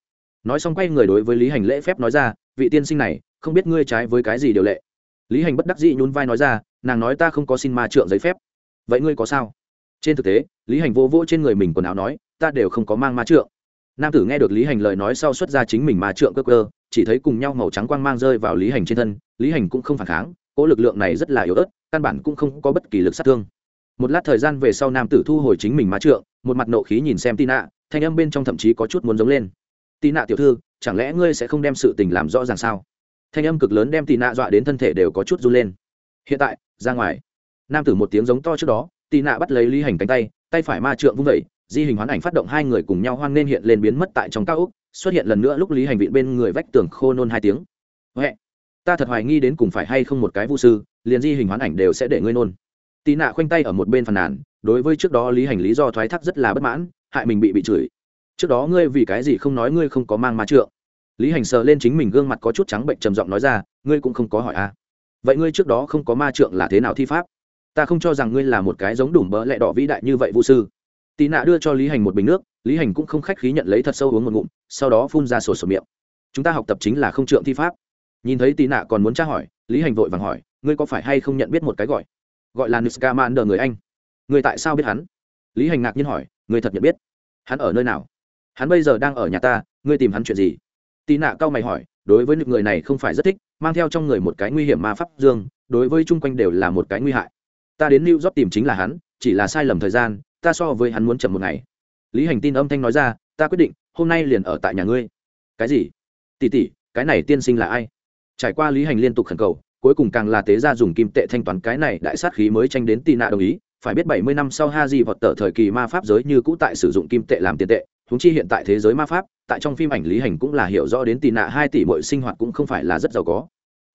Speaker 1: Nói xong quay người đối với lý hành lễ phép nói ra, vị tiên sinh này, không biết ngươi trái với cái gì điều lệ. Lý hành bất đắc dĩ nhún vai nói ra, nàng nói ta không có xin ma trượng giấy phép. Vậy ngươi có sao? Trên thực tế, lý hành vô vỗ trên người mình quần áo nói, ta đều không có mang ma trượng. Nam tử nghe được lý hành lời nói sau xuất ra chính mình ma trượng cơ cơ chỉ thấy cùng nhau màu trắng quang mang rơi vào lý hành trên thân, lý hành cũng không phản kháng, cỗ lực lượng này rất là yếu ớt, căn bản cũng không có bất kỳ lực sát thương. Một lát thời gian về sau nam tử thu hồi chính mình ma trượng, một mặt nộ khí nhìn xem tina, thanh âm bên trong thậm chí có chút muốn giống lên. Tina tiểu thư, chẳng lẽ ngươi sẽ không đem sự tình làm rõ ràng sao? Thanh âm cực lớn đem tina dọa đến thân thể đều có chút run lên. Hiện tại, ra ngoài. Nam tử một tiếng giống to trước đó, tina bắt lấy lý hành cánh tay tay phải ma trượng vung vẩy di hình hoán ảnh phát động hai người cùng nhau hoan nên hiện lên biến mất tại trong cao úc xuất hiện lần nữa lúc lý hành vịn bên người vách tường khô nôn hai tiếng. Huệ, ta thật hoài nghi đến cùng phải hay không một cái vu sư, liền di hình hoán ảnh đều sẽ để ngươi nôn. Tì nạ khoanh tay ở một bên phàn nàn, đối với trước đó lý hành lý do thoái thác rất là bất mãn, hại mình bị bị chửi. Trước đó ngươi vì cái gì không nói ngươi không có mang ma trượng? Lý hành sờ lên chính mình gương mặt có chút trắng bệnh trầm giọng nói ra, ngươi cũng không có hỏi a. À. vậy ngươi trước đó không có ma trượng là thế nào thi pháp? Ta không cho rằng ngươi là một cái giống đủ bỡ lẹ đỏ vĩ đại như vậy vũ sư tì nạ đưa cho lý hành một bình nước, lý hành cũng không khách khí nhận lấy thật sâu uống một ngụm, sau đó phun ra sổ sổ miệng. Chúng ta học tập chính là không trượng thi pháp. Nhìn thấy tì nạ còn muốn tra hỏi, lý hành vội vàng hỏi, ngươi có phải hay không nhận biết một cái gọi? Gọi là niska man đờ người anh. Người tại sao biết hắn? Lý hành ngạc nhiên hỏi người thật nhận biết? Hắn ở nơi nào? Hắn bây giờ đang ở nhà ta, ngươi tìm hắn chuyện gì? Tì nạ cao mày hỏi, đối với người này không phải rất thích, mang theo trong người một cái nguy hiểm ma pháp dương, đối với chung quanh đều là một cái nguy hại. Ta đến new york tìm chính là hắn, chỉ là sai lầm thời gian ta so với hắn muốn chậm một ngày. Lý hành tin âm thanh nói ra, ta quyết định, hôm nay liền ở tại nhà ngươi. Cái gì? Tỉ tỉ cái này tiên sinh là ai? Trải qua lý hành liên tục khẩn cầu, cuối cùng càng là tế gia dùng kim tệ thanh toán cái này đại sát khí mới tranh đến tị nạ đồng ý. Phải biết bảy mươi năm sau ha di vọt tờ thời kỳ ma pháp giới như cũ tại sử dụng kim tệ làm tiền tệ thúng chi hiện tại thế giới ma pháp, tại trong phim ảnh lý hành cũng là hiểu rõ đến tị nạ hai tỷ mọi sinh hoạt cũng không phải là rất giàu có.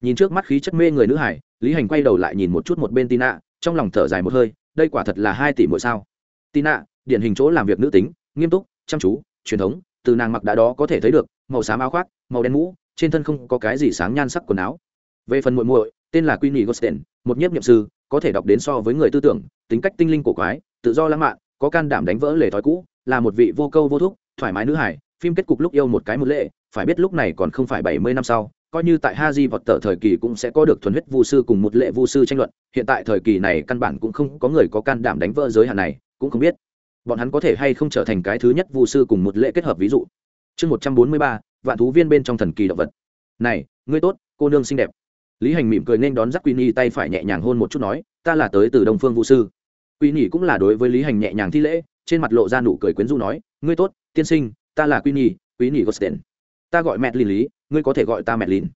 Speaker 1: Nhìn trước mắt khí chất mê người nữ hải, lý hành quay đầu lại nhìn một chút một bên tị nạ, trong lòng thở dài một hơi, đây quả thật là hai tỷ mỗi sao? Tina, điển hình chỗ làm việc nữ tính nghiêm túc chăm chú truyền thống từ nàng mặc đã đó có thể thấy được màu xám áo khoác màu đen mũ trên thân không có cái gì sáng nhan sắc quần áo. Về phần muội muội tên là Queenie Gosden, một nhiếp nhậm sư, có thể đọc đến so với người tư tưởng, tính cách tinh linh cổ quái, tự do lãng mạn, có can đảm đánh vỡ lề thói cũ, là một vị vô câu vô thúc, thoải mái nữ hải, phim kết cục lúc yêu một cái một lệ, phải biết lúc này còn không phải bảy mươi năm sau, coi như tại Haji vọt tờ thời kỳ cũng sẽ có được thuần huyết vu sư cùng một lệ vu sư tranh luận, hiện tại thời kỳ này căn bản cũng không có người có can đảm đánh vỡ giới hạn này, cũng không biết. Bọn hắn có thể hay không trở thành cái thứ nhất vu sư cùng một lễ kết hợp ví dụ. Chương một trăm bốn mươi ba, vạn thú viên bên trong thần kỳ động vật. Này, ngươi tốt, cô nương xinh đẹp. Lý hành mỉm cười nên đón giác quy nhi tay phải nhẹ nhàng hôn một chút nói ta là tới từ đông phương vũ sư. Quy nhi cũng là đối với lý hành nhẹ nhàng thi lễ trên mặt lộ ra nụ cười quyến rũ nói ngươi tốt tiên sinh ta là quy nhi quy nhi gosten ta gọi mẹ lìn lý ngươi có thể gọi ta mẹ lìn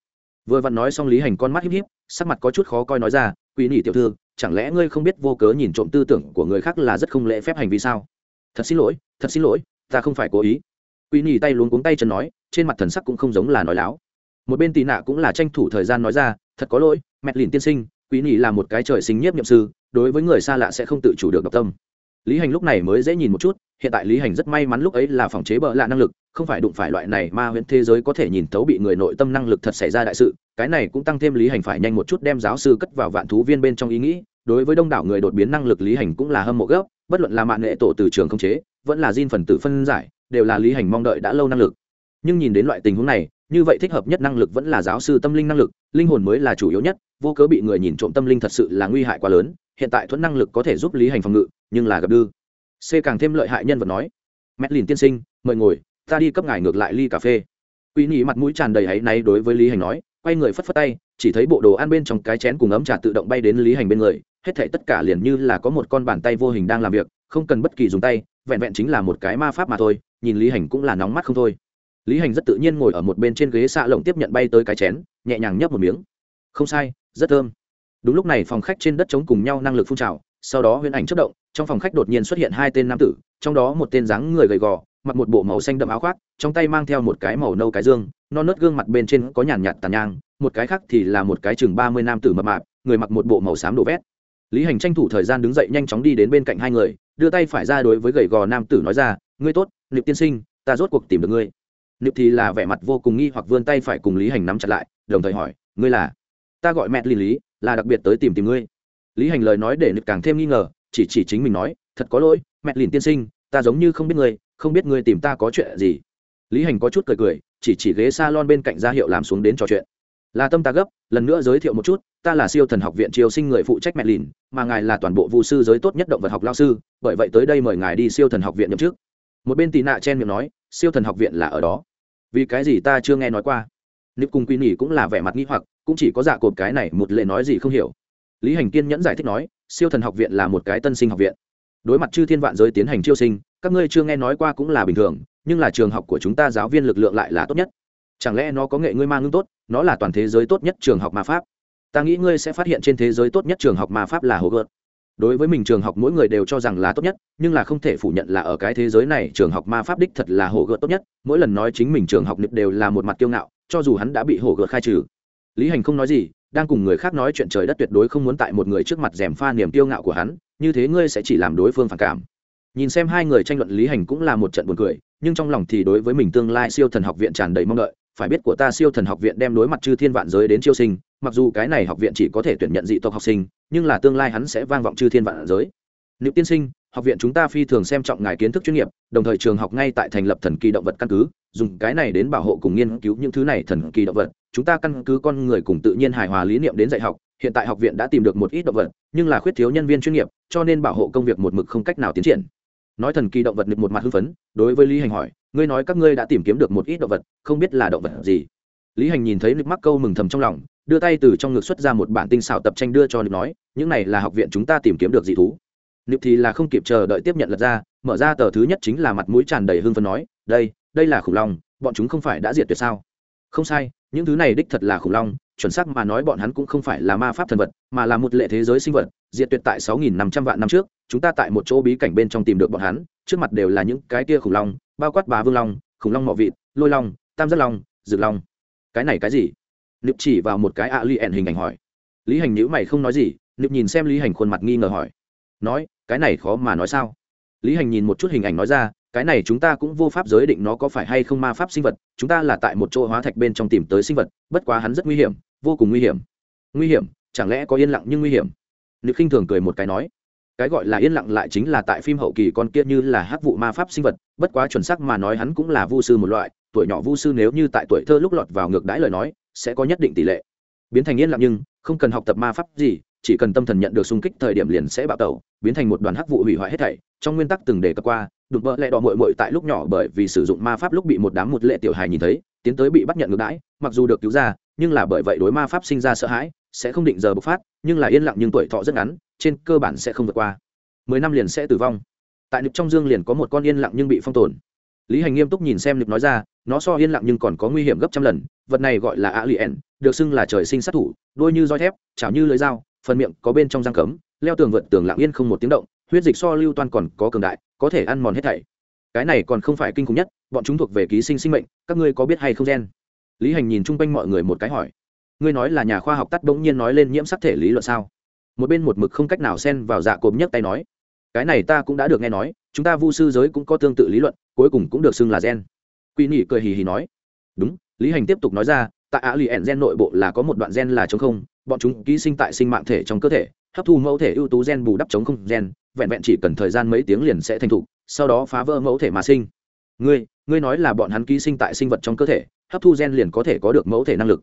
Speaker 1: vừa vặn nói xong lý hành con mắt híp híp sắc mặt có chút khó coi nói ra quy nhi tiểu thư chẳng lẽ ngươi không biết vô cớ nhìn trộm tư tưởng của người khác là rất không lễ phép hành vi sao? Thật xin lỗi, thật xin lỗi, ta không phải cố ý. Quý nhì tay luống cuống tay chân nói, trên mặt thần sắc cũng không giống là nói láo. Một bên tì nạ cũng là tranh thủ thời gian nói ra, thật có lỗi, mẹ lìn tiên sinh quý nhì là một cái trời sinh nhiếp nhậm sư, đối với người xa lạ sẽ không tự chủ được độc tâm. Lý hành lúc này mới dễ nhìn một chút hiện tại lý hành rất may mắn lúc ấy là phòng chế bợ lạ năng lực, không phải đụng phải loại này ma huyễn thế giới có thể nhìn thấu bị người nội tâm năng lực thật xảy ra đại sự, cái này cũng tăng thêm lý hành phải nhanh một chút đem giáo sư cất vào vạn thú viên bên trong ý nghĩ, đối với đông đảo người đột biến năng lực lý hành cũng là hâm mộ gấp, bất luận là mạng nghệ tổ từ trường không chế, vẫn là diên phần tử phân giải, đều là lý hành mong đợi đã lâu năng lực. Nhưng nhìn đến loại tình huống này, như vậy thích hợp nhất năng lực vẫn là giáo sư tâm linh năng lực, linh hồn mới là chủ yếu nhất, vô cớ bị người nhìn trộm tâm linh thật sự là nguy hại quá lớn, hiện tại thuẫn năng lực có thể giúp lý hành phòng ngự, nhưng là gặp đư c càng thêm lợi hại nhân vật nói. Mét lìn tiên sinh, mời ngồi, ta đi cấp ngài ngược lại ly cà phê. Quy nhị mặt mũi tràn đầy áy náy đối với lý hành nói, quay người phất phất tay, chỉ thấy bộ đồ ăn bên trong cái chén cùng ấm trà tự động bay đến lý hành bên người, hết thảy tất cả liền như là có một con bàn tay vô hình đang làm việc, không cần bất kỳ dùng tay, vẹn vẹn chính là một cái ma pháp mà thôi, nhìn lý hành cũng là nóng mắt không thôi. Lý hành rất tự nhiên ngồi ở một bên trên ghế xạ lộng tiếp nhận bay tới cái chén, nhẹ nhàng nhấp một miếng. Không sai, rất thơm. Đúng lúc này phòng khách trên đất chống cùng nhau năng lực phun trào sau đó huyễn ảnh chất động, trong phòng khách đột nhiên xuất hiện hai tên nam tử, trong đó một tên dáng người gầy gò, mặc một bộ màu xanh đậm áo khoác, trong tay mang theo một cái màu nâu cái dương non nớt gương mặt bên trên có nhàn nhạt tàn nhang, một cái khác thì là một cái chừng ba mươi nam tử mập mạp, người mặc một bộ màu xám đổ vét. Lý hành tranh thủ thời gian đứng dậy nhanh chóng đi đến bên cạnh hai người, đưa tay phải ra đối với gầy gò nam tử nói ra, ngươi tốt niệm tiên sinh, ta rốt cuộc tìm được ngươi. Niệm thì là vẻ mặt vô cùng nghi hoặc vươn tay phải cùng lý hành nắm chặt lại, đồng thời hỏi, ngươi là? Ta gọi mẹ lý lý là đặc biệt tới tìm tìm ngươi lý hành lời nói để nực càng thêm nghi ngờ chỉ chỉ chính mình nói thật có lỗi mẹ lìn tiên sinh ta giống như không biết người, không biết người tìm ta có chuyện gì. Lý hành có chút cười cười chỉ chỉ ghế s a lon bên cạnh ra hiệu làm xuống đến trò chuyện. Là tâm ta gấp lần nữa giới thiệu một chút ta là siêu thần học viện triều sinh người phụ trách mẹ lìn mà ngài là toàn bộ vụ sư giới tốt nhất động vật học lao sư bởi vậy tới đây mời ngài đi siêu thần học viện nhậm chức. Một bên tì nạ chen miệng nói siêu thần học viện là ở đó. Vì cái gì ta chưa nghe nói qua? Nịp cùng quy nỉ cũng là vẻ mặt nghi hoặc cũng chỉ có dạ cột cái này một lệ nói gì không hiểu lý hành kiên nhẫn giải thích nói, siêu thần học viện là một cái tân sinh học viện. Đối mặt chư thiên vạn giới tiến hành chiêu sinh, các ngươi chưa nghe nói qua cũng là bình thường, nhưng là trường học của chúng ta giáo viên lực lượng lại là tốt nhất. Chẳng lẽ nó có nghệ ngươi mang ngưng tốt, nó là toàn thế giới tốt nhất trường học ma pháp? Ta nghĩ ngươi sẽ phát hiện trên thế giới tốt nhất trường học ma pháp là hồ gợt. Đối với mình trường học mỗi người đều cho rằng là tốt nhất, nhưng là không thể phủ nhận là ở cái thế giới này trường học ma pháp đích thật là hồ gợt tốt nhất. Mỗi lần nói chính mình trường học nịp đều là một mặt kiêu ngạo, cho dù hắn đã bị hồ gợt khai trừ. Lý hành không nói gì đang cùng người khác nói chuyện trời đất tuyệt đối không muốn tại một người trước mặt rèm pha niềm kiêu ngạo của hắn, như thế ngươi sẽ chỉ làm đối phương phản cảm. Nhìn xem hai người tranh luận lý hành cũng là một trận buồn cười, nhưng trong lòng thì đối với mình tương lai siêu thần học viện tràn đầy mong đợi. Phải biết của ta siêu thần học viện đem đối mặt chư thiên vạn giới đến chiêu sinh, mặc dù cái này học viện chỉ có thể tuyển nhận dị tộc học sinh, nhưng là tương lai hắn sẽ vang vọng chư thiên vạn giới. Nữ tiên sinh học viện chúng ta phi thường xem trọng ngài kiến thức chuyên nghiệp, đồng thời trường học ngay tại thành lập thần kỳ động vật căn cứ, dùng cái này đến bảo hộ cùng nghiên cứu những thứ này thần kỳ động vật. Chúng ta căn cứ con người cùng tự nhiên hài hòa lý niệm đến dạy học, hiện tại học viện đã tìm được một ít động vật, nhưng là khuyết thiếu nhân viên chuyên nghiệp, cho nên bảo hộ công việc một mực không cách nào tiến triển. Nói thần kỳ động vật được một mặt hưng phấn, đối với lý hành hỏi, ngươi nói các ngươi đã tìm kiếm được một ít động vật, không biết là động vật gì? Lý hành nhìn thấy nực mắc câu mừng thầm trong lòng, đưa tay từ trong ngực xuất ra một bản tinh xảo tập tranh đưa cho nực nói, những này là học viện chúng ta tìm kiếm được dị thú nực thì là không kịp chờ đợi tiếp nhận lật ra, mở ra tờ thứ nhất chính là mặt mũi tràn đầy hưng phấn nói, đây đây là khủng long, bọn chúng không phải đã diệt tuyệt sao? Không sai, những thứ này đích thật là khủng long, chuẩn xác mà nói bọn hắn cũng không phải là ma pháp thần vật, mà là một lệ thế giới sinh vật, diệt tuyệt tại sáu nghìn năm trăm vạn năm trước, chúng ta tại một chỗ bí cảnh bên trong tìm được bọn hắn, trước mặt đều là những cái kia khủng long, bao quát bá vương long, khủng long mọ vịt, lôi long, tam giác long rực long. Cái này cái gì? Nịp chỉ vào một cái ạ li hình ảnh hỏi. Lý hành nhữ mày không nói gì, nịp nhìn xem lý hành khuôn mặt nghi ngờ hỏi. Nói cái này khó mà nói sao? Lý hành nhìn một chút hình ảnh nói ra, cái này chúng ta cũng vô pháp giới định nó có phải hay không ma pháp sinh vật, chúng ta là tại một chỗ hóa thạch bên trong tìm tới sinh vật, bất quá hắn rất nguy hiểm, vô cùng nguy hiểm. Nguy hiểm? Chẳng lẽ có yên lặng nhưng nguy hiểm? Nữ khinh thường cười một cái nói, cái gọi là yên lặng lại chính là tại phim hậu kỳ con kia như là hát vụ ma pháp sinh vật, bất quá chuẩn xác mà nói hắn cũng là vu sư một loại, tuổi nhỏ vu sư nếu như tại tuổi thơ lúc lọt vào ngược đãi lời nói, sẽ có nhất định tỷ lệ. Biến thành yên lặng nhưng không cần học tập ma pháp gì chỉ cần tâm thần nhận được xung kích thời điểm liền sẽ bạo tẩu, biến thành một đoàn hắc vụ hủy hoại hết thảy. Trong nguyên tắc từng đề cập qua, đụng vợ lẹ đỏ mội mội tại lúc nhỏ bởi vì sử dụng ma pháp lúc bị một đám một lệ tiểu hài nhìn thấy, tiến tới bị bắt nhận ngược đãi, mặc dù được cứu ra, nhưng là bởi vậy đối ma pháp sinh ra sợ hãi, sẽ không định giờ bộc phát, nhưng là yên lặng nhưng tuổi thọ rất ngắn, trên cơ bản sẽ không vượt qua. Mười năm liền sẽ tử vong. Tại nực trong dương liền có một con yên lặng nhưng bị phong tồn. Lý hành nghiêm túc nhìn xem nực nói ra, nó so yên lặng nhưng còn có nguy hiểm gấp trăm lần, vật này gọi là a lien được xưng là trời sinh sát thủ đôi như roi thép, chảo như lưới dao phần miệng có bên trong răng cấm, leo tường vượt tường lặng yên không một tiếng động, huyết dịch so lưu toan còn có cường đại, có thể ăn mòn hết thảy. Cái này còn không phải kinh khủng nhất, bọn chúng thuộc về ký sinh sinh mệnh, các ngươi có biết hay không, gen? Lý hành nhìn chung quanh mọi người một cái hỏi. Ngươi nói là nhà khoa học tắt bỗng nhiên nói lên nhiễm sắc thể lý luận sao? Một bên một mực không cách nào xen vào dạ cộm nhấc tay nói. Cái này ta cũng đã được nghe nói, chúng ta vu sư giới cũng có tương tự lý luận, cuối cùng cũng được xưng là gen. Quy nhị cười hì hì nói. Đúng, lý hành tiếp tục nói ra, tại ạ lì ẻn gen nội bộ là có một đoạn gen là chống không bọn chúng ký sinh tại sinh mạng thể trong cơ thể, hấp thu mẫu thể ưu tú gen bù đắp chống không gen, vẹn vẹn chỉ cần thời gian mấy tiếng liền sẽ thành thục, sau đó phá vỡ mẫu thể mà sinh. Ngươi ngươi nói là bọn hắn ký sinh tại sinh vật trong cơ thể, hấp thu gen liền có thể có được mẫu thể năng lực.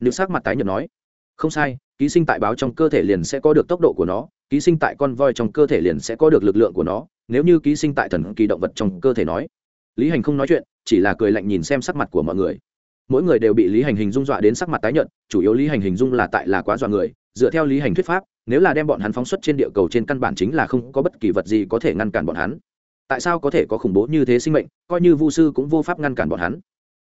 Speaker 1: Nữ sắc mặt tái nhợt nói, không sai, ký sinh tại báo trong cơ thể liền sẽ có được tốc độ của nó, ký sinh tại con voi trong cơ thể liền sẽ có được lực lượng của nó, nếu như ký sinh tại thần kỳ động vật trong cơ thể nói. Lý hành không nói chuyện, chỉ là cười lạnh nhìn xem sắc mặt của mọi người mỗi người đều bị lý hành hình dung dọa đến sắc mặt tái nhợt, chủ yếu lý hành hình dung là tại là quá dọa người, dựa theo lý hành thuyết pháp, nếu là đem bọn hắn phóng xuất trên địa cầu trên căn bản chính là không có bất kỳ vật gì có thể ngăn cản bọn hắn. Tại sao có thể có khủng bố như thế sinh mệnh, coi như vu sư cũng vô pháp ngăn cản bọn hắn.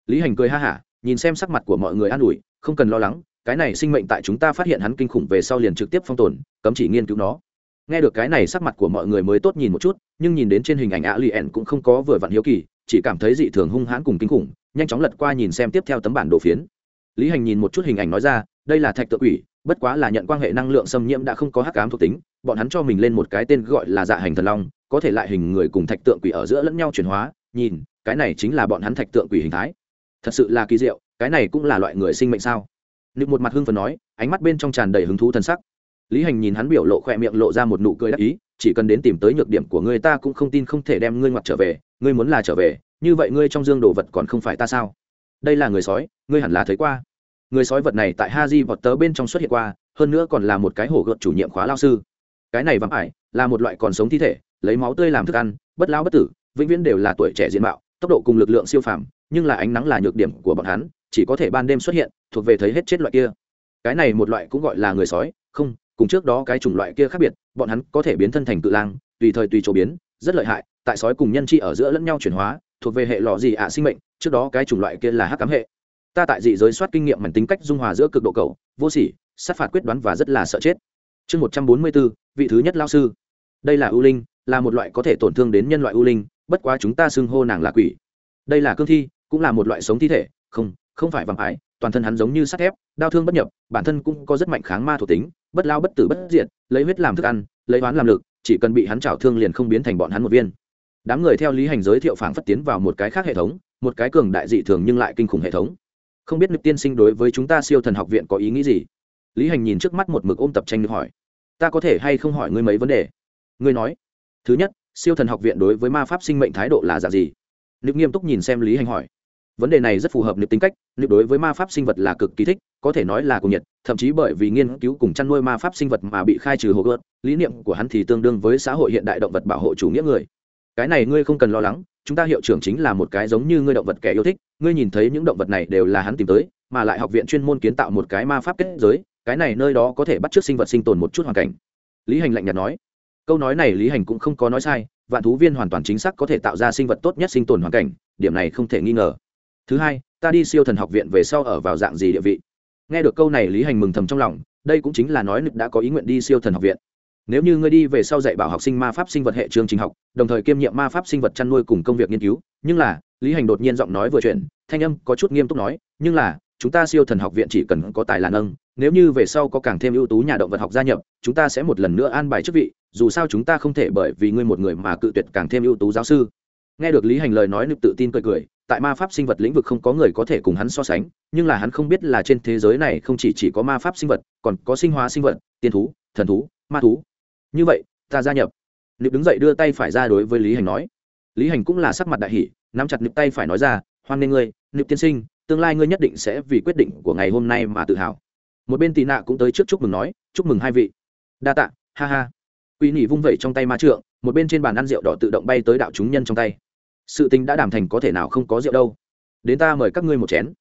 Speaker 1: Lý hành cười ha hả, nhìn xem sắc mặt của mọi người an ủi, không cần lo lắng, cái này sinh mệnh tại chúng ta phát hiện hắn kinh khủng về sau liền trực tiếp phong tồn, cấm chỉ nghiên cứu nó. Nghe được cái này sắc mặt của mọi người mới tốt nhìn một chút, nhưng nhìn đến trên hình ảnh ạ lì ẻn cũng không có vừa vặn hiếu kỳ chỉ cảm thấy dị thường hung hãn cùng kinh khủng, nhanh chóng lật qua nhìn xem tiếp theo tấm bản đồ phiến. Lý hành nhìn một chút hình ảnh nói ra, đây là thạch tự quỷ, bất quá là nhận quan hệ năng lượng xâm nhiễm đã không có hắc ám thuộc tính, bọn hắn cho mình lên một cái tên gọi là dạ hành thần long, có thể lại hình người cùng thạch tượng quỷ ở giữa lẫn nhau chuyển hóa, nhìn, cái này chính là bọn hắn thạch tượng quỷ hình thái. Thật sự là kỳ diệu, cái này cũng là loại người sinh mệnh sao? Nữ một mặt hưng phần nói, ánh mắt bên trong tràn đầy hứng thú thân sắc. Lý hành nhìn hắn biểu lộ khỏe miệng lộ ra một nụ cười đắc ý chỉ cần đến tìm tới nhược điểm của ngươi ta cũng không tin không thể đem ngươi ngoặt trở về, ngươi muốn là trở về, như vậy ngươi trong dương đồ vật còn không phải ta sao? Đây là người sói, ngươi hẳn là thấy qua. Người sói vật này tại ha di vọt tớ bên trong xuất hiện qua, hơn nữa còn là một cái hổ gợt chủ nhiệm khóa lao sư. Cái này vắng ải, là một loại còn sống thi thể, lấy máu tươi làm thức ăn, bất lao bất tử, vĩnh viễn đều là tuổi trẻ diện mạo, tốc độ cùng lực lượng siêu phàm, nhưng là ánh nắng là nhược điểm của bọn hắn, chỉ có thể ban đêm xuất hiện, thuộc về thấy hết chết loại kia. Cái này một loại cũng gọi là người sói, không, cùng trước đó cái chủng loại kia khác biệt bọn hắn có thể biến thân thành cự lang, tùy thời tùy chỗ biến, rất lợi hại, tại sói cùng nhân chi ở giữa lẫn nhau chuyển hóa, thuộc về hệ lọ gì ạ sinh mệnh, trước đó cái chủng loại kia là hắc cám hệ. Ta tại dị giới soát kinh nghiệm mảnh tính cách dung hòa giữa cực độ cầu, vô sỉ, sát phạt quyết đoán và rất là sợ chết. Chương một trăm bốn mươi bốn vị thứ nhất lao sư. Đây là ưu linh, là một loại có thể tổn thương đến nhân loại ưu linh, bất quá chúng ta xưng hô nàng là quỷ. Đây là cương thi, cũng là một loại sống thi thể, không không phải vàng ái, toàn thân hắn giống như sắt thép, đau thương bất nhập, bản thân cũng có rất mạnh kháng ma thuộc tính bất lao bất tử bất diệt, lấy huyết làm thức ăn, lấy oán làm lực, chỉ cần bị hắn trào thương liền không biến thành bọn hắn một viên. Đám người theo lý hành giới thiệu phảng phất tiến vào một cái khác hệ thống, một cái cường đại dị thường nhưng lại kinh khủng hệ thống. Không biết nực tiên sinh đối với chúng ta siêu thần học viện có ý nghĩ gì? Lý hành nhìn trước mắt một mực ôm tập tranh hỏi. Ta có thể hay không hỏi ngươi mấy vấn đề? Ngươi nói. Thứ nhất, siêu thần học viện đối với ma pháp sinh mệnh thái độ là dạng gì? Nực nghiêm túc nhìn xem lý hành hỏi vấn đề này rất phù hợp nực tính cách nực đối với ma pháp sinh vật là cực kỳ thích, có thể nói là cùng nhiệt, thậm chí bởi vì nghiên cứu cùng chăn nuôi ma pháp sinh vật mà bị khai trừ hồ gợt, lý niệm của hắn thì tương đương với xã hội hiện đại động vật bảo hộ chủ nghĩa người. Cái này ngươi không cần lo lắng, chúng ta hiệu trưởng chính là một cái giống như ngươi động vật kẻ yêu thích, ngươi nhìn thấy những động vật này đều là hắn tìm tới, mà lại học viện chuyên môn kiến tạo một cái ma pháp kết giới, cái này nơi đó có thể bắt chước sinh vật sinh tồn một chút hoàn cảnh. Lý hành lạnh nhạt nói. Câu nói này lý hành cũng không có nói sai, vạn thú viên hoàn toàn chính xác có thể tạo ra sinh vật tốt nhất sinh tồn hoàn cảnh, điểm này không thể nghi ngờ thứ hai, ta đi siêu thần học viện về sau ở vào dạng gì địa vị? Nghe được câu này lý hành mừng thầm trong lòng, đây cũng chính là nói nực đã có ý nguyện đi siêu thần học viện. Nếu như ngươi đi về sau dạy bảo học sinh ma pháp sinh vật hệ trường trình học, đồng thời kiêm nhiệm ma pháp sinh vật chăn nuôi cùng công việc nghiên cứu, nhưng là, lý hành đột nhiên giọng nói vừa chuyển, thanh âm có chút nghiêm túc nói, nhưng là, chúng ta siêu thần học viện chỉ cần có tài là nâng nếu như về sau có càng thêm ưu tú nhà động vật học gia nhập, chúng ta sẽ một lần nữa an bài chức vị, dù sao chúng ta không thể bởi vì ngươi một người mà cự tuyệt càng thêm ưu tú giáo sư. Nghe được lý hành lời nói nực tự tin cười cười tại ma pháp sinh vật lĩnh vực không có người có thể cùng hắn so sánh, nhưng là hắn không biết là trên thế giới này không chỉ chỉ có ma pháp sinh vật, còn có sinh hóa sinh vật, tiên thú, thần thú, ma thú. Như vậy, ta gia nhập. Nịp đứng dậy đưa tay phải ra đối với lý hành nói. Lý hành cũng là sắc mặt đại hỷ nắm chặt nịp tay phải nói ra, hoan nghê ngươi, nịp tiên sinh, tương lai ngươi nhất định sẽ vì quyết định của ngày hôm nay mà tự hào. Một bên tị nạ cũng tới trước chúc mừng nói, chúc mừng hai vị. Đa tạ, ha ha. Quỷ nỉ vung vẩy trong tay ma trượng, một bên trên bàn ăn rượu đỏ tự động bay tới đạo chúng nhân trong tay sự tình đã đảm thành có thể nào không có rượu đâu. Đến ta mời các ngươi một chén.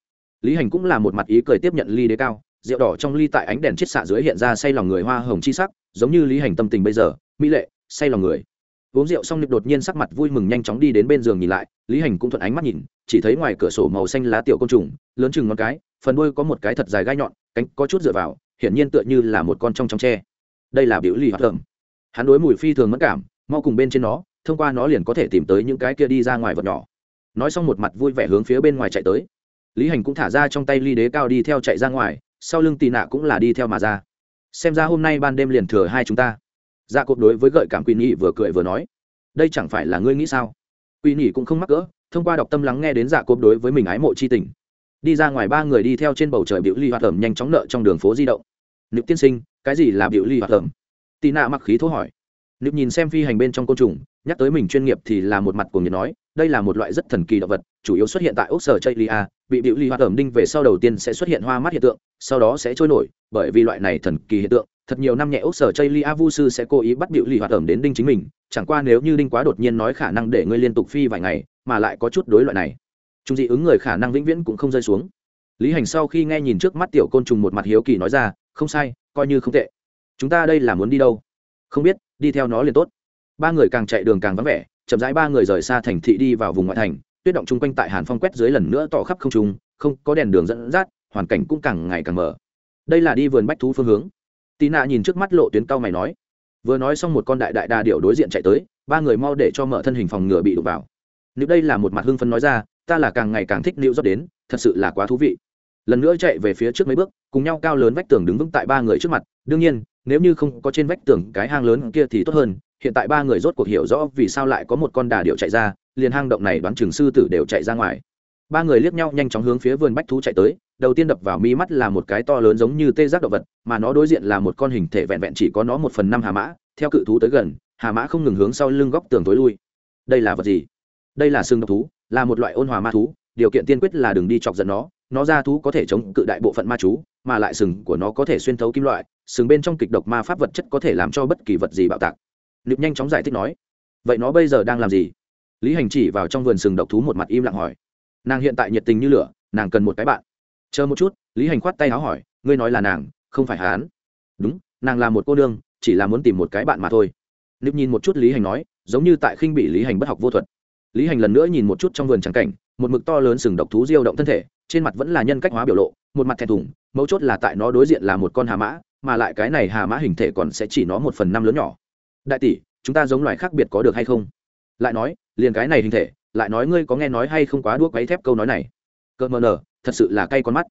Speaker 1: Lý hành cũng là một mặt ý cười tiếp nhận ly đế cao, rượu đỏ trong ly tại ánh đèn chiết xạ dưới hiện ra say lòng người hoa hồng chi sắc, giống như lý hành tâm tình bây giờ, mỹ lệ, say lòng người. Uống rượu xong nịp đột nhiên sắc mặt vui mừng nhanh chóng đi đến bên giường nhìn lại, lý hành cũng thuận ánh mắt nhìn, chỉ thấy ngoài cửa sổ màu xanh lá tiểu côn trùng, lớn chừng ngón cái, phần đuôi có một cái thật dài gai nhọn, cánh có chút dựa vào, hiển nhiên tựa như là một con trong trong tre. Đây là biểu lì hoạt động hắn đối mùi phi thường mất cảm, mau cùng bên trên nó thông qua nó liền có thể tìm tới những cái kia đi ra ngoài vật nhỏ. Nói xong một mặt vui vẻ hướng phía bên ngoài chạy tới. Lý hành cũng thả ra trong tay ly đế cao đi theo chạy ra ngoài, sau lưng tì nạ cũng là đi theo mà ra. Xem ra hôm nay ban đêm liền thừa hai chúng ta. Dạ cột đối với gợi cảm quỳ nhị vừa cười vừa nói, đây chẳng phải là ngươi nghĩ sao? Quỳ nhị cũng không mắc cỡ, thông qua đọc tâm lắng nghe đến dạ cộp đối với mình ái mộ c h i tình. Đi ra ngoài ba người đi theo trên bầu trời biểu ly hoạt ẩm nhanh chóng nợ trong đường phố di động. Nữ tiên sinh, cái gì là biểu ly hoạt ẩm? Tị nạ mặc khí thố hỏi. Nữ nhìn xem phi hành bên trong côn trùng nhắc tới mình chuyên nghiệp thì là một mặt của người nói, đây là một loại rất thần kỳ động vật, chủ yếu xuất hiện tại ốc sở chây lia, bị biểu ly hoạt ẩm đinh về sau đầu tiên sẽ xuất hiện hoa mắt hiện tượng, sau đó sẽ trôi nổi, bởi vì loại này thần kỳ hiện tượng, thật nhiều năm nhẹ ốc sở chây lia vu sư sẽ cố ý bắt biểu ly hoạt ẩm đến đinh chính mình, chẳng qua nếu như đinh quá đột nhiên nói khả năng để ngươi liên tục phi vài ngày, mà lại có chút đối loại này. Chúng dị ứng người khả năng vĩnh viễn cũng không rơi xuống. Lý hành sau khi nghe nhìn trước mắt tiểu côn trùng một mặt hiếu kỳ nói ra, không sai, coi như không tệ. Chúng ta đây là muốn đi đâu? Không biết, đi theo nó liền tốt ba người càng chạy đường càng vắng vẻ chậm rãi ba người rời xa thành thị đi vào vùng ngoại thành tuyết động chung quanh tại hàn phong quét dưới lần nữa tỏ khắp không trung, không có đèn đường dẫn dắt hoàn cảnh cũng càng ngày càng mở đây là đi vườn bách thú phương hướng. Tì nạ nhìn trước mắt lộ tuyến cao mày nói vừa nói xong một con đại đại đà điệu đối diện chạy tới ba người mau để cho mở thân hình phòng ngừa bị đụng vào. Nếu đây là một mặt hưng phấn nói ra ta là càng ngày càng thích nịu dốc đến thật sự là quá thú vị. Lần nữa chạy về phía trước mấy bước cùng nhau cao lớn vách tường đứng vững tại ba người trước mặt đương nhiên nếu như không có trên vách tường cái hang lớn kia thì tốt hơn hiện tại ba người rốt cuộc hiểu rõ vì sao lại có một con đà điệu chạy ra, liền hang động này đoán trường sư tử đều chạy ra ngoài. Ba người liếc nhau nhanh chóng hướng phía vườn bách thú chạy tới, đầu tiên đập vào mi mắt là một cái to lớn giống như tê giác động vật, mà nó đối diện là một con hình thể vẹn vẹn chỉ có nó một phần năm hà mã, theo cự thú tới gần, hà mã không ngừng hướng sau lưng góc tường tối lui. Đây là vật gì? Đây là xương độc thú, là một loại ôn hòa ma thú, điều kiện tiên quyết là đừng đi chọc giận nó nó ra thú có thể chống cự đại bộ phận ma chú, mà lại sừng của nó có thể xuyên thấu kim loại, sừng bên trong kịch độc ma pháp vật chất có thể làm cho bất kỳ vật gì bạo tạc nịp nhanh chóng giải thích nói, vậy nó bây giờ đang làm gì? Lý hành chỉ vào trong vườn sừng độc thú một mặt im lặng hỏi, nàng hiện tại nhiệt tình như lửa, nàng cần một cái bạn. Chờ một chút, lý hành khoát tay áo hỏi, ngươi nói là nàng, không phải hán đúng, nàng là một cô nương, chỉ là muốn tìm một cái bạn mà thôi. Nịp nhìn một chút lý hành nói, giống như tại khinh bị lý hành bất học vô thuật. Lý hành lần nữa nhìn một chút trong vườn trắng cảnh, một mực to lớn sừng độc thú diêu động thân thể, trên mặt vẫn là nhân cách hóa biểu lộ, một mặt thẹn thùng, mấu chốt là tại nó đối diện là một con hà mã, mà lại cái này hà mã hình thể còn sẽ chỉ nó một phần năm lớn nhỏ đại tỷ chúng ta giống loài khác biệt có được hay không? Lại nói liền cái này hình thể lại nói ngươi có nghe nói hay không quá đuốc váy thép câu nói này? Cơ mờ nờ thật sự là cay con mắt.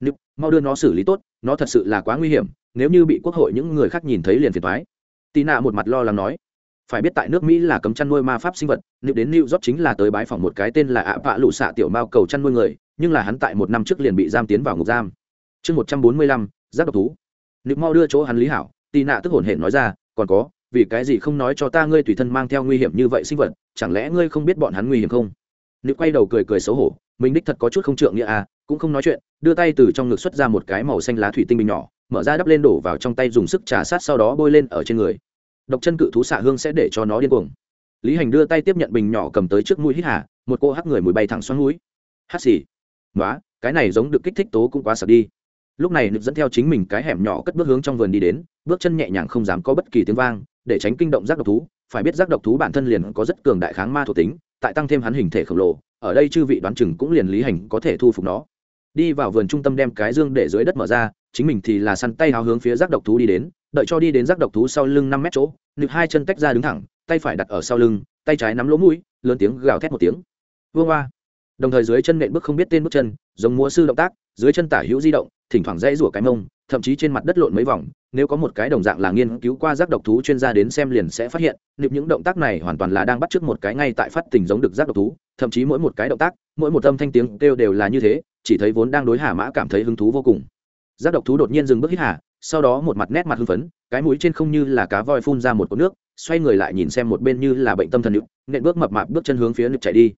Speaker 1: Nịp, mau đưa nó xử lý tốt nó thật sự là quá nguy hiểm nếu như bị quốc hội những người khác nhìn thấy liền phiền thoái tì nạ một mặt lo lắng nói. Phải biết tại nước mỹ là cấm chăn nuôi ma pháp sinh vật nếu đến new york chính là tới bái phỏng một cái tên là ạ vạ lụ xạ tiểu mao cầu chăn nuôi người nhưng là hắn tại một năm trước liền bị giam tiến vào ngục giam. Chương một trăm bốn mươi lăm giác độc thú. Nếu mau đưa chỗ hắn lý hảo tì nạ tức hổn hển nói ra còn có vì cái gì không nói cho ta ngươi tùy thân mang theo nguy hiểm như vậy sinh vật, chẳng lẽ ngươi không biết bọn hắn nguy hiểm không? Nữ quay đầu cười cười xấu hổ, mình đích thật có chút không trượng nghĩa à cũng không nói chuyện, đưa tay từ trong ngực xuất ra một cái màu xanh lá thủy tinh bình nhỏ, mở ra đắp lên đổ vào trong tay dùng sức trà sát sau đó bôi lên ở trên người. Độc chân cự thú xạ hương sẽ để cho nó điên cuồng. Lý hành đưa tay tiếp nhận bình nhỏ cầm tới trước mũi hít hà, một cô hắc người mùi bay thẳng xoắn mũi hắt xì. Nói cái này giống được kích thích tố cũng quá sợ đi. Lúc này nực dẫn theo chính mình cái hẻm nhỏ cất bước hướng trong vườn đi đến, bước chân nhẹ nhàng không dám có bất kỳ tiếng vang để tránh kinh động giác độc thú, phải biết giác độc thú bản thân liền có rất cường đại kháng ma thuộc tính, tại tăng thêm hắn hình thể khổng lồ, ở đây chư vị đoán chừng cũng liền lý hành có thể thu phục nó. Đi vào vườn trung tâm đem cái dương để dưới đất mở ra, chính mình thì là săn tay háo hướng phía giác độc thú đi đến, đợi cho đi đến giác độc thú sau lưng năm mét chỗ, nực hai chân tách ra đứng thẳng, tay phải đặt ở sau lưng, tay trái nắm lỗ mũi, lớn tiếng gào thét một tiếng. Vương hoa đồng thời dưới chân nện bước không biết tên bước chân, giống múa sư động tác, dưới chân tả hữu di động, thỉnh thoảng dãy rủa cái mông thậm chí trên mặt đất lộn mấy vòng, nếu có một cái đồng dạng là nghiên cứu qua rác độc thú chuyên gia đến xem liền sẽ phát hiện, nịp những động tác này hoàn toàn là đang bắt chước một cái ngay tại phát tình giống được rác độc thú, thậm chí mỗi một cái động tác, mỗi một âm thanh tiếng kêu đều là như thế, chỉ thấy vốn đang đối hà mã cảm thấy hứng thú vô cùng. Rác độc thú đột nhiên dừng bước hít hà, sau đó một mặt nét mặt hưng phấn, cái mũi trên không như là cá voi phun ra một cốc nước, xoay người lại nhìn xem một bên như là bệnh tâm thần nhựu nện bước mập mạp bước chân hướng phía nực chạy đi.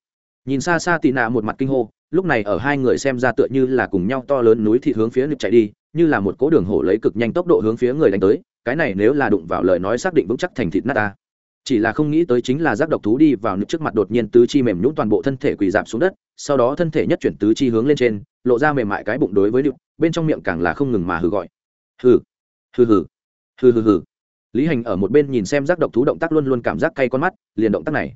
Speaker 1: Nhìn xa xa tị nạ một mặt kinh hô, lúc này ở hai người xem ra tựa như là cùng nhau to lớn núi thì hướng phía nực chạy đi như là một cố đường hổ lấy cực nhanh tốc độ hướng phía người đánh tới, cái này nếu là đụng vào lời nói xác định vững chắc thành thịt nát ta. Chỉ là không nghĩ tới chính là giác độc thú đi vào nước trước mặt đột nhiên tứ chi mềm nhũn toàn bộ thân thể quỳ dạp xuống đất, sau đó thân thể nhất chuyển tứ chi hướng lên trên, lộ ra mềm mại cái bụng đối với nực bên trong miệng càng là không ngừng mà hừ gọi. Hừ hừ hừ hừ hừ hừ. Lý hành ở một bên nhìn xem giác độc thú động tác luôn luôn cảm giác cay con mắt, liền động tác này.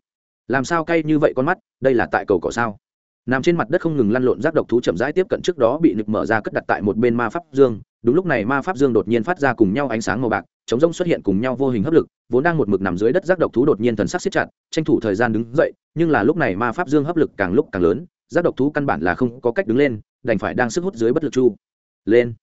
Speaker 1: Làm sao cay như vậy con mắt, đây là tại cầu cỏ sao? Nằm trên mặt đất không ngừng lăn lộn rác độc thú chậm rãi tiếp cận trước đó bị nực mở ra cất đặt tại một bên ma pháp dương. Đúng lúc này ma pháp dương đột nhiên phát ra cùng nhau ánh sáng màu bạc, chống rông xuất hiện cùng nhau vô hình hấp lực, vốn đang một mực nằm dưới đất rác độc thú đột nhiên thần sắc siết chặt, tranh thủ thời gian đứng dậy, nhưng là lúc này ma pháp dương hấp lực càng lúc càng lớn, rác độc thú căn bản là không có cách đứng lên, đành phải đang sức hút dưới bất lực chu. Lên.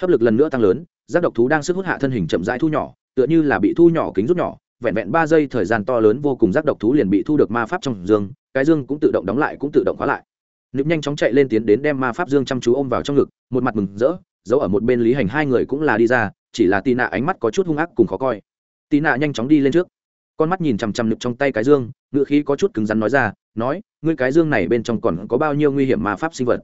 Speaker 1: Hấp lực lần nữa tăng lớn, rác độc thú đang sức hút hạ thân hình chậm rãi thu nhỏ, tựa như là bị thu nhỏ kính rút nhỏ vẹn vẹn ba giây thời gian to lớn vô cùng giác độc thú liền bị thu được ma pháp trong dương, cái dương cũng tự động đóng lại, cũng tự động khóa lại. Nịp nhanh chóng chạy lên tiến đến đem ma pháp dương chăm chú ôm vào trong ngực, một mặt mừng rỡ, giấu ở một bên lý hành hai người cũng là đi ra, chỉ là tì nạ ánh mắt có chút hung ác cùng khó coi. Tì nạ nhanh chóng đi lên trước, con mắt nhìn chằm chằm nực trong tay cái dương ngự khí có chút cứng rắn nói ra, nói, ngươi cái dương này bên trong còn có bao nhiêu nguy hiểm ma pháp sinh vật?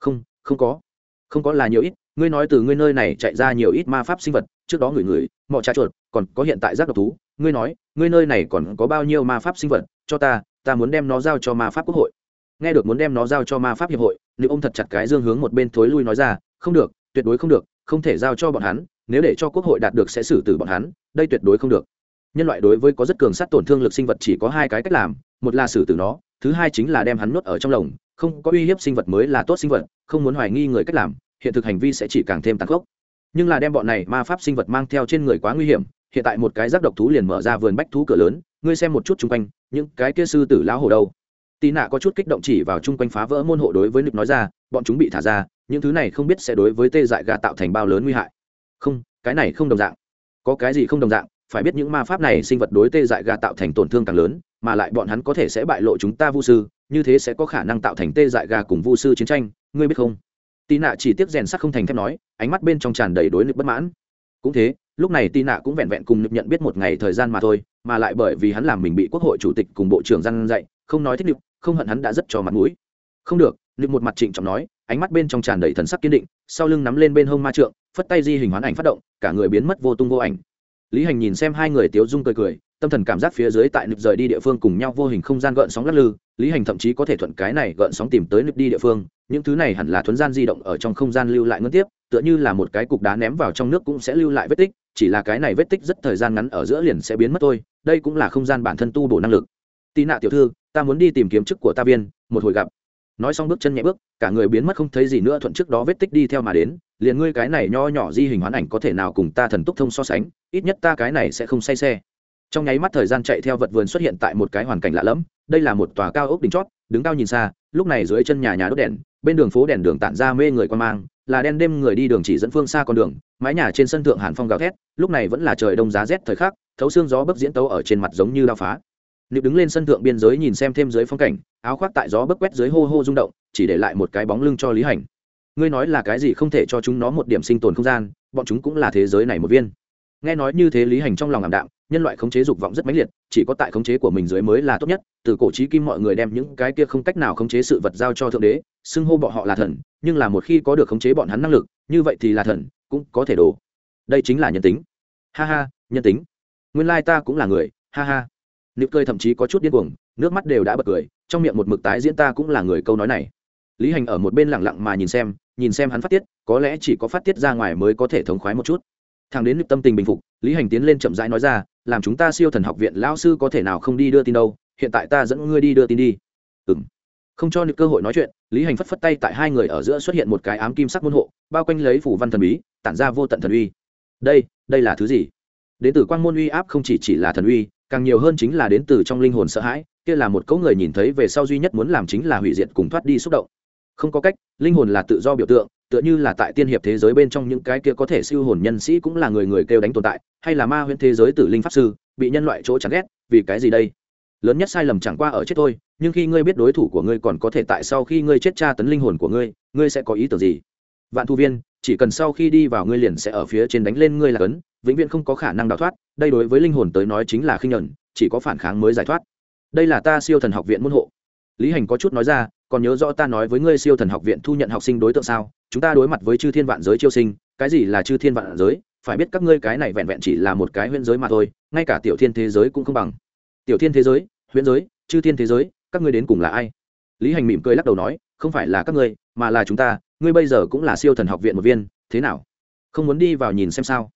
Speaker 1: Không không có không có là nhiều ít, ngươi nói từ ngươi nơi này chạy ra nhiều ít ma pháp sinh vật trước đó người người mọ trà chuột, còn có hiện tại giác độc thú. Ngươi nói, ngươi nơi này còn có bao nhiêu ma pháp sinh vật? Cho ta ta muốn đem nó giao cho ma pháp quốc hội. Nghe được muốn đem nó giao cho ma pháp hiệp hội, nữ ông thật chặt cái dương hướng một bên thối lui nói ra, không được, tuyệt đối không được, không thể giao cho bọn hắn, nếu để cho quốc hội đạt được sẽ xử tử bọn hắn, đây tuyệt đối không được. Nhân loại đối với có rất cường sát tổn thương lực sinh vật chỉ có hai cái cách làm, một là xử tử nó, thứ hai chính là đem hắn nuốt ở trong lồng, không có uy hiếp sinh vật mới là tốt sinh vật, không muốn hoài nghi người cách làm, hiện thực hành vi sẽ chỉ càng thêm tàn khốc nhưng là đem bọn này ma pháp sinh vật mang theo trên người quá nguy hiểm, hiện tại một cái rác độc thú liền mở ra vườn bách thú cửa lớn, ngươi xem một chút chung quanh, những cái kia sư tử lão hồ đâu. Tì nạ có chút kích động chỉ vào chung quanh phá vỡ môn hộ đối với nực nói ra, bọn chúng bị thả ra, những thứ này không biết sẽ đối với tê dại gà tạo thành bao lớn nguy hại. Không, cái này không đồng dạng. Có cái gì không đồng dạng, phải biết những ma pháp này sinh vật đối tê dại gà tạo thành tổn thương càng lớn, mà lại bọn hắn có thể sẽ bại lộ chúng ta vu sư, như thế sẽ có khả năng tạo thành tê dại gà cùng vu sư chiến tranh, ngươi biết không? Tì nạ chỉ tiếc rèn sắc không thành thép nói, ánh mắt bên trong tràn đầy đối lực bất mãn. Cũng thế, lúc này tì nạ cũng vẹn vẹn cùng lực nhận biết một ngày thời gian mà thôi, mà lại bởi vì hắn làm mình bị quốc hội chủ tịch cùng bộ trưởng gian dạy, không nói thích lực không hận hắn đã rất cho mặt mũi. Không được lực một mặt trịnh trọng nói, ánh mắt bên trong tràn đầy thần sắc kiên định, sau lưng nắm lên bên hông ma trượng, phất tay di hình hoán ảnh phát động, cả người biến mất vô tung vô ảnh lý hành nhìn xem hai người tiếu dung cười cười, tâm thần cảm giác phía dưới tại nực rời đi địa phương cùng nhau vô hình không gian gợn sóng lắc lư, lý hành thậm chí có thể thuận cái này gợn sóng tìm tới nực đi địa phương, những thứ này hẳn là thuấn gian di động ở trong không gian lưu lại ngân tiếp, tựa như là một cái cục đá ném vào trong nước cũng sẽ lưu lại vết tích, chỉ là cái này vết tích rất thời gian ngắn ở giữa liền sẽ biến mất thôi, đây cũng là không gian bản thân tu bổ năng lực. Tị nạ tiểu thư, ta muốn đi tìm kiếm chức của ta viên, một hồi gặp nói xong bước chân nhẹ bước, cả người biến mất không thấy gì nữa thuận trước đó vết tích đi theo mà đến, liền ngươi cái này nho nhỏ di hình hoán ảnh có thể nào cùng ta thần túc thông so sánh, ít nhất ta cái này sẽ không say xe. Trong nháy mắt thời gian chạy theo vật vườn xuất hiện tại một cái hoàn cảnh lạ lẫm, đây là một tòa cao ốc đỉnh chót, đứng cao nhìn xa, lúc này dưới chân nhà nhà đốt đèn, bên đường phố đèn đường tản ra mê người quan mang, là đen đêm người đi đường chỉ dẫn phương xa con đường, mái nhà trên sân thượng hàn phong gào thét, lúc này vẫn là trời đông giá rét thời khắc, thấu xương gió bấc diễn tấu ở trên mặt giống như đao phá nịp đứng lên sân thượng biên giới nhìn xem thêm dưới phong cảnh, áo khoác tại gió bấc quét dưới hô hô rung động, chỉ để lại một cái bóng lưng cho lý hành. Ngươi nói là cái gì không thể cho chúng nó một điểm sinh tồn không gian, bọn chúng cũng là thế giới này một viên. Nghe nói như thế lý hành trong lòng ảm đạm, nhân loại khống chế dục vọng rất mãnh liệt, chỉ có tại khống chế của mình dưới mới là tốt nhất, từ cổ trí kim mọi người đem những cái kia không cách nào khống chế sự vật giao cho thượng đế, xưng hô bọn họ là thần, nhưng là một khi có được khống chế bọn hắn năng lực, như vậy thì là thần, cũng có thể đổ. Đây chính là nhân tính. Ha ha, nhân tính. Nguyên lai ta cũng là người. Ha ha nịp cười thậm chí có chút điên cuồng, nước mắt đều đã bật cười, trong miệng một mực tái diễn ta cũng là người câu nói này. Lý hành ở một bên lẳng lặng mà nhìn xem nhìn xem hắn phát tiết, có lẽ chỉ có phát tiết ra ngoài mới có thể thống khoái một chút. Thằng đến nịp tâm tình bình phục, lý hành tiến lên chậm rãi nói ra, làm chúng ta siêu thần học viện lão sư có thể nào không đi đưa tin đâu, hiện tại ta dẫn ngươi đi đưa tin đi. Ừ m không cho nịp cơ hội nói chuyện, lý hành phất phất tay tại hai người ở giữa xuất hiện một cái ám kim sắc môn hộ, bao quanh lấy phủ văn thần bí, tản ra vô tận thần uy. Đây đây là thứ gì? Đến từ quan môn uy áp không chỉ chỉ là thần uy càng nhiều hơn chính là đến từ trong linh hồn sợ hãi, kia là một cấu người nhìn thấy về sau duy nhất muốn làm chính là hủy diệt cùng thoát đi xúc động. Không có cách, linh hồn là tự do biểu tượng, tựa như là tại tiên hiệp thế giới bên trong những cái kia có thể siêu hồn nhân sĩ cũng là người người kêu đánh tồn tại, hay là ma huyễn thế giới tử linh pháp sư, bị nhân loại chỗ chán ghét, vì cái gì đây? Lớn nhất sai lầm chẳng qua ở chết thôi, nhưng khi ngươi biết đối thủ của ngươi còn có thể tại sau khi ngươi chết tra tấn linh hồn của ngươi ngươi sẽ có ý tưởng gì? Vạn thu viên, chỉ cần sau khi đi vào ngươi liền sẽ ở phía trên đánh lên ngươi là cấn vĩnh viễn không có khả năng đào thoát, đây đối với linh hồn tới nói chính là khinh nhẫn, chỉ có phản kháng mới giải thoát. Đây là ta siêu thần học viện môn hộ. Lý hành có chút nói ra, còn nhớ rõ ta nói với ngươi siêu thần học viện thu nhận học sinh đối tượng sao? Chúng ta đối mặt với chư thiên vạn giới chiêu sinh, cái gì là chư thiên vạn giới? Phải biết các ngươi cái này vẹn vẹn chỉ là một cái huyễn giới mà thôi, ngay cả tiểu thiên thế giới cũng không bằng. Tiểu thiên thế giới, huyễn giới, chư thiên thế giới, các ngươi đến cùng là ai? Lý hành mỉm cười lắc đầu nói, không phải là các ngươi, mà là chúng ta, ngươi bây giờ cũng là siêu thần học viện một viên, thế nào? Không muốn đi vào nhìn xem sao?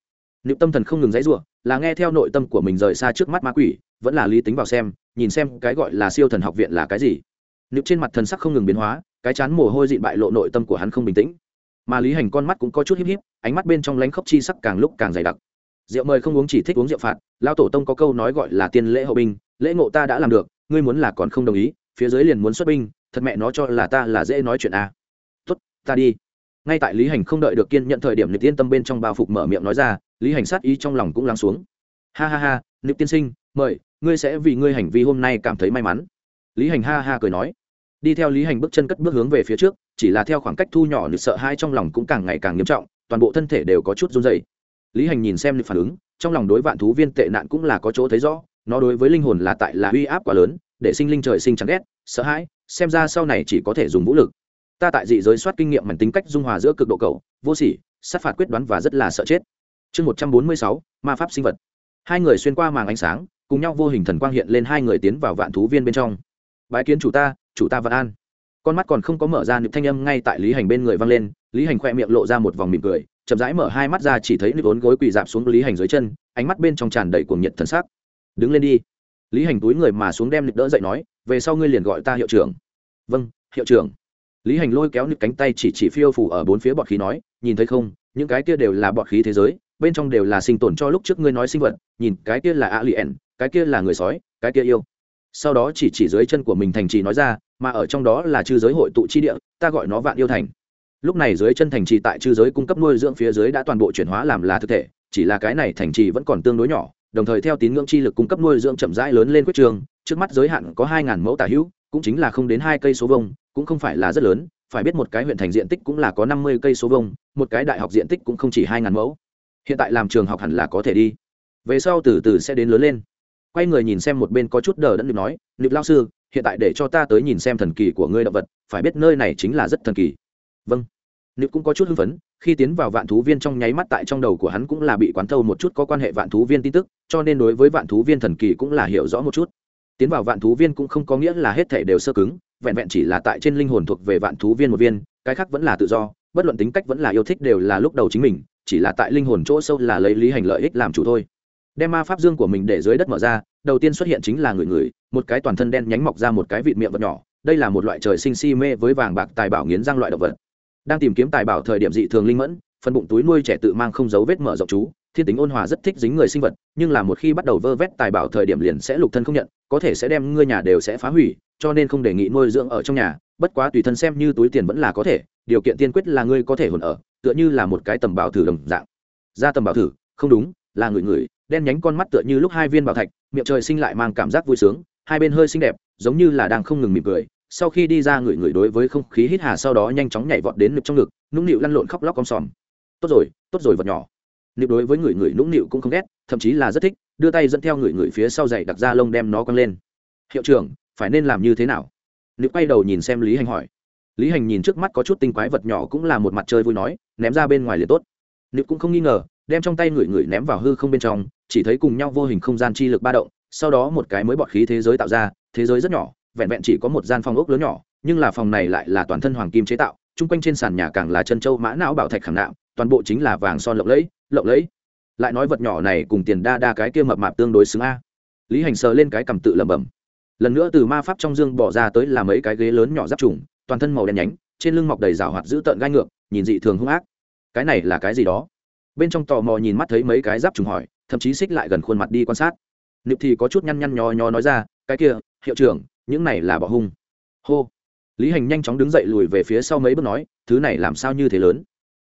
Speaker 1: Niệm tâm thần không ngừng dãy rủa, là nghe theo nội tâm của mình rời xa trước mắt ma quỷ vẫn là lý tính vào xem nhìn xem cái gọi là siêu thần học viện là cái gì. Nữ trên mặt thần sắc không ngừng biến hóa cái chán mồ hôi dịn bại lộ nội tâm của hắn không bình tĩnh. Mà lý hành con mắt cũng có chút híp híp ánh mắt bên trong lánh khóc chi sắc càng lúc càng dày đặc. Rượu mời không uống chỉ thích uống rượu phạt lao tổ tông có câu nói gọi là tiên lễ hậu binh lễ ngộ ta đã làm được ngươi muốn là còn không đồng ý phía dưới liền muốn xuất binh thật mẹ nó cho là ta là dễ nói chuyện à. tốt ta đi. Ngay tại lý hành không đợi được kiên nhận thời điểm nịp yên tâm bên trong bao phục mở miệng nói ra lý hành sát ý trong lòng cũng lắng xuống. Ha ha ha nịp tiên sinh, mời, ngươi sẽ vì ngươi hành vi hôm nay cảm thấy may mắn. Lý hành ha ha cười nói. Đi theo lý hành bước chân cất bước hướng về phía trước, chỉ là theo khoảng cách thu nhỏ nịp sợ hai trong lòng cũng càng ngày càng nghiêm trọng, toàn bộ thân thể đều có chút run dày lý hành nhìn xem nịp phản ứng, trong lòng đối vạn thú viên tệ nạn cũng là có chỗ thấy rõ, nó đối với linh hồn là tại là uy áp quá lớn, để sinh linh trời sinh chẳng ghét, sợ hãi, xem ra sau này chỉ có thể dùng vũ lực. Ta tại dị giới soát kinh nghiệm mảnh tính cách dung hòa giữa cực độ cầu vô sỉ, sát phạt quyết đoán và rất là sợ chết chương một trăm bốn mươi sáu, ma pháp sinh vật. Hai người xuyên qua màng ánh sáng, cùng nhau vô hình thần quang hiện lên hai người tiến vào vạn thú viên bên trong. Bái kiến chủ ta chủ ta vạn an. Con mắt còn không có mở ra nịp thanh âm ngay tại lý hành bên người vang lên, lý hành khoe miệng lộ ra một vòng mỉm cười, chậm rãi mở hai mắt ra chỉ thấy nịp vốn gối quỳ dạp xuống lý hành dưới chân, ánh mắt bên trong tràn đầy cuồng nhiệt thần sắc. Đứng lên đi. Lý hành túi người mà xuống đem lực đỡ dậy nói, về sau ngươi liền gọi ta hiệu trưởng. Vâng hiệu trưởng. Lý hành lôi kéo nịp cánh tay chỉ chỉ phiêu phủ ở bốn phía bọt khí nói, nhìn thấy không, những cái kia đều là bọt khí thế giới bên trong đều là sinh tồn cho lúc trước ngươi nói sinh vật, nhìn cái kia là a lien cái kia là người sói, cái kia yêu. Sau đó chỉ chỉ dưới chân của mình thành trì nói ra, mà ở trong đó là chư giới hội tụ chi địa, ta gọi nó vạn yêu thành. Lúc này dưới chân thành trì tại chư giới cung cấp nuôi dưỡng phía dưới đã toàn bộ chuyển hóa làm là thực thể, chỉ là cái này thành trì vẫn còn tương đối nhỏ, đồng thời theo tín ngưỡng chi lực cung cấp nuôi dưỡng chậm rãi lớn lên quyết trường, trước mắt giới hạn có hai ngàn mẫu tả hữu, cũng chính là không đến hai cây số vông cũng không phải là rất lớn, phải biết một cái huyện thành diện tích cũng là có năm mươi cây số vông một cái đại học diện tích cũng không chỉ hai ngàn mẫu hiện tại làm trường học hẳn là có thể đi. Về sau từ từ sẽ đến lớn lên. Quay người nhìn xem một bên có chút đờ đẫn được nói, nịp lao sư, hiện tại để cho ta tới nhìn xem thần kỳ của ngươi động vật, phải biết nơi này chính là rất thần kỳ. Vâng. Nịp cũng có chút hưng phấn, khi tiến vào vạn thú viên trong nháy mắt tại trong đầu của hắn cũng là bị quán thâu một chút có quan hệ vạn thú viên tin tức, cho nên đối với vạn thú viên thần kỳ cũng là hiểu rõ một chút. Tiến vào vạn thú viên cũng không có nghĩa là hết thể đều sơ cứng, vẹn vẹn chỉ là tại trên linh hồn thuộc về vạn thú viên một viên, cái khác vẫn là tự do, bất luận tính cách vẫn là yêu thích đều là lúc đầu chính mình chỉ là tại linh hồn chỗ sâu là lấy lý hành lợi ích làm chủ thôi. Đem ma pháp dương của mình để dưới đất mở ra, đầu tiên xuất hiện chính là người người, một cái toàn thân đen nhánh mọc ra một cái vịt miệng vật nhỏ, đây là một loại trời sinh si mê với vàng bạc tài bảo nghiến răng loại động vật. Đang tìm kiếm tài bảo thời điểm dị thường linh mẫn, phần bụng túi nuôi trẻ tự mang không dấu vết mở rộng chú, thiên tính ôn hòa rất thích dính người sinh vật, nhưng là một khi bắt đầu vơ vét tài bảo thời điểm liền sẽ lục thân không nhận, có thể sẽ đem ngươi nhà đều sẽ phá hủy, cho nên không đề nghị nuôi dưỡng ở trong nhà, bất quá tùy thân xem như túi tiền vẫn là có thể, điều kiện tiên quyết là ngươi có thể hồn ở tựa như là một cái tầm bảo thử đồng dạng. Ra tầm bảo thử, không đúng, là người người, đen nhánh con mắt tựa như lúc hai viên bảo thạch, miệng trời sinh lại mang cảm giác vui sướng, hai bên hơi xinh đẹp, giống như là đang không ngừng mỉm cười. Sau khi đi ra người người đối với không khí hít hà sau đó nhanh chóng nhảy vọt đến nực trong ngực, nũng nịu lăn lộn khóc lóc con sòm. Tốt rồi tốt rồi vật nhỏ. Nịu đối với người người nũng nịu cũng không ghét, thậm chí là rất thích, đưa tay dẫn theo người người phía sau dậy đặt ra lông đem nó quăng lên. Hiệu trưởng, phải nên làm như thế nào? Nịu quay đầu nhìn xem lý hành hỏi lý hành nhìn trước mắt có chút tinh quái vật nhỏ cũng là một mặt chơi vui nói, ném ra bên ngoài liền tốt. Nữ cũng không nghi ngờ, đem trong tay người người ném vào hư không bên trong, chỉ thấy cùng nhau vô hình không gian chi lực ba động, sau đó một cái mới bọt khí thế giới tạo ra, thế giới rất nhỏ, vẹn vẹn chỉ có một gian phòng ốc lớn nhỏ, nhưng là phòng này lại là toàn thân hoàng kim chế tạo, chung quanh trên sàn nhà càng là chân châu mã não bảo thạch khảm nạo toàn bộ chính là vàng son lộng lẫy lộng lẫy. Lại nói vật nhỏ này cùng tiền đa đa cái kia mập mạp tương đối xứng a. Lý hành sờ lên cái cầm tự lẩm bẩm. Lần nữa từ ma pháp trong dương bỏ ra tới là mấy cái ghế lớn nhỏ giáp trùng toàn thân màu đen nhánh, trên lưng mọc đầy rào hoạt dữ tợn gai ngược, nhìn dị thường hung ác. Cái này là cái gì đó? Bên trong tò mò nhìn mắt thấy mấy cái giáp trùng hỏi, thậm chí xích lại gần khuôn mặt đi quan sát. Nịp thì có chút nhăn nhăn nhò nhò nói ra, cái kia, hiệu trưởng, những này là bỏ hung. Hô. Lý hành nhanh chóng đứng dậy lùi về phía sau mấy bước nói, thứ này làm sao như thế lớn?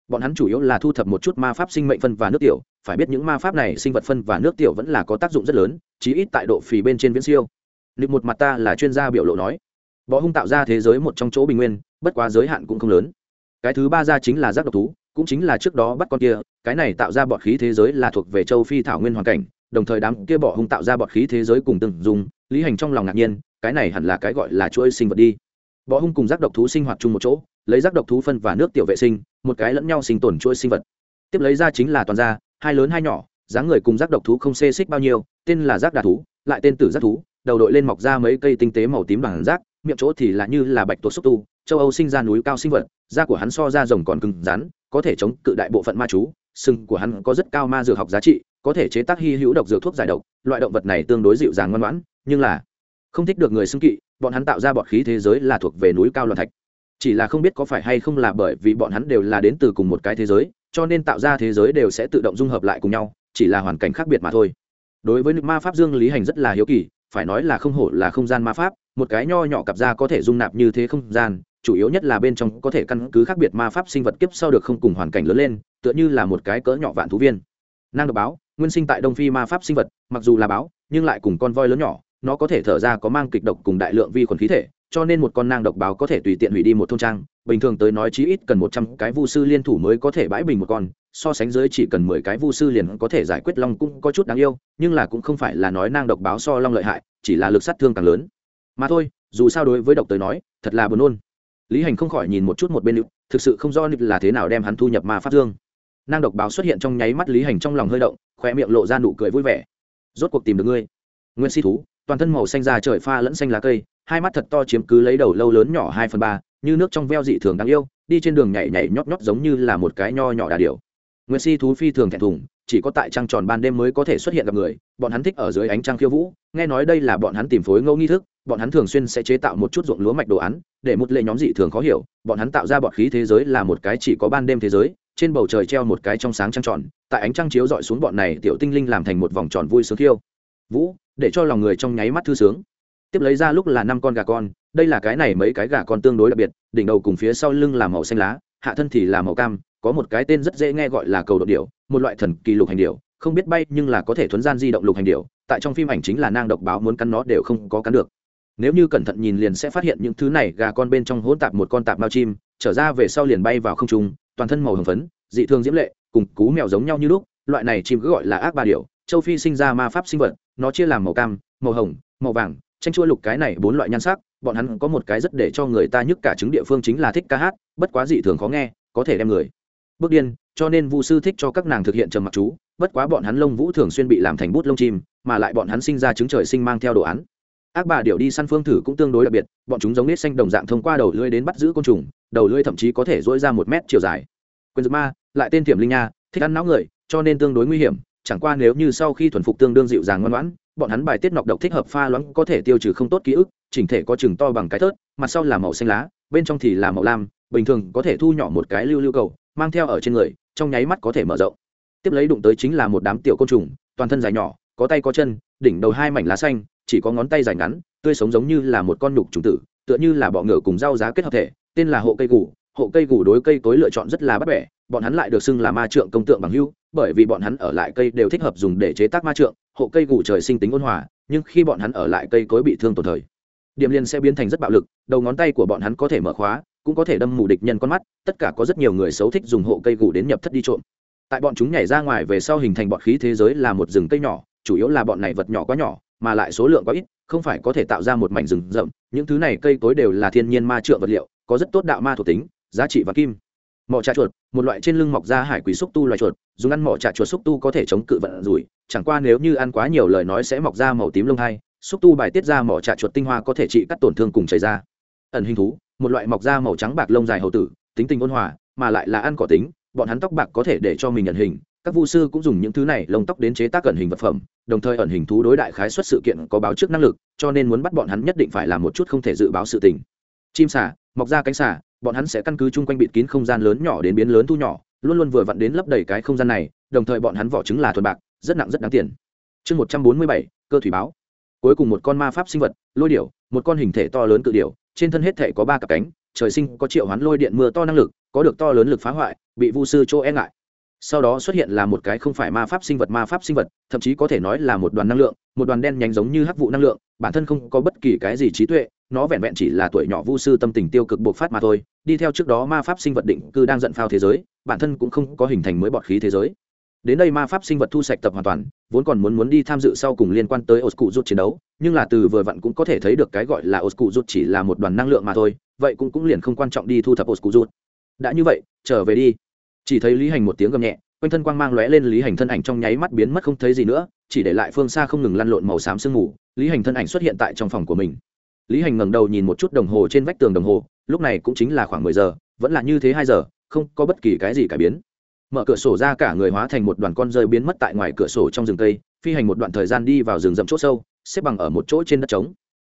Speaker 1: Bọn hắn chủ yếu là thu thập một chút ma pháp sinh mệnh phân và nước tiểu, phải biết những ma pháp này sinh vật phân và nước tiểu vẫn là có tác dụng rất lớn, chí ít tại độ phì bên trên viễn siêu. Nịp một mặt ta là chuyên gia biểu lộ nói bọ hung tạo ra thế giới một trong chỗ bình nguyên, bất quá giới hạn cũng không lớn. Cái thứ ba ra chính là giác độc thú, cũng chính là trước đó bắt con kia, cái này tạo ra bọt khí thế giới là thuộc về châu phi thảo nguyên hoàn cảnh, đồng thời đám kia bọ hung tạo ra bọt khí thế giới cùng từng dùng, lý hành trong lòng ngạc nhiên, cái này hẳn là cái gọi là chuỗi sinh vật đi. Bọ hung cùng giác độc thú sinh hoạt chung một chỗ, lấy giác độc thú phân và nước tiểu vệ sinh, một cái lẫn nhau sinh tồn chuỗi sinh vật. Tiếp lấy ra chính là toàn gia, hai lớn hai nhỏ, dáng người cùng giác độc thú không xê xích bao nhiêu, tên là giác đà thú, lại tên tử giác thú, đầu đội lên mọc ra mấy cây tinh tế màu tím bằng rác miệng chỗ thì là như là bạch tuộc xúc tu, châu âu sinh ra núi cao sinh vật, da của hắn so ra rồng còn cứng rắn, có thể chống cự đại bộ phận ma chú sừng của hắn có rất cao ma dược học giá trị, có thể chế tác hy hữu độc dược thuốc giải độc, loại động vật này tương đối dịu dàng ngoan ngoãn, nhưng là không thích được người xưng kỵ, bọn hắn tạo ra bọt khí thế giới là thuộc về núi cao loạn thạch. Chỉ là không biết có phải hay không là bởi vì bọn hắn đều là đến từ cùng một cái thế giới, cho nên tạo ra thế giới đều sẽ tự động dung hợp lại cùng nhau, chỉ là hoàn cảnh khác biệt mà thôi. Đối với ma pháp dương lý hành rất là hiếu kỳ, phải nói là không hổ là không gian ma pháp một cái nho nhỏ cặp ra có thể dung nạp như thế không gian, chủ yếu nhất là bên trong có thể căn cứ khác biệt ma pháp sinh vật kiếp sau được không cùng hoàn cảnh lớn lên, tựa như là một cái cỡ nhỏ vạn thú viên. Năng độc báo, nguyên sinh tại đông phi ma pháp sinh vật, mặc dù là báo, nhưng lại cùng con voi lớn nhỏ, nó có thể thở ra có mang kịch độc cùng đại lượng vi khuẩn khí thể, cho nên một con nang độc báo có thể tùy tiện hủy đi một thôn trang, bình thường tới nói chí ít cần một trăm cái vu sư liên thủ mới có thể bãi bình một con, so sánh dưới chỉ cần mười cái vu sư liền có thể giải quyết long cũng có chút đáng yêu, nhưng là cũng không phải là nói nang độc báo so long lợi hại, chỉ là lực sát thương càng lớn mà thôi, dù sao đối với độc tới nói, thật là buồn nôn. Lý hành không khỏi nhìn một chút một bên nữ, thực sự không do nữ là thế nào đem hắn thu nhập ma pháp dương. Nang độc báo xuất hiện trong nháy mắt lý hành trong lòng hơi động khoe miệng lộ ra nụ cười vui vẻ. Rốt cuộc tìm được ngươi. Nguyên si thú, toàn thân màu xanh ra trời pha lẫn xanh lá cây, hai mắt thật to chiếm cứ lấy đầu lâu lớn nhỏ hai phần ba, như nước trong veo dị thường đáng yêu, đi trên đường nhảy nhảy nhót nhót giống như là một cái nho nhỏ đà điểu. Nguyên si thú phi thường thẹn thùng chỉ có tại trăng tròn ban đêm mới có thể xuất hiện gặp người, bọn hắn thích ở dưới ánh trăng khiêu vũ, nghe nói đây là bọn hắn tìm phối ngẫu nghi thức, bọn hắn thường xuyên sẽ chế tạo một chút ruộng lúa mạch đồ án, để một lệ nhóm dị thường khó hiểu, bọn hắn tạo ra bọn khí thế giới là một cái chỉ có ban đêm thế giới, trên bầu trời treo một cái trong sáng trăng tròn, tại ánh trăng chiếu dọi xuống bọn này tiểu tinh linh làm thành một vòng tròn vui sướng khiêu vũ, để cho lòng người trong nháy mắt thư sướng. Tiếp lấy ra lúc là năm con gà con, đây là cái này mấy cái gà con tương đối đặc biệt, đỉnh đầu cùng phía sau lưng là màu xanh lá, hạ thân thì là màu cam, có một cái tên rất dễ nghe gọi là cầu đột điểu một loại thần kỳ lục hành điểu, không biết bay nhưng là có thể thuấn gian di động lục hành điểu, tại trong phim ảnh chính là nang độc báo muốn cắn nó đều không có cắn được. Nếu như cẩn thận nhìn liền sẽ phát hiện những thứ này gà con bên trong hỗn tạp một con tạp mao chim, trở ra về sau liền bay vào không trung, toàn thân màu hồng phấn, dị thường diễm lệ, cùng cú mèo giống nhau như lúc, loại này chim cứ gọi là ác ba điểu, châu phi sinh ra ma pháp sinh vật, nó chia làm màu cam, màu hồng, màu vàng tranh chua lục cái này bốn loại nhan sắc, bọn hắn có một cái rất để cho người ta nhức cả chứng địa phương chính là thích ca hát, bất quá dị thường khó nghe, có thể đem người. Bước điên cho nên vu sư thích cho các nàng thực hiện trầm mặc chú, bất quá bọn hắn lông vũ thường xuyên bị làm thành bút lông chim, mà lại bọn hắn sinh ra chứng trời sinh mang theo đồ án. Ác bà điệu đi săn phương thử cũng tương đối đặc biệt, bọn chúng giống nết xanh đồng dạng thông qua đầu lưỡi đến bắt giữ côn trùng, đầu lưỡi thậm chí có thể dỗi ra một mét chiều dài. Quyền dược ma, lại tên thiểm linh nha, thích ăn não người, cho nên tương đối nguy hiểm, chẳng qua nếu như sau khi thuần phục tương đương dịu dàng ngoan ngoãn, bọn hắn bài tiết nọc độc thích hợp pha loãng có thể tiêu trừ không tốt ký ức, chỉnh thể có chừng to bằng cái thớt, mặt sau là màu xanh lá, bên trong thì là màu lam, bình thường có thể thu nhỏ một cái lưu lưu cầu, mang theo ở trên người trong nháy mắt có thể mở rộng. Tiếp lấy đụng tới chính là một đám tiểu côn trùng, toàn thân dài nhỏ, có tay có chân, đỉnh đầu hai mảnh lá xanh, chỉ có ngón tay dài ngắn, tươi sống giống như là một con nhục trùng tử, tựa như là bọ ngựa cùng rau giá kết hợp thể, tên là hộ cây gù. Hộ cây gù đối cây tối lựa chọn rất là bắt bẻ, bọn hắn lại được xưng là ma trượng công tượng bằng hưu, bởi vì bọn hắn ở lại cây đều thích hợp dùng để chế tác ma trượng, hộ cây gù trời sinh tính ôn hòa, nhưng khi bọn hắn ở lại cây cối bị thương tổn thời, điểm liên sẽ biến thành rất bạo lực, đầu ngón tay của bọn hắn có thể mở khóa cũng có thể đâm mù địch nhân con mắt, tất cả có rất nhiều người xấu thích dùng hộ cây gù đến nhập thất đi trộm. Tại bọn chúng nhảy ra ngoài về sau hình thành bọn khí thế giới là một rừng cây nhỏ, chủ yếu là bọn này vật nhỏ quá nhỏ, mà lại số lượng quá ít, không phải có thể tạo ra một mảnh rừng rậm, những thứ này cây cối đều là thiên nhiên ma trượng vật liệu, có rất tốt đạo ma thuộc tính, giá trị và kim. Mỏ trà chuột, một loại trên lưng mọc ra hải quỷ xúc tu loài chuột, dùng ăn mỏ trà chuột xúc tu có thể chống cự vận rủi, chẳng qua nếu như ăn quá nhiều lời nói sẽ mọc ra màu tím lông hay xúc tu bài tiết ra mỏ trà chuột tinh hoa có thể trị các tổn thương cùng chảy ra. Ẩn hình thú một loại mọc da màu trắng bạc lông dài hầu tử, tính tình ôn hòa, mà lại là ăn cỏ tính, bọn hắn tóc bạc có thể để cho mình nhận hình. Các vu sư cũng dùng những thứ này lông tóc đến chế tác ẩn hình vật phẩm, đồng thời ẩn hình thú đối đại khái xuất sự kiện có báo trước năng lực, cho nên muốn bắt bọn hắn nhất định phải làm một chút không thể dự báo sự tình. Chim xả mọc ra cánh xả bọn hắn sẽ căn cứ chung quanh bịt kín không gian lớn nhỏ đến biến lớn thu nhỏ, luôn luôn vừa vặn đến lấp đầy cái không gian này, đồng thời bọn hắn vỏ trứng là thuần bạc, rất nặng rất đáng tiền. Chương một trăm bốn mươi bảy, cơ thủy báo. Cuối cùng một con ma pháp sinh vật, lôi điểu, một con hình thể to lớn cự điểu trên thân hết thể có ba cặp cánh, trời sinh có triệu hoán lôi điện mưa to năng lực, có được to lớn lực phá hoại, bị vu sư chỗ e ngại. Sau đó xuất hiện là một cái không phải ma pháp sinh vật ma pháp sinh vật, thậm chí có thể nói là một đoàn năng lượng, một đoàn đen nhánh giống như hắc vụ năng lượng, bản thân không có bất kỳ cái gì trí tuệ, nó vẹn vẹn chỉ là tuổi nhỏ vu sư tâm tình tiêu cực bộc phát mà thôi, đi theo trước đó ma pháp sinh vật định cư đang giận phao thế giới, bản thân cũng không có hình thành mới bọt khí thế giới đến đây ma pháp sinh vật thu sạch tập hoàn toàn, vốn còn muốn muốn đi tham dự sau cùng liên quan tới oscu rút chiến đấu, nhưng là từ vừa vặn cũng có thể thấy được cái gọi là oscu rút chỉ là một đoàn năng lượng mà thôi, vậy cũng cũng liền không quan trọng đi thu thập oscu rút đã như vậy, trở về đi. Chỉ thấy lý hành một tiếng gầm nhẹ, quanh thân quang mang lóe lên lý hành thân ảnh trong nháy mắt biến mất không thấy gì nữa, chỉ để lại phương xa không ngừng lăn lộn màu xám sương mù, lý hành thân ảnh xuất hiện tại trong phòng của mình. Lý hành ngẩng đầu nhìn một chút đồng hồ trên vách tường đồng hồ, lúc này cũng chính là khoảng mười giờ, vẫn là như thế hai giờ, không có bất kỳ cái gì cải biến mở cửa sổ ra cả người hóa thành một đoàn con rơi biến mất tại ngoài cửa sổ trong rừng cây, phi hành một đoạn thời gian đi vào rừng rậm chỗ sâu, xếp bằng ở một chỗ trên đất trống.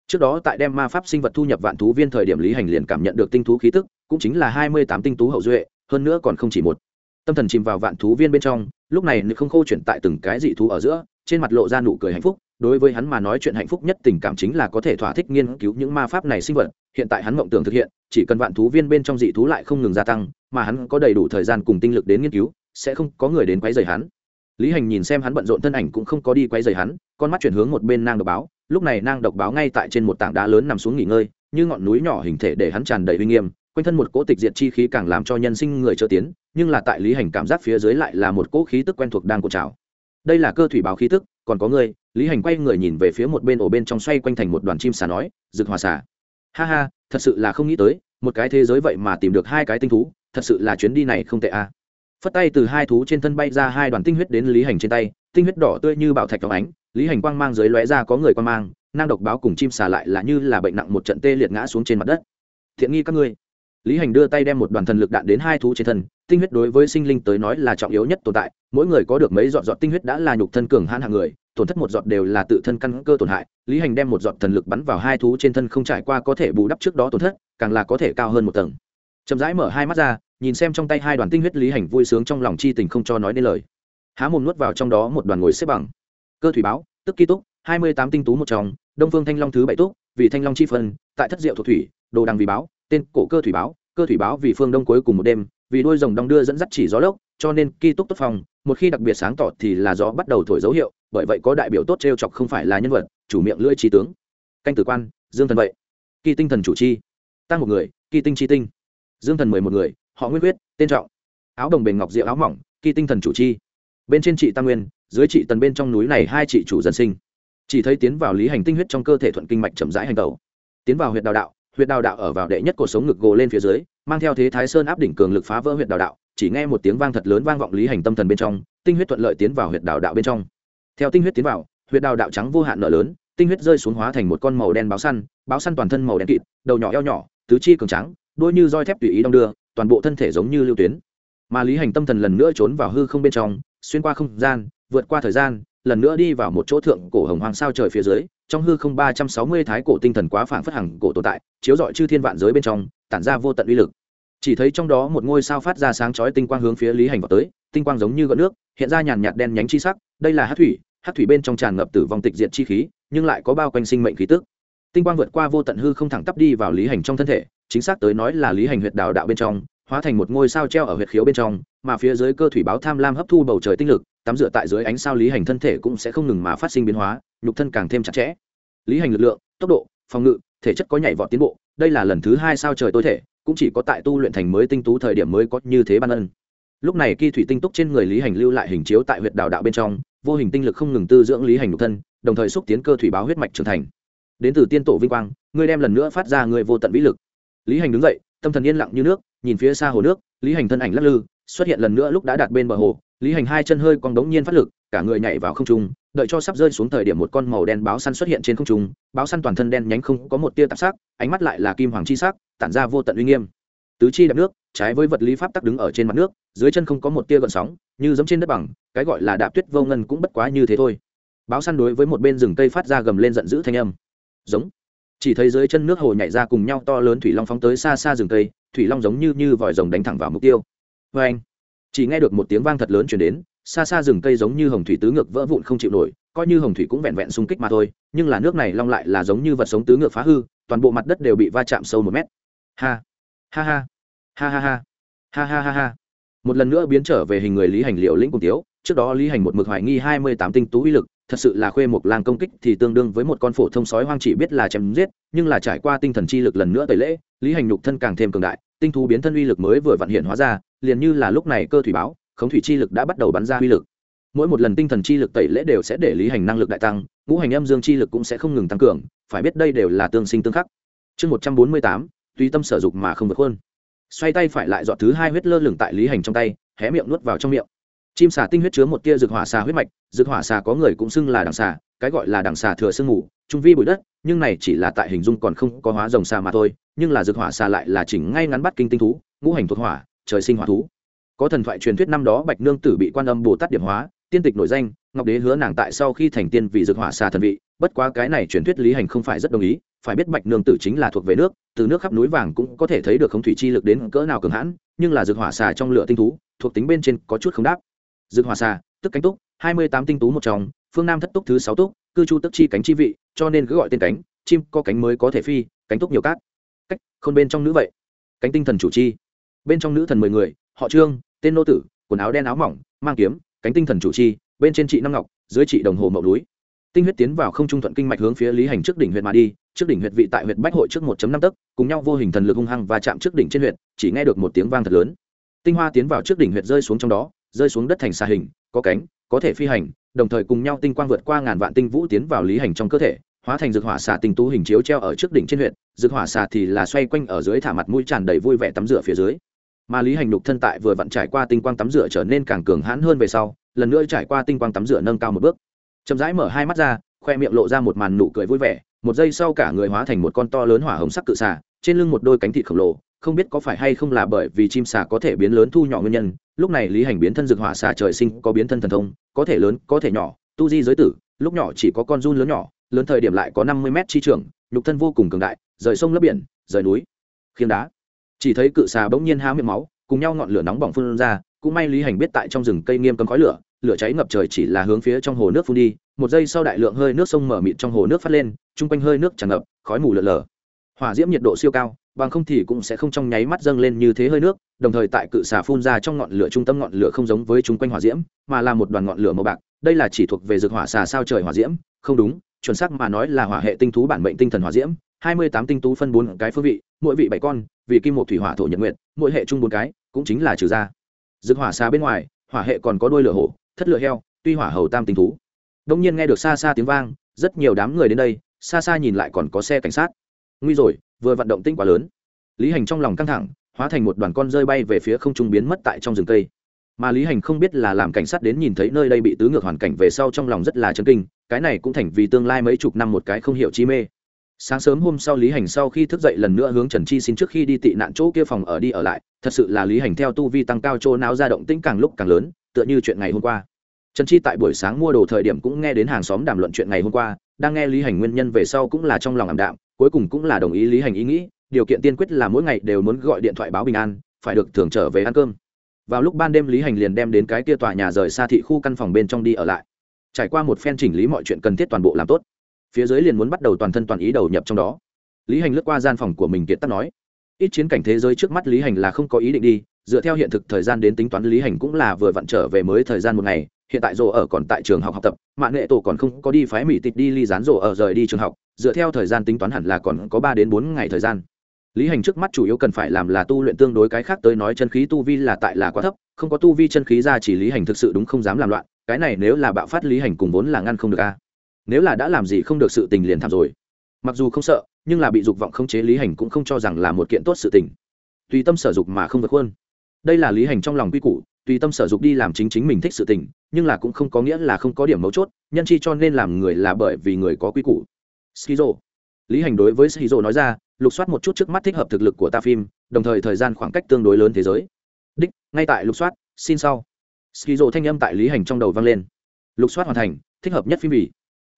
Speaker 1: Trước đó tại đem ma pháp sinh vật thu nhập vạn thú viên thời điểm lý hành liền cảm nhận được tinh thú khí tức, cũng chính là hai mươi tám tinh tú hậu duệ, hơn nữa còn không chỉ một. Tâm thần chìm vào vạn thú viên bên trong, lúc này nữ không khô chuyển tại từng cái dị thú ở giữa, trên mặt lộ ra nụ cười hạnh phúc đối với hắn mà nói chuyện hạnh phúc nhất tình cảm chính là có thể thỏa thích nghiên cứu những ma pháp này sinh vật, hiện tại hắn mộng tưởng thực hiện, chỉ cần vạn thú viên bên trong dị thú lại không ngừng gia tăng, mà hắn có đầy đủ thời gian cùng tinh lực đến nghiên cứu, sẽ không có người đến quấy rầy hắn. Lý hành nhìn xem hắn bận rộn thân ảnh cũng không có đi quấy rầy hắn, con mắt chuyển hướng một bên nang độc báo, lúc này nang độc báo ngay tại trên một tảng đá lớn nằm xuống nghỉ ngơi, như ngọn núi nhỏ hình thể để hắn tràn đầy uy nghiêm, quanh thân một cỗ tịch diệt chi khí càng làm cho nhân sinh người trở tiến, nhưng là tại lý hành cảm giác phía dưới lại là một cỗ khí tức quen thuộc đang cột trào. Đây là cơ thủy báo khí tức, còn có người lý hành quay người nhìn về phía một bên ổ bên trong xoay quanh thành một đoàn chim xà nói, rực hòa xà. Ha ha, thật sự là không nghĩ tới, một cái thế giới vậy mà tìm được hai cái tinh thú, thật sự là chuyến đi này không tệ a phất tay từ hai thú trên thân bay ra hai đoàn tinh huyết đến lý hành trên tay, tinh huyết đỏ tươi như bảo thạch phóng ánh, lý hành quang mang dưới lóe ra có người quang mang nang độc báo cùng chim xà lại là như là bệnh nặng một trận tê liệt ngã xuống trên mặt đất. Thiện nghi các ngươi lý hành đưa tay đem một đoàn thần lực đạn đến hai thú trên thân, tinh huyết đối với sinh linh tới nói là trọng yếu nhất tồn tại, mỗi người có được mấy giọt giọt tinh huyết đã là nhục thân cường hãn hạng người, tổn thất một giọt đều là tự thân căn cơ tổn hại. Lý hành đem một giọt thần lực bắn vào hai thú trên thân không trải qua có thể bù đắp trước đó tổn thất, càng là có thể cao hơn một tầng. Chậm rãi mở hai mắt ra, nhìn xem trong tay hai đoàn tinh huyết lý hành vui sướng trong lòng chi tình không cho nói nên lời. Há mồm nuốt vào trong đó một đoàn ngồi xếp bằng. Cơ thủy báo, tức ký túc, hai mươi tám tinh tú một trong, đông phương thanh long thứ bảy túc, vì thanh long chi phân, tại thất diệu thuộc thủy, đồ đằng vì báo tên cổ cơ thủy báo, cơ thủy báo vì phương đông cuối cùng một đêm, vì đuôi rồng đong đưa dẫn dắt chỉ gió lốc, cho nên kỳ túc tốt phòng, một khi đặc biệt sáng tỏ thì là gió bắt đầu thổi dấu hiệu, bởi vậy có đại biểu tốt t chọc không phải là nhân vật, chủ miệng lưỡi trí tướng. Canh tử quan, dương thần vậy. Kỳ tinh thần chủ chi. Tăng một người, kỳ tinh chi tinh. Dương thần mười một người, họ nguyên quyết, tên trọng. Áo đồng bền ngọc diệu áo mỏng, kỳ tinh thần chủ chi. Bên trên chị tăng nguyên, dưới chị tần bên trong núi này hai chị chủ dân sinh. Chỉ thấy tiến vào lý hành tinh huyết trong cơ thể thuận kinh mạch chậm rãi hành tẩu. Tiến vào huyện đào đạo Huyệt đào đạo ở vào đệ nhất cuộc sống ngực gồ lên phía dưới, mang theo thế thái sơn áp đỉnh cường lực phá vỡ Huyệt đào đạo, chỉ nghe một tiếng vang thật lớn vang vọng lý hành tâm thần bên trong, tinh huyết thuận lợi tiến vào Huyệt đào đạo bên trong. Theo tinh huyết tiến vào, Huyệt đào đạo trắng vô hạn nợ lớn, tinh huyết rơi xuống hóa thành một con màu đen báo săn báo săn toàn thân màu đen kịt, đầu nhỏ eo nhỏ, tứ chi cường trắng, đôi như roi thép tùy ý đong đưa, toàn bộ thân thể giống như lưu tuyến. Mà lý hành tâm thần lần nữa trốn vào hư không bên trong, xuyên qua không gian, vượt qua thời gian lần nữa đi vào một chỗ thượng cổ hồng hoàng sao trời phía dưới, trong hư không ba trăm sáu mươi thái cổ tinh thần quá phảng phất hằng cổ tồn tại, chiếu rọi chư thiên vạn giới bên trong, tản ra vô tận uy lực. Chỉ thấy trong đó một ngôi sao phát ra sáng chói tinh quang hướng phía lý hành vào tới, tinh quang giống như gợn nước, hiện ra nhàn nhạt đen nhánh chi sắc, đây là hát thủy hát thủy bên trong tràn ngập tử vong tịch diện chi khí, nhưng lại có bao quanh sinh mệnh khí tức. Tinh quang vượt qua vô tận hư không thẳng tắp đi vào lý hành trong thân thể, chính xác tới nói là lý hành huyệt đào đạo bên trong hóa thành một ngôi sao treo ở huyệt khiếu bên trong, mà phía dưới cơ thủy báo tham lam hấp thu bầu trời tinh lực, tắm rửa tại dưới ánh sao lý hành thân thể cũng sẽ không ngừng mà phát sinh biến hóa, nhục thân càng thêm chặt chẽ. Lý hành lực lượng, tốc độ, phòng ngự, thể chất có nhảy vọt tiến bộ, đây là lần thứ hai sao trời tối thể, cũng chỉ có tại tu luyện thành mới tinh tú thời điểm mới có như thế ban ân. Lúc này kỳ thủy tinh túc trên người lý hành lưu lại hình chiếu tại huyện đào đạo bên trong, vô hình tinh lực không ngừng tư dưỡng lý hành nhục thân, đồng thời xúc tiến cơ thủy báo huyết mạch trưởng thành. Đến từ tiên tổ vinh quang, ngươi đem lần nữa phát ra người vô tận vĩ lực. Lý hành đứng dậy, tâm thần yên lặng như nước nhìn phía xa hồ nước, lý hành thân ảnh lắc lư, xuất hiện lần nữa lúc đã đạt bên bờ hồ. Lý hành hai chân hơi cong đống nhiên phát lực, cả người nhảy vào không trung, đợi cho sắp rơi xuống thời điểm một con màu đen báo săn xuất hiện trên không trung. Báo săn toàn thân đen nhánh không có một tia tạp sắc, ánh mắt lại là kim hoàng chi sắc, tản ra vô tận uy nghiêm. Tứ chi đạp nước, trái với vật lý pháp tắc đứng ở trên mặt nước, dưới chân không có một tia gợn sóng, như giống trên đất bằng, cái gọi là đạp tuyết vô ngân cũng bất quá như thế thôi. Báo săn đối với một bên rừng cây phát ra gầm lên giận dữ thanh âm. Giống. Chỉ thấy dưới chân nước hồ nhảy ra cùng nhau to lớn thủy long phóng tới xa xa rừng cây thủy long giống như như vòi rồng đánh thẳng vào mục tiêu. Vê anh, chỉ nghe được một tiếng vang thật lớn chuyển đến, xa xa rừng cây giống như hồng thủy tứ ngược vỡ vụn không chịu nổi, coi như hồng thủy cũng vẹn vẹn xung kích mà thôi, nhưng là nước này long lại là giống như vật sống tứ ngược phá hư, toàn bộ mặt đất đều bị va chạm sâu một mét. Ha ha ha ha ha ha ha ha ha ha. Một lần nữa biến trở về hình người lý hành liệu lĩnh cùng tiếu, trước đó lý hành một mực hoài nghi hai mươi tám tinh tú uy lực thật sự là khuê một làng công kích thì tương đương với một con phổ thông sói hoang chỉ biết là chém giết, nhưng là trải qua tinh thần chi lực lần nữa tẩy lễ, lý hành nhục thân càng thêm cường đại, tinh thú biến thân uy lực mới vừa vận hiện hóa ra, liền như là lúc này cơ thủy báo, khống thủy chi lực đã bắt đầu bắn ra uy lực. Mỗi một lần tinh thần chi lực tẩy lễ đều sẽ để lý hành năng lực đại tăng, ngũ hành âm dương chi lực cũng sẽ không ngừng tăng cường, phải biết đây đều là tương sinh tương khắc. Chương một trăm bốn mươi tám tùy tâm sở dục mà không vượt hơn xoay tay phải lại dọn thứ hai huyết lơ lửng tại lý hành trong tay, hé miệng nuốt vào trong miệng chim xà tinh huyết chứa một tia dược hỏa xà huyết mạch dược hỏa xà có người cũng xưng là đằng xà, cái gọi là đằng xà thừa sương mù, trung vi bụi đất, nhưng này chỉ là tại hình dung còn không có hóa rồng xà mà thôi, nhưng là dược hỏa xà lại là chỉnh ngay ngắn bắt kinh tinh thú, ngũ hành thuộc hỏa, trời sinh hỏa thú. Có thần thoại truyền thuyết năm đó bạch nương tử bị quan âm bồ tát điểm hóa, tiên tịch nổi danh, ngọc đế hứa nàng tại sau khi thành tiên vì dược hỏa xà thần vị, bất quá cái này truyền thuyết lý hành không phải rất đồng ý, phải biết bạch nương tử chính là thuộc về nước, từ nước khắp núi vàng cũng có thể thấy được không thủy chi lực đến cỡ nào cường hãn, nhưng là dược hỏa xà trong lửa tinh thú, thuộc tính bên trên có chút không đáp dược hòa xa tức cánh túc, hai mươi tám tinh tú một trong, phương nam thất túc thứ sáu túc, cư chu tức chi cánh chi vị, cho nên cứ gọi tên cánh, chim có cánh mới có thể phi, cánh túc nhiều cát. Cách, khôn bên trong nữ vậy. Cánh tinh thần chủ chi. Bên trong nữ thần mười người, họ trương, tên nô tử, quần áo đen áo mỏng, mang kiếm, cánh tinh thần chủ chi, bên trên chị năm ngọc, dưới chị đồng hồ mậu núi. Tinh huyết tiến vào không trung thuận kinh mạch hướng phía lý hành trước đỉnh huyện mà đi, trước đỉnh huyệt vị tại huyện bách hội trước một năm tấc, cùng nhau vô hình thần lực hung hăng và chạm trước đỉnh trên huyện chỉ nghe được một tiếng vang thật lớn. Tinh hoa tiến vào trước đỉnh huyệt rơi xuống trong đó rơi xuống đất thành xa hình, có cánh, có thể phi hành, đồng thời cùng nhau tinh quang vượt qua ngàn vạn tinh vũ tiến vào lý hành trong cơ thể, hóa thành dược hỏa xà tinh tú hình chiếu treo ở trước đỉnh trên huyện dược hỏa xà thì là xoay quanh ở dưới thả mặt mũi tràn đầy vui vẻ tắm rửa phía dưới. Mà lý hành đục thân tại vừa vặn trải qua tinh quang tắm rửa trở nên càng cường hãn hơn về sau, lần nữa trải qua tinh quang tắm rửa nâng cao một bước. Chậm rãi mở hai mắt ra, khoe miệng lộ ra một màn nụ cười vui vẻ, một giây sau cả người hóa thành một con to lớn hỏa hồng sắc cự xà, trên lưng một đôi cánh thịt khổng lồ không biết có phải hay không là bởi vì chim xà có thể biến lớn thu nhỏ nguyên nhân, lúc này lý hành biến thân dược hỏa xà trời sinh có biến thân thần thông, có thể lớn, có thể nhỏ, tu di giới tử, lúc nhỏ chỉ có con run lớn nhỏ, lớn thời điểm lại có năm mươi mét chi trường, nhục thân vô cùng cường đại, rời sông lấp biển, rời núi, khiêng đá. Chỉ thấy cự xà bỗng nhiên há miệng máu, cùng nhau ngọn lửa nóng bỏng phun ra, cũng may lý hành biết tại trong rừng cây nghiêm cấm khói lửa lửa cháy ngập trời chỉ là hướng phía trong hồ nước phun đi, một giây sau đại lượng hơi nước sông mở mịt trong hồ nước phát lên, chung quanh hơi nước tràn ngập, khói mù lợn lờ hỏa diễm nhiệt độ siêu cao bằng không thì cũng sẽ không trong nháy mắt dâng lên như thế hơi nước, đồng thời tại cự xà phun ra trong ngọn lửa trung tâm ngọn lửa không giống với chúng quanh hỏa diễm, mà là một đoàn ngọn lửa màu bạc, đây là chỉ thuộc về dược hỏa xà sao trời hỏa diễm, không đúng, chuẩn xác mà nói là hỏa hệ tinh thú bản mệnh tinh thần hỏa diễm, hai mươi tám tinh tú phân bốn cái phương vị, mỗi vị bảy con, vì kim một thủy hỏa thổ nhật nguyện mỗi hệ chung bốn cái, cũng chính là trừ ra. Dược hỏa xà bên ngoài, hỏa hệ còn có đôi lửa hổ, thất lửa heo, tuy hỏa hầu tam tinh thú. Đông nhiên nghe được xa xa tiếng vang, rất nhiều đám người đến đây, xa xa nhìn lại còn có xe cảnh sát. Nguy rồi vừa vận động tinh quá lớn. Lý hành trong lòng căng thẳng, hóa thành một đoàn con rơi bay về phía không trung biến mất tại trong rừng cây. Mà lý hành không biết là làm cảnh sát đến nhìn thấy nơi đây bị tứ ngược hoàn cảnh về sau trong lòng rất là chấn kinh, cái này cũng thành vì tương lai mấy chục năm một cái không hiểu chi mê. Sáng sớm hôm sau lý hành sau khi thức dậy lần nữa hướng trần chi xin trước khi đi tị nạn chỗ kia phòng ở đi ở lại, thật sự là lý hành theo tu vi tăng cao chỗ não ra động tĩnh càng lúc càng lớn, tựa như chuyện ngày hôm qua. Trần chi tại buổi sáng mua đồ thời điểm cũng nghe đến hàng xóm đàm luận chuyện ngày hôm qua, đang nghe lý hành nguyên nhân về sau cũng là trong lòng ảm đạm cuối cùng cũng là đồng ý lý hành ý nghĩ, điều kiện tiên quyết là mỗi ngày đều muốn gọi điện thoại báo bình an, phải được thường trở về ăn cơm. Vào lúc ban đêm lý hành liền đem đến cái kia tòa nhà rời xa thị khu căn phòng bên trong đi ở lại. Trải qua một phen chỉnh lý mọi chuyện cần thiết toàn bộ làm tốt, phía dưới liền muốn bắt đầu toàn thân toàn ý đầu nhập trong đó. Lý hành lướt qua gian phòng của mình kiệt tắt nói, ít chiến cảnh thế giới trước mắt lý hành là không có ý định đi, dựa theo hiện thực thời gian đến tính toán lý hành cũng là vừa vặn trở về mới thời gian một ngày, hiện tại rổ ở còn tại trường học học tập, mạng nghệ tổ còn không có đi phái mỹ tịch đi ly dán rổ ở rời đi trường học dựa theo thời gian tính toán hẳn là còn có ba đến bốn ngày thời gian. Lý hành trước mắt chủ yếu cần phải làm là tu luyện tương đối cái khác tới nói chân khí tu vi là tại là quá thấp, không có tu vi chân khí ra chỉ lý hành thực sự đúng không dám làm loạn, cái này nếu là bạo phát lý hành cùng vốn là ngăn không được a. Nếu là đã làm gì không được sự tình liền thảm rồi. Mặc dù không sợ, nhưng là bị dục vọng không chế lý hành cũng không cho rằng là một kiện tốt sự tình. Tùy tâm sở dục mà không vượt hơn đây là lý hành trong lòng quy củ, tùy tâm sở dục đi làm chính chính mình thích sự tình, nhưng là cũng không có nghĩa là không có điểm mấu chốt, nhân chi cho nên làm người là bởi vì người có quy củ skizo. Lý hành đối với skizo nói ra, lục soát một chút trước mắt thích hợp thực lực của ta phim, đồng thời thời gian khoảng cách tương đối lớn thế giới. Đích, ngay tại lục soát, xin sau. Skizo thanh âm tại lý hành trong đầu vang lên. Lục soát hoàn thành, thích hợp nhất phim vì.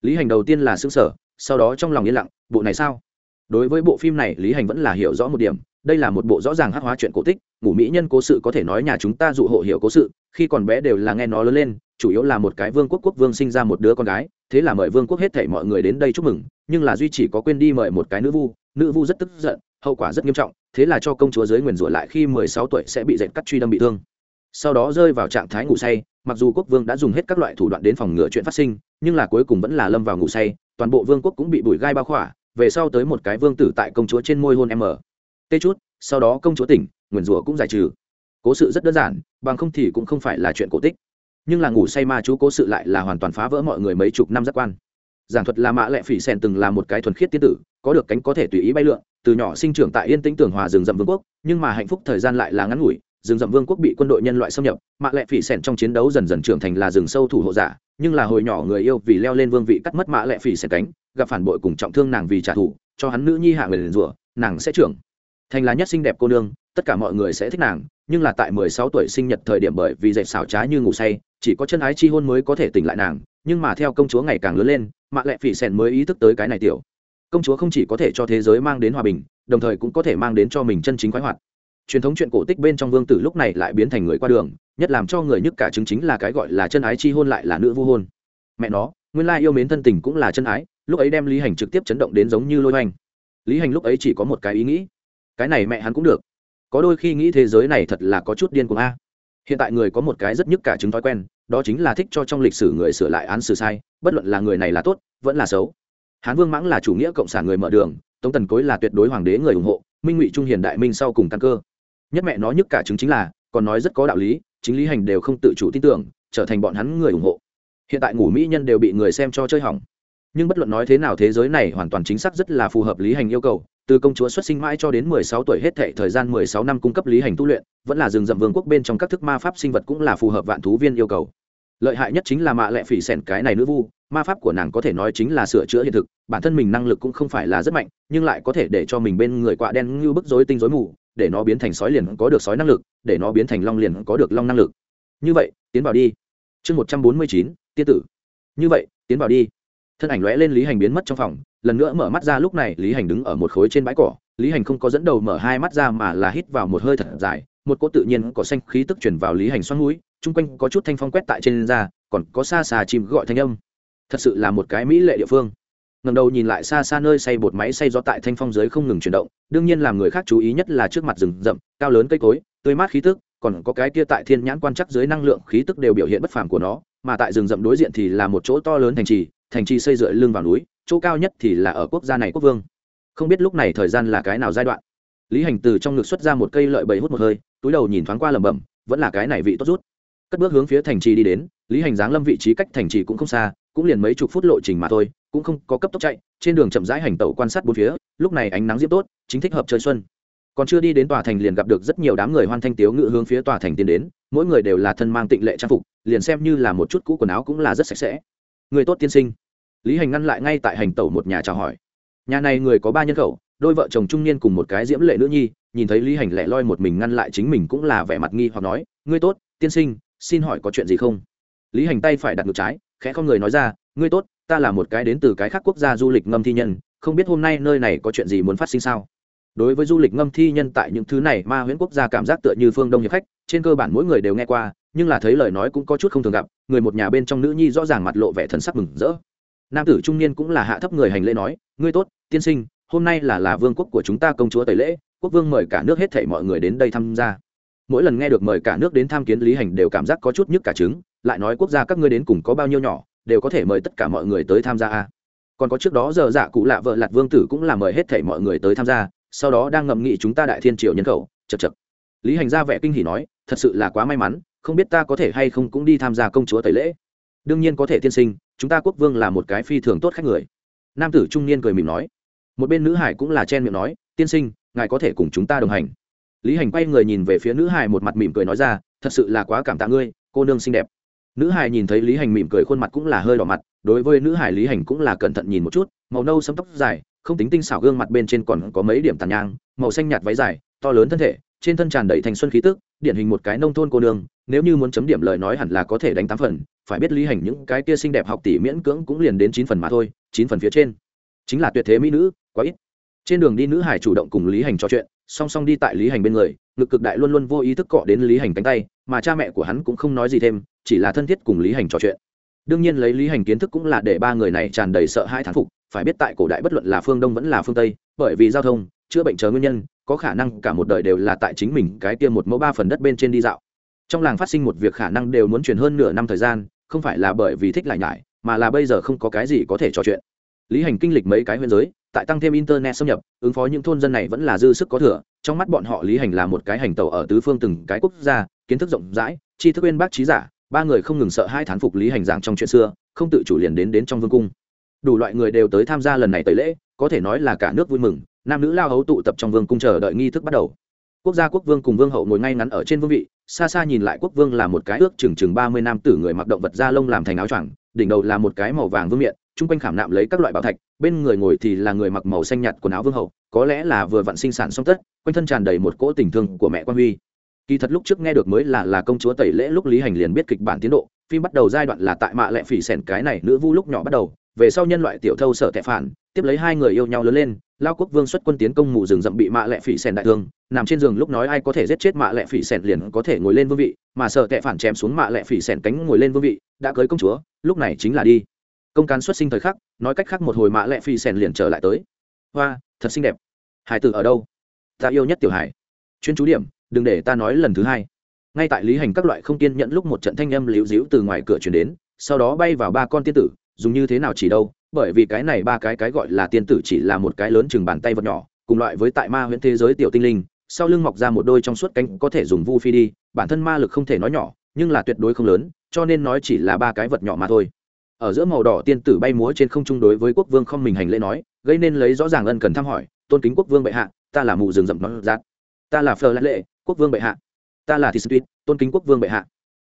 Speaker 1: Lý hành đầu tiên là xương sở sau đó trong lòng yên lặng, bộ này sao? Đối với bộ phim này, lý hành vẫn là hiểu rõ một điểm, đây là một bộ rõ ràng hát hóa chuyện cổ tích ngủ mỹ nhân cố sự có thể nói nhà chúng ta dụ hộ hiểu cố sự, khi còn bé đều là nghe nó lớn lên, chủ yếu là một cái vương quốc quốc vương sinh ra một đứa con gái, thế là mời vương quốc hết thảy mọi người đến đây chúc mừng, nhưng là duy chỉ có quên đi mời một cái nữ vu nữ vu rất tức giận, hậu quả rất nghiêm trọng, thế là cho công chúa dưới nguyền rủa lại khi mười sáu tuổi sẽ bị dệt cắt truy đâm bị thương. Sau đó rơi vào trạng thái ngủ say, mặc dù quốc vương đã dùng hết các loại thủ đoạn đến phòng ngừa chuyện phát sinh, nhưng là cuối cùng vẫn là lâm vào ngủ say, toàn bộ vương quốc cũng bị bụi gai bao khỏa, về sau tới một cái vương tử tại công chúa trên môi hôn em ở. Tê chút sau đó công chúa tỉnh, nguyền rủa cũng giải trừ. Cố sự rất đơn giản, bằng không thì cũng không phải là chuyện cổ tích. Nhưng là ngủ say ma chú cố sự lại là hoàn toàn phá vỡ mọi người mấy chục năm giác quan. Giảng thuật là mã lệ phỉ sen từng là một cái thuần khiết tiên tử, có được cánh có thể tùy ý bay lượn, từ nhỏ sinh trưởng tại yên tĩnh tường hòa rừng rậm vương quốc, nhưng mà hạnh phúc thời gian lại là ngắn ngủi, rừng rậm vương quốc bị quân đội nhân loại xâm nhập mạ lệ phỉ sen trong chiến đấu dần dần trưởng thành là rừng sâu thủ hộ giả, nhưng là hồi nhỏ người yêu vì leo lên vương vị cắt mất mạ lệ phỉ sen cánh, gặp phản bội cùng trọng thương nàng vì trả thù, cho hắn nữ nhi hạ người liền rủa, nàng sẽ trưởng thành là nhất xinh đẹp cô nương, tất cả mọi người sẽ thích nàng, nhưng là tại mười sáu tuổi sinh nhật thời điểm bởi vì dậy xảo trá như ngủ say, chỉ có chân ái chi hôn mới có thể tỉnh lại nàng, nhưng mà theo công chúa ngày càng lớn lên, mạ lệ phỉ sèn mới ý thức tới cái này tiểu. Công chúa không chỉ có thể cho thế giới mang đến hòa bình, đồng thời cũng có thể mang đến cho mình chân chính khoái hoạt. Truyền thống chuyện cổ tích bên trong vương tử lúc này lại biến thành người qua đường, nhất làm cho người nhức cả chứng chính là cái gọi là chân ái chi hôn lại là nữ vu hôn. Mẹ nó, nguyên lai yêu mến thân tình cũng là chân ái, lúc ấy đem lý hành trực tiếp chấn động đến giống như lôi hoành. Lý hành lúc ấy chỉ có một cái ý nghĩ cái này mẹ hắn cũng được. Có đôi khi nghĩ thế giới này thật là có chút điên cuồng a. Hiện tại người có một cái rất nhức cả chứng thói quen, đó chính là thích cho trong lịch sử người sửa lại án xử sai, bất luận là người này là tốt, vẫn là xấu. Hán vương mãng là chủ nghĩa cộng sản người mở đường, tống tần cối là tuyệt đối hoàng đế người ủng hộ, minh ngụy trung hiền đại minh sau cùng căn cơ. Nhất mẹ nó nhức cả chứng chính là, còn nói rất có đạo lý, chính lý hành đều không tự chủ tin tưởng, trở thành bọn hắn người ủng hộ. Hiện tại ngủ mỹ nhân đều bị người xem cho chơi hỏng. Nhưng bất luận nói thế nào thế giới này hoàn toàn chính xác rất là phù hợp lý hành yêu cầu từ công chúa xuất sinh mãi cho đến mười sáu tuổi hết thệ thời gian mười sáu năm cung cấp lý hành tu luyện, vẫn là rừng rậm vương quốc bên trong các thức ma pháp sinh vật cũng là phù hợp vạn thú viên yêu cầu. Lợi hại nhất chính là mạ lệ phỉ sẻn cái này nữ vu, ma pháp của nàng có thể nói chính là sửa chữa hiện thực, bản thân mình năng lực cũng không phải là rất mạnh, nhưng lại có thể để cho mình bên người quạ đen như bức rối tinh rối mù, để nó biến thành sói liền có được sói năng lực, để nó biến thành long liền có được long năng lực. Như vậy, tiến vào đi. Chương một trăm bốn mươi chín, tiên tử. Như vậy, tiến vào đi. Thân ảnh lóe lên lý hành biến mất trong phòng lần nữa mở mắt ra lúc này, lý hành đứng ở một khối trên bãi cỏ. Lý hành không có dẫn đầu mở hai mắt ra mà là hít vào một hơi thật dài. Một cỗ tự nhiên cỏ xanh khí tức chuyển vào lý hành xoắn núi chung quanh có chút thanh phong quét tại trên da, còn có xa xa chìm gọi thanh âm. Thật sự là một cái mỹ lệ địa phương. Ngầm đầu nhìn lại xa xa nơi xây bột máy xây gió tại thanh phong dưới không ngừng chuyển động, đương nhiên làm người khác chú ý nhất là trước mặt rừng rậm, cao lớn cây cối, tươi mát khí tức, còn có cái kia tại thiên nhãn quan chắc dưới năng lượng khí tức đều biểu hiện bất phàm của nó, mà tại rừng rậm đối diện thì là một chỗ to lớn thành trì thành trì xây dựa lưng vào núi chỗ cao nhất thì là ở quốc gia này quốc vương. Không biết lúc này thời gian là cái nào giai đoạn. Lý hành từ trong ngực xuất ra một cây lợi bầy hút một hơi, túi đầu nhìn thoáng qua lẩm bẩm, vẫn là cái này vị tốt rút. Cất bước hướng phía thành trì đi đến, lý hành giáng lâm vị trí cách thành trì cũng không xa, cũng liền mấy chục phút lộ trình mà thôi, cũng không có cấp tốc chạy, trên đường chậm rãi hành tẩu quan sát bốn phía, lúc này ánh nắng diễm tốt, chính thích hợp chơi xuân. Còn chưa đi đến tòa thành liền gặp được rất nhiều đám người hoan thanh tiếu ngự hướng phía tòa thành tiến đến, mỗi người đều là thân mang tịnh lệ trang phục, liền xem như là một chút cũ quần áo cũng là rất sạch sẽ. Người tốt tiên sinh lý hành ngăn lại ngay tại hành tẩu một nhà chào hỏi. Nhà này người có ba nhân khẩu, đôi vợ chồng trung niên cùng một cái diễm lệ nữ nhi, nhìn thấy lý hành lẻ loi một mình ngăn lại chính mình cũng là vẻ mặt nghi hoặc nói, ngươi tốt, tiên sinh, xin hỏi có chuyện gì không? Lý hành tay phải đặt ngược trái, khẽ không người nói ra, ngươi tốt, ta là một cái đến từ cái khác quốc gia du lịch ngâm thi nhân, không biết hôm nay nơi này có chuyện gì muốn phát sinh sao? Đối với du lịch ngâm thi nhân tại những thứ này, ma huyễn quốc gia cảm giác tựa như phương đông hiệp khách, trên cơ bản mỗi người đều nghe qua, nhưng là thấy lời nói cũng có chút không thường gặp, người một nhà bên trong nữ nhi rõ ràng mặt lộ vẻ thần sắc mừng rỡ nam tử trung niên cũng là hạ thấp người hành lễ nói, ngươi tốt, tiên sinh, hôm nay là là vương quốc của chúng ta công chúa tẩy lễ, quốc vương mời cả nước hết thảy mọi người đến đây tham gia. Mỗi lần nghe được mời cả nước đến tham kiến lý hành đều cảm giác có chút nhức cả trứng, lại nói, quốc gia các ngươi đến cùng có bao nhiêu nhỏ, đều có thể mời tất cả mọi người tới tham gia a còn có trước đó giờ dạ cụ lạ vợ lạt vương tử cũng là mời hết thảy mọi người tới tham gia, sau đó đang ngậm nghị chúng ta đại thiên triều nhân khẩu chật chật lý hành ra vẻ kinh hỉ nói, thật sự là quá may mắn, không biết ta có thể hay không cũng đi tham gia công chúa tẩy lễ. Đương nhiên có thể tiên sinh chúng ta quốc vương là một cái phi thường tốt khách người. Nam tử trung niên cười mỉm nói. Một bên nữ hải cũng là chen miệng nói, tiên sinh, ngài có thể cùng chúng ta đồng hành. Lý hành quay người nhìn về phía nữ hải một mặt mỉm cười nói ra, thật sự là quá cảm tạ ngươi, cô nương xinh đẹp. Nữ hải nhìn thấy lý hành mỉm cười khuôn mặt cũng là hơi đỏ mặt, đối với nữ hải lý hành cũng là cẩn thận nhìn một chút, màu nâu sấm tóc dài, không tính tinh xảo gương mặt bên trên còn có mấy điểm tàn nhang, màu xanh nhạt váy dài, to lớn thân thể, trên thân tràn đầy thành xuân khí tức, điển hình một cái nông thôn cô nương, nếu như muốn chấm điểm lời nói hẳn là có thể đánh tám phần phải biết lý hành những cái kia xinh đẹp học tỷ miễn cưỡng cũng liền đến chín phần mà thôi, chín phần phía trên. Chính là tuyệt thế mỹ nữ, quá ít. Trên đường đi nữ hải chủ động cùng lý hành trò chuyện, song song đi tại lý hành bên người, ngực cực đại luôn luôn vô ý thức cọ đến lý hành cánh tay, mà cha mẹ của hắn cũng không nói gì thêm, chỉ là thân thiết cùng lý hành trò chuyện. Đương nhiên lấy lý hành kiến thức cũng là để ba người này tràn đầy sợ hãi thán phục, phải biết tại cổ đại bất luận là phương đông vẫn là phương tây, bởi vì giao thông, chữa bệnh chờ nguyên nhân, có khả năng cả một đời đều là tại chính mình cái tiêm một mẫu ba phần đất bên trên đi dạo. Trong làng phát sinh một việc khả năng đều muốn truyền hơn nửa năm thời gian không phải là bởi vì thích lại nhải, mà là bây giờ không có cái gì có thể trò chuyện. Lý hành kinh lịch mấy cái nguyên giới, tại tăng thêm internet xâm nhập, ứng phó những thôn dân này vẫn là dư sức có thừa, trong mắt bọn họ lý hành là một cái hành tàu ở tứ phương từng cái quốc gia, kiến thức rộng rãi, tri thức bên bác trí giả, ba người không ngừng sợ hai thán phục lý hành giảng trong chuyện xưa, không tự chủ liền đến đến trong vương cung. Đủ loại người đều tới tham gia lần này tẩy lễ, có thể nói là cả nước vui mừng, nam nữ lao hấu tụ tập trong vương cung chờ đợi nghi thức bắt đầu. Quốc gia quốc vương cùng vương hậu ngồi ngay ngắn ở trên vương vị xa xa nhìn lại quốc vương là một cái ước chừng chừng ba mươi nam tử người mặc động vật da lông làm thành áo choàng, đỉnh đầu là một cái màu vàng vương miện, chung quanh khảm nạm lấy các loại bảo thạch, bên người ngồi thì là người mặc màu xanh nhạt quần áo vương hậu, có lẽ là vừa vặn sinh sản xong tất, quanh thân tràn đầy một cỗ tình thương của mẹ quan huy. Kỳ thật lúc trước nghe được mới là là công chúa tẩy lễ lúc lý hành liền biết kịch bản tiến độ, phim bắt đầu giai đoạn là tại mạ lệ phỉ sẻn cái này nữ vu lúc nhỏ bắt đầu, về sau nhân loại tiểu thâu sở tệ phản, tiếp lấy hai người yêu nhau lớn lên lao quốc vương xuất quân tiến công mù rừng rậm bị mạ lệ phỉ sèn đại thương, nằm trên giường lúc nói ai có thể giết chết mạ lệ phỉ sèn liền có thể ngồi lên vương vị, mà sợ tệ phản chém xuống mạ lệ phỉ sèn cánh ngồi lên vương vị, đã cưới công chúa, lúc này chính là đi. Công cán xuất sinh thời khắc, nói cách khác một hồi mạ lệ phỉ sèn liền trở lại tới. Hoa, thật xinh đẹp. Hải tử ở đâu? Ta yêu nhất tiểu hải. Chuyên chú điểm, đừng để ta nói lần thứ hai. Ngay tại lý hành các loại không kiên nhận lúc một trận thanh âm liễu díu từ ngoài cửa chuyển đến, sau đó bay vào ba con tiên tử, dùng như thế nào chỉ đâu bởi vì cái này ba cái cái gọi là tiên tử chỉ là một cái lớn chừng bàn tay vật nhỏ, cùng loại với tại ma huyện thế giới tiểu tinh linh, sau lưng mọc ra một đôi trong suốt cánh có thể dùng vu phi đi, bản thân ma lực không thể nói nhỏ, nhưng là tuyệt đối không lớn, cho nên nói chỉ là ba cái vật nhỏ mà thôi. Ở giữa màu đỏ tiên tử bay múa trên không trung đối với quốc vương không mình hành lễ nói, gây nên lấy rõ ràng ân cần thăm hỏi, tôn kính quốc vương bệ hạ, ta là mù rừng rậm nó rát. Ta là phờ lát lệ, quốc vương bệ hạ. Ta là thị sư tôn kính quốc vương bệ hạ.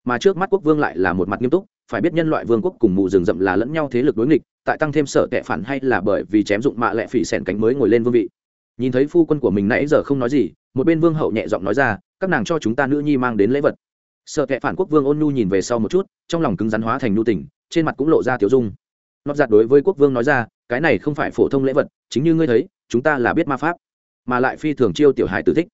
Speaker 1: Mà trước mắt quốc vương lại là một mặt nghiêm túc, phải biết nhân loại vương quốc cùng mù rừng rậm là lẫn nhau thế lực đối nghịch tại tăng thêm sở tệ phản hay là bởi vì chém dụng mạ lệ phỉ sèn cánh mới ngồi lên vương vị. Nhìn thấy phu quân của mình nãy giờ không nói gì, một bên vương hậu nhẹ giọng nói ra, các nàng cho chúng ta nữ nhi mang đến lễ vật. Sợ tệ phản quốc vương ôn nhu nhìn về sau một chút, trong lòng cứng rắn hóa thành nhu tình, trên mặt cũng lộ ra tiểu dung. Nót giặt đối với quốc vương nói ra, cái này không phải phổ thông lễ vật, chính như ngươi thấy, chúng ta là biết ma pháp, mà lại phi thường chiêu tiểu hài tử thích.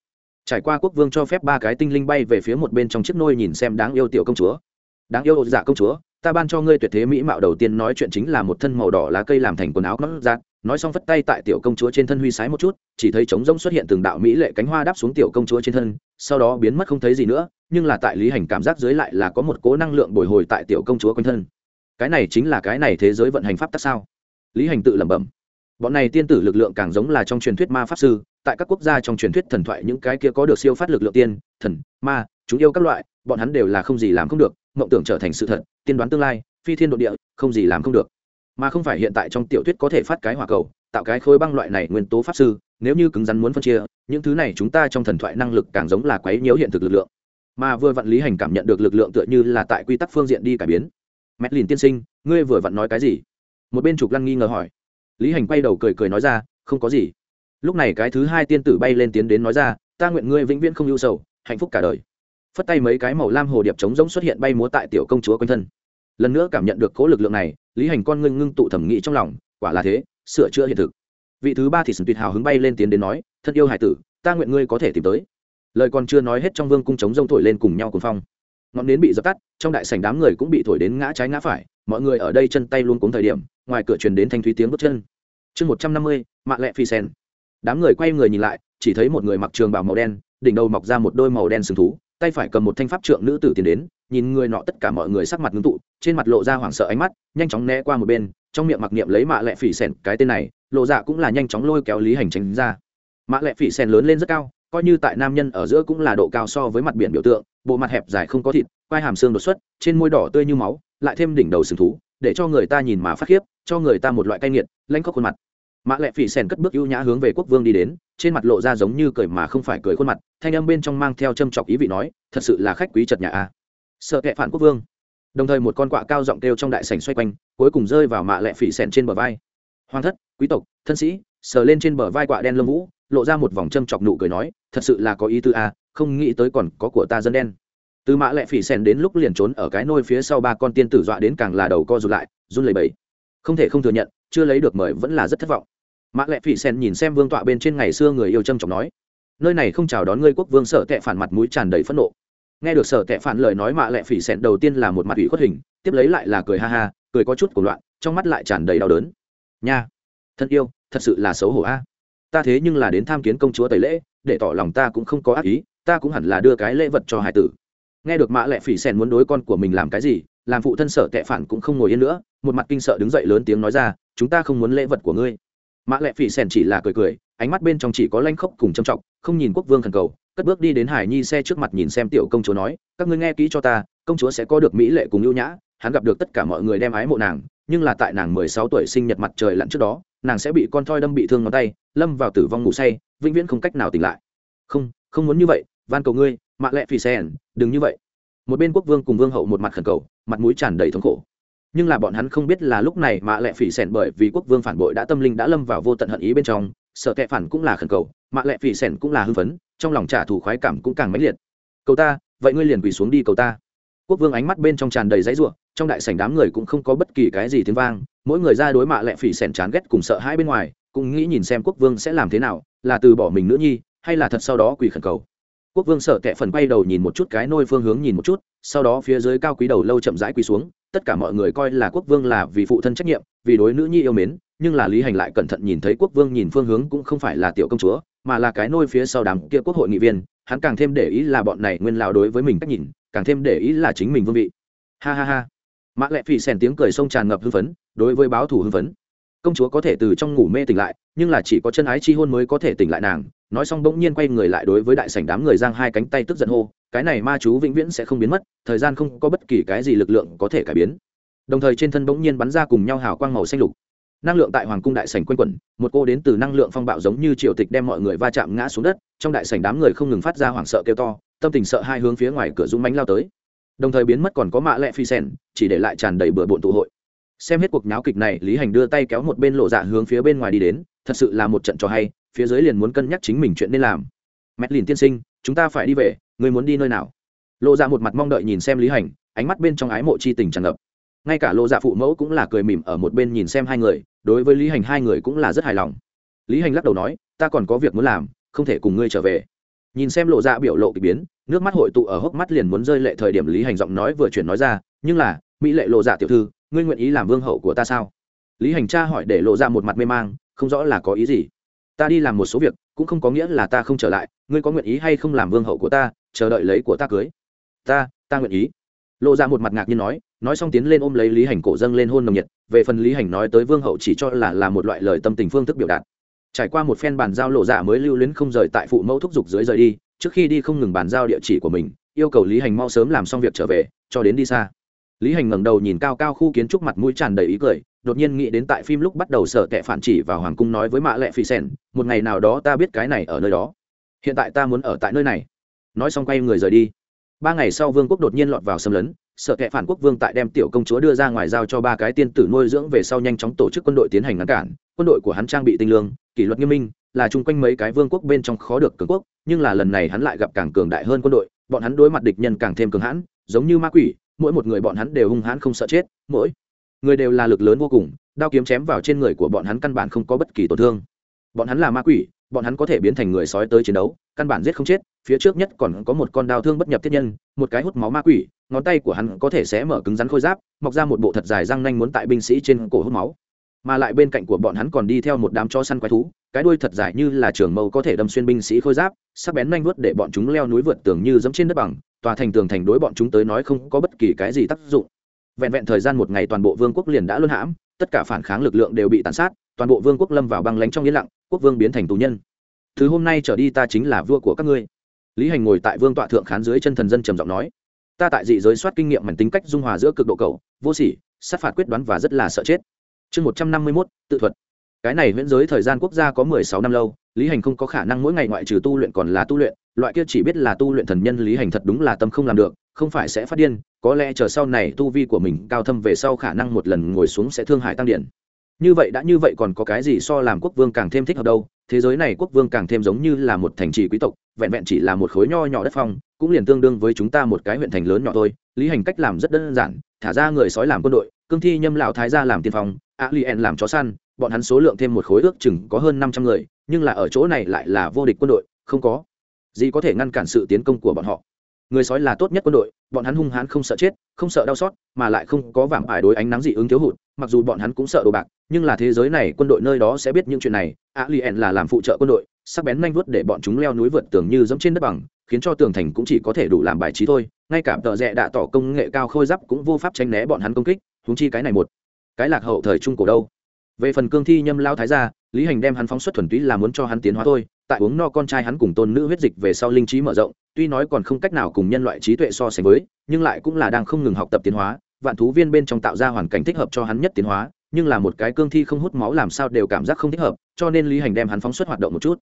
Speaker 1: Trải qua quốc vương cho phép ba cái tinh linh bay về phía một bên trong chiếc nôi nhìn xem đáng yêu tiểu công chúa. Đáng yêu dạ công chúa ta ban cho ngươi tuyệt thế mỹ mạo đầu tiên nói chuyện chính là một thân màu đỏ lá cây làm thành quần áo nó rát nói xong phất tay tại tiểu công chúa trên thân huy sái một chút, chỉ thấy trống rỗng xuất hiện từng đạo mỹ lệ cánh hoa đáp xuống tiểu công chúa trên thân, sau đó biến mất không thấy gì nữa, nhưng là tại lý hành cảm giác dưới lại là có một cố năng lượng bồi hồi tại tiểu công chúa quanh thân. Cái này chính là cái này thế giới vận hành pháp tắc sao? Lý hành tự lẩm bẩm. Bọn này tiên tử lực lượng càng giống là trong truyền thuyết ma pháp sư, tại các quốc gia trong truyền thuyết thần thoại những cái kia có được siêu phát lực lượng tiên, thần, ma, chúng yêu các loại bọn hắn đều là không gì làm không được, mộng tưởng trở thành sự thật, tiên đoán tương lai, phi thiên độ địa, không gì làm không được. Mà không phải hiện tại trong tiểu thuyết có thể phát cái hỏa cầu, tạo cái khối băng loại này nguyên tố pháp sư, nếu như cứng rắn muốn phân chia, những thứ này chúng ta trong thần thoại năng lực càng giống là quấy nhiễu hiện thực lực lượng. Mà vừa vặn lý hành cảm nhận được lực lượng tựa như là tại quy tắc phương diện đi cải biến. Mét lìn tiên sinh, ngươi vừa vặn nói cái gì? Một bên trục lăng nghi ngờ hỏi. Lý hành quay đầu cười cười nói ra, không có gì. Lúc này cái thứ hai tiên tử bay lên tiến đến nói ra, ta nguyện ngươi vĩnh viễn không ưu sầu, hạnh phúc cả đời phất tay mấy cái màu lam hồ điệp trống rỗng xuất hiện bay múa tại tiểu công chúa quanh thân. Lần nữa cảm nhận được cố lực lượng này, lý hành con ngưng ngưng tụ thẩm nghĩ trong lòng, quả là thế, sửa chữa hiện thực. Vị thứ ba thì sừng tuyệt hào hứng bay lên tiến đến nói, thân yêu hải tử, ta nguyện ngươi có thể tìm tới. Lời còn chưa nói hết trong vương cung trống rông thổi lên cùng nhau cùng phong. Ngọn nến bị dập tắt, trong đại sảnh đám người cũng bị thổi đến ngã trái ngã phải, mọi người ở đây chân tay luôn cuống thời điểm, ngoài cửa truyền đến thanh thúy tiếng bước chân. Chương một trăm năm mươi, mạ lẹ phi sen. Đám người quay người nhìn lại, chỉ thấy một người mặc trường bào màu đen, đỉnh đầu mọc ra một đôi màu đen sừng thú tay phải cầm một thanh pháp trượng nữ tử tiến đến, nhìn người nọ tất cả mọi người sắc mặt ngưng tụ, trên mặt lộ ra hoảng sợ ánh mắt, nhanh chóng né qua một bên, trong miệng mặc niệm lấy mạ lẹ phỉ sèn, cái tên này, lộ dạ cũng là nhanh chóng lôi kéo lý hành tránh ra. Mạ lẹ phỉ sèn lớn lên rất cao, coi như tại nam nhân ở giữa cũng là độ cao so với mặt biển biểu tượng, bộ mặt hẹp dài không có thịt, quai hàm xương đột xuất, trên môi đỏ tươi như máu, lại thêm đỉnh đầu sừng thú, để cho người ta nhìn mà phát khiếp, cho người ta một loại cay nghiệt lanh khóc khuôn mặt. Mạ lẹ phỉ sèn cất bước ưu nhã hướng về quốc vương đi đến trên mặt lộ ra giống như cười mà không phải cười khuôn mặt, thanh âm bên trong mang theo châm chọc ý vị nói, thật sự là khách quý chật nhà a. Sợ kệ phản quốc vương. Đồng thời một con quạ cao giọng kêu trong đại sảnh xoay quanh, cuối cùng rơi vào mạ lẹ phỉ sẹn trên bờ vai. Hoàng thất, quý tộc, thân sĩ, sờ lên trên bờ vai quạ đen lông vũ, lộ ra một vòng châm chọc nụ cười nói, thật sự là có ý tư a, không nghĩ tới còn có của ta dân đen. Từ mạ lẹ phỉ sèn đến lúc liền trốn ở cái nôi phía sau ba con tiên tử dọa đến càng là đầu co rụt lại, run lẩy bẩy. Không thể không thừa nhận, chưa lấy được mời vẫn là rất thất vọng mạ Lệ phỉ sen nhìn xem vương tọa bên trên ngày xưa người yêu trâm trọng nói, nơi này không chào đón ngươi quốc vương sợ tệ phản mặt mũi tràn đầy phẫn nộ. Nghe được sở tệ phản lời nói mạ Lệ phỉ sen đầu tiên là một mặt ủy khuất hình, tiếp lấy lại là cười ha ha, cười có chút của loạn, trong mắt lại tràn đầy đau đớn. Nha, thân yêu, thật sự là xấu hổ a. Ta thế nhưng là đến tham kiến công chúa tẩy lễ, để tỏ lòng ta cũng không có ác ý, ta cũng hẳn là đưa cái lễ vật cho hải tử. Nghe được mạ Lệ phỉ sen muốn đối con của mình làm cái gì, làm phụ thân sở tệ phản cũng không ngồi yên nữa, một mặt kinh sợ đứng dậy lớn tiếng nói ra, chúng ta không muốn lễ vật của ngươi mã lệ phỉ sèn chỉ là cười cười, ánh mắt bên trong chỉ có lanh khốc cùng châm trọng, không nhìn quốc vương khẩn cầu, cất bước đi đến hải nhi xe trước mặt nhìn xem tiểu công chúa nói, các ngươi nghe kỹ cho ta, công chúa sẽ có được mỹ lệ cùng ưu nhã, hắn gặp được tất cả mọi người đem ái mộ nàng, nhưng là tại nàng mười sáu tuổi sinh nhật mặt trời lặn trước đó, nàng sẽ bị con thoi đâm bị thương ngón tay, lâm vào tử vong ngủ say, vĩnh viễn không cách nào tỉnh lại. Không không muốn như vậy, van cầu ngươi mạ lệ phì sèn, đừng như vậy. Một bên quốc vương cùng vương hậu một mặt khẩn cầu, mặt mũi tràn đầy thống khổ nhưng là bọn hắn không biết là lúc này mạ Lệ phỉ sẻn bởi vì quốc vương phản bội đã tâm linh đã lâm vào vô tận hận ý bên trong, sợ kẹ phản cũng là khẩn cầu, mạ Lệ phỉ sẻn cũng là hưng phấn, trong lòng trả thù khoái cảm cũng càng mãnh liệt. Cầu ta, vậy ngươi liền quỳ xuống đi cầu ta. Quốc vương ánh mắt bên trong tràn đầy dãy ruộng trong đại sảnh đám người cũng không có bất kỳ cái gì tiếng vang, mỗi người ra đối mạ Lệ phỉ sẻn chán ghét cùng sợ hai bên ngoài, cũng nghĩ nhìn xem quốc vương sẽ làm thế nào, là từ bỏ mình nữ nhi, hay là thật sau đó quỳ khẩn cầu quốc vương sợ kẹ phần quay đầu nhìn một chút cái nôi phương hướng nhìn một chút, sau đó phía dưới cao quý đầu lâu chậm rãi quỳ xuống, tất cả mọi người coi là quốc vương là vì phụ thân trách nhiệm, vì đối nữ nhi yêu mến, nhưng là lý hành lại cẩn thận nhìn thấy quốc vương nhìn phương hướng cũng không phải là tiểu công chúa, mà là cái nôi phía sau đám kia quốc hội nghị viên, hắn càng thêm để ý là bọn này nguyên lao đối với mình cách nhìn, càng thêm để ý là chính mình vương vị. Ha ha ha. Mã Lệ phì xèn tiếng cười sông tràn ngập hưng phấn, đối với báo thủ hưng phấn. Công chúa có thể từ trong ngủ mê tỉnh lại, nhưng là chỉ có chân ái chi hôn mới có thể tỉnh lại nàng nói xong bỗng nhiên quay người lại đối với đại sảnh đám người giang hai cánh tay tức giận hô, cái này ma chú vĩnh viễn sẽ không biến mất, thời gian không có bất kỳ cái gì lực lượng có thể cải biến. Đồng thời trên thân bỗng nhiên bắn ra cùng nhau hào quang màu xanh lục. Năng lượng tại hoàng cung đại sảnh quanh quẩn, một cô đến từ năng lượng phong bạo giống như triều tịch đem mọi người va chạm ngã xuống đất, trong đại sảnh đám người không ngừng phát ra hoảng sợ kêu to, tâm tình sợ hai hướng phía ngoài cửa dũng mánh lao tới. Đồng thời biến mất còn có mạ lẹ phi sen chỉ để lại tràn đầy bừa bộn tụ hội. Xem hết cuộc nháo kịch này, lý hành đưa tay kéo một bên lộ dạ hướng phía bên ngoài đi đến, thật sự là một trận cho hay phía dưới liền muốn cân nhắc chính mình chuyện nên làm. Mét lìn tiên sinh, chúng ta phải đi về người muốn đi nơi nào? Lộ dạ một mặt mong đợi nhìn xem lý hành, ánh mắt bên trong ái mộ chi tình tràn ngập. Ngay cả lộ dạ phụ mẫu cũng là cười mỉm ở một bên nhìn xem hai người, đối với lý hành hai người cũng là rất hài lòng. Lý hành lắc đầu nói, ta còn có việc muốn làm, không thể cùng ngươi trở về. Nhìn xem lộ dạ biểu lộ k ỳ biến, nước mắt hội tụ ở hốc mắt liền muốn rơi lệ thời điểm lý hành giọng nói vừa chuyển nói ra, nhưng là, mỹ lệ lộ dạ tiểu thư, ngươi nguyện ý làm vương hậu của ta sao? Lý hành cha hỏi để lộ ra một mặt mê mang, không rõ là có ý gì ta đi làm một số việc, cũng không có nghĩa là ta không trở lại, ngươi có nguyện ý hay không làm vương hậu của ta, chờ đợi lấy của ta cưới? Ta ta nguyện ý. Lộ ra một mặt ngạc nhiên nói nói xong tiến lên ôm lấy lý hành cổ dâng lên hôn nồng nhiệt, về phần lý hành nói tới vương hậu chỉ cho là là một loại lời tâm tình phương thức biểu đạt. Trải qua một phen bàn giao lộ giả mới lưu luyến không rời tại phụ mẫu thúc giục dưới rời đi, trước khi đi không ngừng bàn giao địa chỉ của mình, yêu cầu lý hành mau sớm làm xong việc trở về, cho đến đi xa. Lý hành ngẩng đầu nhìn cao cao khu kiến trúc mặt mũi tràn đầy ý cười đột nhiên nghĩ đến tại phim lúc bắt đầu sợ tệ phản chỉ vào hoàng cung nói với mạ lệ phi sen một ngày nào đó ta biết cái này ở nơi đó. Hiện tại ta muốn ở tại nơi này. Nói xong quay người rời đi. Ba ngày sau vương quốc đột nhiên lọt vào xâm lấn sợ tệ phản quốc vương tại đem tiểu công chúa đưa ra ngoài giao cho ba cái tiên tử nuôi dưỡng về sau nhanh chóng tổ chức quân đội tiến hành ngăn cản. Quân đội của hắn trang bị tinh lương, kỷ luật nghiêm minh, là chung quanh mấy cái vương quốc bên trong khó được cường quốc, nhưng là lần này hắn lại gặp càng cường đại hơn quân đội, bọn hắn đối mặt địch nhân càng thêm cường hãn, giống như ma quỷ, mỗi một người bọn hắn đều hung hãn không sợ chết, mỗi người đều là lực lớn vô cùng, đao kiếm chém vào trên người của bọn hắn căn bản không có bất kỳ tổn thương. Bọn hắn là ma quỷ, bọn hắn có thể biến thành người sói tới chiến đấu, căn bản giết không chết, phía trước nhất còn có một con đao thương bất nhập thiết nhân, một cái hút máu ma quỷ, ngón tay của hắn có thể sẽ mở cứng rắn khôi giáp, mọc ra một bộ thật dài răng nanh muốn tại binh sĩ trên cổ hút máu. Mà lại bên cạnh của bọn hắn còn đi theo một đám cho săn quái thú, cái đuôi thật dài như là trường mâu có thể đâm xuyên binh sĩ khôi giáp, sắc bén nanh vuốt để bọn chúng leo núi vượt tường như dẫm trên đất bằng, tòa thành tường thành đối bọn chúng tới nói không có bất kỳ cái gì tác dụng vẹn vẹn thời gian một ngày toàn bộ vương quốc liền đã luân hãm, tất cả phản kháng lực lượng đều bị tàn sát, toàn bộ vương quốc lâm vào băng lánh trong yên lặng, quốc vương biến thành tù nhân. Thứ hôm nay trở đi ta chính là vua của các ngươi. Lý hành ngồi tại vương tọa thượng khán dưới chân thần dân trầm giọng nói, ta tại dị giới soát kinh nghiệm mảnh tính cách dung hòa giữa cực độ cầu, vô sỉ, sát phạt quyết đoán và rất là sợ chết. Chương một trăm năm mươi mốt, tự thuật. Cái này miễn giới thời gian quốc gia có mười sáu năm lâu, lý hành không có khả năng mỗi ngày ngoại trừ tu luyện còn là tu luyện, loại kia chỉ biết là tu luyện thần nhân lý hành thật đúng là tâm không làm được không phải sẽ phát điên, có lẽ chờ sau này tu vi của mình cao thâm về sau khả năng một lần ngồi xuống sẽ thương hại tăng điện như vậy đã như vậy còn có cái gì so làm quốc vương càng thêm thích hợp đâu? Thế giới này quốc vương càng thêm giống như là một thành trì quý tộc, vẹn vẹn chỉ là một khối nho nhỏ đất phong, cũng liền tương đương với chúng ta một cái huyện thành lớn nhỏ thôi. Lý hành cách làm rất đơn giản, thả ra người sói làm quân đội, cương thi nhâm lão thái gia làm tiên phong a li en làm chó săn, bọn hắn số lượng thêm một khối ước chừng có hơn năm trăm người, nhưng là ở chỗ này lại là vô địch quân đội, không có gì có thể ngăn cản sự tiến công của bọn họ người sói là tốt nhất quân đội, bọn hắn hung hãn không sợ chết, không sợ đau xót, mà lại không có vảm ải đối ánh nắng dị ứng thiếu hụt, mặc dù bọn hắn cũng sợ đồ bạc, nhưng là thế giới này quân đội nơi đó sẽ biết những chuyện này. A li en là làm phụ trợ quân đội, sắc bén nhanh vuốt để bọn chúng leo núi vượt tường như dẫm trên đất bằng, khiến cho tường thành cũng chỉ có thể đủ làm bài trí thôi. Ngay cả tợ rẽ đã tỏ công nghệ cao khôi giáp cũng vô pháp tránh né bọn hắn công kích húng chi cái này một, cái lạc hậu thời trung cổ đâu. Về phần cương thi nhâm lao thái gia, lý hành đem hắn phóng xuất thuần túy là muốn cho hắn tiến hóa thôi. Tại uống no con trai hắn cùng tôn nữ huyết dịch về sau linh trí mở rộng tuy nói còn không cách nào cùng nhân loại trí tuệ so sánh với, nhưng lại cũng là đang không ngừng học tập tiến hóa, vạn thú viên bên trong tạo ra hoàn cảnh thích hợp cho hắn nhất tiến hóa, nhưng là một cái cương thi không hút máu làm sao đều cảm giác không thích hợp, cho nên lý hành đem hắn phóng xuất hoạt động một chút.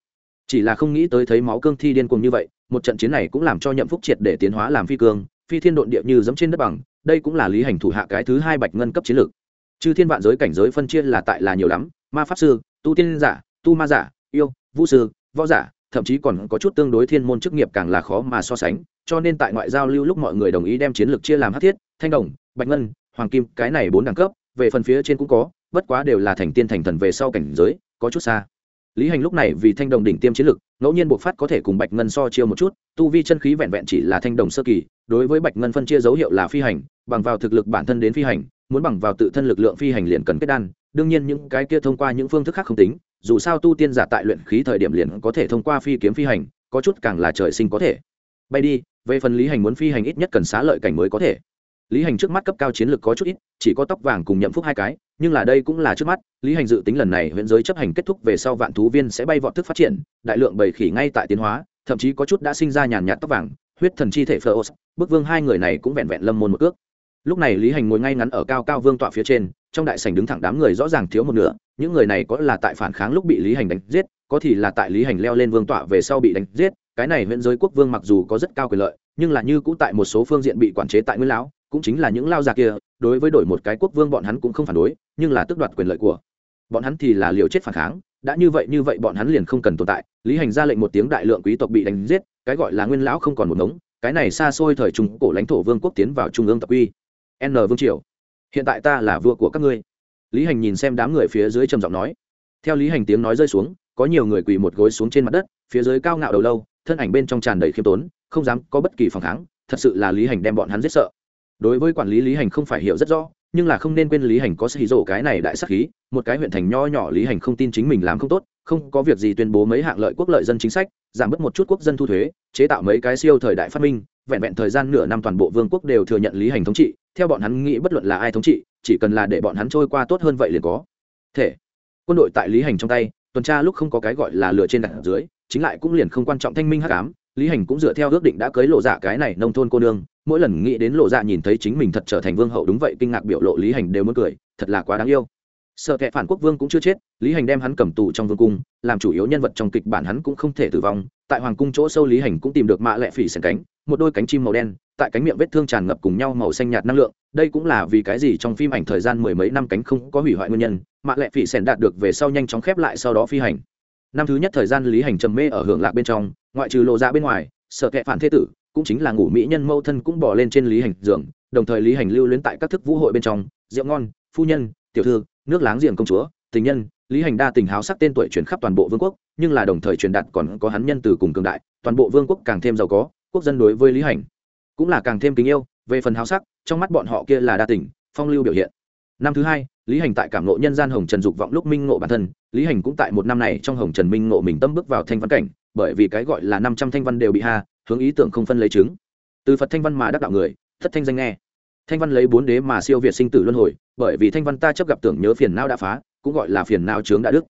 Speaker 1: Chỉ là không nghĩ tới thấy máu cương thi điên cuồng như vậy, một trận chiến này cũng làm cho nhậm phúc triệt để tiến hóa làm phi cương, phi thiên độn địa như giẫm trên đất bằng, đây cũng là lý hành thủ hạ cái thứ hai bạch ngân cấp chiến lược. Chư thiên vạn giới cảnh giới phân chia là tại là nhiều lắm, ma pháp sư, tu tiên giả, tu ma giả, yêu, vũ sư, võ giả thậm chí còn có chút tương đối thiên môn chức nghiệp càng là khó mà so sánh, cho nên tại ngoại giao lưu lúc mọi người đồng ý đem chiến lược chia làm hát thiết, thanh đồng, bạch ngân, hoàng kim, cái này bốn đẳng cấp, về phần phía trên cũng có, bất quá đều là thành tiên thành thần về sau cảnh giới, có chút xa. Lý hành lúc này vì thanh đồng đỉnh tiêm chiến lực ngẫu nhiên buộc phát có thể cùng bạch ngân so chiêu một chút, tu vi chân khí vẹn vẹn chỉ là thanh đồng sơ kỳ, đối với bạch ngân phân chia dấu hiệu là phi hành, bằng vào thực lực bản thân đến phi hành, muốn bằng vào tự thân lực lượng phi hành liền cần kết đan, đương nhiên những cái kia thông qua những phương thức khác không tính dù sao tu tiên giả tại luyện khí thời điểm liền có thể thông qua phi kiếm phi hành, có chút càng là trời sinh có thể. Bay đi, về phần lý hành muốn phi hành ít nhất cần xá lợi cảnh mới có thể. Lý hành trước mắt cấp cao chiến lược có chút ít, chỉ có tóc vàng cùng nhậm phúc hai cái, nhưng là đây cũng là trước mắt. Lý hành dự tính lần này huyện giới chấp hành kết thúc về sau vạn thú viên sẽ bay vọt thức phát triển, đại lượng bầy khỉ ngay tại tiến hóa, thậm chí có chút đã sinh ra nhàn nhạt tóc vàng, huyết thần chi thể phơ bức vương hai người này cũng vẹn vẹn lâm môn một cước lúc này lý hành ngồi ngay ngắn ở cao cao vương tọa phía trên, trong đại sảnh đứng thẳng đám người rõ ràng thiếu một nửa, những người này có là tại phản kháng lúc bị lý hành đánh giết, có thì là tại lý hành leo lên vương tọa về sau bị đánh giết, cái này huyện giới quốc vương mặc dù có rất cao quyền lợi, nhưng là như cũ tại một số phương diện bị quản chế tại nguyên lão, cũng chính là những lao già kia, đối với đổi một cái quốc vương bọn hắn cũng không phản đối, nhưng là tước đoạt quyền lợi của bọn hắn thì là liều chết phản kháng, đã như vậy như vậy bọn hắn liền không cần tồn tại, lý hành ra lệnh một tiếng đại lượng quý tộc bị đánh giết, cái gọi là nguyên lão không còn một ngống, cái này xa xôi thời trung cổ lãnh thổ vương quốc tiến vào trung ương tập quy n vương triều. Hiện tại ta là vua của các ngươi. Lý hành nhìn xem đám người phía dưới trầm giọng nói. Theo lý hành tiếng nói rơi xuống, có nhiều người quỳ một gối xuống trên mặt đất, phía dưới cao ngạo đầu lâu, thân ảnh bên trong tràn đầy khiêm tốn, không dám có bất kỳ phản kháng, thật sự là lý hành đem bọn hắn giết sợ. Đối với quản lý lý hành không phải hiểu rất rõ, nhưng là không nên quên lý hành có xì rổ cái này đại sắc khí, một cái huyện thành nho nhỏ lý hành không tin chính mình làm không tốt, không có việc gì tuyên bố mấy hạng lợi quốc lợi dân chính sách, giảm bớt một chút quốc dân thu thuế, chế tạo mấy cái siêu thời đại phát minh, vẹn vẹn thời gian nửa năm toàn bộ vương quốc đều thừa nhận lý hành thống trị theo bọn hắn nghĩ bất luận là ai thống trị, chỉ cần là để bọn hắn trôi qua tốt hơn vậy liền có. Thể, quân đội tại lý hành trong tay, tuần tra lúc không có cái gọi là lửa trên đặt dưới, chính lại cũng liền không quan trọng thanh minh hắc ám, lý hành cũng dựa theo ước định đã cưới lộ dạ cái này nông thôn cô nương, mỗi lần nghĩ đến lộ dạ nhìn thấy chính mình thật trở thành vương hậu đúng vậy kinh ngạc biểu lộ lý hành đều muốn cười, thật là quá đáng yêu sợ kệ phản quốc vương cũng chưa chết, lý hành đem hắn cầm tù trong vương cung, làm chủ yếu nhân vật trong kịch bản hắn cũng không thể tử vong. Tại hoàng cung chỗ sâu lý hành cũng tìm được mạ lệ phỉ sèn cánh, một đôi cánh chim màu đen, tại cánh miệng vết thương tràn ngập cùng nhau màu xanh nhạt năng lượng. Đây cũng là vì cái gì trong phim ảnh thời gian mười mấy năm cánh không có hủy hoại nguyên nhân, mạ lệ phỉ sèn đạt được về sau nhanh chóng khép lại sau đó phi hành. Năm thứ nhất thời gian lý hành trầm mê ở hưởng lạc bên trong, ngoại trừ lộ ra bên ngoài sợ kệ phản thế tử cũng chính là ngủ mỹ nhân mâu thân cũng bỏ lên trên lý hành giường, đồng thời lý hành lưu luyến tại các thức vũ hội bên trong, rượu ngon, phu nhân tiểu thư, nước láng giềng công chúa, tình nhân, lý hành đa tình háo sắc tên tuổi truyền khắp toàn bộ vương quốc, nhưng là đồng thời truyền đạt còn có hắn nhân từ cùng cường đại, toàn bộ vương quốc càng thêm giàu có, quốc dân đối với lý hành cũng là càng thêm kính yêu, về phần háo sắc, trong mắt bọn họ kia là đa tình, phong lưu biểu hiện. Năm thứ hai, lý hành tại cảm nộ nhân gian hồng trần dục vọng lúc minh ngộ bản thân, lý hành cũng tại một năm này trong hồng trần minh ngộ mình tâm bước vào thanh văn cảnh, bởi vì cái gọi là năm trăm thanh văn đều bị ha, hướng ý tưởng không phân lấy chứng. Từ phật thanh văn mà đắc đạo người, thất thanh danh nghe thanh văn lấy bốn đế mà siêu việt sinh tử luân hồi, bởi vì thanh văn ta chấp gặp tưởng nhớ phiền não đã phá, cũng gọi là phiền não chướng đã đức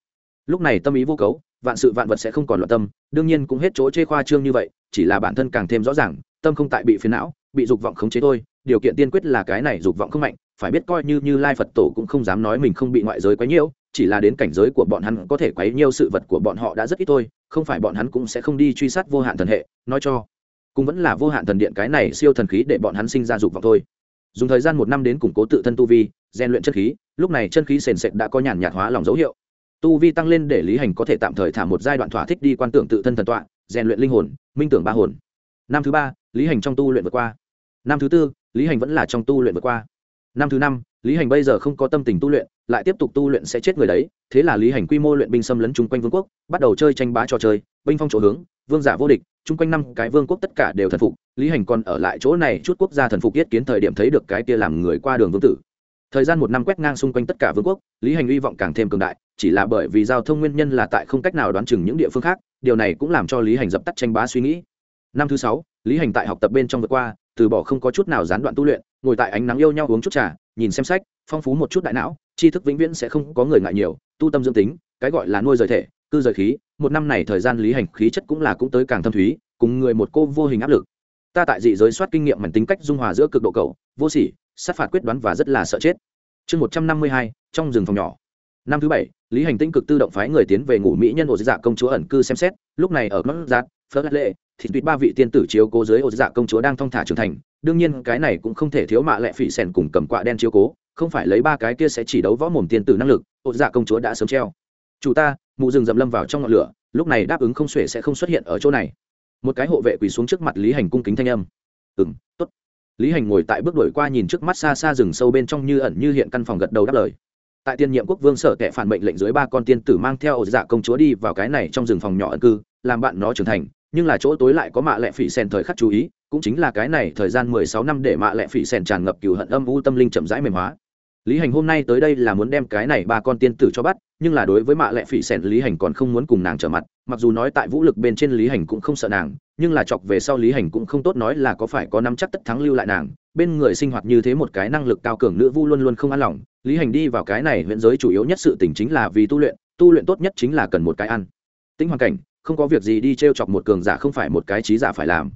Speaker 1: lúc này tâm ý vô cấu, vạn sự vạn vật sẽ không còn loạn tâm, đương nhiên cũng hết chỗ chê khoa trương như vậy, chỉ là bản thân càng thêm rõ ràng, tâm không tại bị phiền não, bị dục vọng khống chế thôi, điều kiện tiên quyết là cái này dục vọng không mạnh, phải biết coi như như lai phật tổ cũng không dám nói mình không bị ngoại giới quấy nhiễu, chỉ là đến cảnh giới của bọn hắn có thể quấy nhiễu sự vật của bọn họ đã rất ít thôi, không phải bọn hắn cũng sẽ không đi truy sát vô hạn thần hệ, nói cho, cũng vẫn là vô hạn thần điện cái này siêu thần khí để bọn hắn sinh ra dục vọng thôi dùng thời gian một năm đến củng cố tự thân tu vi, rèn luyện chân khí, lúc này chân khí sền sệt đã có nhàn nhạt hóa lòng dấu hiệu. Tu vi tăng lên để lý hành có thể tạm thời thả một giai đoạn thỏa thích đi quan tưởng tự thân thần tọa, rèn luyện linh hồn, minh tưởng ba hồn. Năm thứ ba, lý hành trong tu luyện vượt qua. Năm thứ tư, lý hành vẫn là trong tu luyện vượt qua. Năm thứ năm, lý hành bây giờ không có tâm tình tu luyện lại tiếp tục tu luyện sẽ chết người đấy. Thế là lý hành quy mô luyện binh xâm lấn chung quanh vương quốc, bắt đầu chơi tranh bá trò chơi, binh phong chỗ hướng, vương giả vô địch, chung quanh năm cái vương quốc tất cả đều thần phục. Lý hành còn ở lại chỗ này, chút quốc gia thần phục yết kiến thời điểm thấy được cái kia làm người qua đường vương tử. Thời gian một năm quét ngang xung quanh tất cả vương quốc, lý hành hy vọng càng thêm cường đại, chỉ là bởi vì giao thông nguyên nhân là tại không cách nào đoán chừng những địa phương khác, điều này cũng làm cho lý hành dập tắt tranh bá suy nghĩ. Năm thứ sáu, lý hành tại học tập bên trong vượt qua, từ bỏ không có chút nào gián đoạn tu luyện, ngồi tại ánh nắng yêu nhau uống chút trà, nhìn xem sách, phong phú một chút đại não tri thức vĩnh viễn sẽ không có người ngại nhiều, tu tâm dưỡng tính, cái gọi là nuôi rời thể, cư rời khí, một năm này thời gian lý hành khí chất cũng là cũng tới càng thâm thúy, cùng người một cô vô hình áp lực. Ta tại dị giới soát kinh nghiệm mảnh tính cách dung hòa giữa cực độ cầu, vô sỉ, sát phạt quyết đoán và rất là sợ chết. Chương một trăm năm mươi hai, trong rừng phòng nhỏ. Năm thứ bảy, lý hành tinh cực tự động phái người tiến về ngủ mỹ nhân ổ dạ công chúa ẩn cư xem xét, lúc này ở ngõ giác phớt lệ, thì tuyệt ba vị tiên tử chiếu cố dưới ô dạ công chúa đang thong thả trưởng thành, đương nhiên cái này cũng không thể thiếu mạ lệ phỉ sèn cùng cầm quạ đen chiếu cố không phải lấy ba cái kia sẽ chỉ đấu võ mồm tiên tử năng lực ột dạ công chúa đã sớm treo. Chủ ta, mụ rừng dầm lâm vào trong ngọn lửa, lúc này đáp ứng không xuể sẽ không xuất hiện ở chỗ này. Một cái hộ vệ quỳ xuống trước mặt lý hành cung kính thanh âm. Ừ m t ố t lý hành ngồi tại bước đổi qua nhìn trước mắt xa xa rừng sâu bên trong như ẩn như hiện căn phòng gật đầu đáp lời. Tại tiên nhiệm quốc vương sở tệ phản mệnh lệnh dưới ba con tiên tử mang theo ổ dạ công chúa đi vào cái này trong rừng phòng nhỏ ẩn cư, làm bạn nó trưởng thành, nhưng là chỗ tối lại có mạ lệ phỉ sen thời khắc chú ý cũng chính là cái này thời gian mười sáu năm để mạ lệ phỉ sèn tràn ngập cừu hận âm u tâm linh chậm rãi mềm hóa. Lý hành hôm nay tới đây là muốn đem cái này ba con tiên tử cho bắt, nhưng là đối với mạ lệ phỉ sen lý hành còn không muốn cùng nàng trở mặt, mặc dù nói tại vũ lực bên trên lý hành cũng không sợ nàng, nhưng là chọc về sau lý hành cũng không tốt nói là có phải có nắm chắc tất thắng lưu lại nàng, bên người sinh hoạt như thế một cái năng lực cao cường nữ vu luôn luôn không an lòng, lý hành đi vào cái này huyện giới chủ yếu nhất sự tỉnh chính là vì tu luyện tu luyện tốt nhất chính là cần một cái ăn. Tính hoàn cảnh, không có việc gì đi t r e o chọc một cường giả không phải một cái trí giả phải làm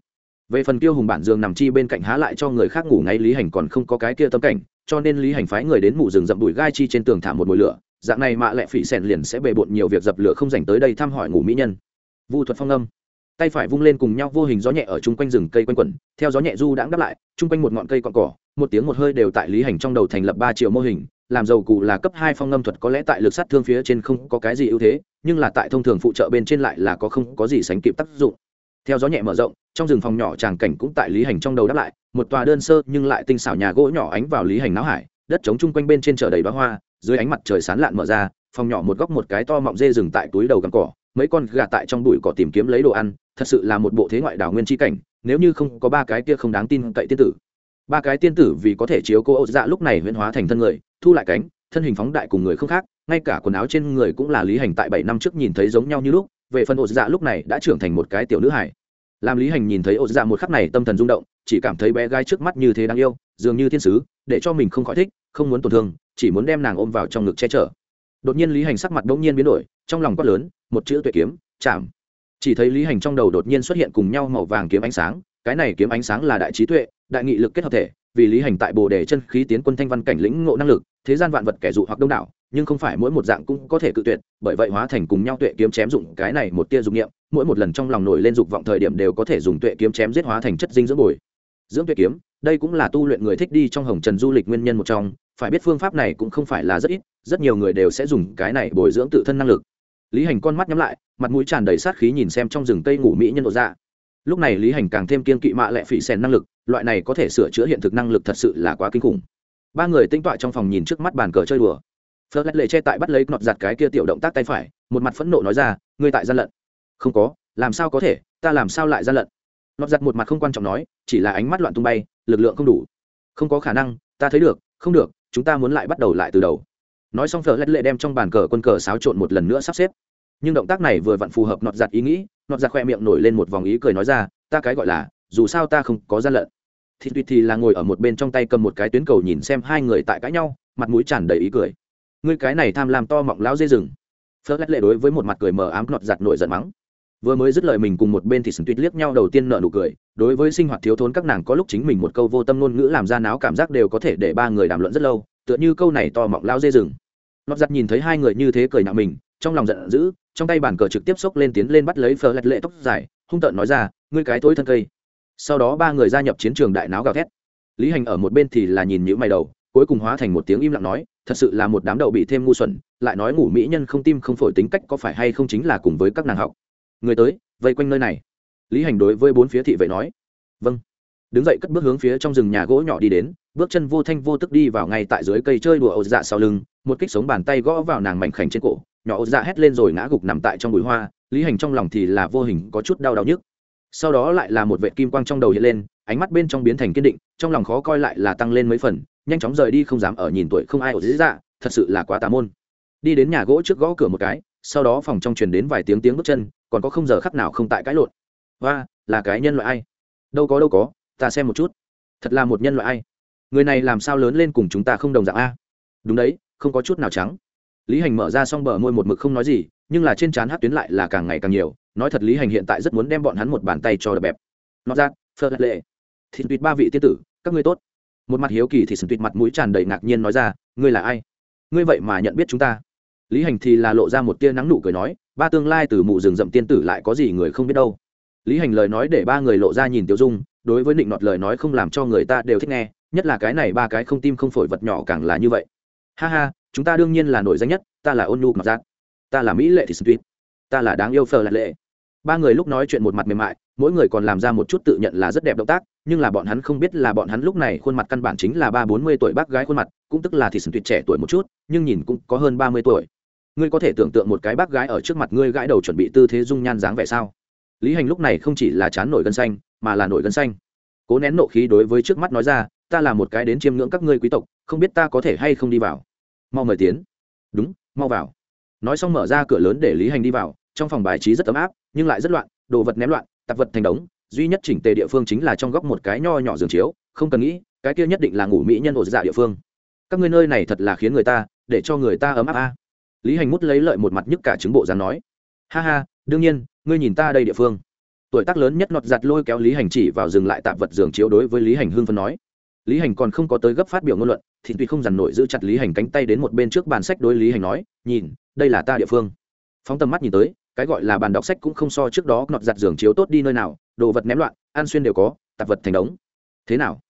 Speaker 1: về phần kiêu hùng bản dương nằm chi bên cạnh há lại cho người khác ngủ ngay lý hành còn không có cái kia tâm cảnh, cho nên lý hành phái người đến mụ rừng dậm đùi gai chi trên tường thả một mồi lửa. Dạng này mạ lẹ phỉ sẻn liền sẽ bề bộn nhiều việc dập lửa không dành tới đây thăm hỏi ngủ mỹ nhân. Vu thuật phong âm. Tay phải vung lên cùng nhau vô hình gió nhẹ ở chung quanh rừng cây quanh quẩn, theo gió nhẹ du đãng đáp lại, chung quanh một ngọn cây cọn cỏ, một tiếng một hơi đều tại lý hành trong đầu thành lập ba triệu mô hình, làm dầu cụ là cấp hai phong âm thuật có lẽ tại lực sát thương phía trên không có cái gì ưu thế, nhưng là tại thông thường phụ trợ bên trên lại là có không có gì sánh kịp tác dụng theo gió nhẹ mở rộng, trong rừng phòng nhỏ tràng cảnh cũng tại lý hành trong đầu đáp lại, một tòa đơn sơ nhưng lại tinh xảo nhà gỗ nhỏ ánh vào lý hành não hải, đất trống chung quanh bên trên chợ đầy bá hoa, dưới ánh mặt trời sán lạn mở ra, phòng nhỏ một góc một cái to mọng dê rừng tại túi đầu cắm cỏ, mấy con gà tại trong bụi cỏ tìm kiếm lấy đồ ăn, thật sự là một bộ thế ngoại đảo nguyên tri cảnh, nếu như không có ba cái kia không đáng tin cậy tiên tử. Ba cái tiên tử vì có thể chiếu cô âu dạ lúc này huyễn hóa thành thân người, thu lại cánh, thân hình phóng đại cùng người không khác, ngay cả quần áo trên người cũng là lý hành tại bảy năm trước nhìn thấy giống nhau như lúc về phần âu dạ lúc này đã trưởng thành một cái tiểu nữ hải làm lý hành nhìn thấy âu dạ một khắc này tâm thần rung động, chỉ cảm thấy bé gái trước mắt như thế đáng yêu, dường như thiên sứ, để cho mình không khỏi thích, không muốn tổn thương, chỉ muốn đem nàng ôm vào trong ngực che chở. Đột nhiên lý hành sắc mặt đ ỗ n g nhiên biến đổi, trong lòng quát lớn, một chữ tuệ kiếm, chạm. Chỉ thấy lý hành trong đầu đột nhiên xuất hiện cùng nhau màu vàng kiếm ánh sáng, cái này kiếm ánh sáng là đại trí tuệ, đại nghị lực kết hợp thể, vì lý hành tại bồ đề chân khí tiến quân thanh văn cảnh lĩnh ngộ năng lực, thế gian vạn vật kẻ dụ hoặc đông đảo nhưng không phải mỗi một dạng cũng có thể cự tuyệt, bởi vậy hóa thành cùng nhau tuệ kiếm chém dụng cái này một tia dụng niệm, mỗi một lần trong lòng nổi lên dục vọng thời điểm đều có thể dùng tuệ kiếm chém giết hóa thành chất dinh dưỡng bồi. Dưỡng tuệ kiếm, đây cũng là tu luyện người thích đi trong hồng trần du lịch nguyên nhân một trong, phải biết phương pháp này cũng không phải là rất ít, rất nhiều người đều sẽ dùng cái này bồi dưỡng tự thân năng lực. Lý hành con mắt nhắm lại, mặt mũi tràn đầy sát khí nhìn xem trong rừng cây ngủ mỹ nhân độ ra lúc này lý hành càng thêm kiên kỵ mạ lệ phỉ xèn năng lực, loại này có thể sửa chữa hiện thực năng lực thật sự là quá kinh khủng. Ba người tinh tọa trong phòng nhìn trước mắt bàn cờ chơi đùa phớt lệ che tại bắt lấy nọt giặt cái kia tiểu động tác tay phải, một mặt phẫn nộ nói ra, ngươi tại gian lận. Không có, làm sao có thể, ta làm sao lại gian lận? Nọt giặt một mặt không quan trọng nói, chỉ là ánh mắt loạn tung bay, lực lượng không đủ. Không có khả năng, ta thấy được, không được, chúng ta muốn lại bắt đầu lại từ đầu. Nói xong phở lét lệ đem trong bàn cờ quân cờ xáo trộn một lần nữa sắp xếp. Nhưng động tác này vừa vặn phù hợp nọt giặt ý nghĩ nọt giặt khoe miệng nổi lên một vòng ý cười nói ra, ta cái gọi là, dù sao ta không có gian lận. Thì tuyệt thì là ngồi ở một bên trong tay cầm một cái tuyến cầu nhìn xem hai người tại cãi nhau, mặt mũi tràn đầy ý cười ngươi cái này tham làm to mọng láo dây rừng. Phớt lét lệ đối với một mặt cười mờ ám nọt giặt nổi giận mắng. Vừa mới dứt lời mình cùng một bên thì sừng tuyết liếc nhau đầu tiên nợ nụ cười, đối với sinh hoạt thiếu thốn các nàng có lúc chính mình một câu vô tâm ngôn ngữ làm ra náo cảm giác đều có thể để ba người đàm luận rất lâu, tựa như câu này to mọng lao dê rừng. Nọt giặt nhìn thấy hai người như thế cười nhạo mình, trong lòng giận dữ, trong tay bàn cờ trực tiếp xốc lên tiến lên bắt lấy phờ lạch lệ tóc dài, hung tợn nói ra, ngươi cái thối thân cây. Sau đó ba người gia nhập chiến trường đại náo gào thét. Lý hành ở một bên thì là nhìn nhữ mày đầu cuối cùng hóa thành một tiếng im lặng nói, thật sự là một đám đậu bị thêm ngu xuẩn, lại nói ngủ mỹ nhân không tim không phổi tính cách có phải hay không chính là cùng với các nàng học? Người tới, vây quanh nơi này. Lý hành đối với bốn phía thị vệ nói. Vâng. Đứng dậy cất bước hướng phía trong rừng nhà gỗ nhỏ đi đến, bước chân vô thanh vô tức đi vào ngay tại dưới cây chơi đùa ấu dạ sau lưng, một kích sống bàn tay gõ vào nàng mảnh khảnh trên cổ, nhỏ ấu dạ hét lên rồi ngã gục nằm tại trong bụi hoa, lý hành trong lòng thì là vô hình có chút đau đau nhức. Sau đó lại là một vệ kim quang trong đầu hiện lên, ánh mắt bên trong biến thành kiên định, trong lòng khó coi lại là tăng lên mấy phần nhanh chóng rời đi không dám ở nhìn tuổi không ai ở dưới dạ thật sự là quá tà môn. Đi đến nhà gỗ trước gõ cửa một cái, sau đó phòng trong truyền đến vài tiếng tiếng bước chân, còn có không giờ khắc nào không tại cãi lộn. Và là cái nhân loại ai? Đâu có đâu có, ta xem một chút. Thật là một nhân loại ai? Người này làm sao lớn lên cùng chúng ta không đồng dạng a? Đúng đấy, không có chút nào trắng. Lý hành mở ra xong bờ môi một mực không nói gì, nhưng là trên trán hát tuyến lại là càng ngày càng nhiều. Nói thật lý hành hiện tại rất muốn đem bọn hắn một bàn tay cho đập bẹp. Nó ra, phơ lệ. Thịt tuyệt ba vị tiên tử, các ngươi tốt một mặt hiếu kỳ thì sừng tuyệt mặt mũi tràn đầy ngạc nhiên nói ra, ngươi là ai? Ngươi vậy mà nhận biết chúng ta? Lý hành thì là lộ ra một tia nắng nụ cười nói, ba tương lai từ mụ rừng rậm tiên tử lại có gì người không biết đâu. Lý hành lời nói để ba người lộ ra nhìn tiêu dung, đối với định nọt lời nói không làm cho người ta đều thích nghe, nhất là cái này ba cái không tim không phổi vật nhỏ càng là như vậy. Ha ha, chúng ta đương nhiên là nổi danh nhất, ta là ôn nhu mặc giác, ta là mỹ lệ thì tuyệt, ta là đáng yêu phờ lạc lệ. Ba người lúc nói chuyện một mặt mềm mại, mỗi người còn làm ra một chút tự nhận là rất đẹp động tác nhưng là bọn hắn không biết là bọn hắn lúc này khuôn mặt căn bản chính là ba bốn mươi tuổi bác gái khuôn mặt, cũng tức là thì sừng tuyệt trẻ tuổi một chút, nhưng nhìn cũng có hơn ba mươi tuổi. Ngươi có thể tưởng tượng một cái bác gái ở trước mặt ngươi gãi đầu chuẩn bị tư thế dung nhan dáng vẻ sao? Lý hành lúc này không chỉ là chán nổi gân xanh, mà là nổi gân xanh. Cố nén nộ khí đối với trước mắt nói ra, ta là một cái đến chiêm ngưỡng các ngươi quý tộc, không biết ta có thể hay không đi vào. Mau mời tiến. Đúng, mau vào. Nói xong mở ra cửa lớn để lý hành đi vào, trong phòng bài trí rất ấm áp, nhưng lại rất loạn, đồ vật ném loạn, tạp vật thành đống duy nhất chỉnh tề địa phương chính là trong góc một cái nho nhỏ giường chiếu, không cần nghĩ, cái kia nhất định là ngủ mỹ nhân ổ dạ địa phương. Các ngươi nơi này thật là khiến người ta, để cho người ta ấm áp a. Lý hành mút lấy lợi một mặt nhức cả chứng bộ dáng nói. Ha ha, đương nhiên, ngươi nhìn ta đây địa phương. Tuổi tác lớn nhất nọt giặt lôi kéo lý hành chỉ vào dừng lại tạp vật giường chiếu đối với lý hành hương phân nói. Lý hành còn không có tới gấp phát biểu ngôn luận, thì tuy không dằn nổi giữ chặt lý hành cánh tay đến một bên trước bàn sách đối lý hành nói, nhìn, đây là ta địa phương. Phóng tầm mắt nhìn tới cái gọi là bàn đọc sách cũng không so trước đó nọt giặt giường chiếu tốt đi nơi nào, đồ vật ném loạn an xuyên đều có, tạp vật thành đống. Thế nào?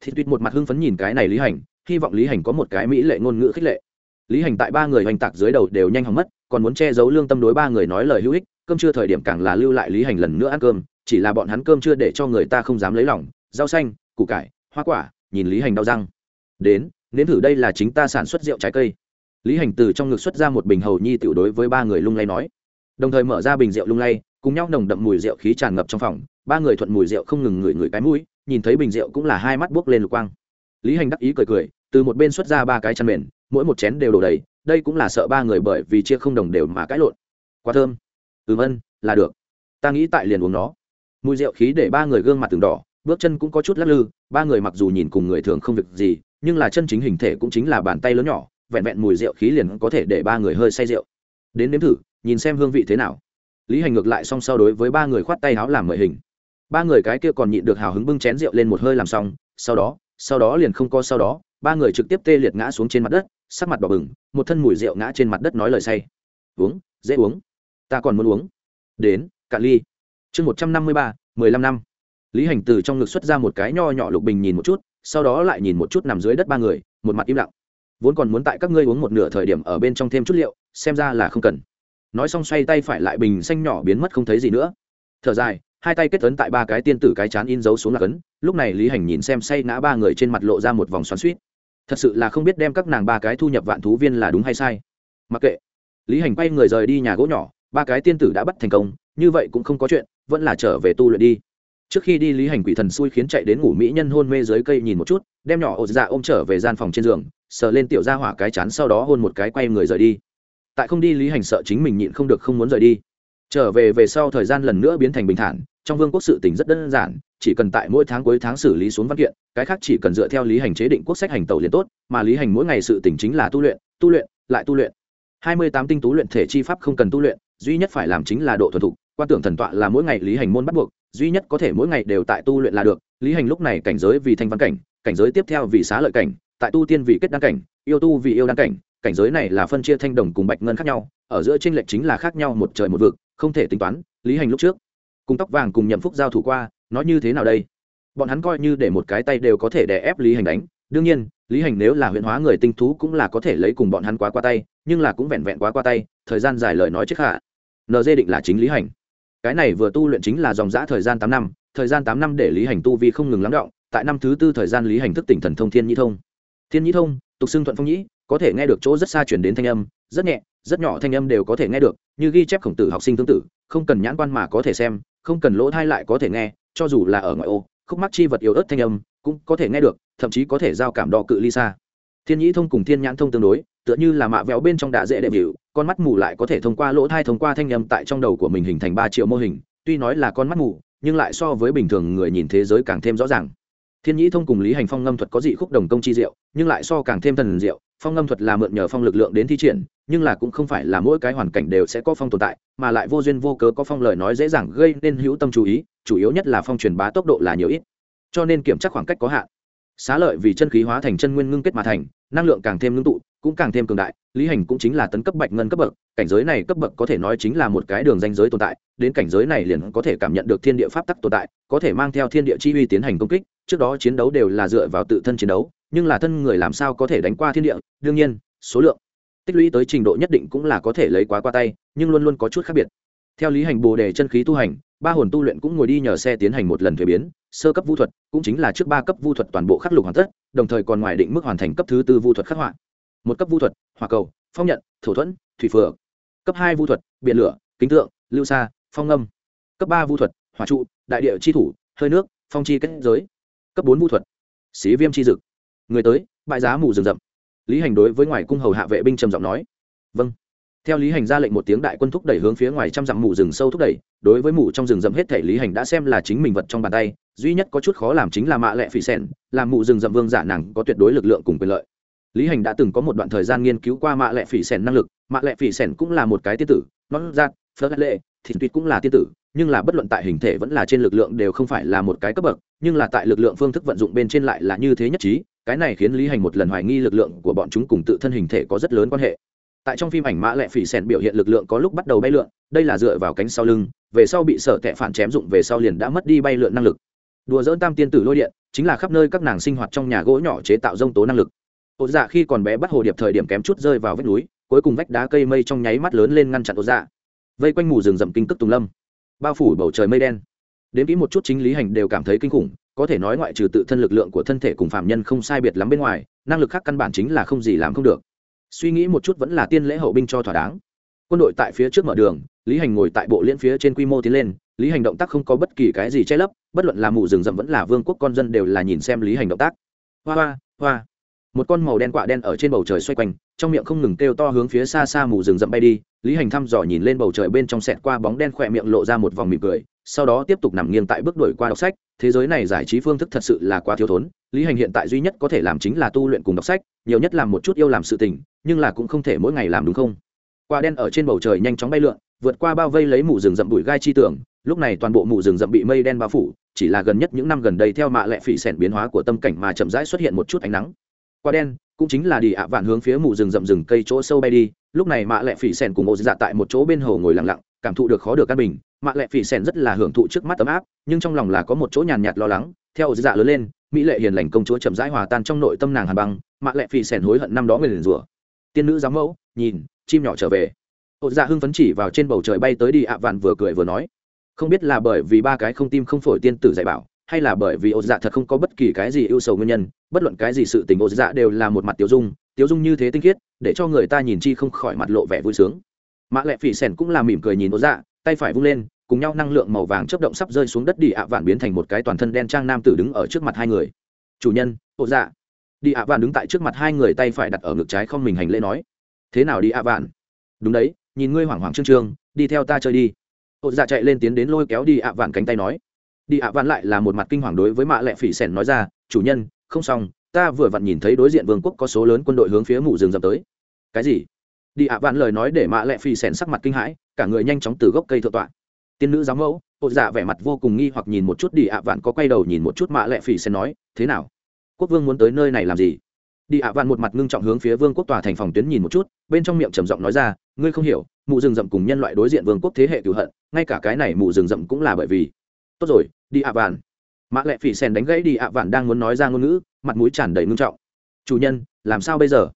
Speaker 1: Thì tuyệt một mặt hưng phấn nhìn cái này lý hành, hy vọng lý hành có một cái mỹ lệ ngôn ngữ khích lệ. Lý hành tại ba người hoành tạc dưới đầu đều nhanh hỏng mất, còn muốn che giấu lương tâm đối ba người nói lời hữu ích, cơm chưa thời điểm càng là lưu lại lý hành lần nữa ăn cơm, chỉ là bọn hắn cơm chưa để cho người ta không dám lấy lòng, rau xanh, củ cải, hoa quả, nhìn lý hành đau răng. Đến, nếm thử đây là chính ta sản xuất rượu trái cây. Lý hành từ trong ngực xuất ra một bình hầu nhi tiểu đối với ba người lung lay nói đồng thời mở ra bình rượu lung lay, cùng nhau nồng đậm mùi rượu khí tràn ngập trong phòng. Ba người thuận mùi rượu không ngừng ngửi ngửi cái mũi, nhìn thấy bình rượu cũng là hai mắt buốc lên lục quang. Lý hành đắc ý cười cười, từ một bên xuất ra ba cái chăn mền, mỗi một chén đều đổ đầy, đây cũng là sợ ba người bởi vì chia không đồng đều mà cãi lộn. Quá thơm. Ừ vân, là được. Ta nghĩ tại liền uống nó. Mùi rượu khí để ba người gương mặt từng đỏ, bước chân cũng có chút lắc lư, ba người mặc dù nhìn cùng người thường không việc gì, nhưng là chân chính hình thể cũng chính là bàn tay lớn nhỏ, vẹn vẹn mùi rượu khí liền có thể để ba người hơi say rượu. Đến nếm thử nhìn xem hương vị thế nào. Lý hành ngược lại song sau đối với ba người khoát tay áo làm mời hình. Ba người cái kia còn nhịn được hào hứng bưng chén rượu lên một hơi làm xong, sau đó sau đó liền không co sau đó, ba người trực tiếp tê liệt ngã xuống trên mặt đất, sắc mặt đỏ bừng, một thân mùi rượu ngã trên mặt đất nói lời say. Uống, dễ uống. Ta còn muốn uống. Đến, cạn ly. Chương một trăm năm mươi ba, mười lăm năm. Lý hành từ trong ngực xuất ra một cái nho nhỏ lục bình nhìn một chút, sau đó lại nhìn một chút nằm dưới đất ba người, một mặt im lặng. Vốn còn muốn tại các ngươi uống một nửa thời điểm ở bên trong thêm chút liệu, xem ra là không cần nói xong xoay tay phải lại bình xanh nhỏ biến mất không thấy gì nữa. Thở dài, hai tay kết ấn tại ba cái tiên tử cái chán in dấu xuống là cấn, lúc này lý hành nhìn xem say ngã ba người trên mặt lộ ra một vòng xoắn suýt thật sự là không biết đem các nàng ba cái thu nhập vạn thú viên là đúng hay sai. Mặc kệ. Lý hành quay người rời đi nhà gỗ nhỏ, ba cái tiên tử đã bắt thành công, như vậy cũng không có chuyện, vẫn là trở về tu luyện đi. Trước khi đi lý hành quỷ thần xui khiến chạy đến ngủ mỹ nhân hôn mê dưới cây nhìn một chút, đem nhỏ ột dạ ôm trở về gian phòng trên giường, sờ lên tiểu ra hỏa cái chán sau đó hôn một cái quay người rời đi tại không đi lý hành sợ chính mình nhịn không được không muốn rời đi. Trở về về sau thời gian lần nữa biến thành bình thản, trong vương quốc sự tình rất đơn giản, chỉ cần tại mỗi tháng cuối tháng xử lý xuống văn kiện, cái khác chỉ cần dựa theo lý hành chế định quốc sách hành tẩu liền tốt, mà lý hành mỗi ngày sự tỉnh chính là tu luyện tu luyện, lại tu luyện. Hai mươi tám tinh tú luyện thể chi pháp không cần tu luyện, duy nhất phải làm chính là độ thuần thục, quan tưởng thần tọa là mỗi ngày lý hành môn bắt buộc, duy nhất có thể mỗi ngày đều tại tu luyện là được, lý hành lúc này cảnh giới vì thanh văn cảnh cảnh giới tiếp theo vì xá lợi cảnh, tại tu tiên vì kết đăng cảnh, yêu tu vì yêu đăng cảnh cảnh giới này là phân chia thanh đồng cùng bạch ngân khác nhau, ở giữa tranh lệch chính là khác nhau một trời một vực, không thể tính toán, lý hành lúc trước, cùng tóc vàng cùng nhậm phúc giao thủ qua, nói như thế nào đây? Bọn hắn coi như để một cái tay đều có thể đè ép lý hành đánh, đương nhiên, lý hành nếu là huyện hóa người tinh thú cũng là có thể lấy cùng bọn hắn quá qua tay, nhưng là cũng vẹn vẹn quá qua tay, thời gian dài lời nói trước hạ nd định là chính lý hành. Cái này vừa tu luyện chính là dòng giã thời gian tám năm, thời gian tám năm để lý hành tu vi không ngừng lắng động, tại năm thứ tư thời gian lý hành thức tỉnh thần thông thiên nhi thông. Thiên nhi thông, tục xưng thuận phong nhĩ có thể nghe được chỗ rất xa chuyển đến thanh âm, rất nhẹ, rất nhỏ thanh âm đều có thể nghe được, như ghi chép khổng tử học sinh tương tự không cần nhãn quan mà có thể xem, không cần lỗ thai lại có thể nghe, cho dù là ở ngoại ô, khúc mắc chi vật yếu ớt thanh âm cũng có thể nghe được, thậm chí có thể giao cảm đo cự ly xa. Thiên nhĩ thông cùng thiên nhãn thông tương đối, tựa như là mạ véo bên trong đạ dễ đệm hiệu con mắt mù lại có thể thông qua lỗ thai thông qua thanh âm tại trong đầu của mình hình thành ba triệu mô hình, tuy nói là con mắt mù, nhưng lại so với bình thường người nhìn thế giới càng thêm rõ ràng. Thiên nhĩ thông cùng lý hành phong ngâm thuật có dị khúc đồng công chi diệu, nhưng lại so càng thêm thần diệu phong ngâm thuật là mượn nhờ phong lực lượng đến thi triển, nhưng là cũng không phải là mỗi cái hoàn cảnh đều sẽ có phong tồn tại, mà lại vô duyên vô cớ có phong lời nói dễ dàng gây nên hữu tâm chú ý, chủ yếu nhất là phong truyền bá tốc độ là nhiều ít. Cho nên kiểm tra khoảng cách có hạn. Xá lợi vì chân khí hóa thành chân nguyên ngưng kết mà thành, năng lượng càng thêm ngưng tụ, cũng càng thêm cường đại, lý hành cũng chính là tấn cấp bạch ngân cấp bậc, cảnh giới này cấp bậc có thể nói chính là một cái đường danh giới tồn tại, đến cảnh giới này liền có thể cảm nhận được thiên địa pháp tắc tồn tại, có thể mang theo thiên địa chi uy tiến hành công kích, trước đó chiến đấu đều là dựa vào tự thân chiến đấu nhưng là thân người làm sao có thể đánh qua thiên địa, đương nhiên, số lượng, tích lũy tới trình độ nhất định cũng là có thể lấy quá qua tay, nhưng luôn luôn có chút khác biệt. Theo lý hành bồ đề chân khí tu hành, ba hồn tu luyện cũng ngồi đi nhờ xe tiến hành một lần thuế biến, sơ cấp vu thuật, cũng chính là trước ba cấp vu thuật toàn bộ khắc lục hoàn tất, đồng thời còn ngoài định mức hoàn thành cấp thứ tư vu thuật khắc họa. Một cấp vu thuật, hỏa cầu, phong nhận, thổ thuẫn, thủy phượng. Cấp hai vu thuật, biển lửa, kính tượng, lưu xa phong âm. Cấp ba vu thuật, hỏa trụ, đại địa chi thủ, hơi nước, phong chi kết giới. Cấp bốn vu thuật, xí viêm chi dực người tới bại giá mù rừng rậm. Lý hành đối với ngoài cung hầu hạ vệ binh trầm giọng nói. Vâng. Theo lý hành ra lệnh một tiếng đại quân thúc đẩy hướng phía ngoài trăm dặm mù rừng sâu thúc đẩy, đối với mù trong rừng rậm hết thể lý hành đã xem là chính mình vật trong bàn tay, duy nhất có chút khó làm chính là mạ lệ phỉ sẻn làm mù rừng rậm vương giả nàng có tuyệt đối lực lượng cùng quyền lợi. Lý hành đã từng có một đoạn thời gian nghiên cứu qua mạ lệ phỉ sẻn năng lực, mạ lệ phỉ sẻn cũng là một cái tiên tử, nó ra phớt lệ, thì tuyệt cũng là tiên tử, nhưng là bất luận tại hình thể vẫn là trên lực lượng đều không phải là một cái cấp bậc, nhưng là tại lực lượng phương thức vận dụng bên trên lại là như thế nhất trí cái này khiến lý hành một lần hoài nghi lực lượng của bọn chúng cùng tự thân hình thể có rất lớn quan hệ. Tại trong phim ảnh mã lệ phỉ sèn biểu hiện lực lượng có lúc bắt đầu bay lượn, đây là dựa vào cánh sau lưng, về sau bị sở tệ phản chém dụng về sau liền đã mất đi bay lượn năng lực. Đùa dỡn tam tiên tử lôi điện, chính là khắp nơi các nàng sinh hoạt trong nhà gỗ nhỏ chế tạo dông tố năng lực. Ột dạ khi còn bé bắt hồ điệp thời điểm kém chút rơi vào vách núi, cuối cùng vách đá cây mây trong nháy mắt lớn lên ngăn chặn ột dạ. Vây quanh mù rừng rậm kinh tức tùng lâm, bao phủ bầu trời mây đen. Đến kỹ một chút chính lý hành đều cảm thấy kinh khủng có thể nói ngoại trừ tự thân lực lượng của thân thể cùng phạm nhân không sai biệt lắm bên ngoài, năng lực khác căn bản chính là không gì làm không được. Suy nghĩ một chút vẫn là tiên lễ hậu binh cho thỏa đáng. Quân đội tại phía trước mở đường, lý hành ngồi tại bộ liên phía trên quy mô tiến lên, lý hành động tác không có bất kỳ cái gì che lấp, bất luận là mù rừng rậm vẫn là vương quốc con dân đều là nhìn xem lý hành động tác. Hoa hoa hoa. Một con màu đen quạ đen ở trên bầu trời xoay quanh, trong miệng không ngừng kêu to hướng phía xa xa mù rừng rậm bay đi, lý hành thăm dò nhìn lên bầu trời bên trong sẹt qua bóng đen khỏe miệng lộ ra một vòng mỉm cười sau đó tiếp tục nằm nghiêng tại bước đổi qua đọc sách, thế giới này giải trí phương thức thật sự là quá thiếu thốn, lý hành hiện tại duy nhất có thể làm chính là tu luyện cùng đọc sách, nhiều nhất làm một chút yêu làm sự tình, nhưng là cũng không thể mỗi ngày làm đúng không? Quả đen ở trên bầu trời nhanh chóng bay lượn, vượt qua bao vây lấy mù rừng rậm bụi gai chi tưởng, lúc này toàn bộ mù rừng rậm bị mây đen bao phủ, chỉ là gần nhất những năm gần đây theo mạ lệ phỉ sẻn biến hóa của tâm cảnh mà chậm rãi xuất hiện một chút ánh nắng. Quả đen, cũng chính là đi ạ vạn hướng phía mù rừng rậm rừng cây chỗ sâu bay đi, lúc này mạ lệ phỉ sẻn cùng ô dạ tại một chỗ bên hồ ngồi lặng lặng, cảm thụ được khó được căn bình mạ lệ phỉ sẻn rất là hưởng thụ trước mắt ấm áp, nhưng trong lòng là có một chỗ nhàn nhạt lo lắng. Theo dạ lớn lên, mỹ lệ hiền lành công chúa chậm rãi hòa tan trong nội tâm nàng hàn băng, mạ lệ phỉ sẻn hối hận năm đó người liền rủa. Tiên nữ giám mẫu, nhìn, chim nhỏ trở về. Ô dạ hưng phấn chỉ vào trên bầu trời bay tới đi ạ vạn vừa cười vừa nói. Không biết là bởi vì ba cái không tim không phổi tiên tử dạy bảo, hay là bởi vì ô dạ thật không có bất kỳ cái gì ưu sầu nguyên nhân, bất luận cái gì sự tình ô dạ đều là một mặt tiêu dung tiêu dung như thế tinh khiết, để cho người ta nhìn chi không khỏi mặt lộ vẻ vui sướng. Mã lệ phỉ sẻn cũng là mỉm cười nhìn ô dạ tay phải vung lên, cùng nhau năng lượng màu vàng chấp động sắp rơi xuống đất. Đi ạ vạn biến thành một cái toàn thân đen trang nam tử đứng ở trước mặt hai người. Chủ nhân, ô dạ. Đi ạ vạn đứng tại trước mặt hai người, tay phải đặt ở ngực trái không mình hành lễ nói. Thế nào đi ạ vạn? Đúng đấy, nhìn ngươi hoảng hoảng trương trương, đi theo ta chơi đi. Ô dạ chạy lên tiến đến lôi kéo đi ạ vạn cánh tay nói. Đi ạ vạn lại là một mặt kinh hoàng đối với mạ lệ phỉ sẻn nói ra, chủ nhân, không xong, ta vừa vặn nhìn thấy đối diện vương quốc có số lớn quân đội hướng phía mụ rừng dập tới. Cái gì? Đi ạ vạn lời nói để mạ lệ phi sèn sắc mặt kinh hãi, cả người nhanh chóng từ gốc cây thượng tọa. Tiên nữ giáo mẫu hộ dạ vẻ mặt vô cùng nghi hoặc nhìn một chút đi ạ vạn có quay đầu nhìn một chút mạ lệ phi sèn nói, thế nào? Quốc vương muốn tới nơi này làm gì? Đi ạ vạn một mặt ngưng trọng hướng phía vương quốc tòa thành phòng tuyến nhìn một chút, bên trong miệng trầm giọng nói ra, ngươi không hiểu, mụ rừng rậm cùng nhân loại đối diện vương quốc thế hệ cựu hận, ngay cả cái này mụ rừng rậm cũng là bởi vì. Tốt rồi, đi ạ vạn. Mã lệ phi sèn đánh gãy đi ạ vạn đang muốn nói ra ngôn ngữ, mặt mũi tràn đầy ngưng trọng. Chủ nhân, làm sao bây giờ?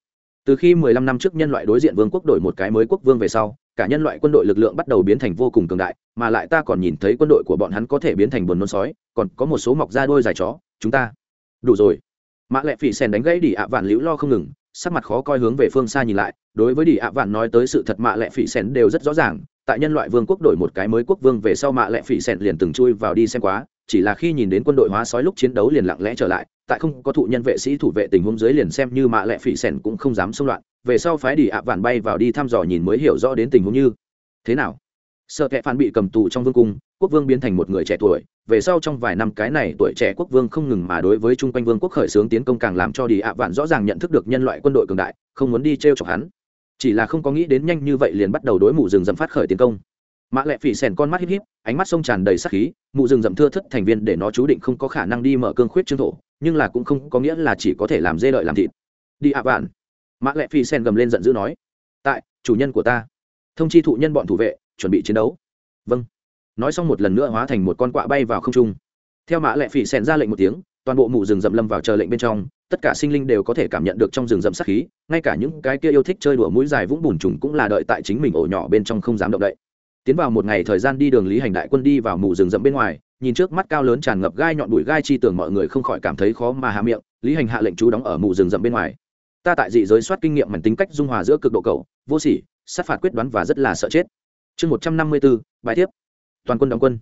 Speaker 1: Từ khi mười lăm năm trước nhân loại đối diện vương quốc đổi một cái mới quốc vương về sau, cả nhân loại quân đội lực lượng bắt đầu biến thành vô cùng cường đại, mà lại ta còn nhìn thấy quân đội của bọn hắn có thể biến thành buồn nôn sói, còn có một số mọc ra đôi dài chó, chúng ta. Đủ rồi. Mã lệ phỉ sen đánh gãy đi ạ vạn liễu lo không ngừng, sắc mặt khó coi hướng về phương xa nhìn lại, đối với đi ạ vạn nói tới sự thật mạ lệ phỉ sen đều rất rõ ràng, tại nhân loại vương quốc đổi một cái mới quốc vương về sau mạ lệ phỉ sen liền từng chui vào đi xem quá chỉ là khi nhìn đến quân đội hóa sói lúc chiến đấu liền lặng lẽ trở lại, tại không có thụ nhân vệ sĩ thủ vệ tình huống dưới liền xem như mạ lệ phỉ sèn cũng không dám xông loạn. Về sau phái đi ạ vạn bay vào đi thăm dò nhìn mới hiểu rõ đến tình huống như, thế nào? Sợ kẻ phản bị cầm tù trong vương cung, quốc vương biến thành một người trẻ tuổi. Về sau trong vài năm cái này tuổi trẻ quốc vương không ngừng mà đối với chung quanh vương quốc khởi xướng tiến công càng làm cho đi ạ vạn rõ ràng nhận thức được nhân loại quân đội cường đại, không muốn đi t r e o chọc hắn. Chỉ là không có nghĩ đến nhanh như vậy liền bắt đầu đối mụ rừng dầm phát khởi tiến công mã Lệ phỉ sèn con mắt híp híp, ánh mắt sông tràn đầy sắc khí, mụ rừng rậm thưa thất thành viên để nó chú định không có khả năng đi mở cương khuyết trương thổ, nhưng là cũng không có nghĩa là chỉ có thể làm dê đợi làm thịt. Đi ạ vạn. Mã lệ phỉ sèn gầm lên giận dữ nói, tại, chủ nhân của ta. Thông chi thụ nhân bọn thủ vệ, chuẩn bị chiến đấu. Vâng. Nói xong một lần nữa hóa thành một con quạ bay vào không trung. Theo mã lệ phỉ sèn ra lệnh một tiếng, toàn bộ mụ rừng rậm lâm vào chờ lệnh bên trong, tất cả sinh linh đều có thể cảm nhận được trong rừng rậm sát khí, ngay cả những cái kia yêu thích chơi đùa mũi dài vũng bùn trùng cũng là đợi tại chính mình ổ nhỏ bên trong không dám động đậy tiến vào một ngày thời gian đi đường lý hành đại quân đi vào mù rừng rậm bên ngoài, nhìn trước mắt cao lớn tràn ngập gai nhọn bụi gai chi tưởng mọi người không khỏi cảm thấy khó mà hạ miệng, lý hành hạ lệnh chú đóng ở mù rừng rậm bên ngoài. Ta tại dị giới soát kinh nghiệm mảnh tính cách dung hòa giữa cực độ cầu vô sỉ, sát phạt quyết đoán và rất là sợ chết. Chương một trăm năm mươi bốn bài thiếp. Toàn quân đóng quân.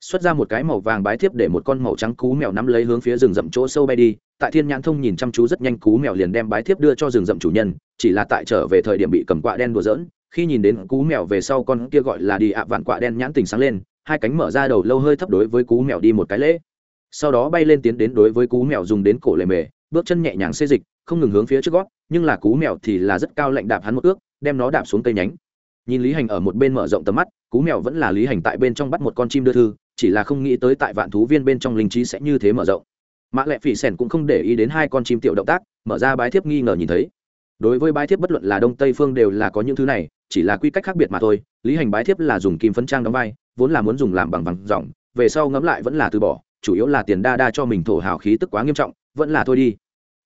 Speaker 1: Xuất ra một cái màu vàng bái thiếp để một con màu trắng cú mèo nắm lấy hướng phía rừng rậm chỗ sâu bay đi. Tại thiên nhãn thông nhìn chăm chú rất nhanh, cú mèo liền đem bái thiếp đưa cho rừng rậm chủ nhân, chỉ là tại trở về thời điểm bị cầm quạ đen đùa dỡn khi nhìn đến cú mèo về sau con kia gọi là đi ạ vạn quạ đen nhãn tình sáng lên, hai cánh mở ra đầu lâu hơi thấp đối với cú mèo đi một cái lễ. Sau đó bay lên tiến đến đối với cú mèo dùng đến cổ lề mề, bước chân nhẹ nhàng xê dịch, không ngừng hướng phía trước gót, nhưng là cú mèo thì là rất cao lạnh đạp hắn một ước, đem nó đạp xuống cây nhánh. Nhìn lý hành ở một bên mở rộng tầm mắt, cú mèo vẫn là lý hành tại bên trong bắt một con chim đưa thư, chỉ là không nghĩ tới tại vạn thú viên bên trong linh trí sẽ như thế mở rộng. Mã lệ phỉ sẻn cũng không để ý đến hai con chim tiểu động tác, mở ra bái thiếp nghi ngờ nhìn thấy. Đối với bái thiếp bất luận là đông tây phương đều là có những thứ này chỉ là quy cách khác biệt mà thôi, lý hành bái thiếp là dùng kim phấn trang đóng vai, vốn là muốn dùng làm bằng vàng dòng về sau ngẫm lại vẫn là từ bỏ, chủ yếu là tiền đa đa cho mình thổ hào khí tức quá nghiêm trọng, vẫn là thôi đi.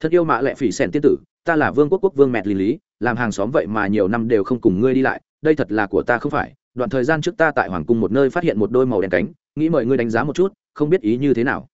Speaker 1: Thật yêu mạ lệ phỉ xẻn tiên tử, ta là vương quốc quốc vương mẹt lý lý làm hàng xóm vậy mà nhiều năm đều không cùng ngươi đi lại, đây thật là của ta không phải. Đoạn thời gian trước ta tại hoàng cung một nơi phát hiện một đôi màu đen cánh, nghĩ mời ngươi đánh giá một chút, không biết ý như thế nào.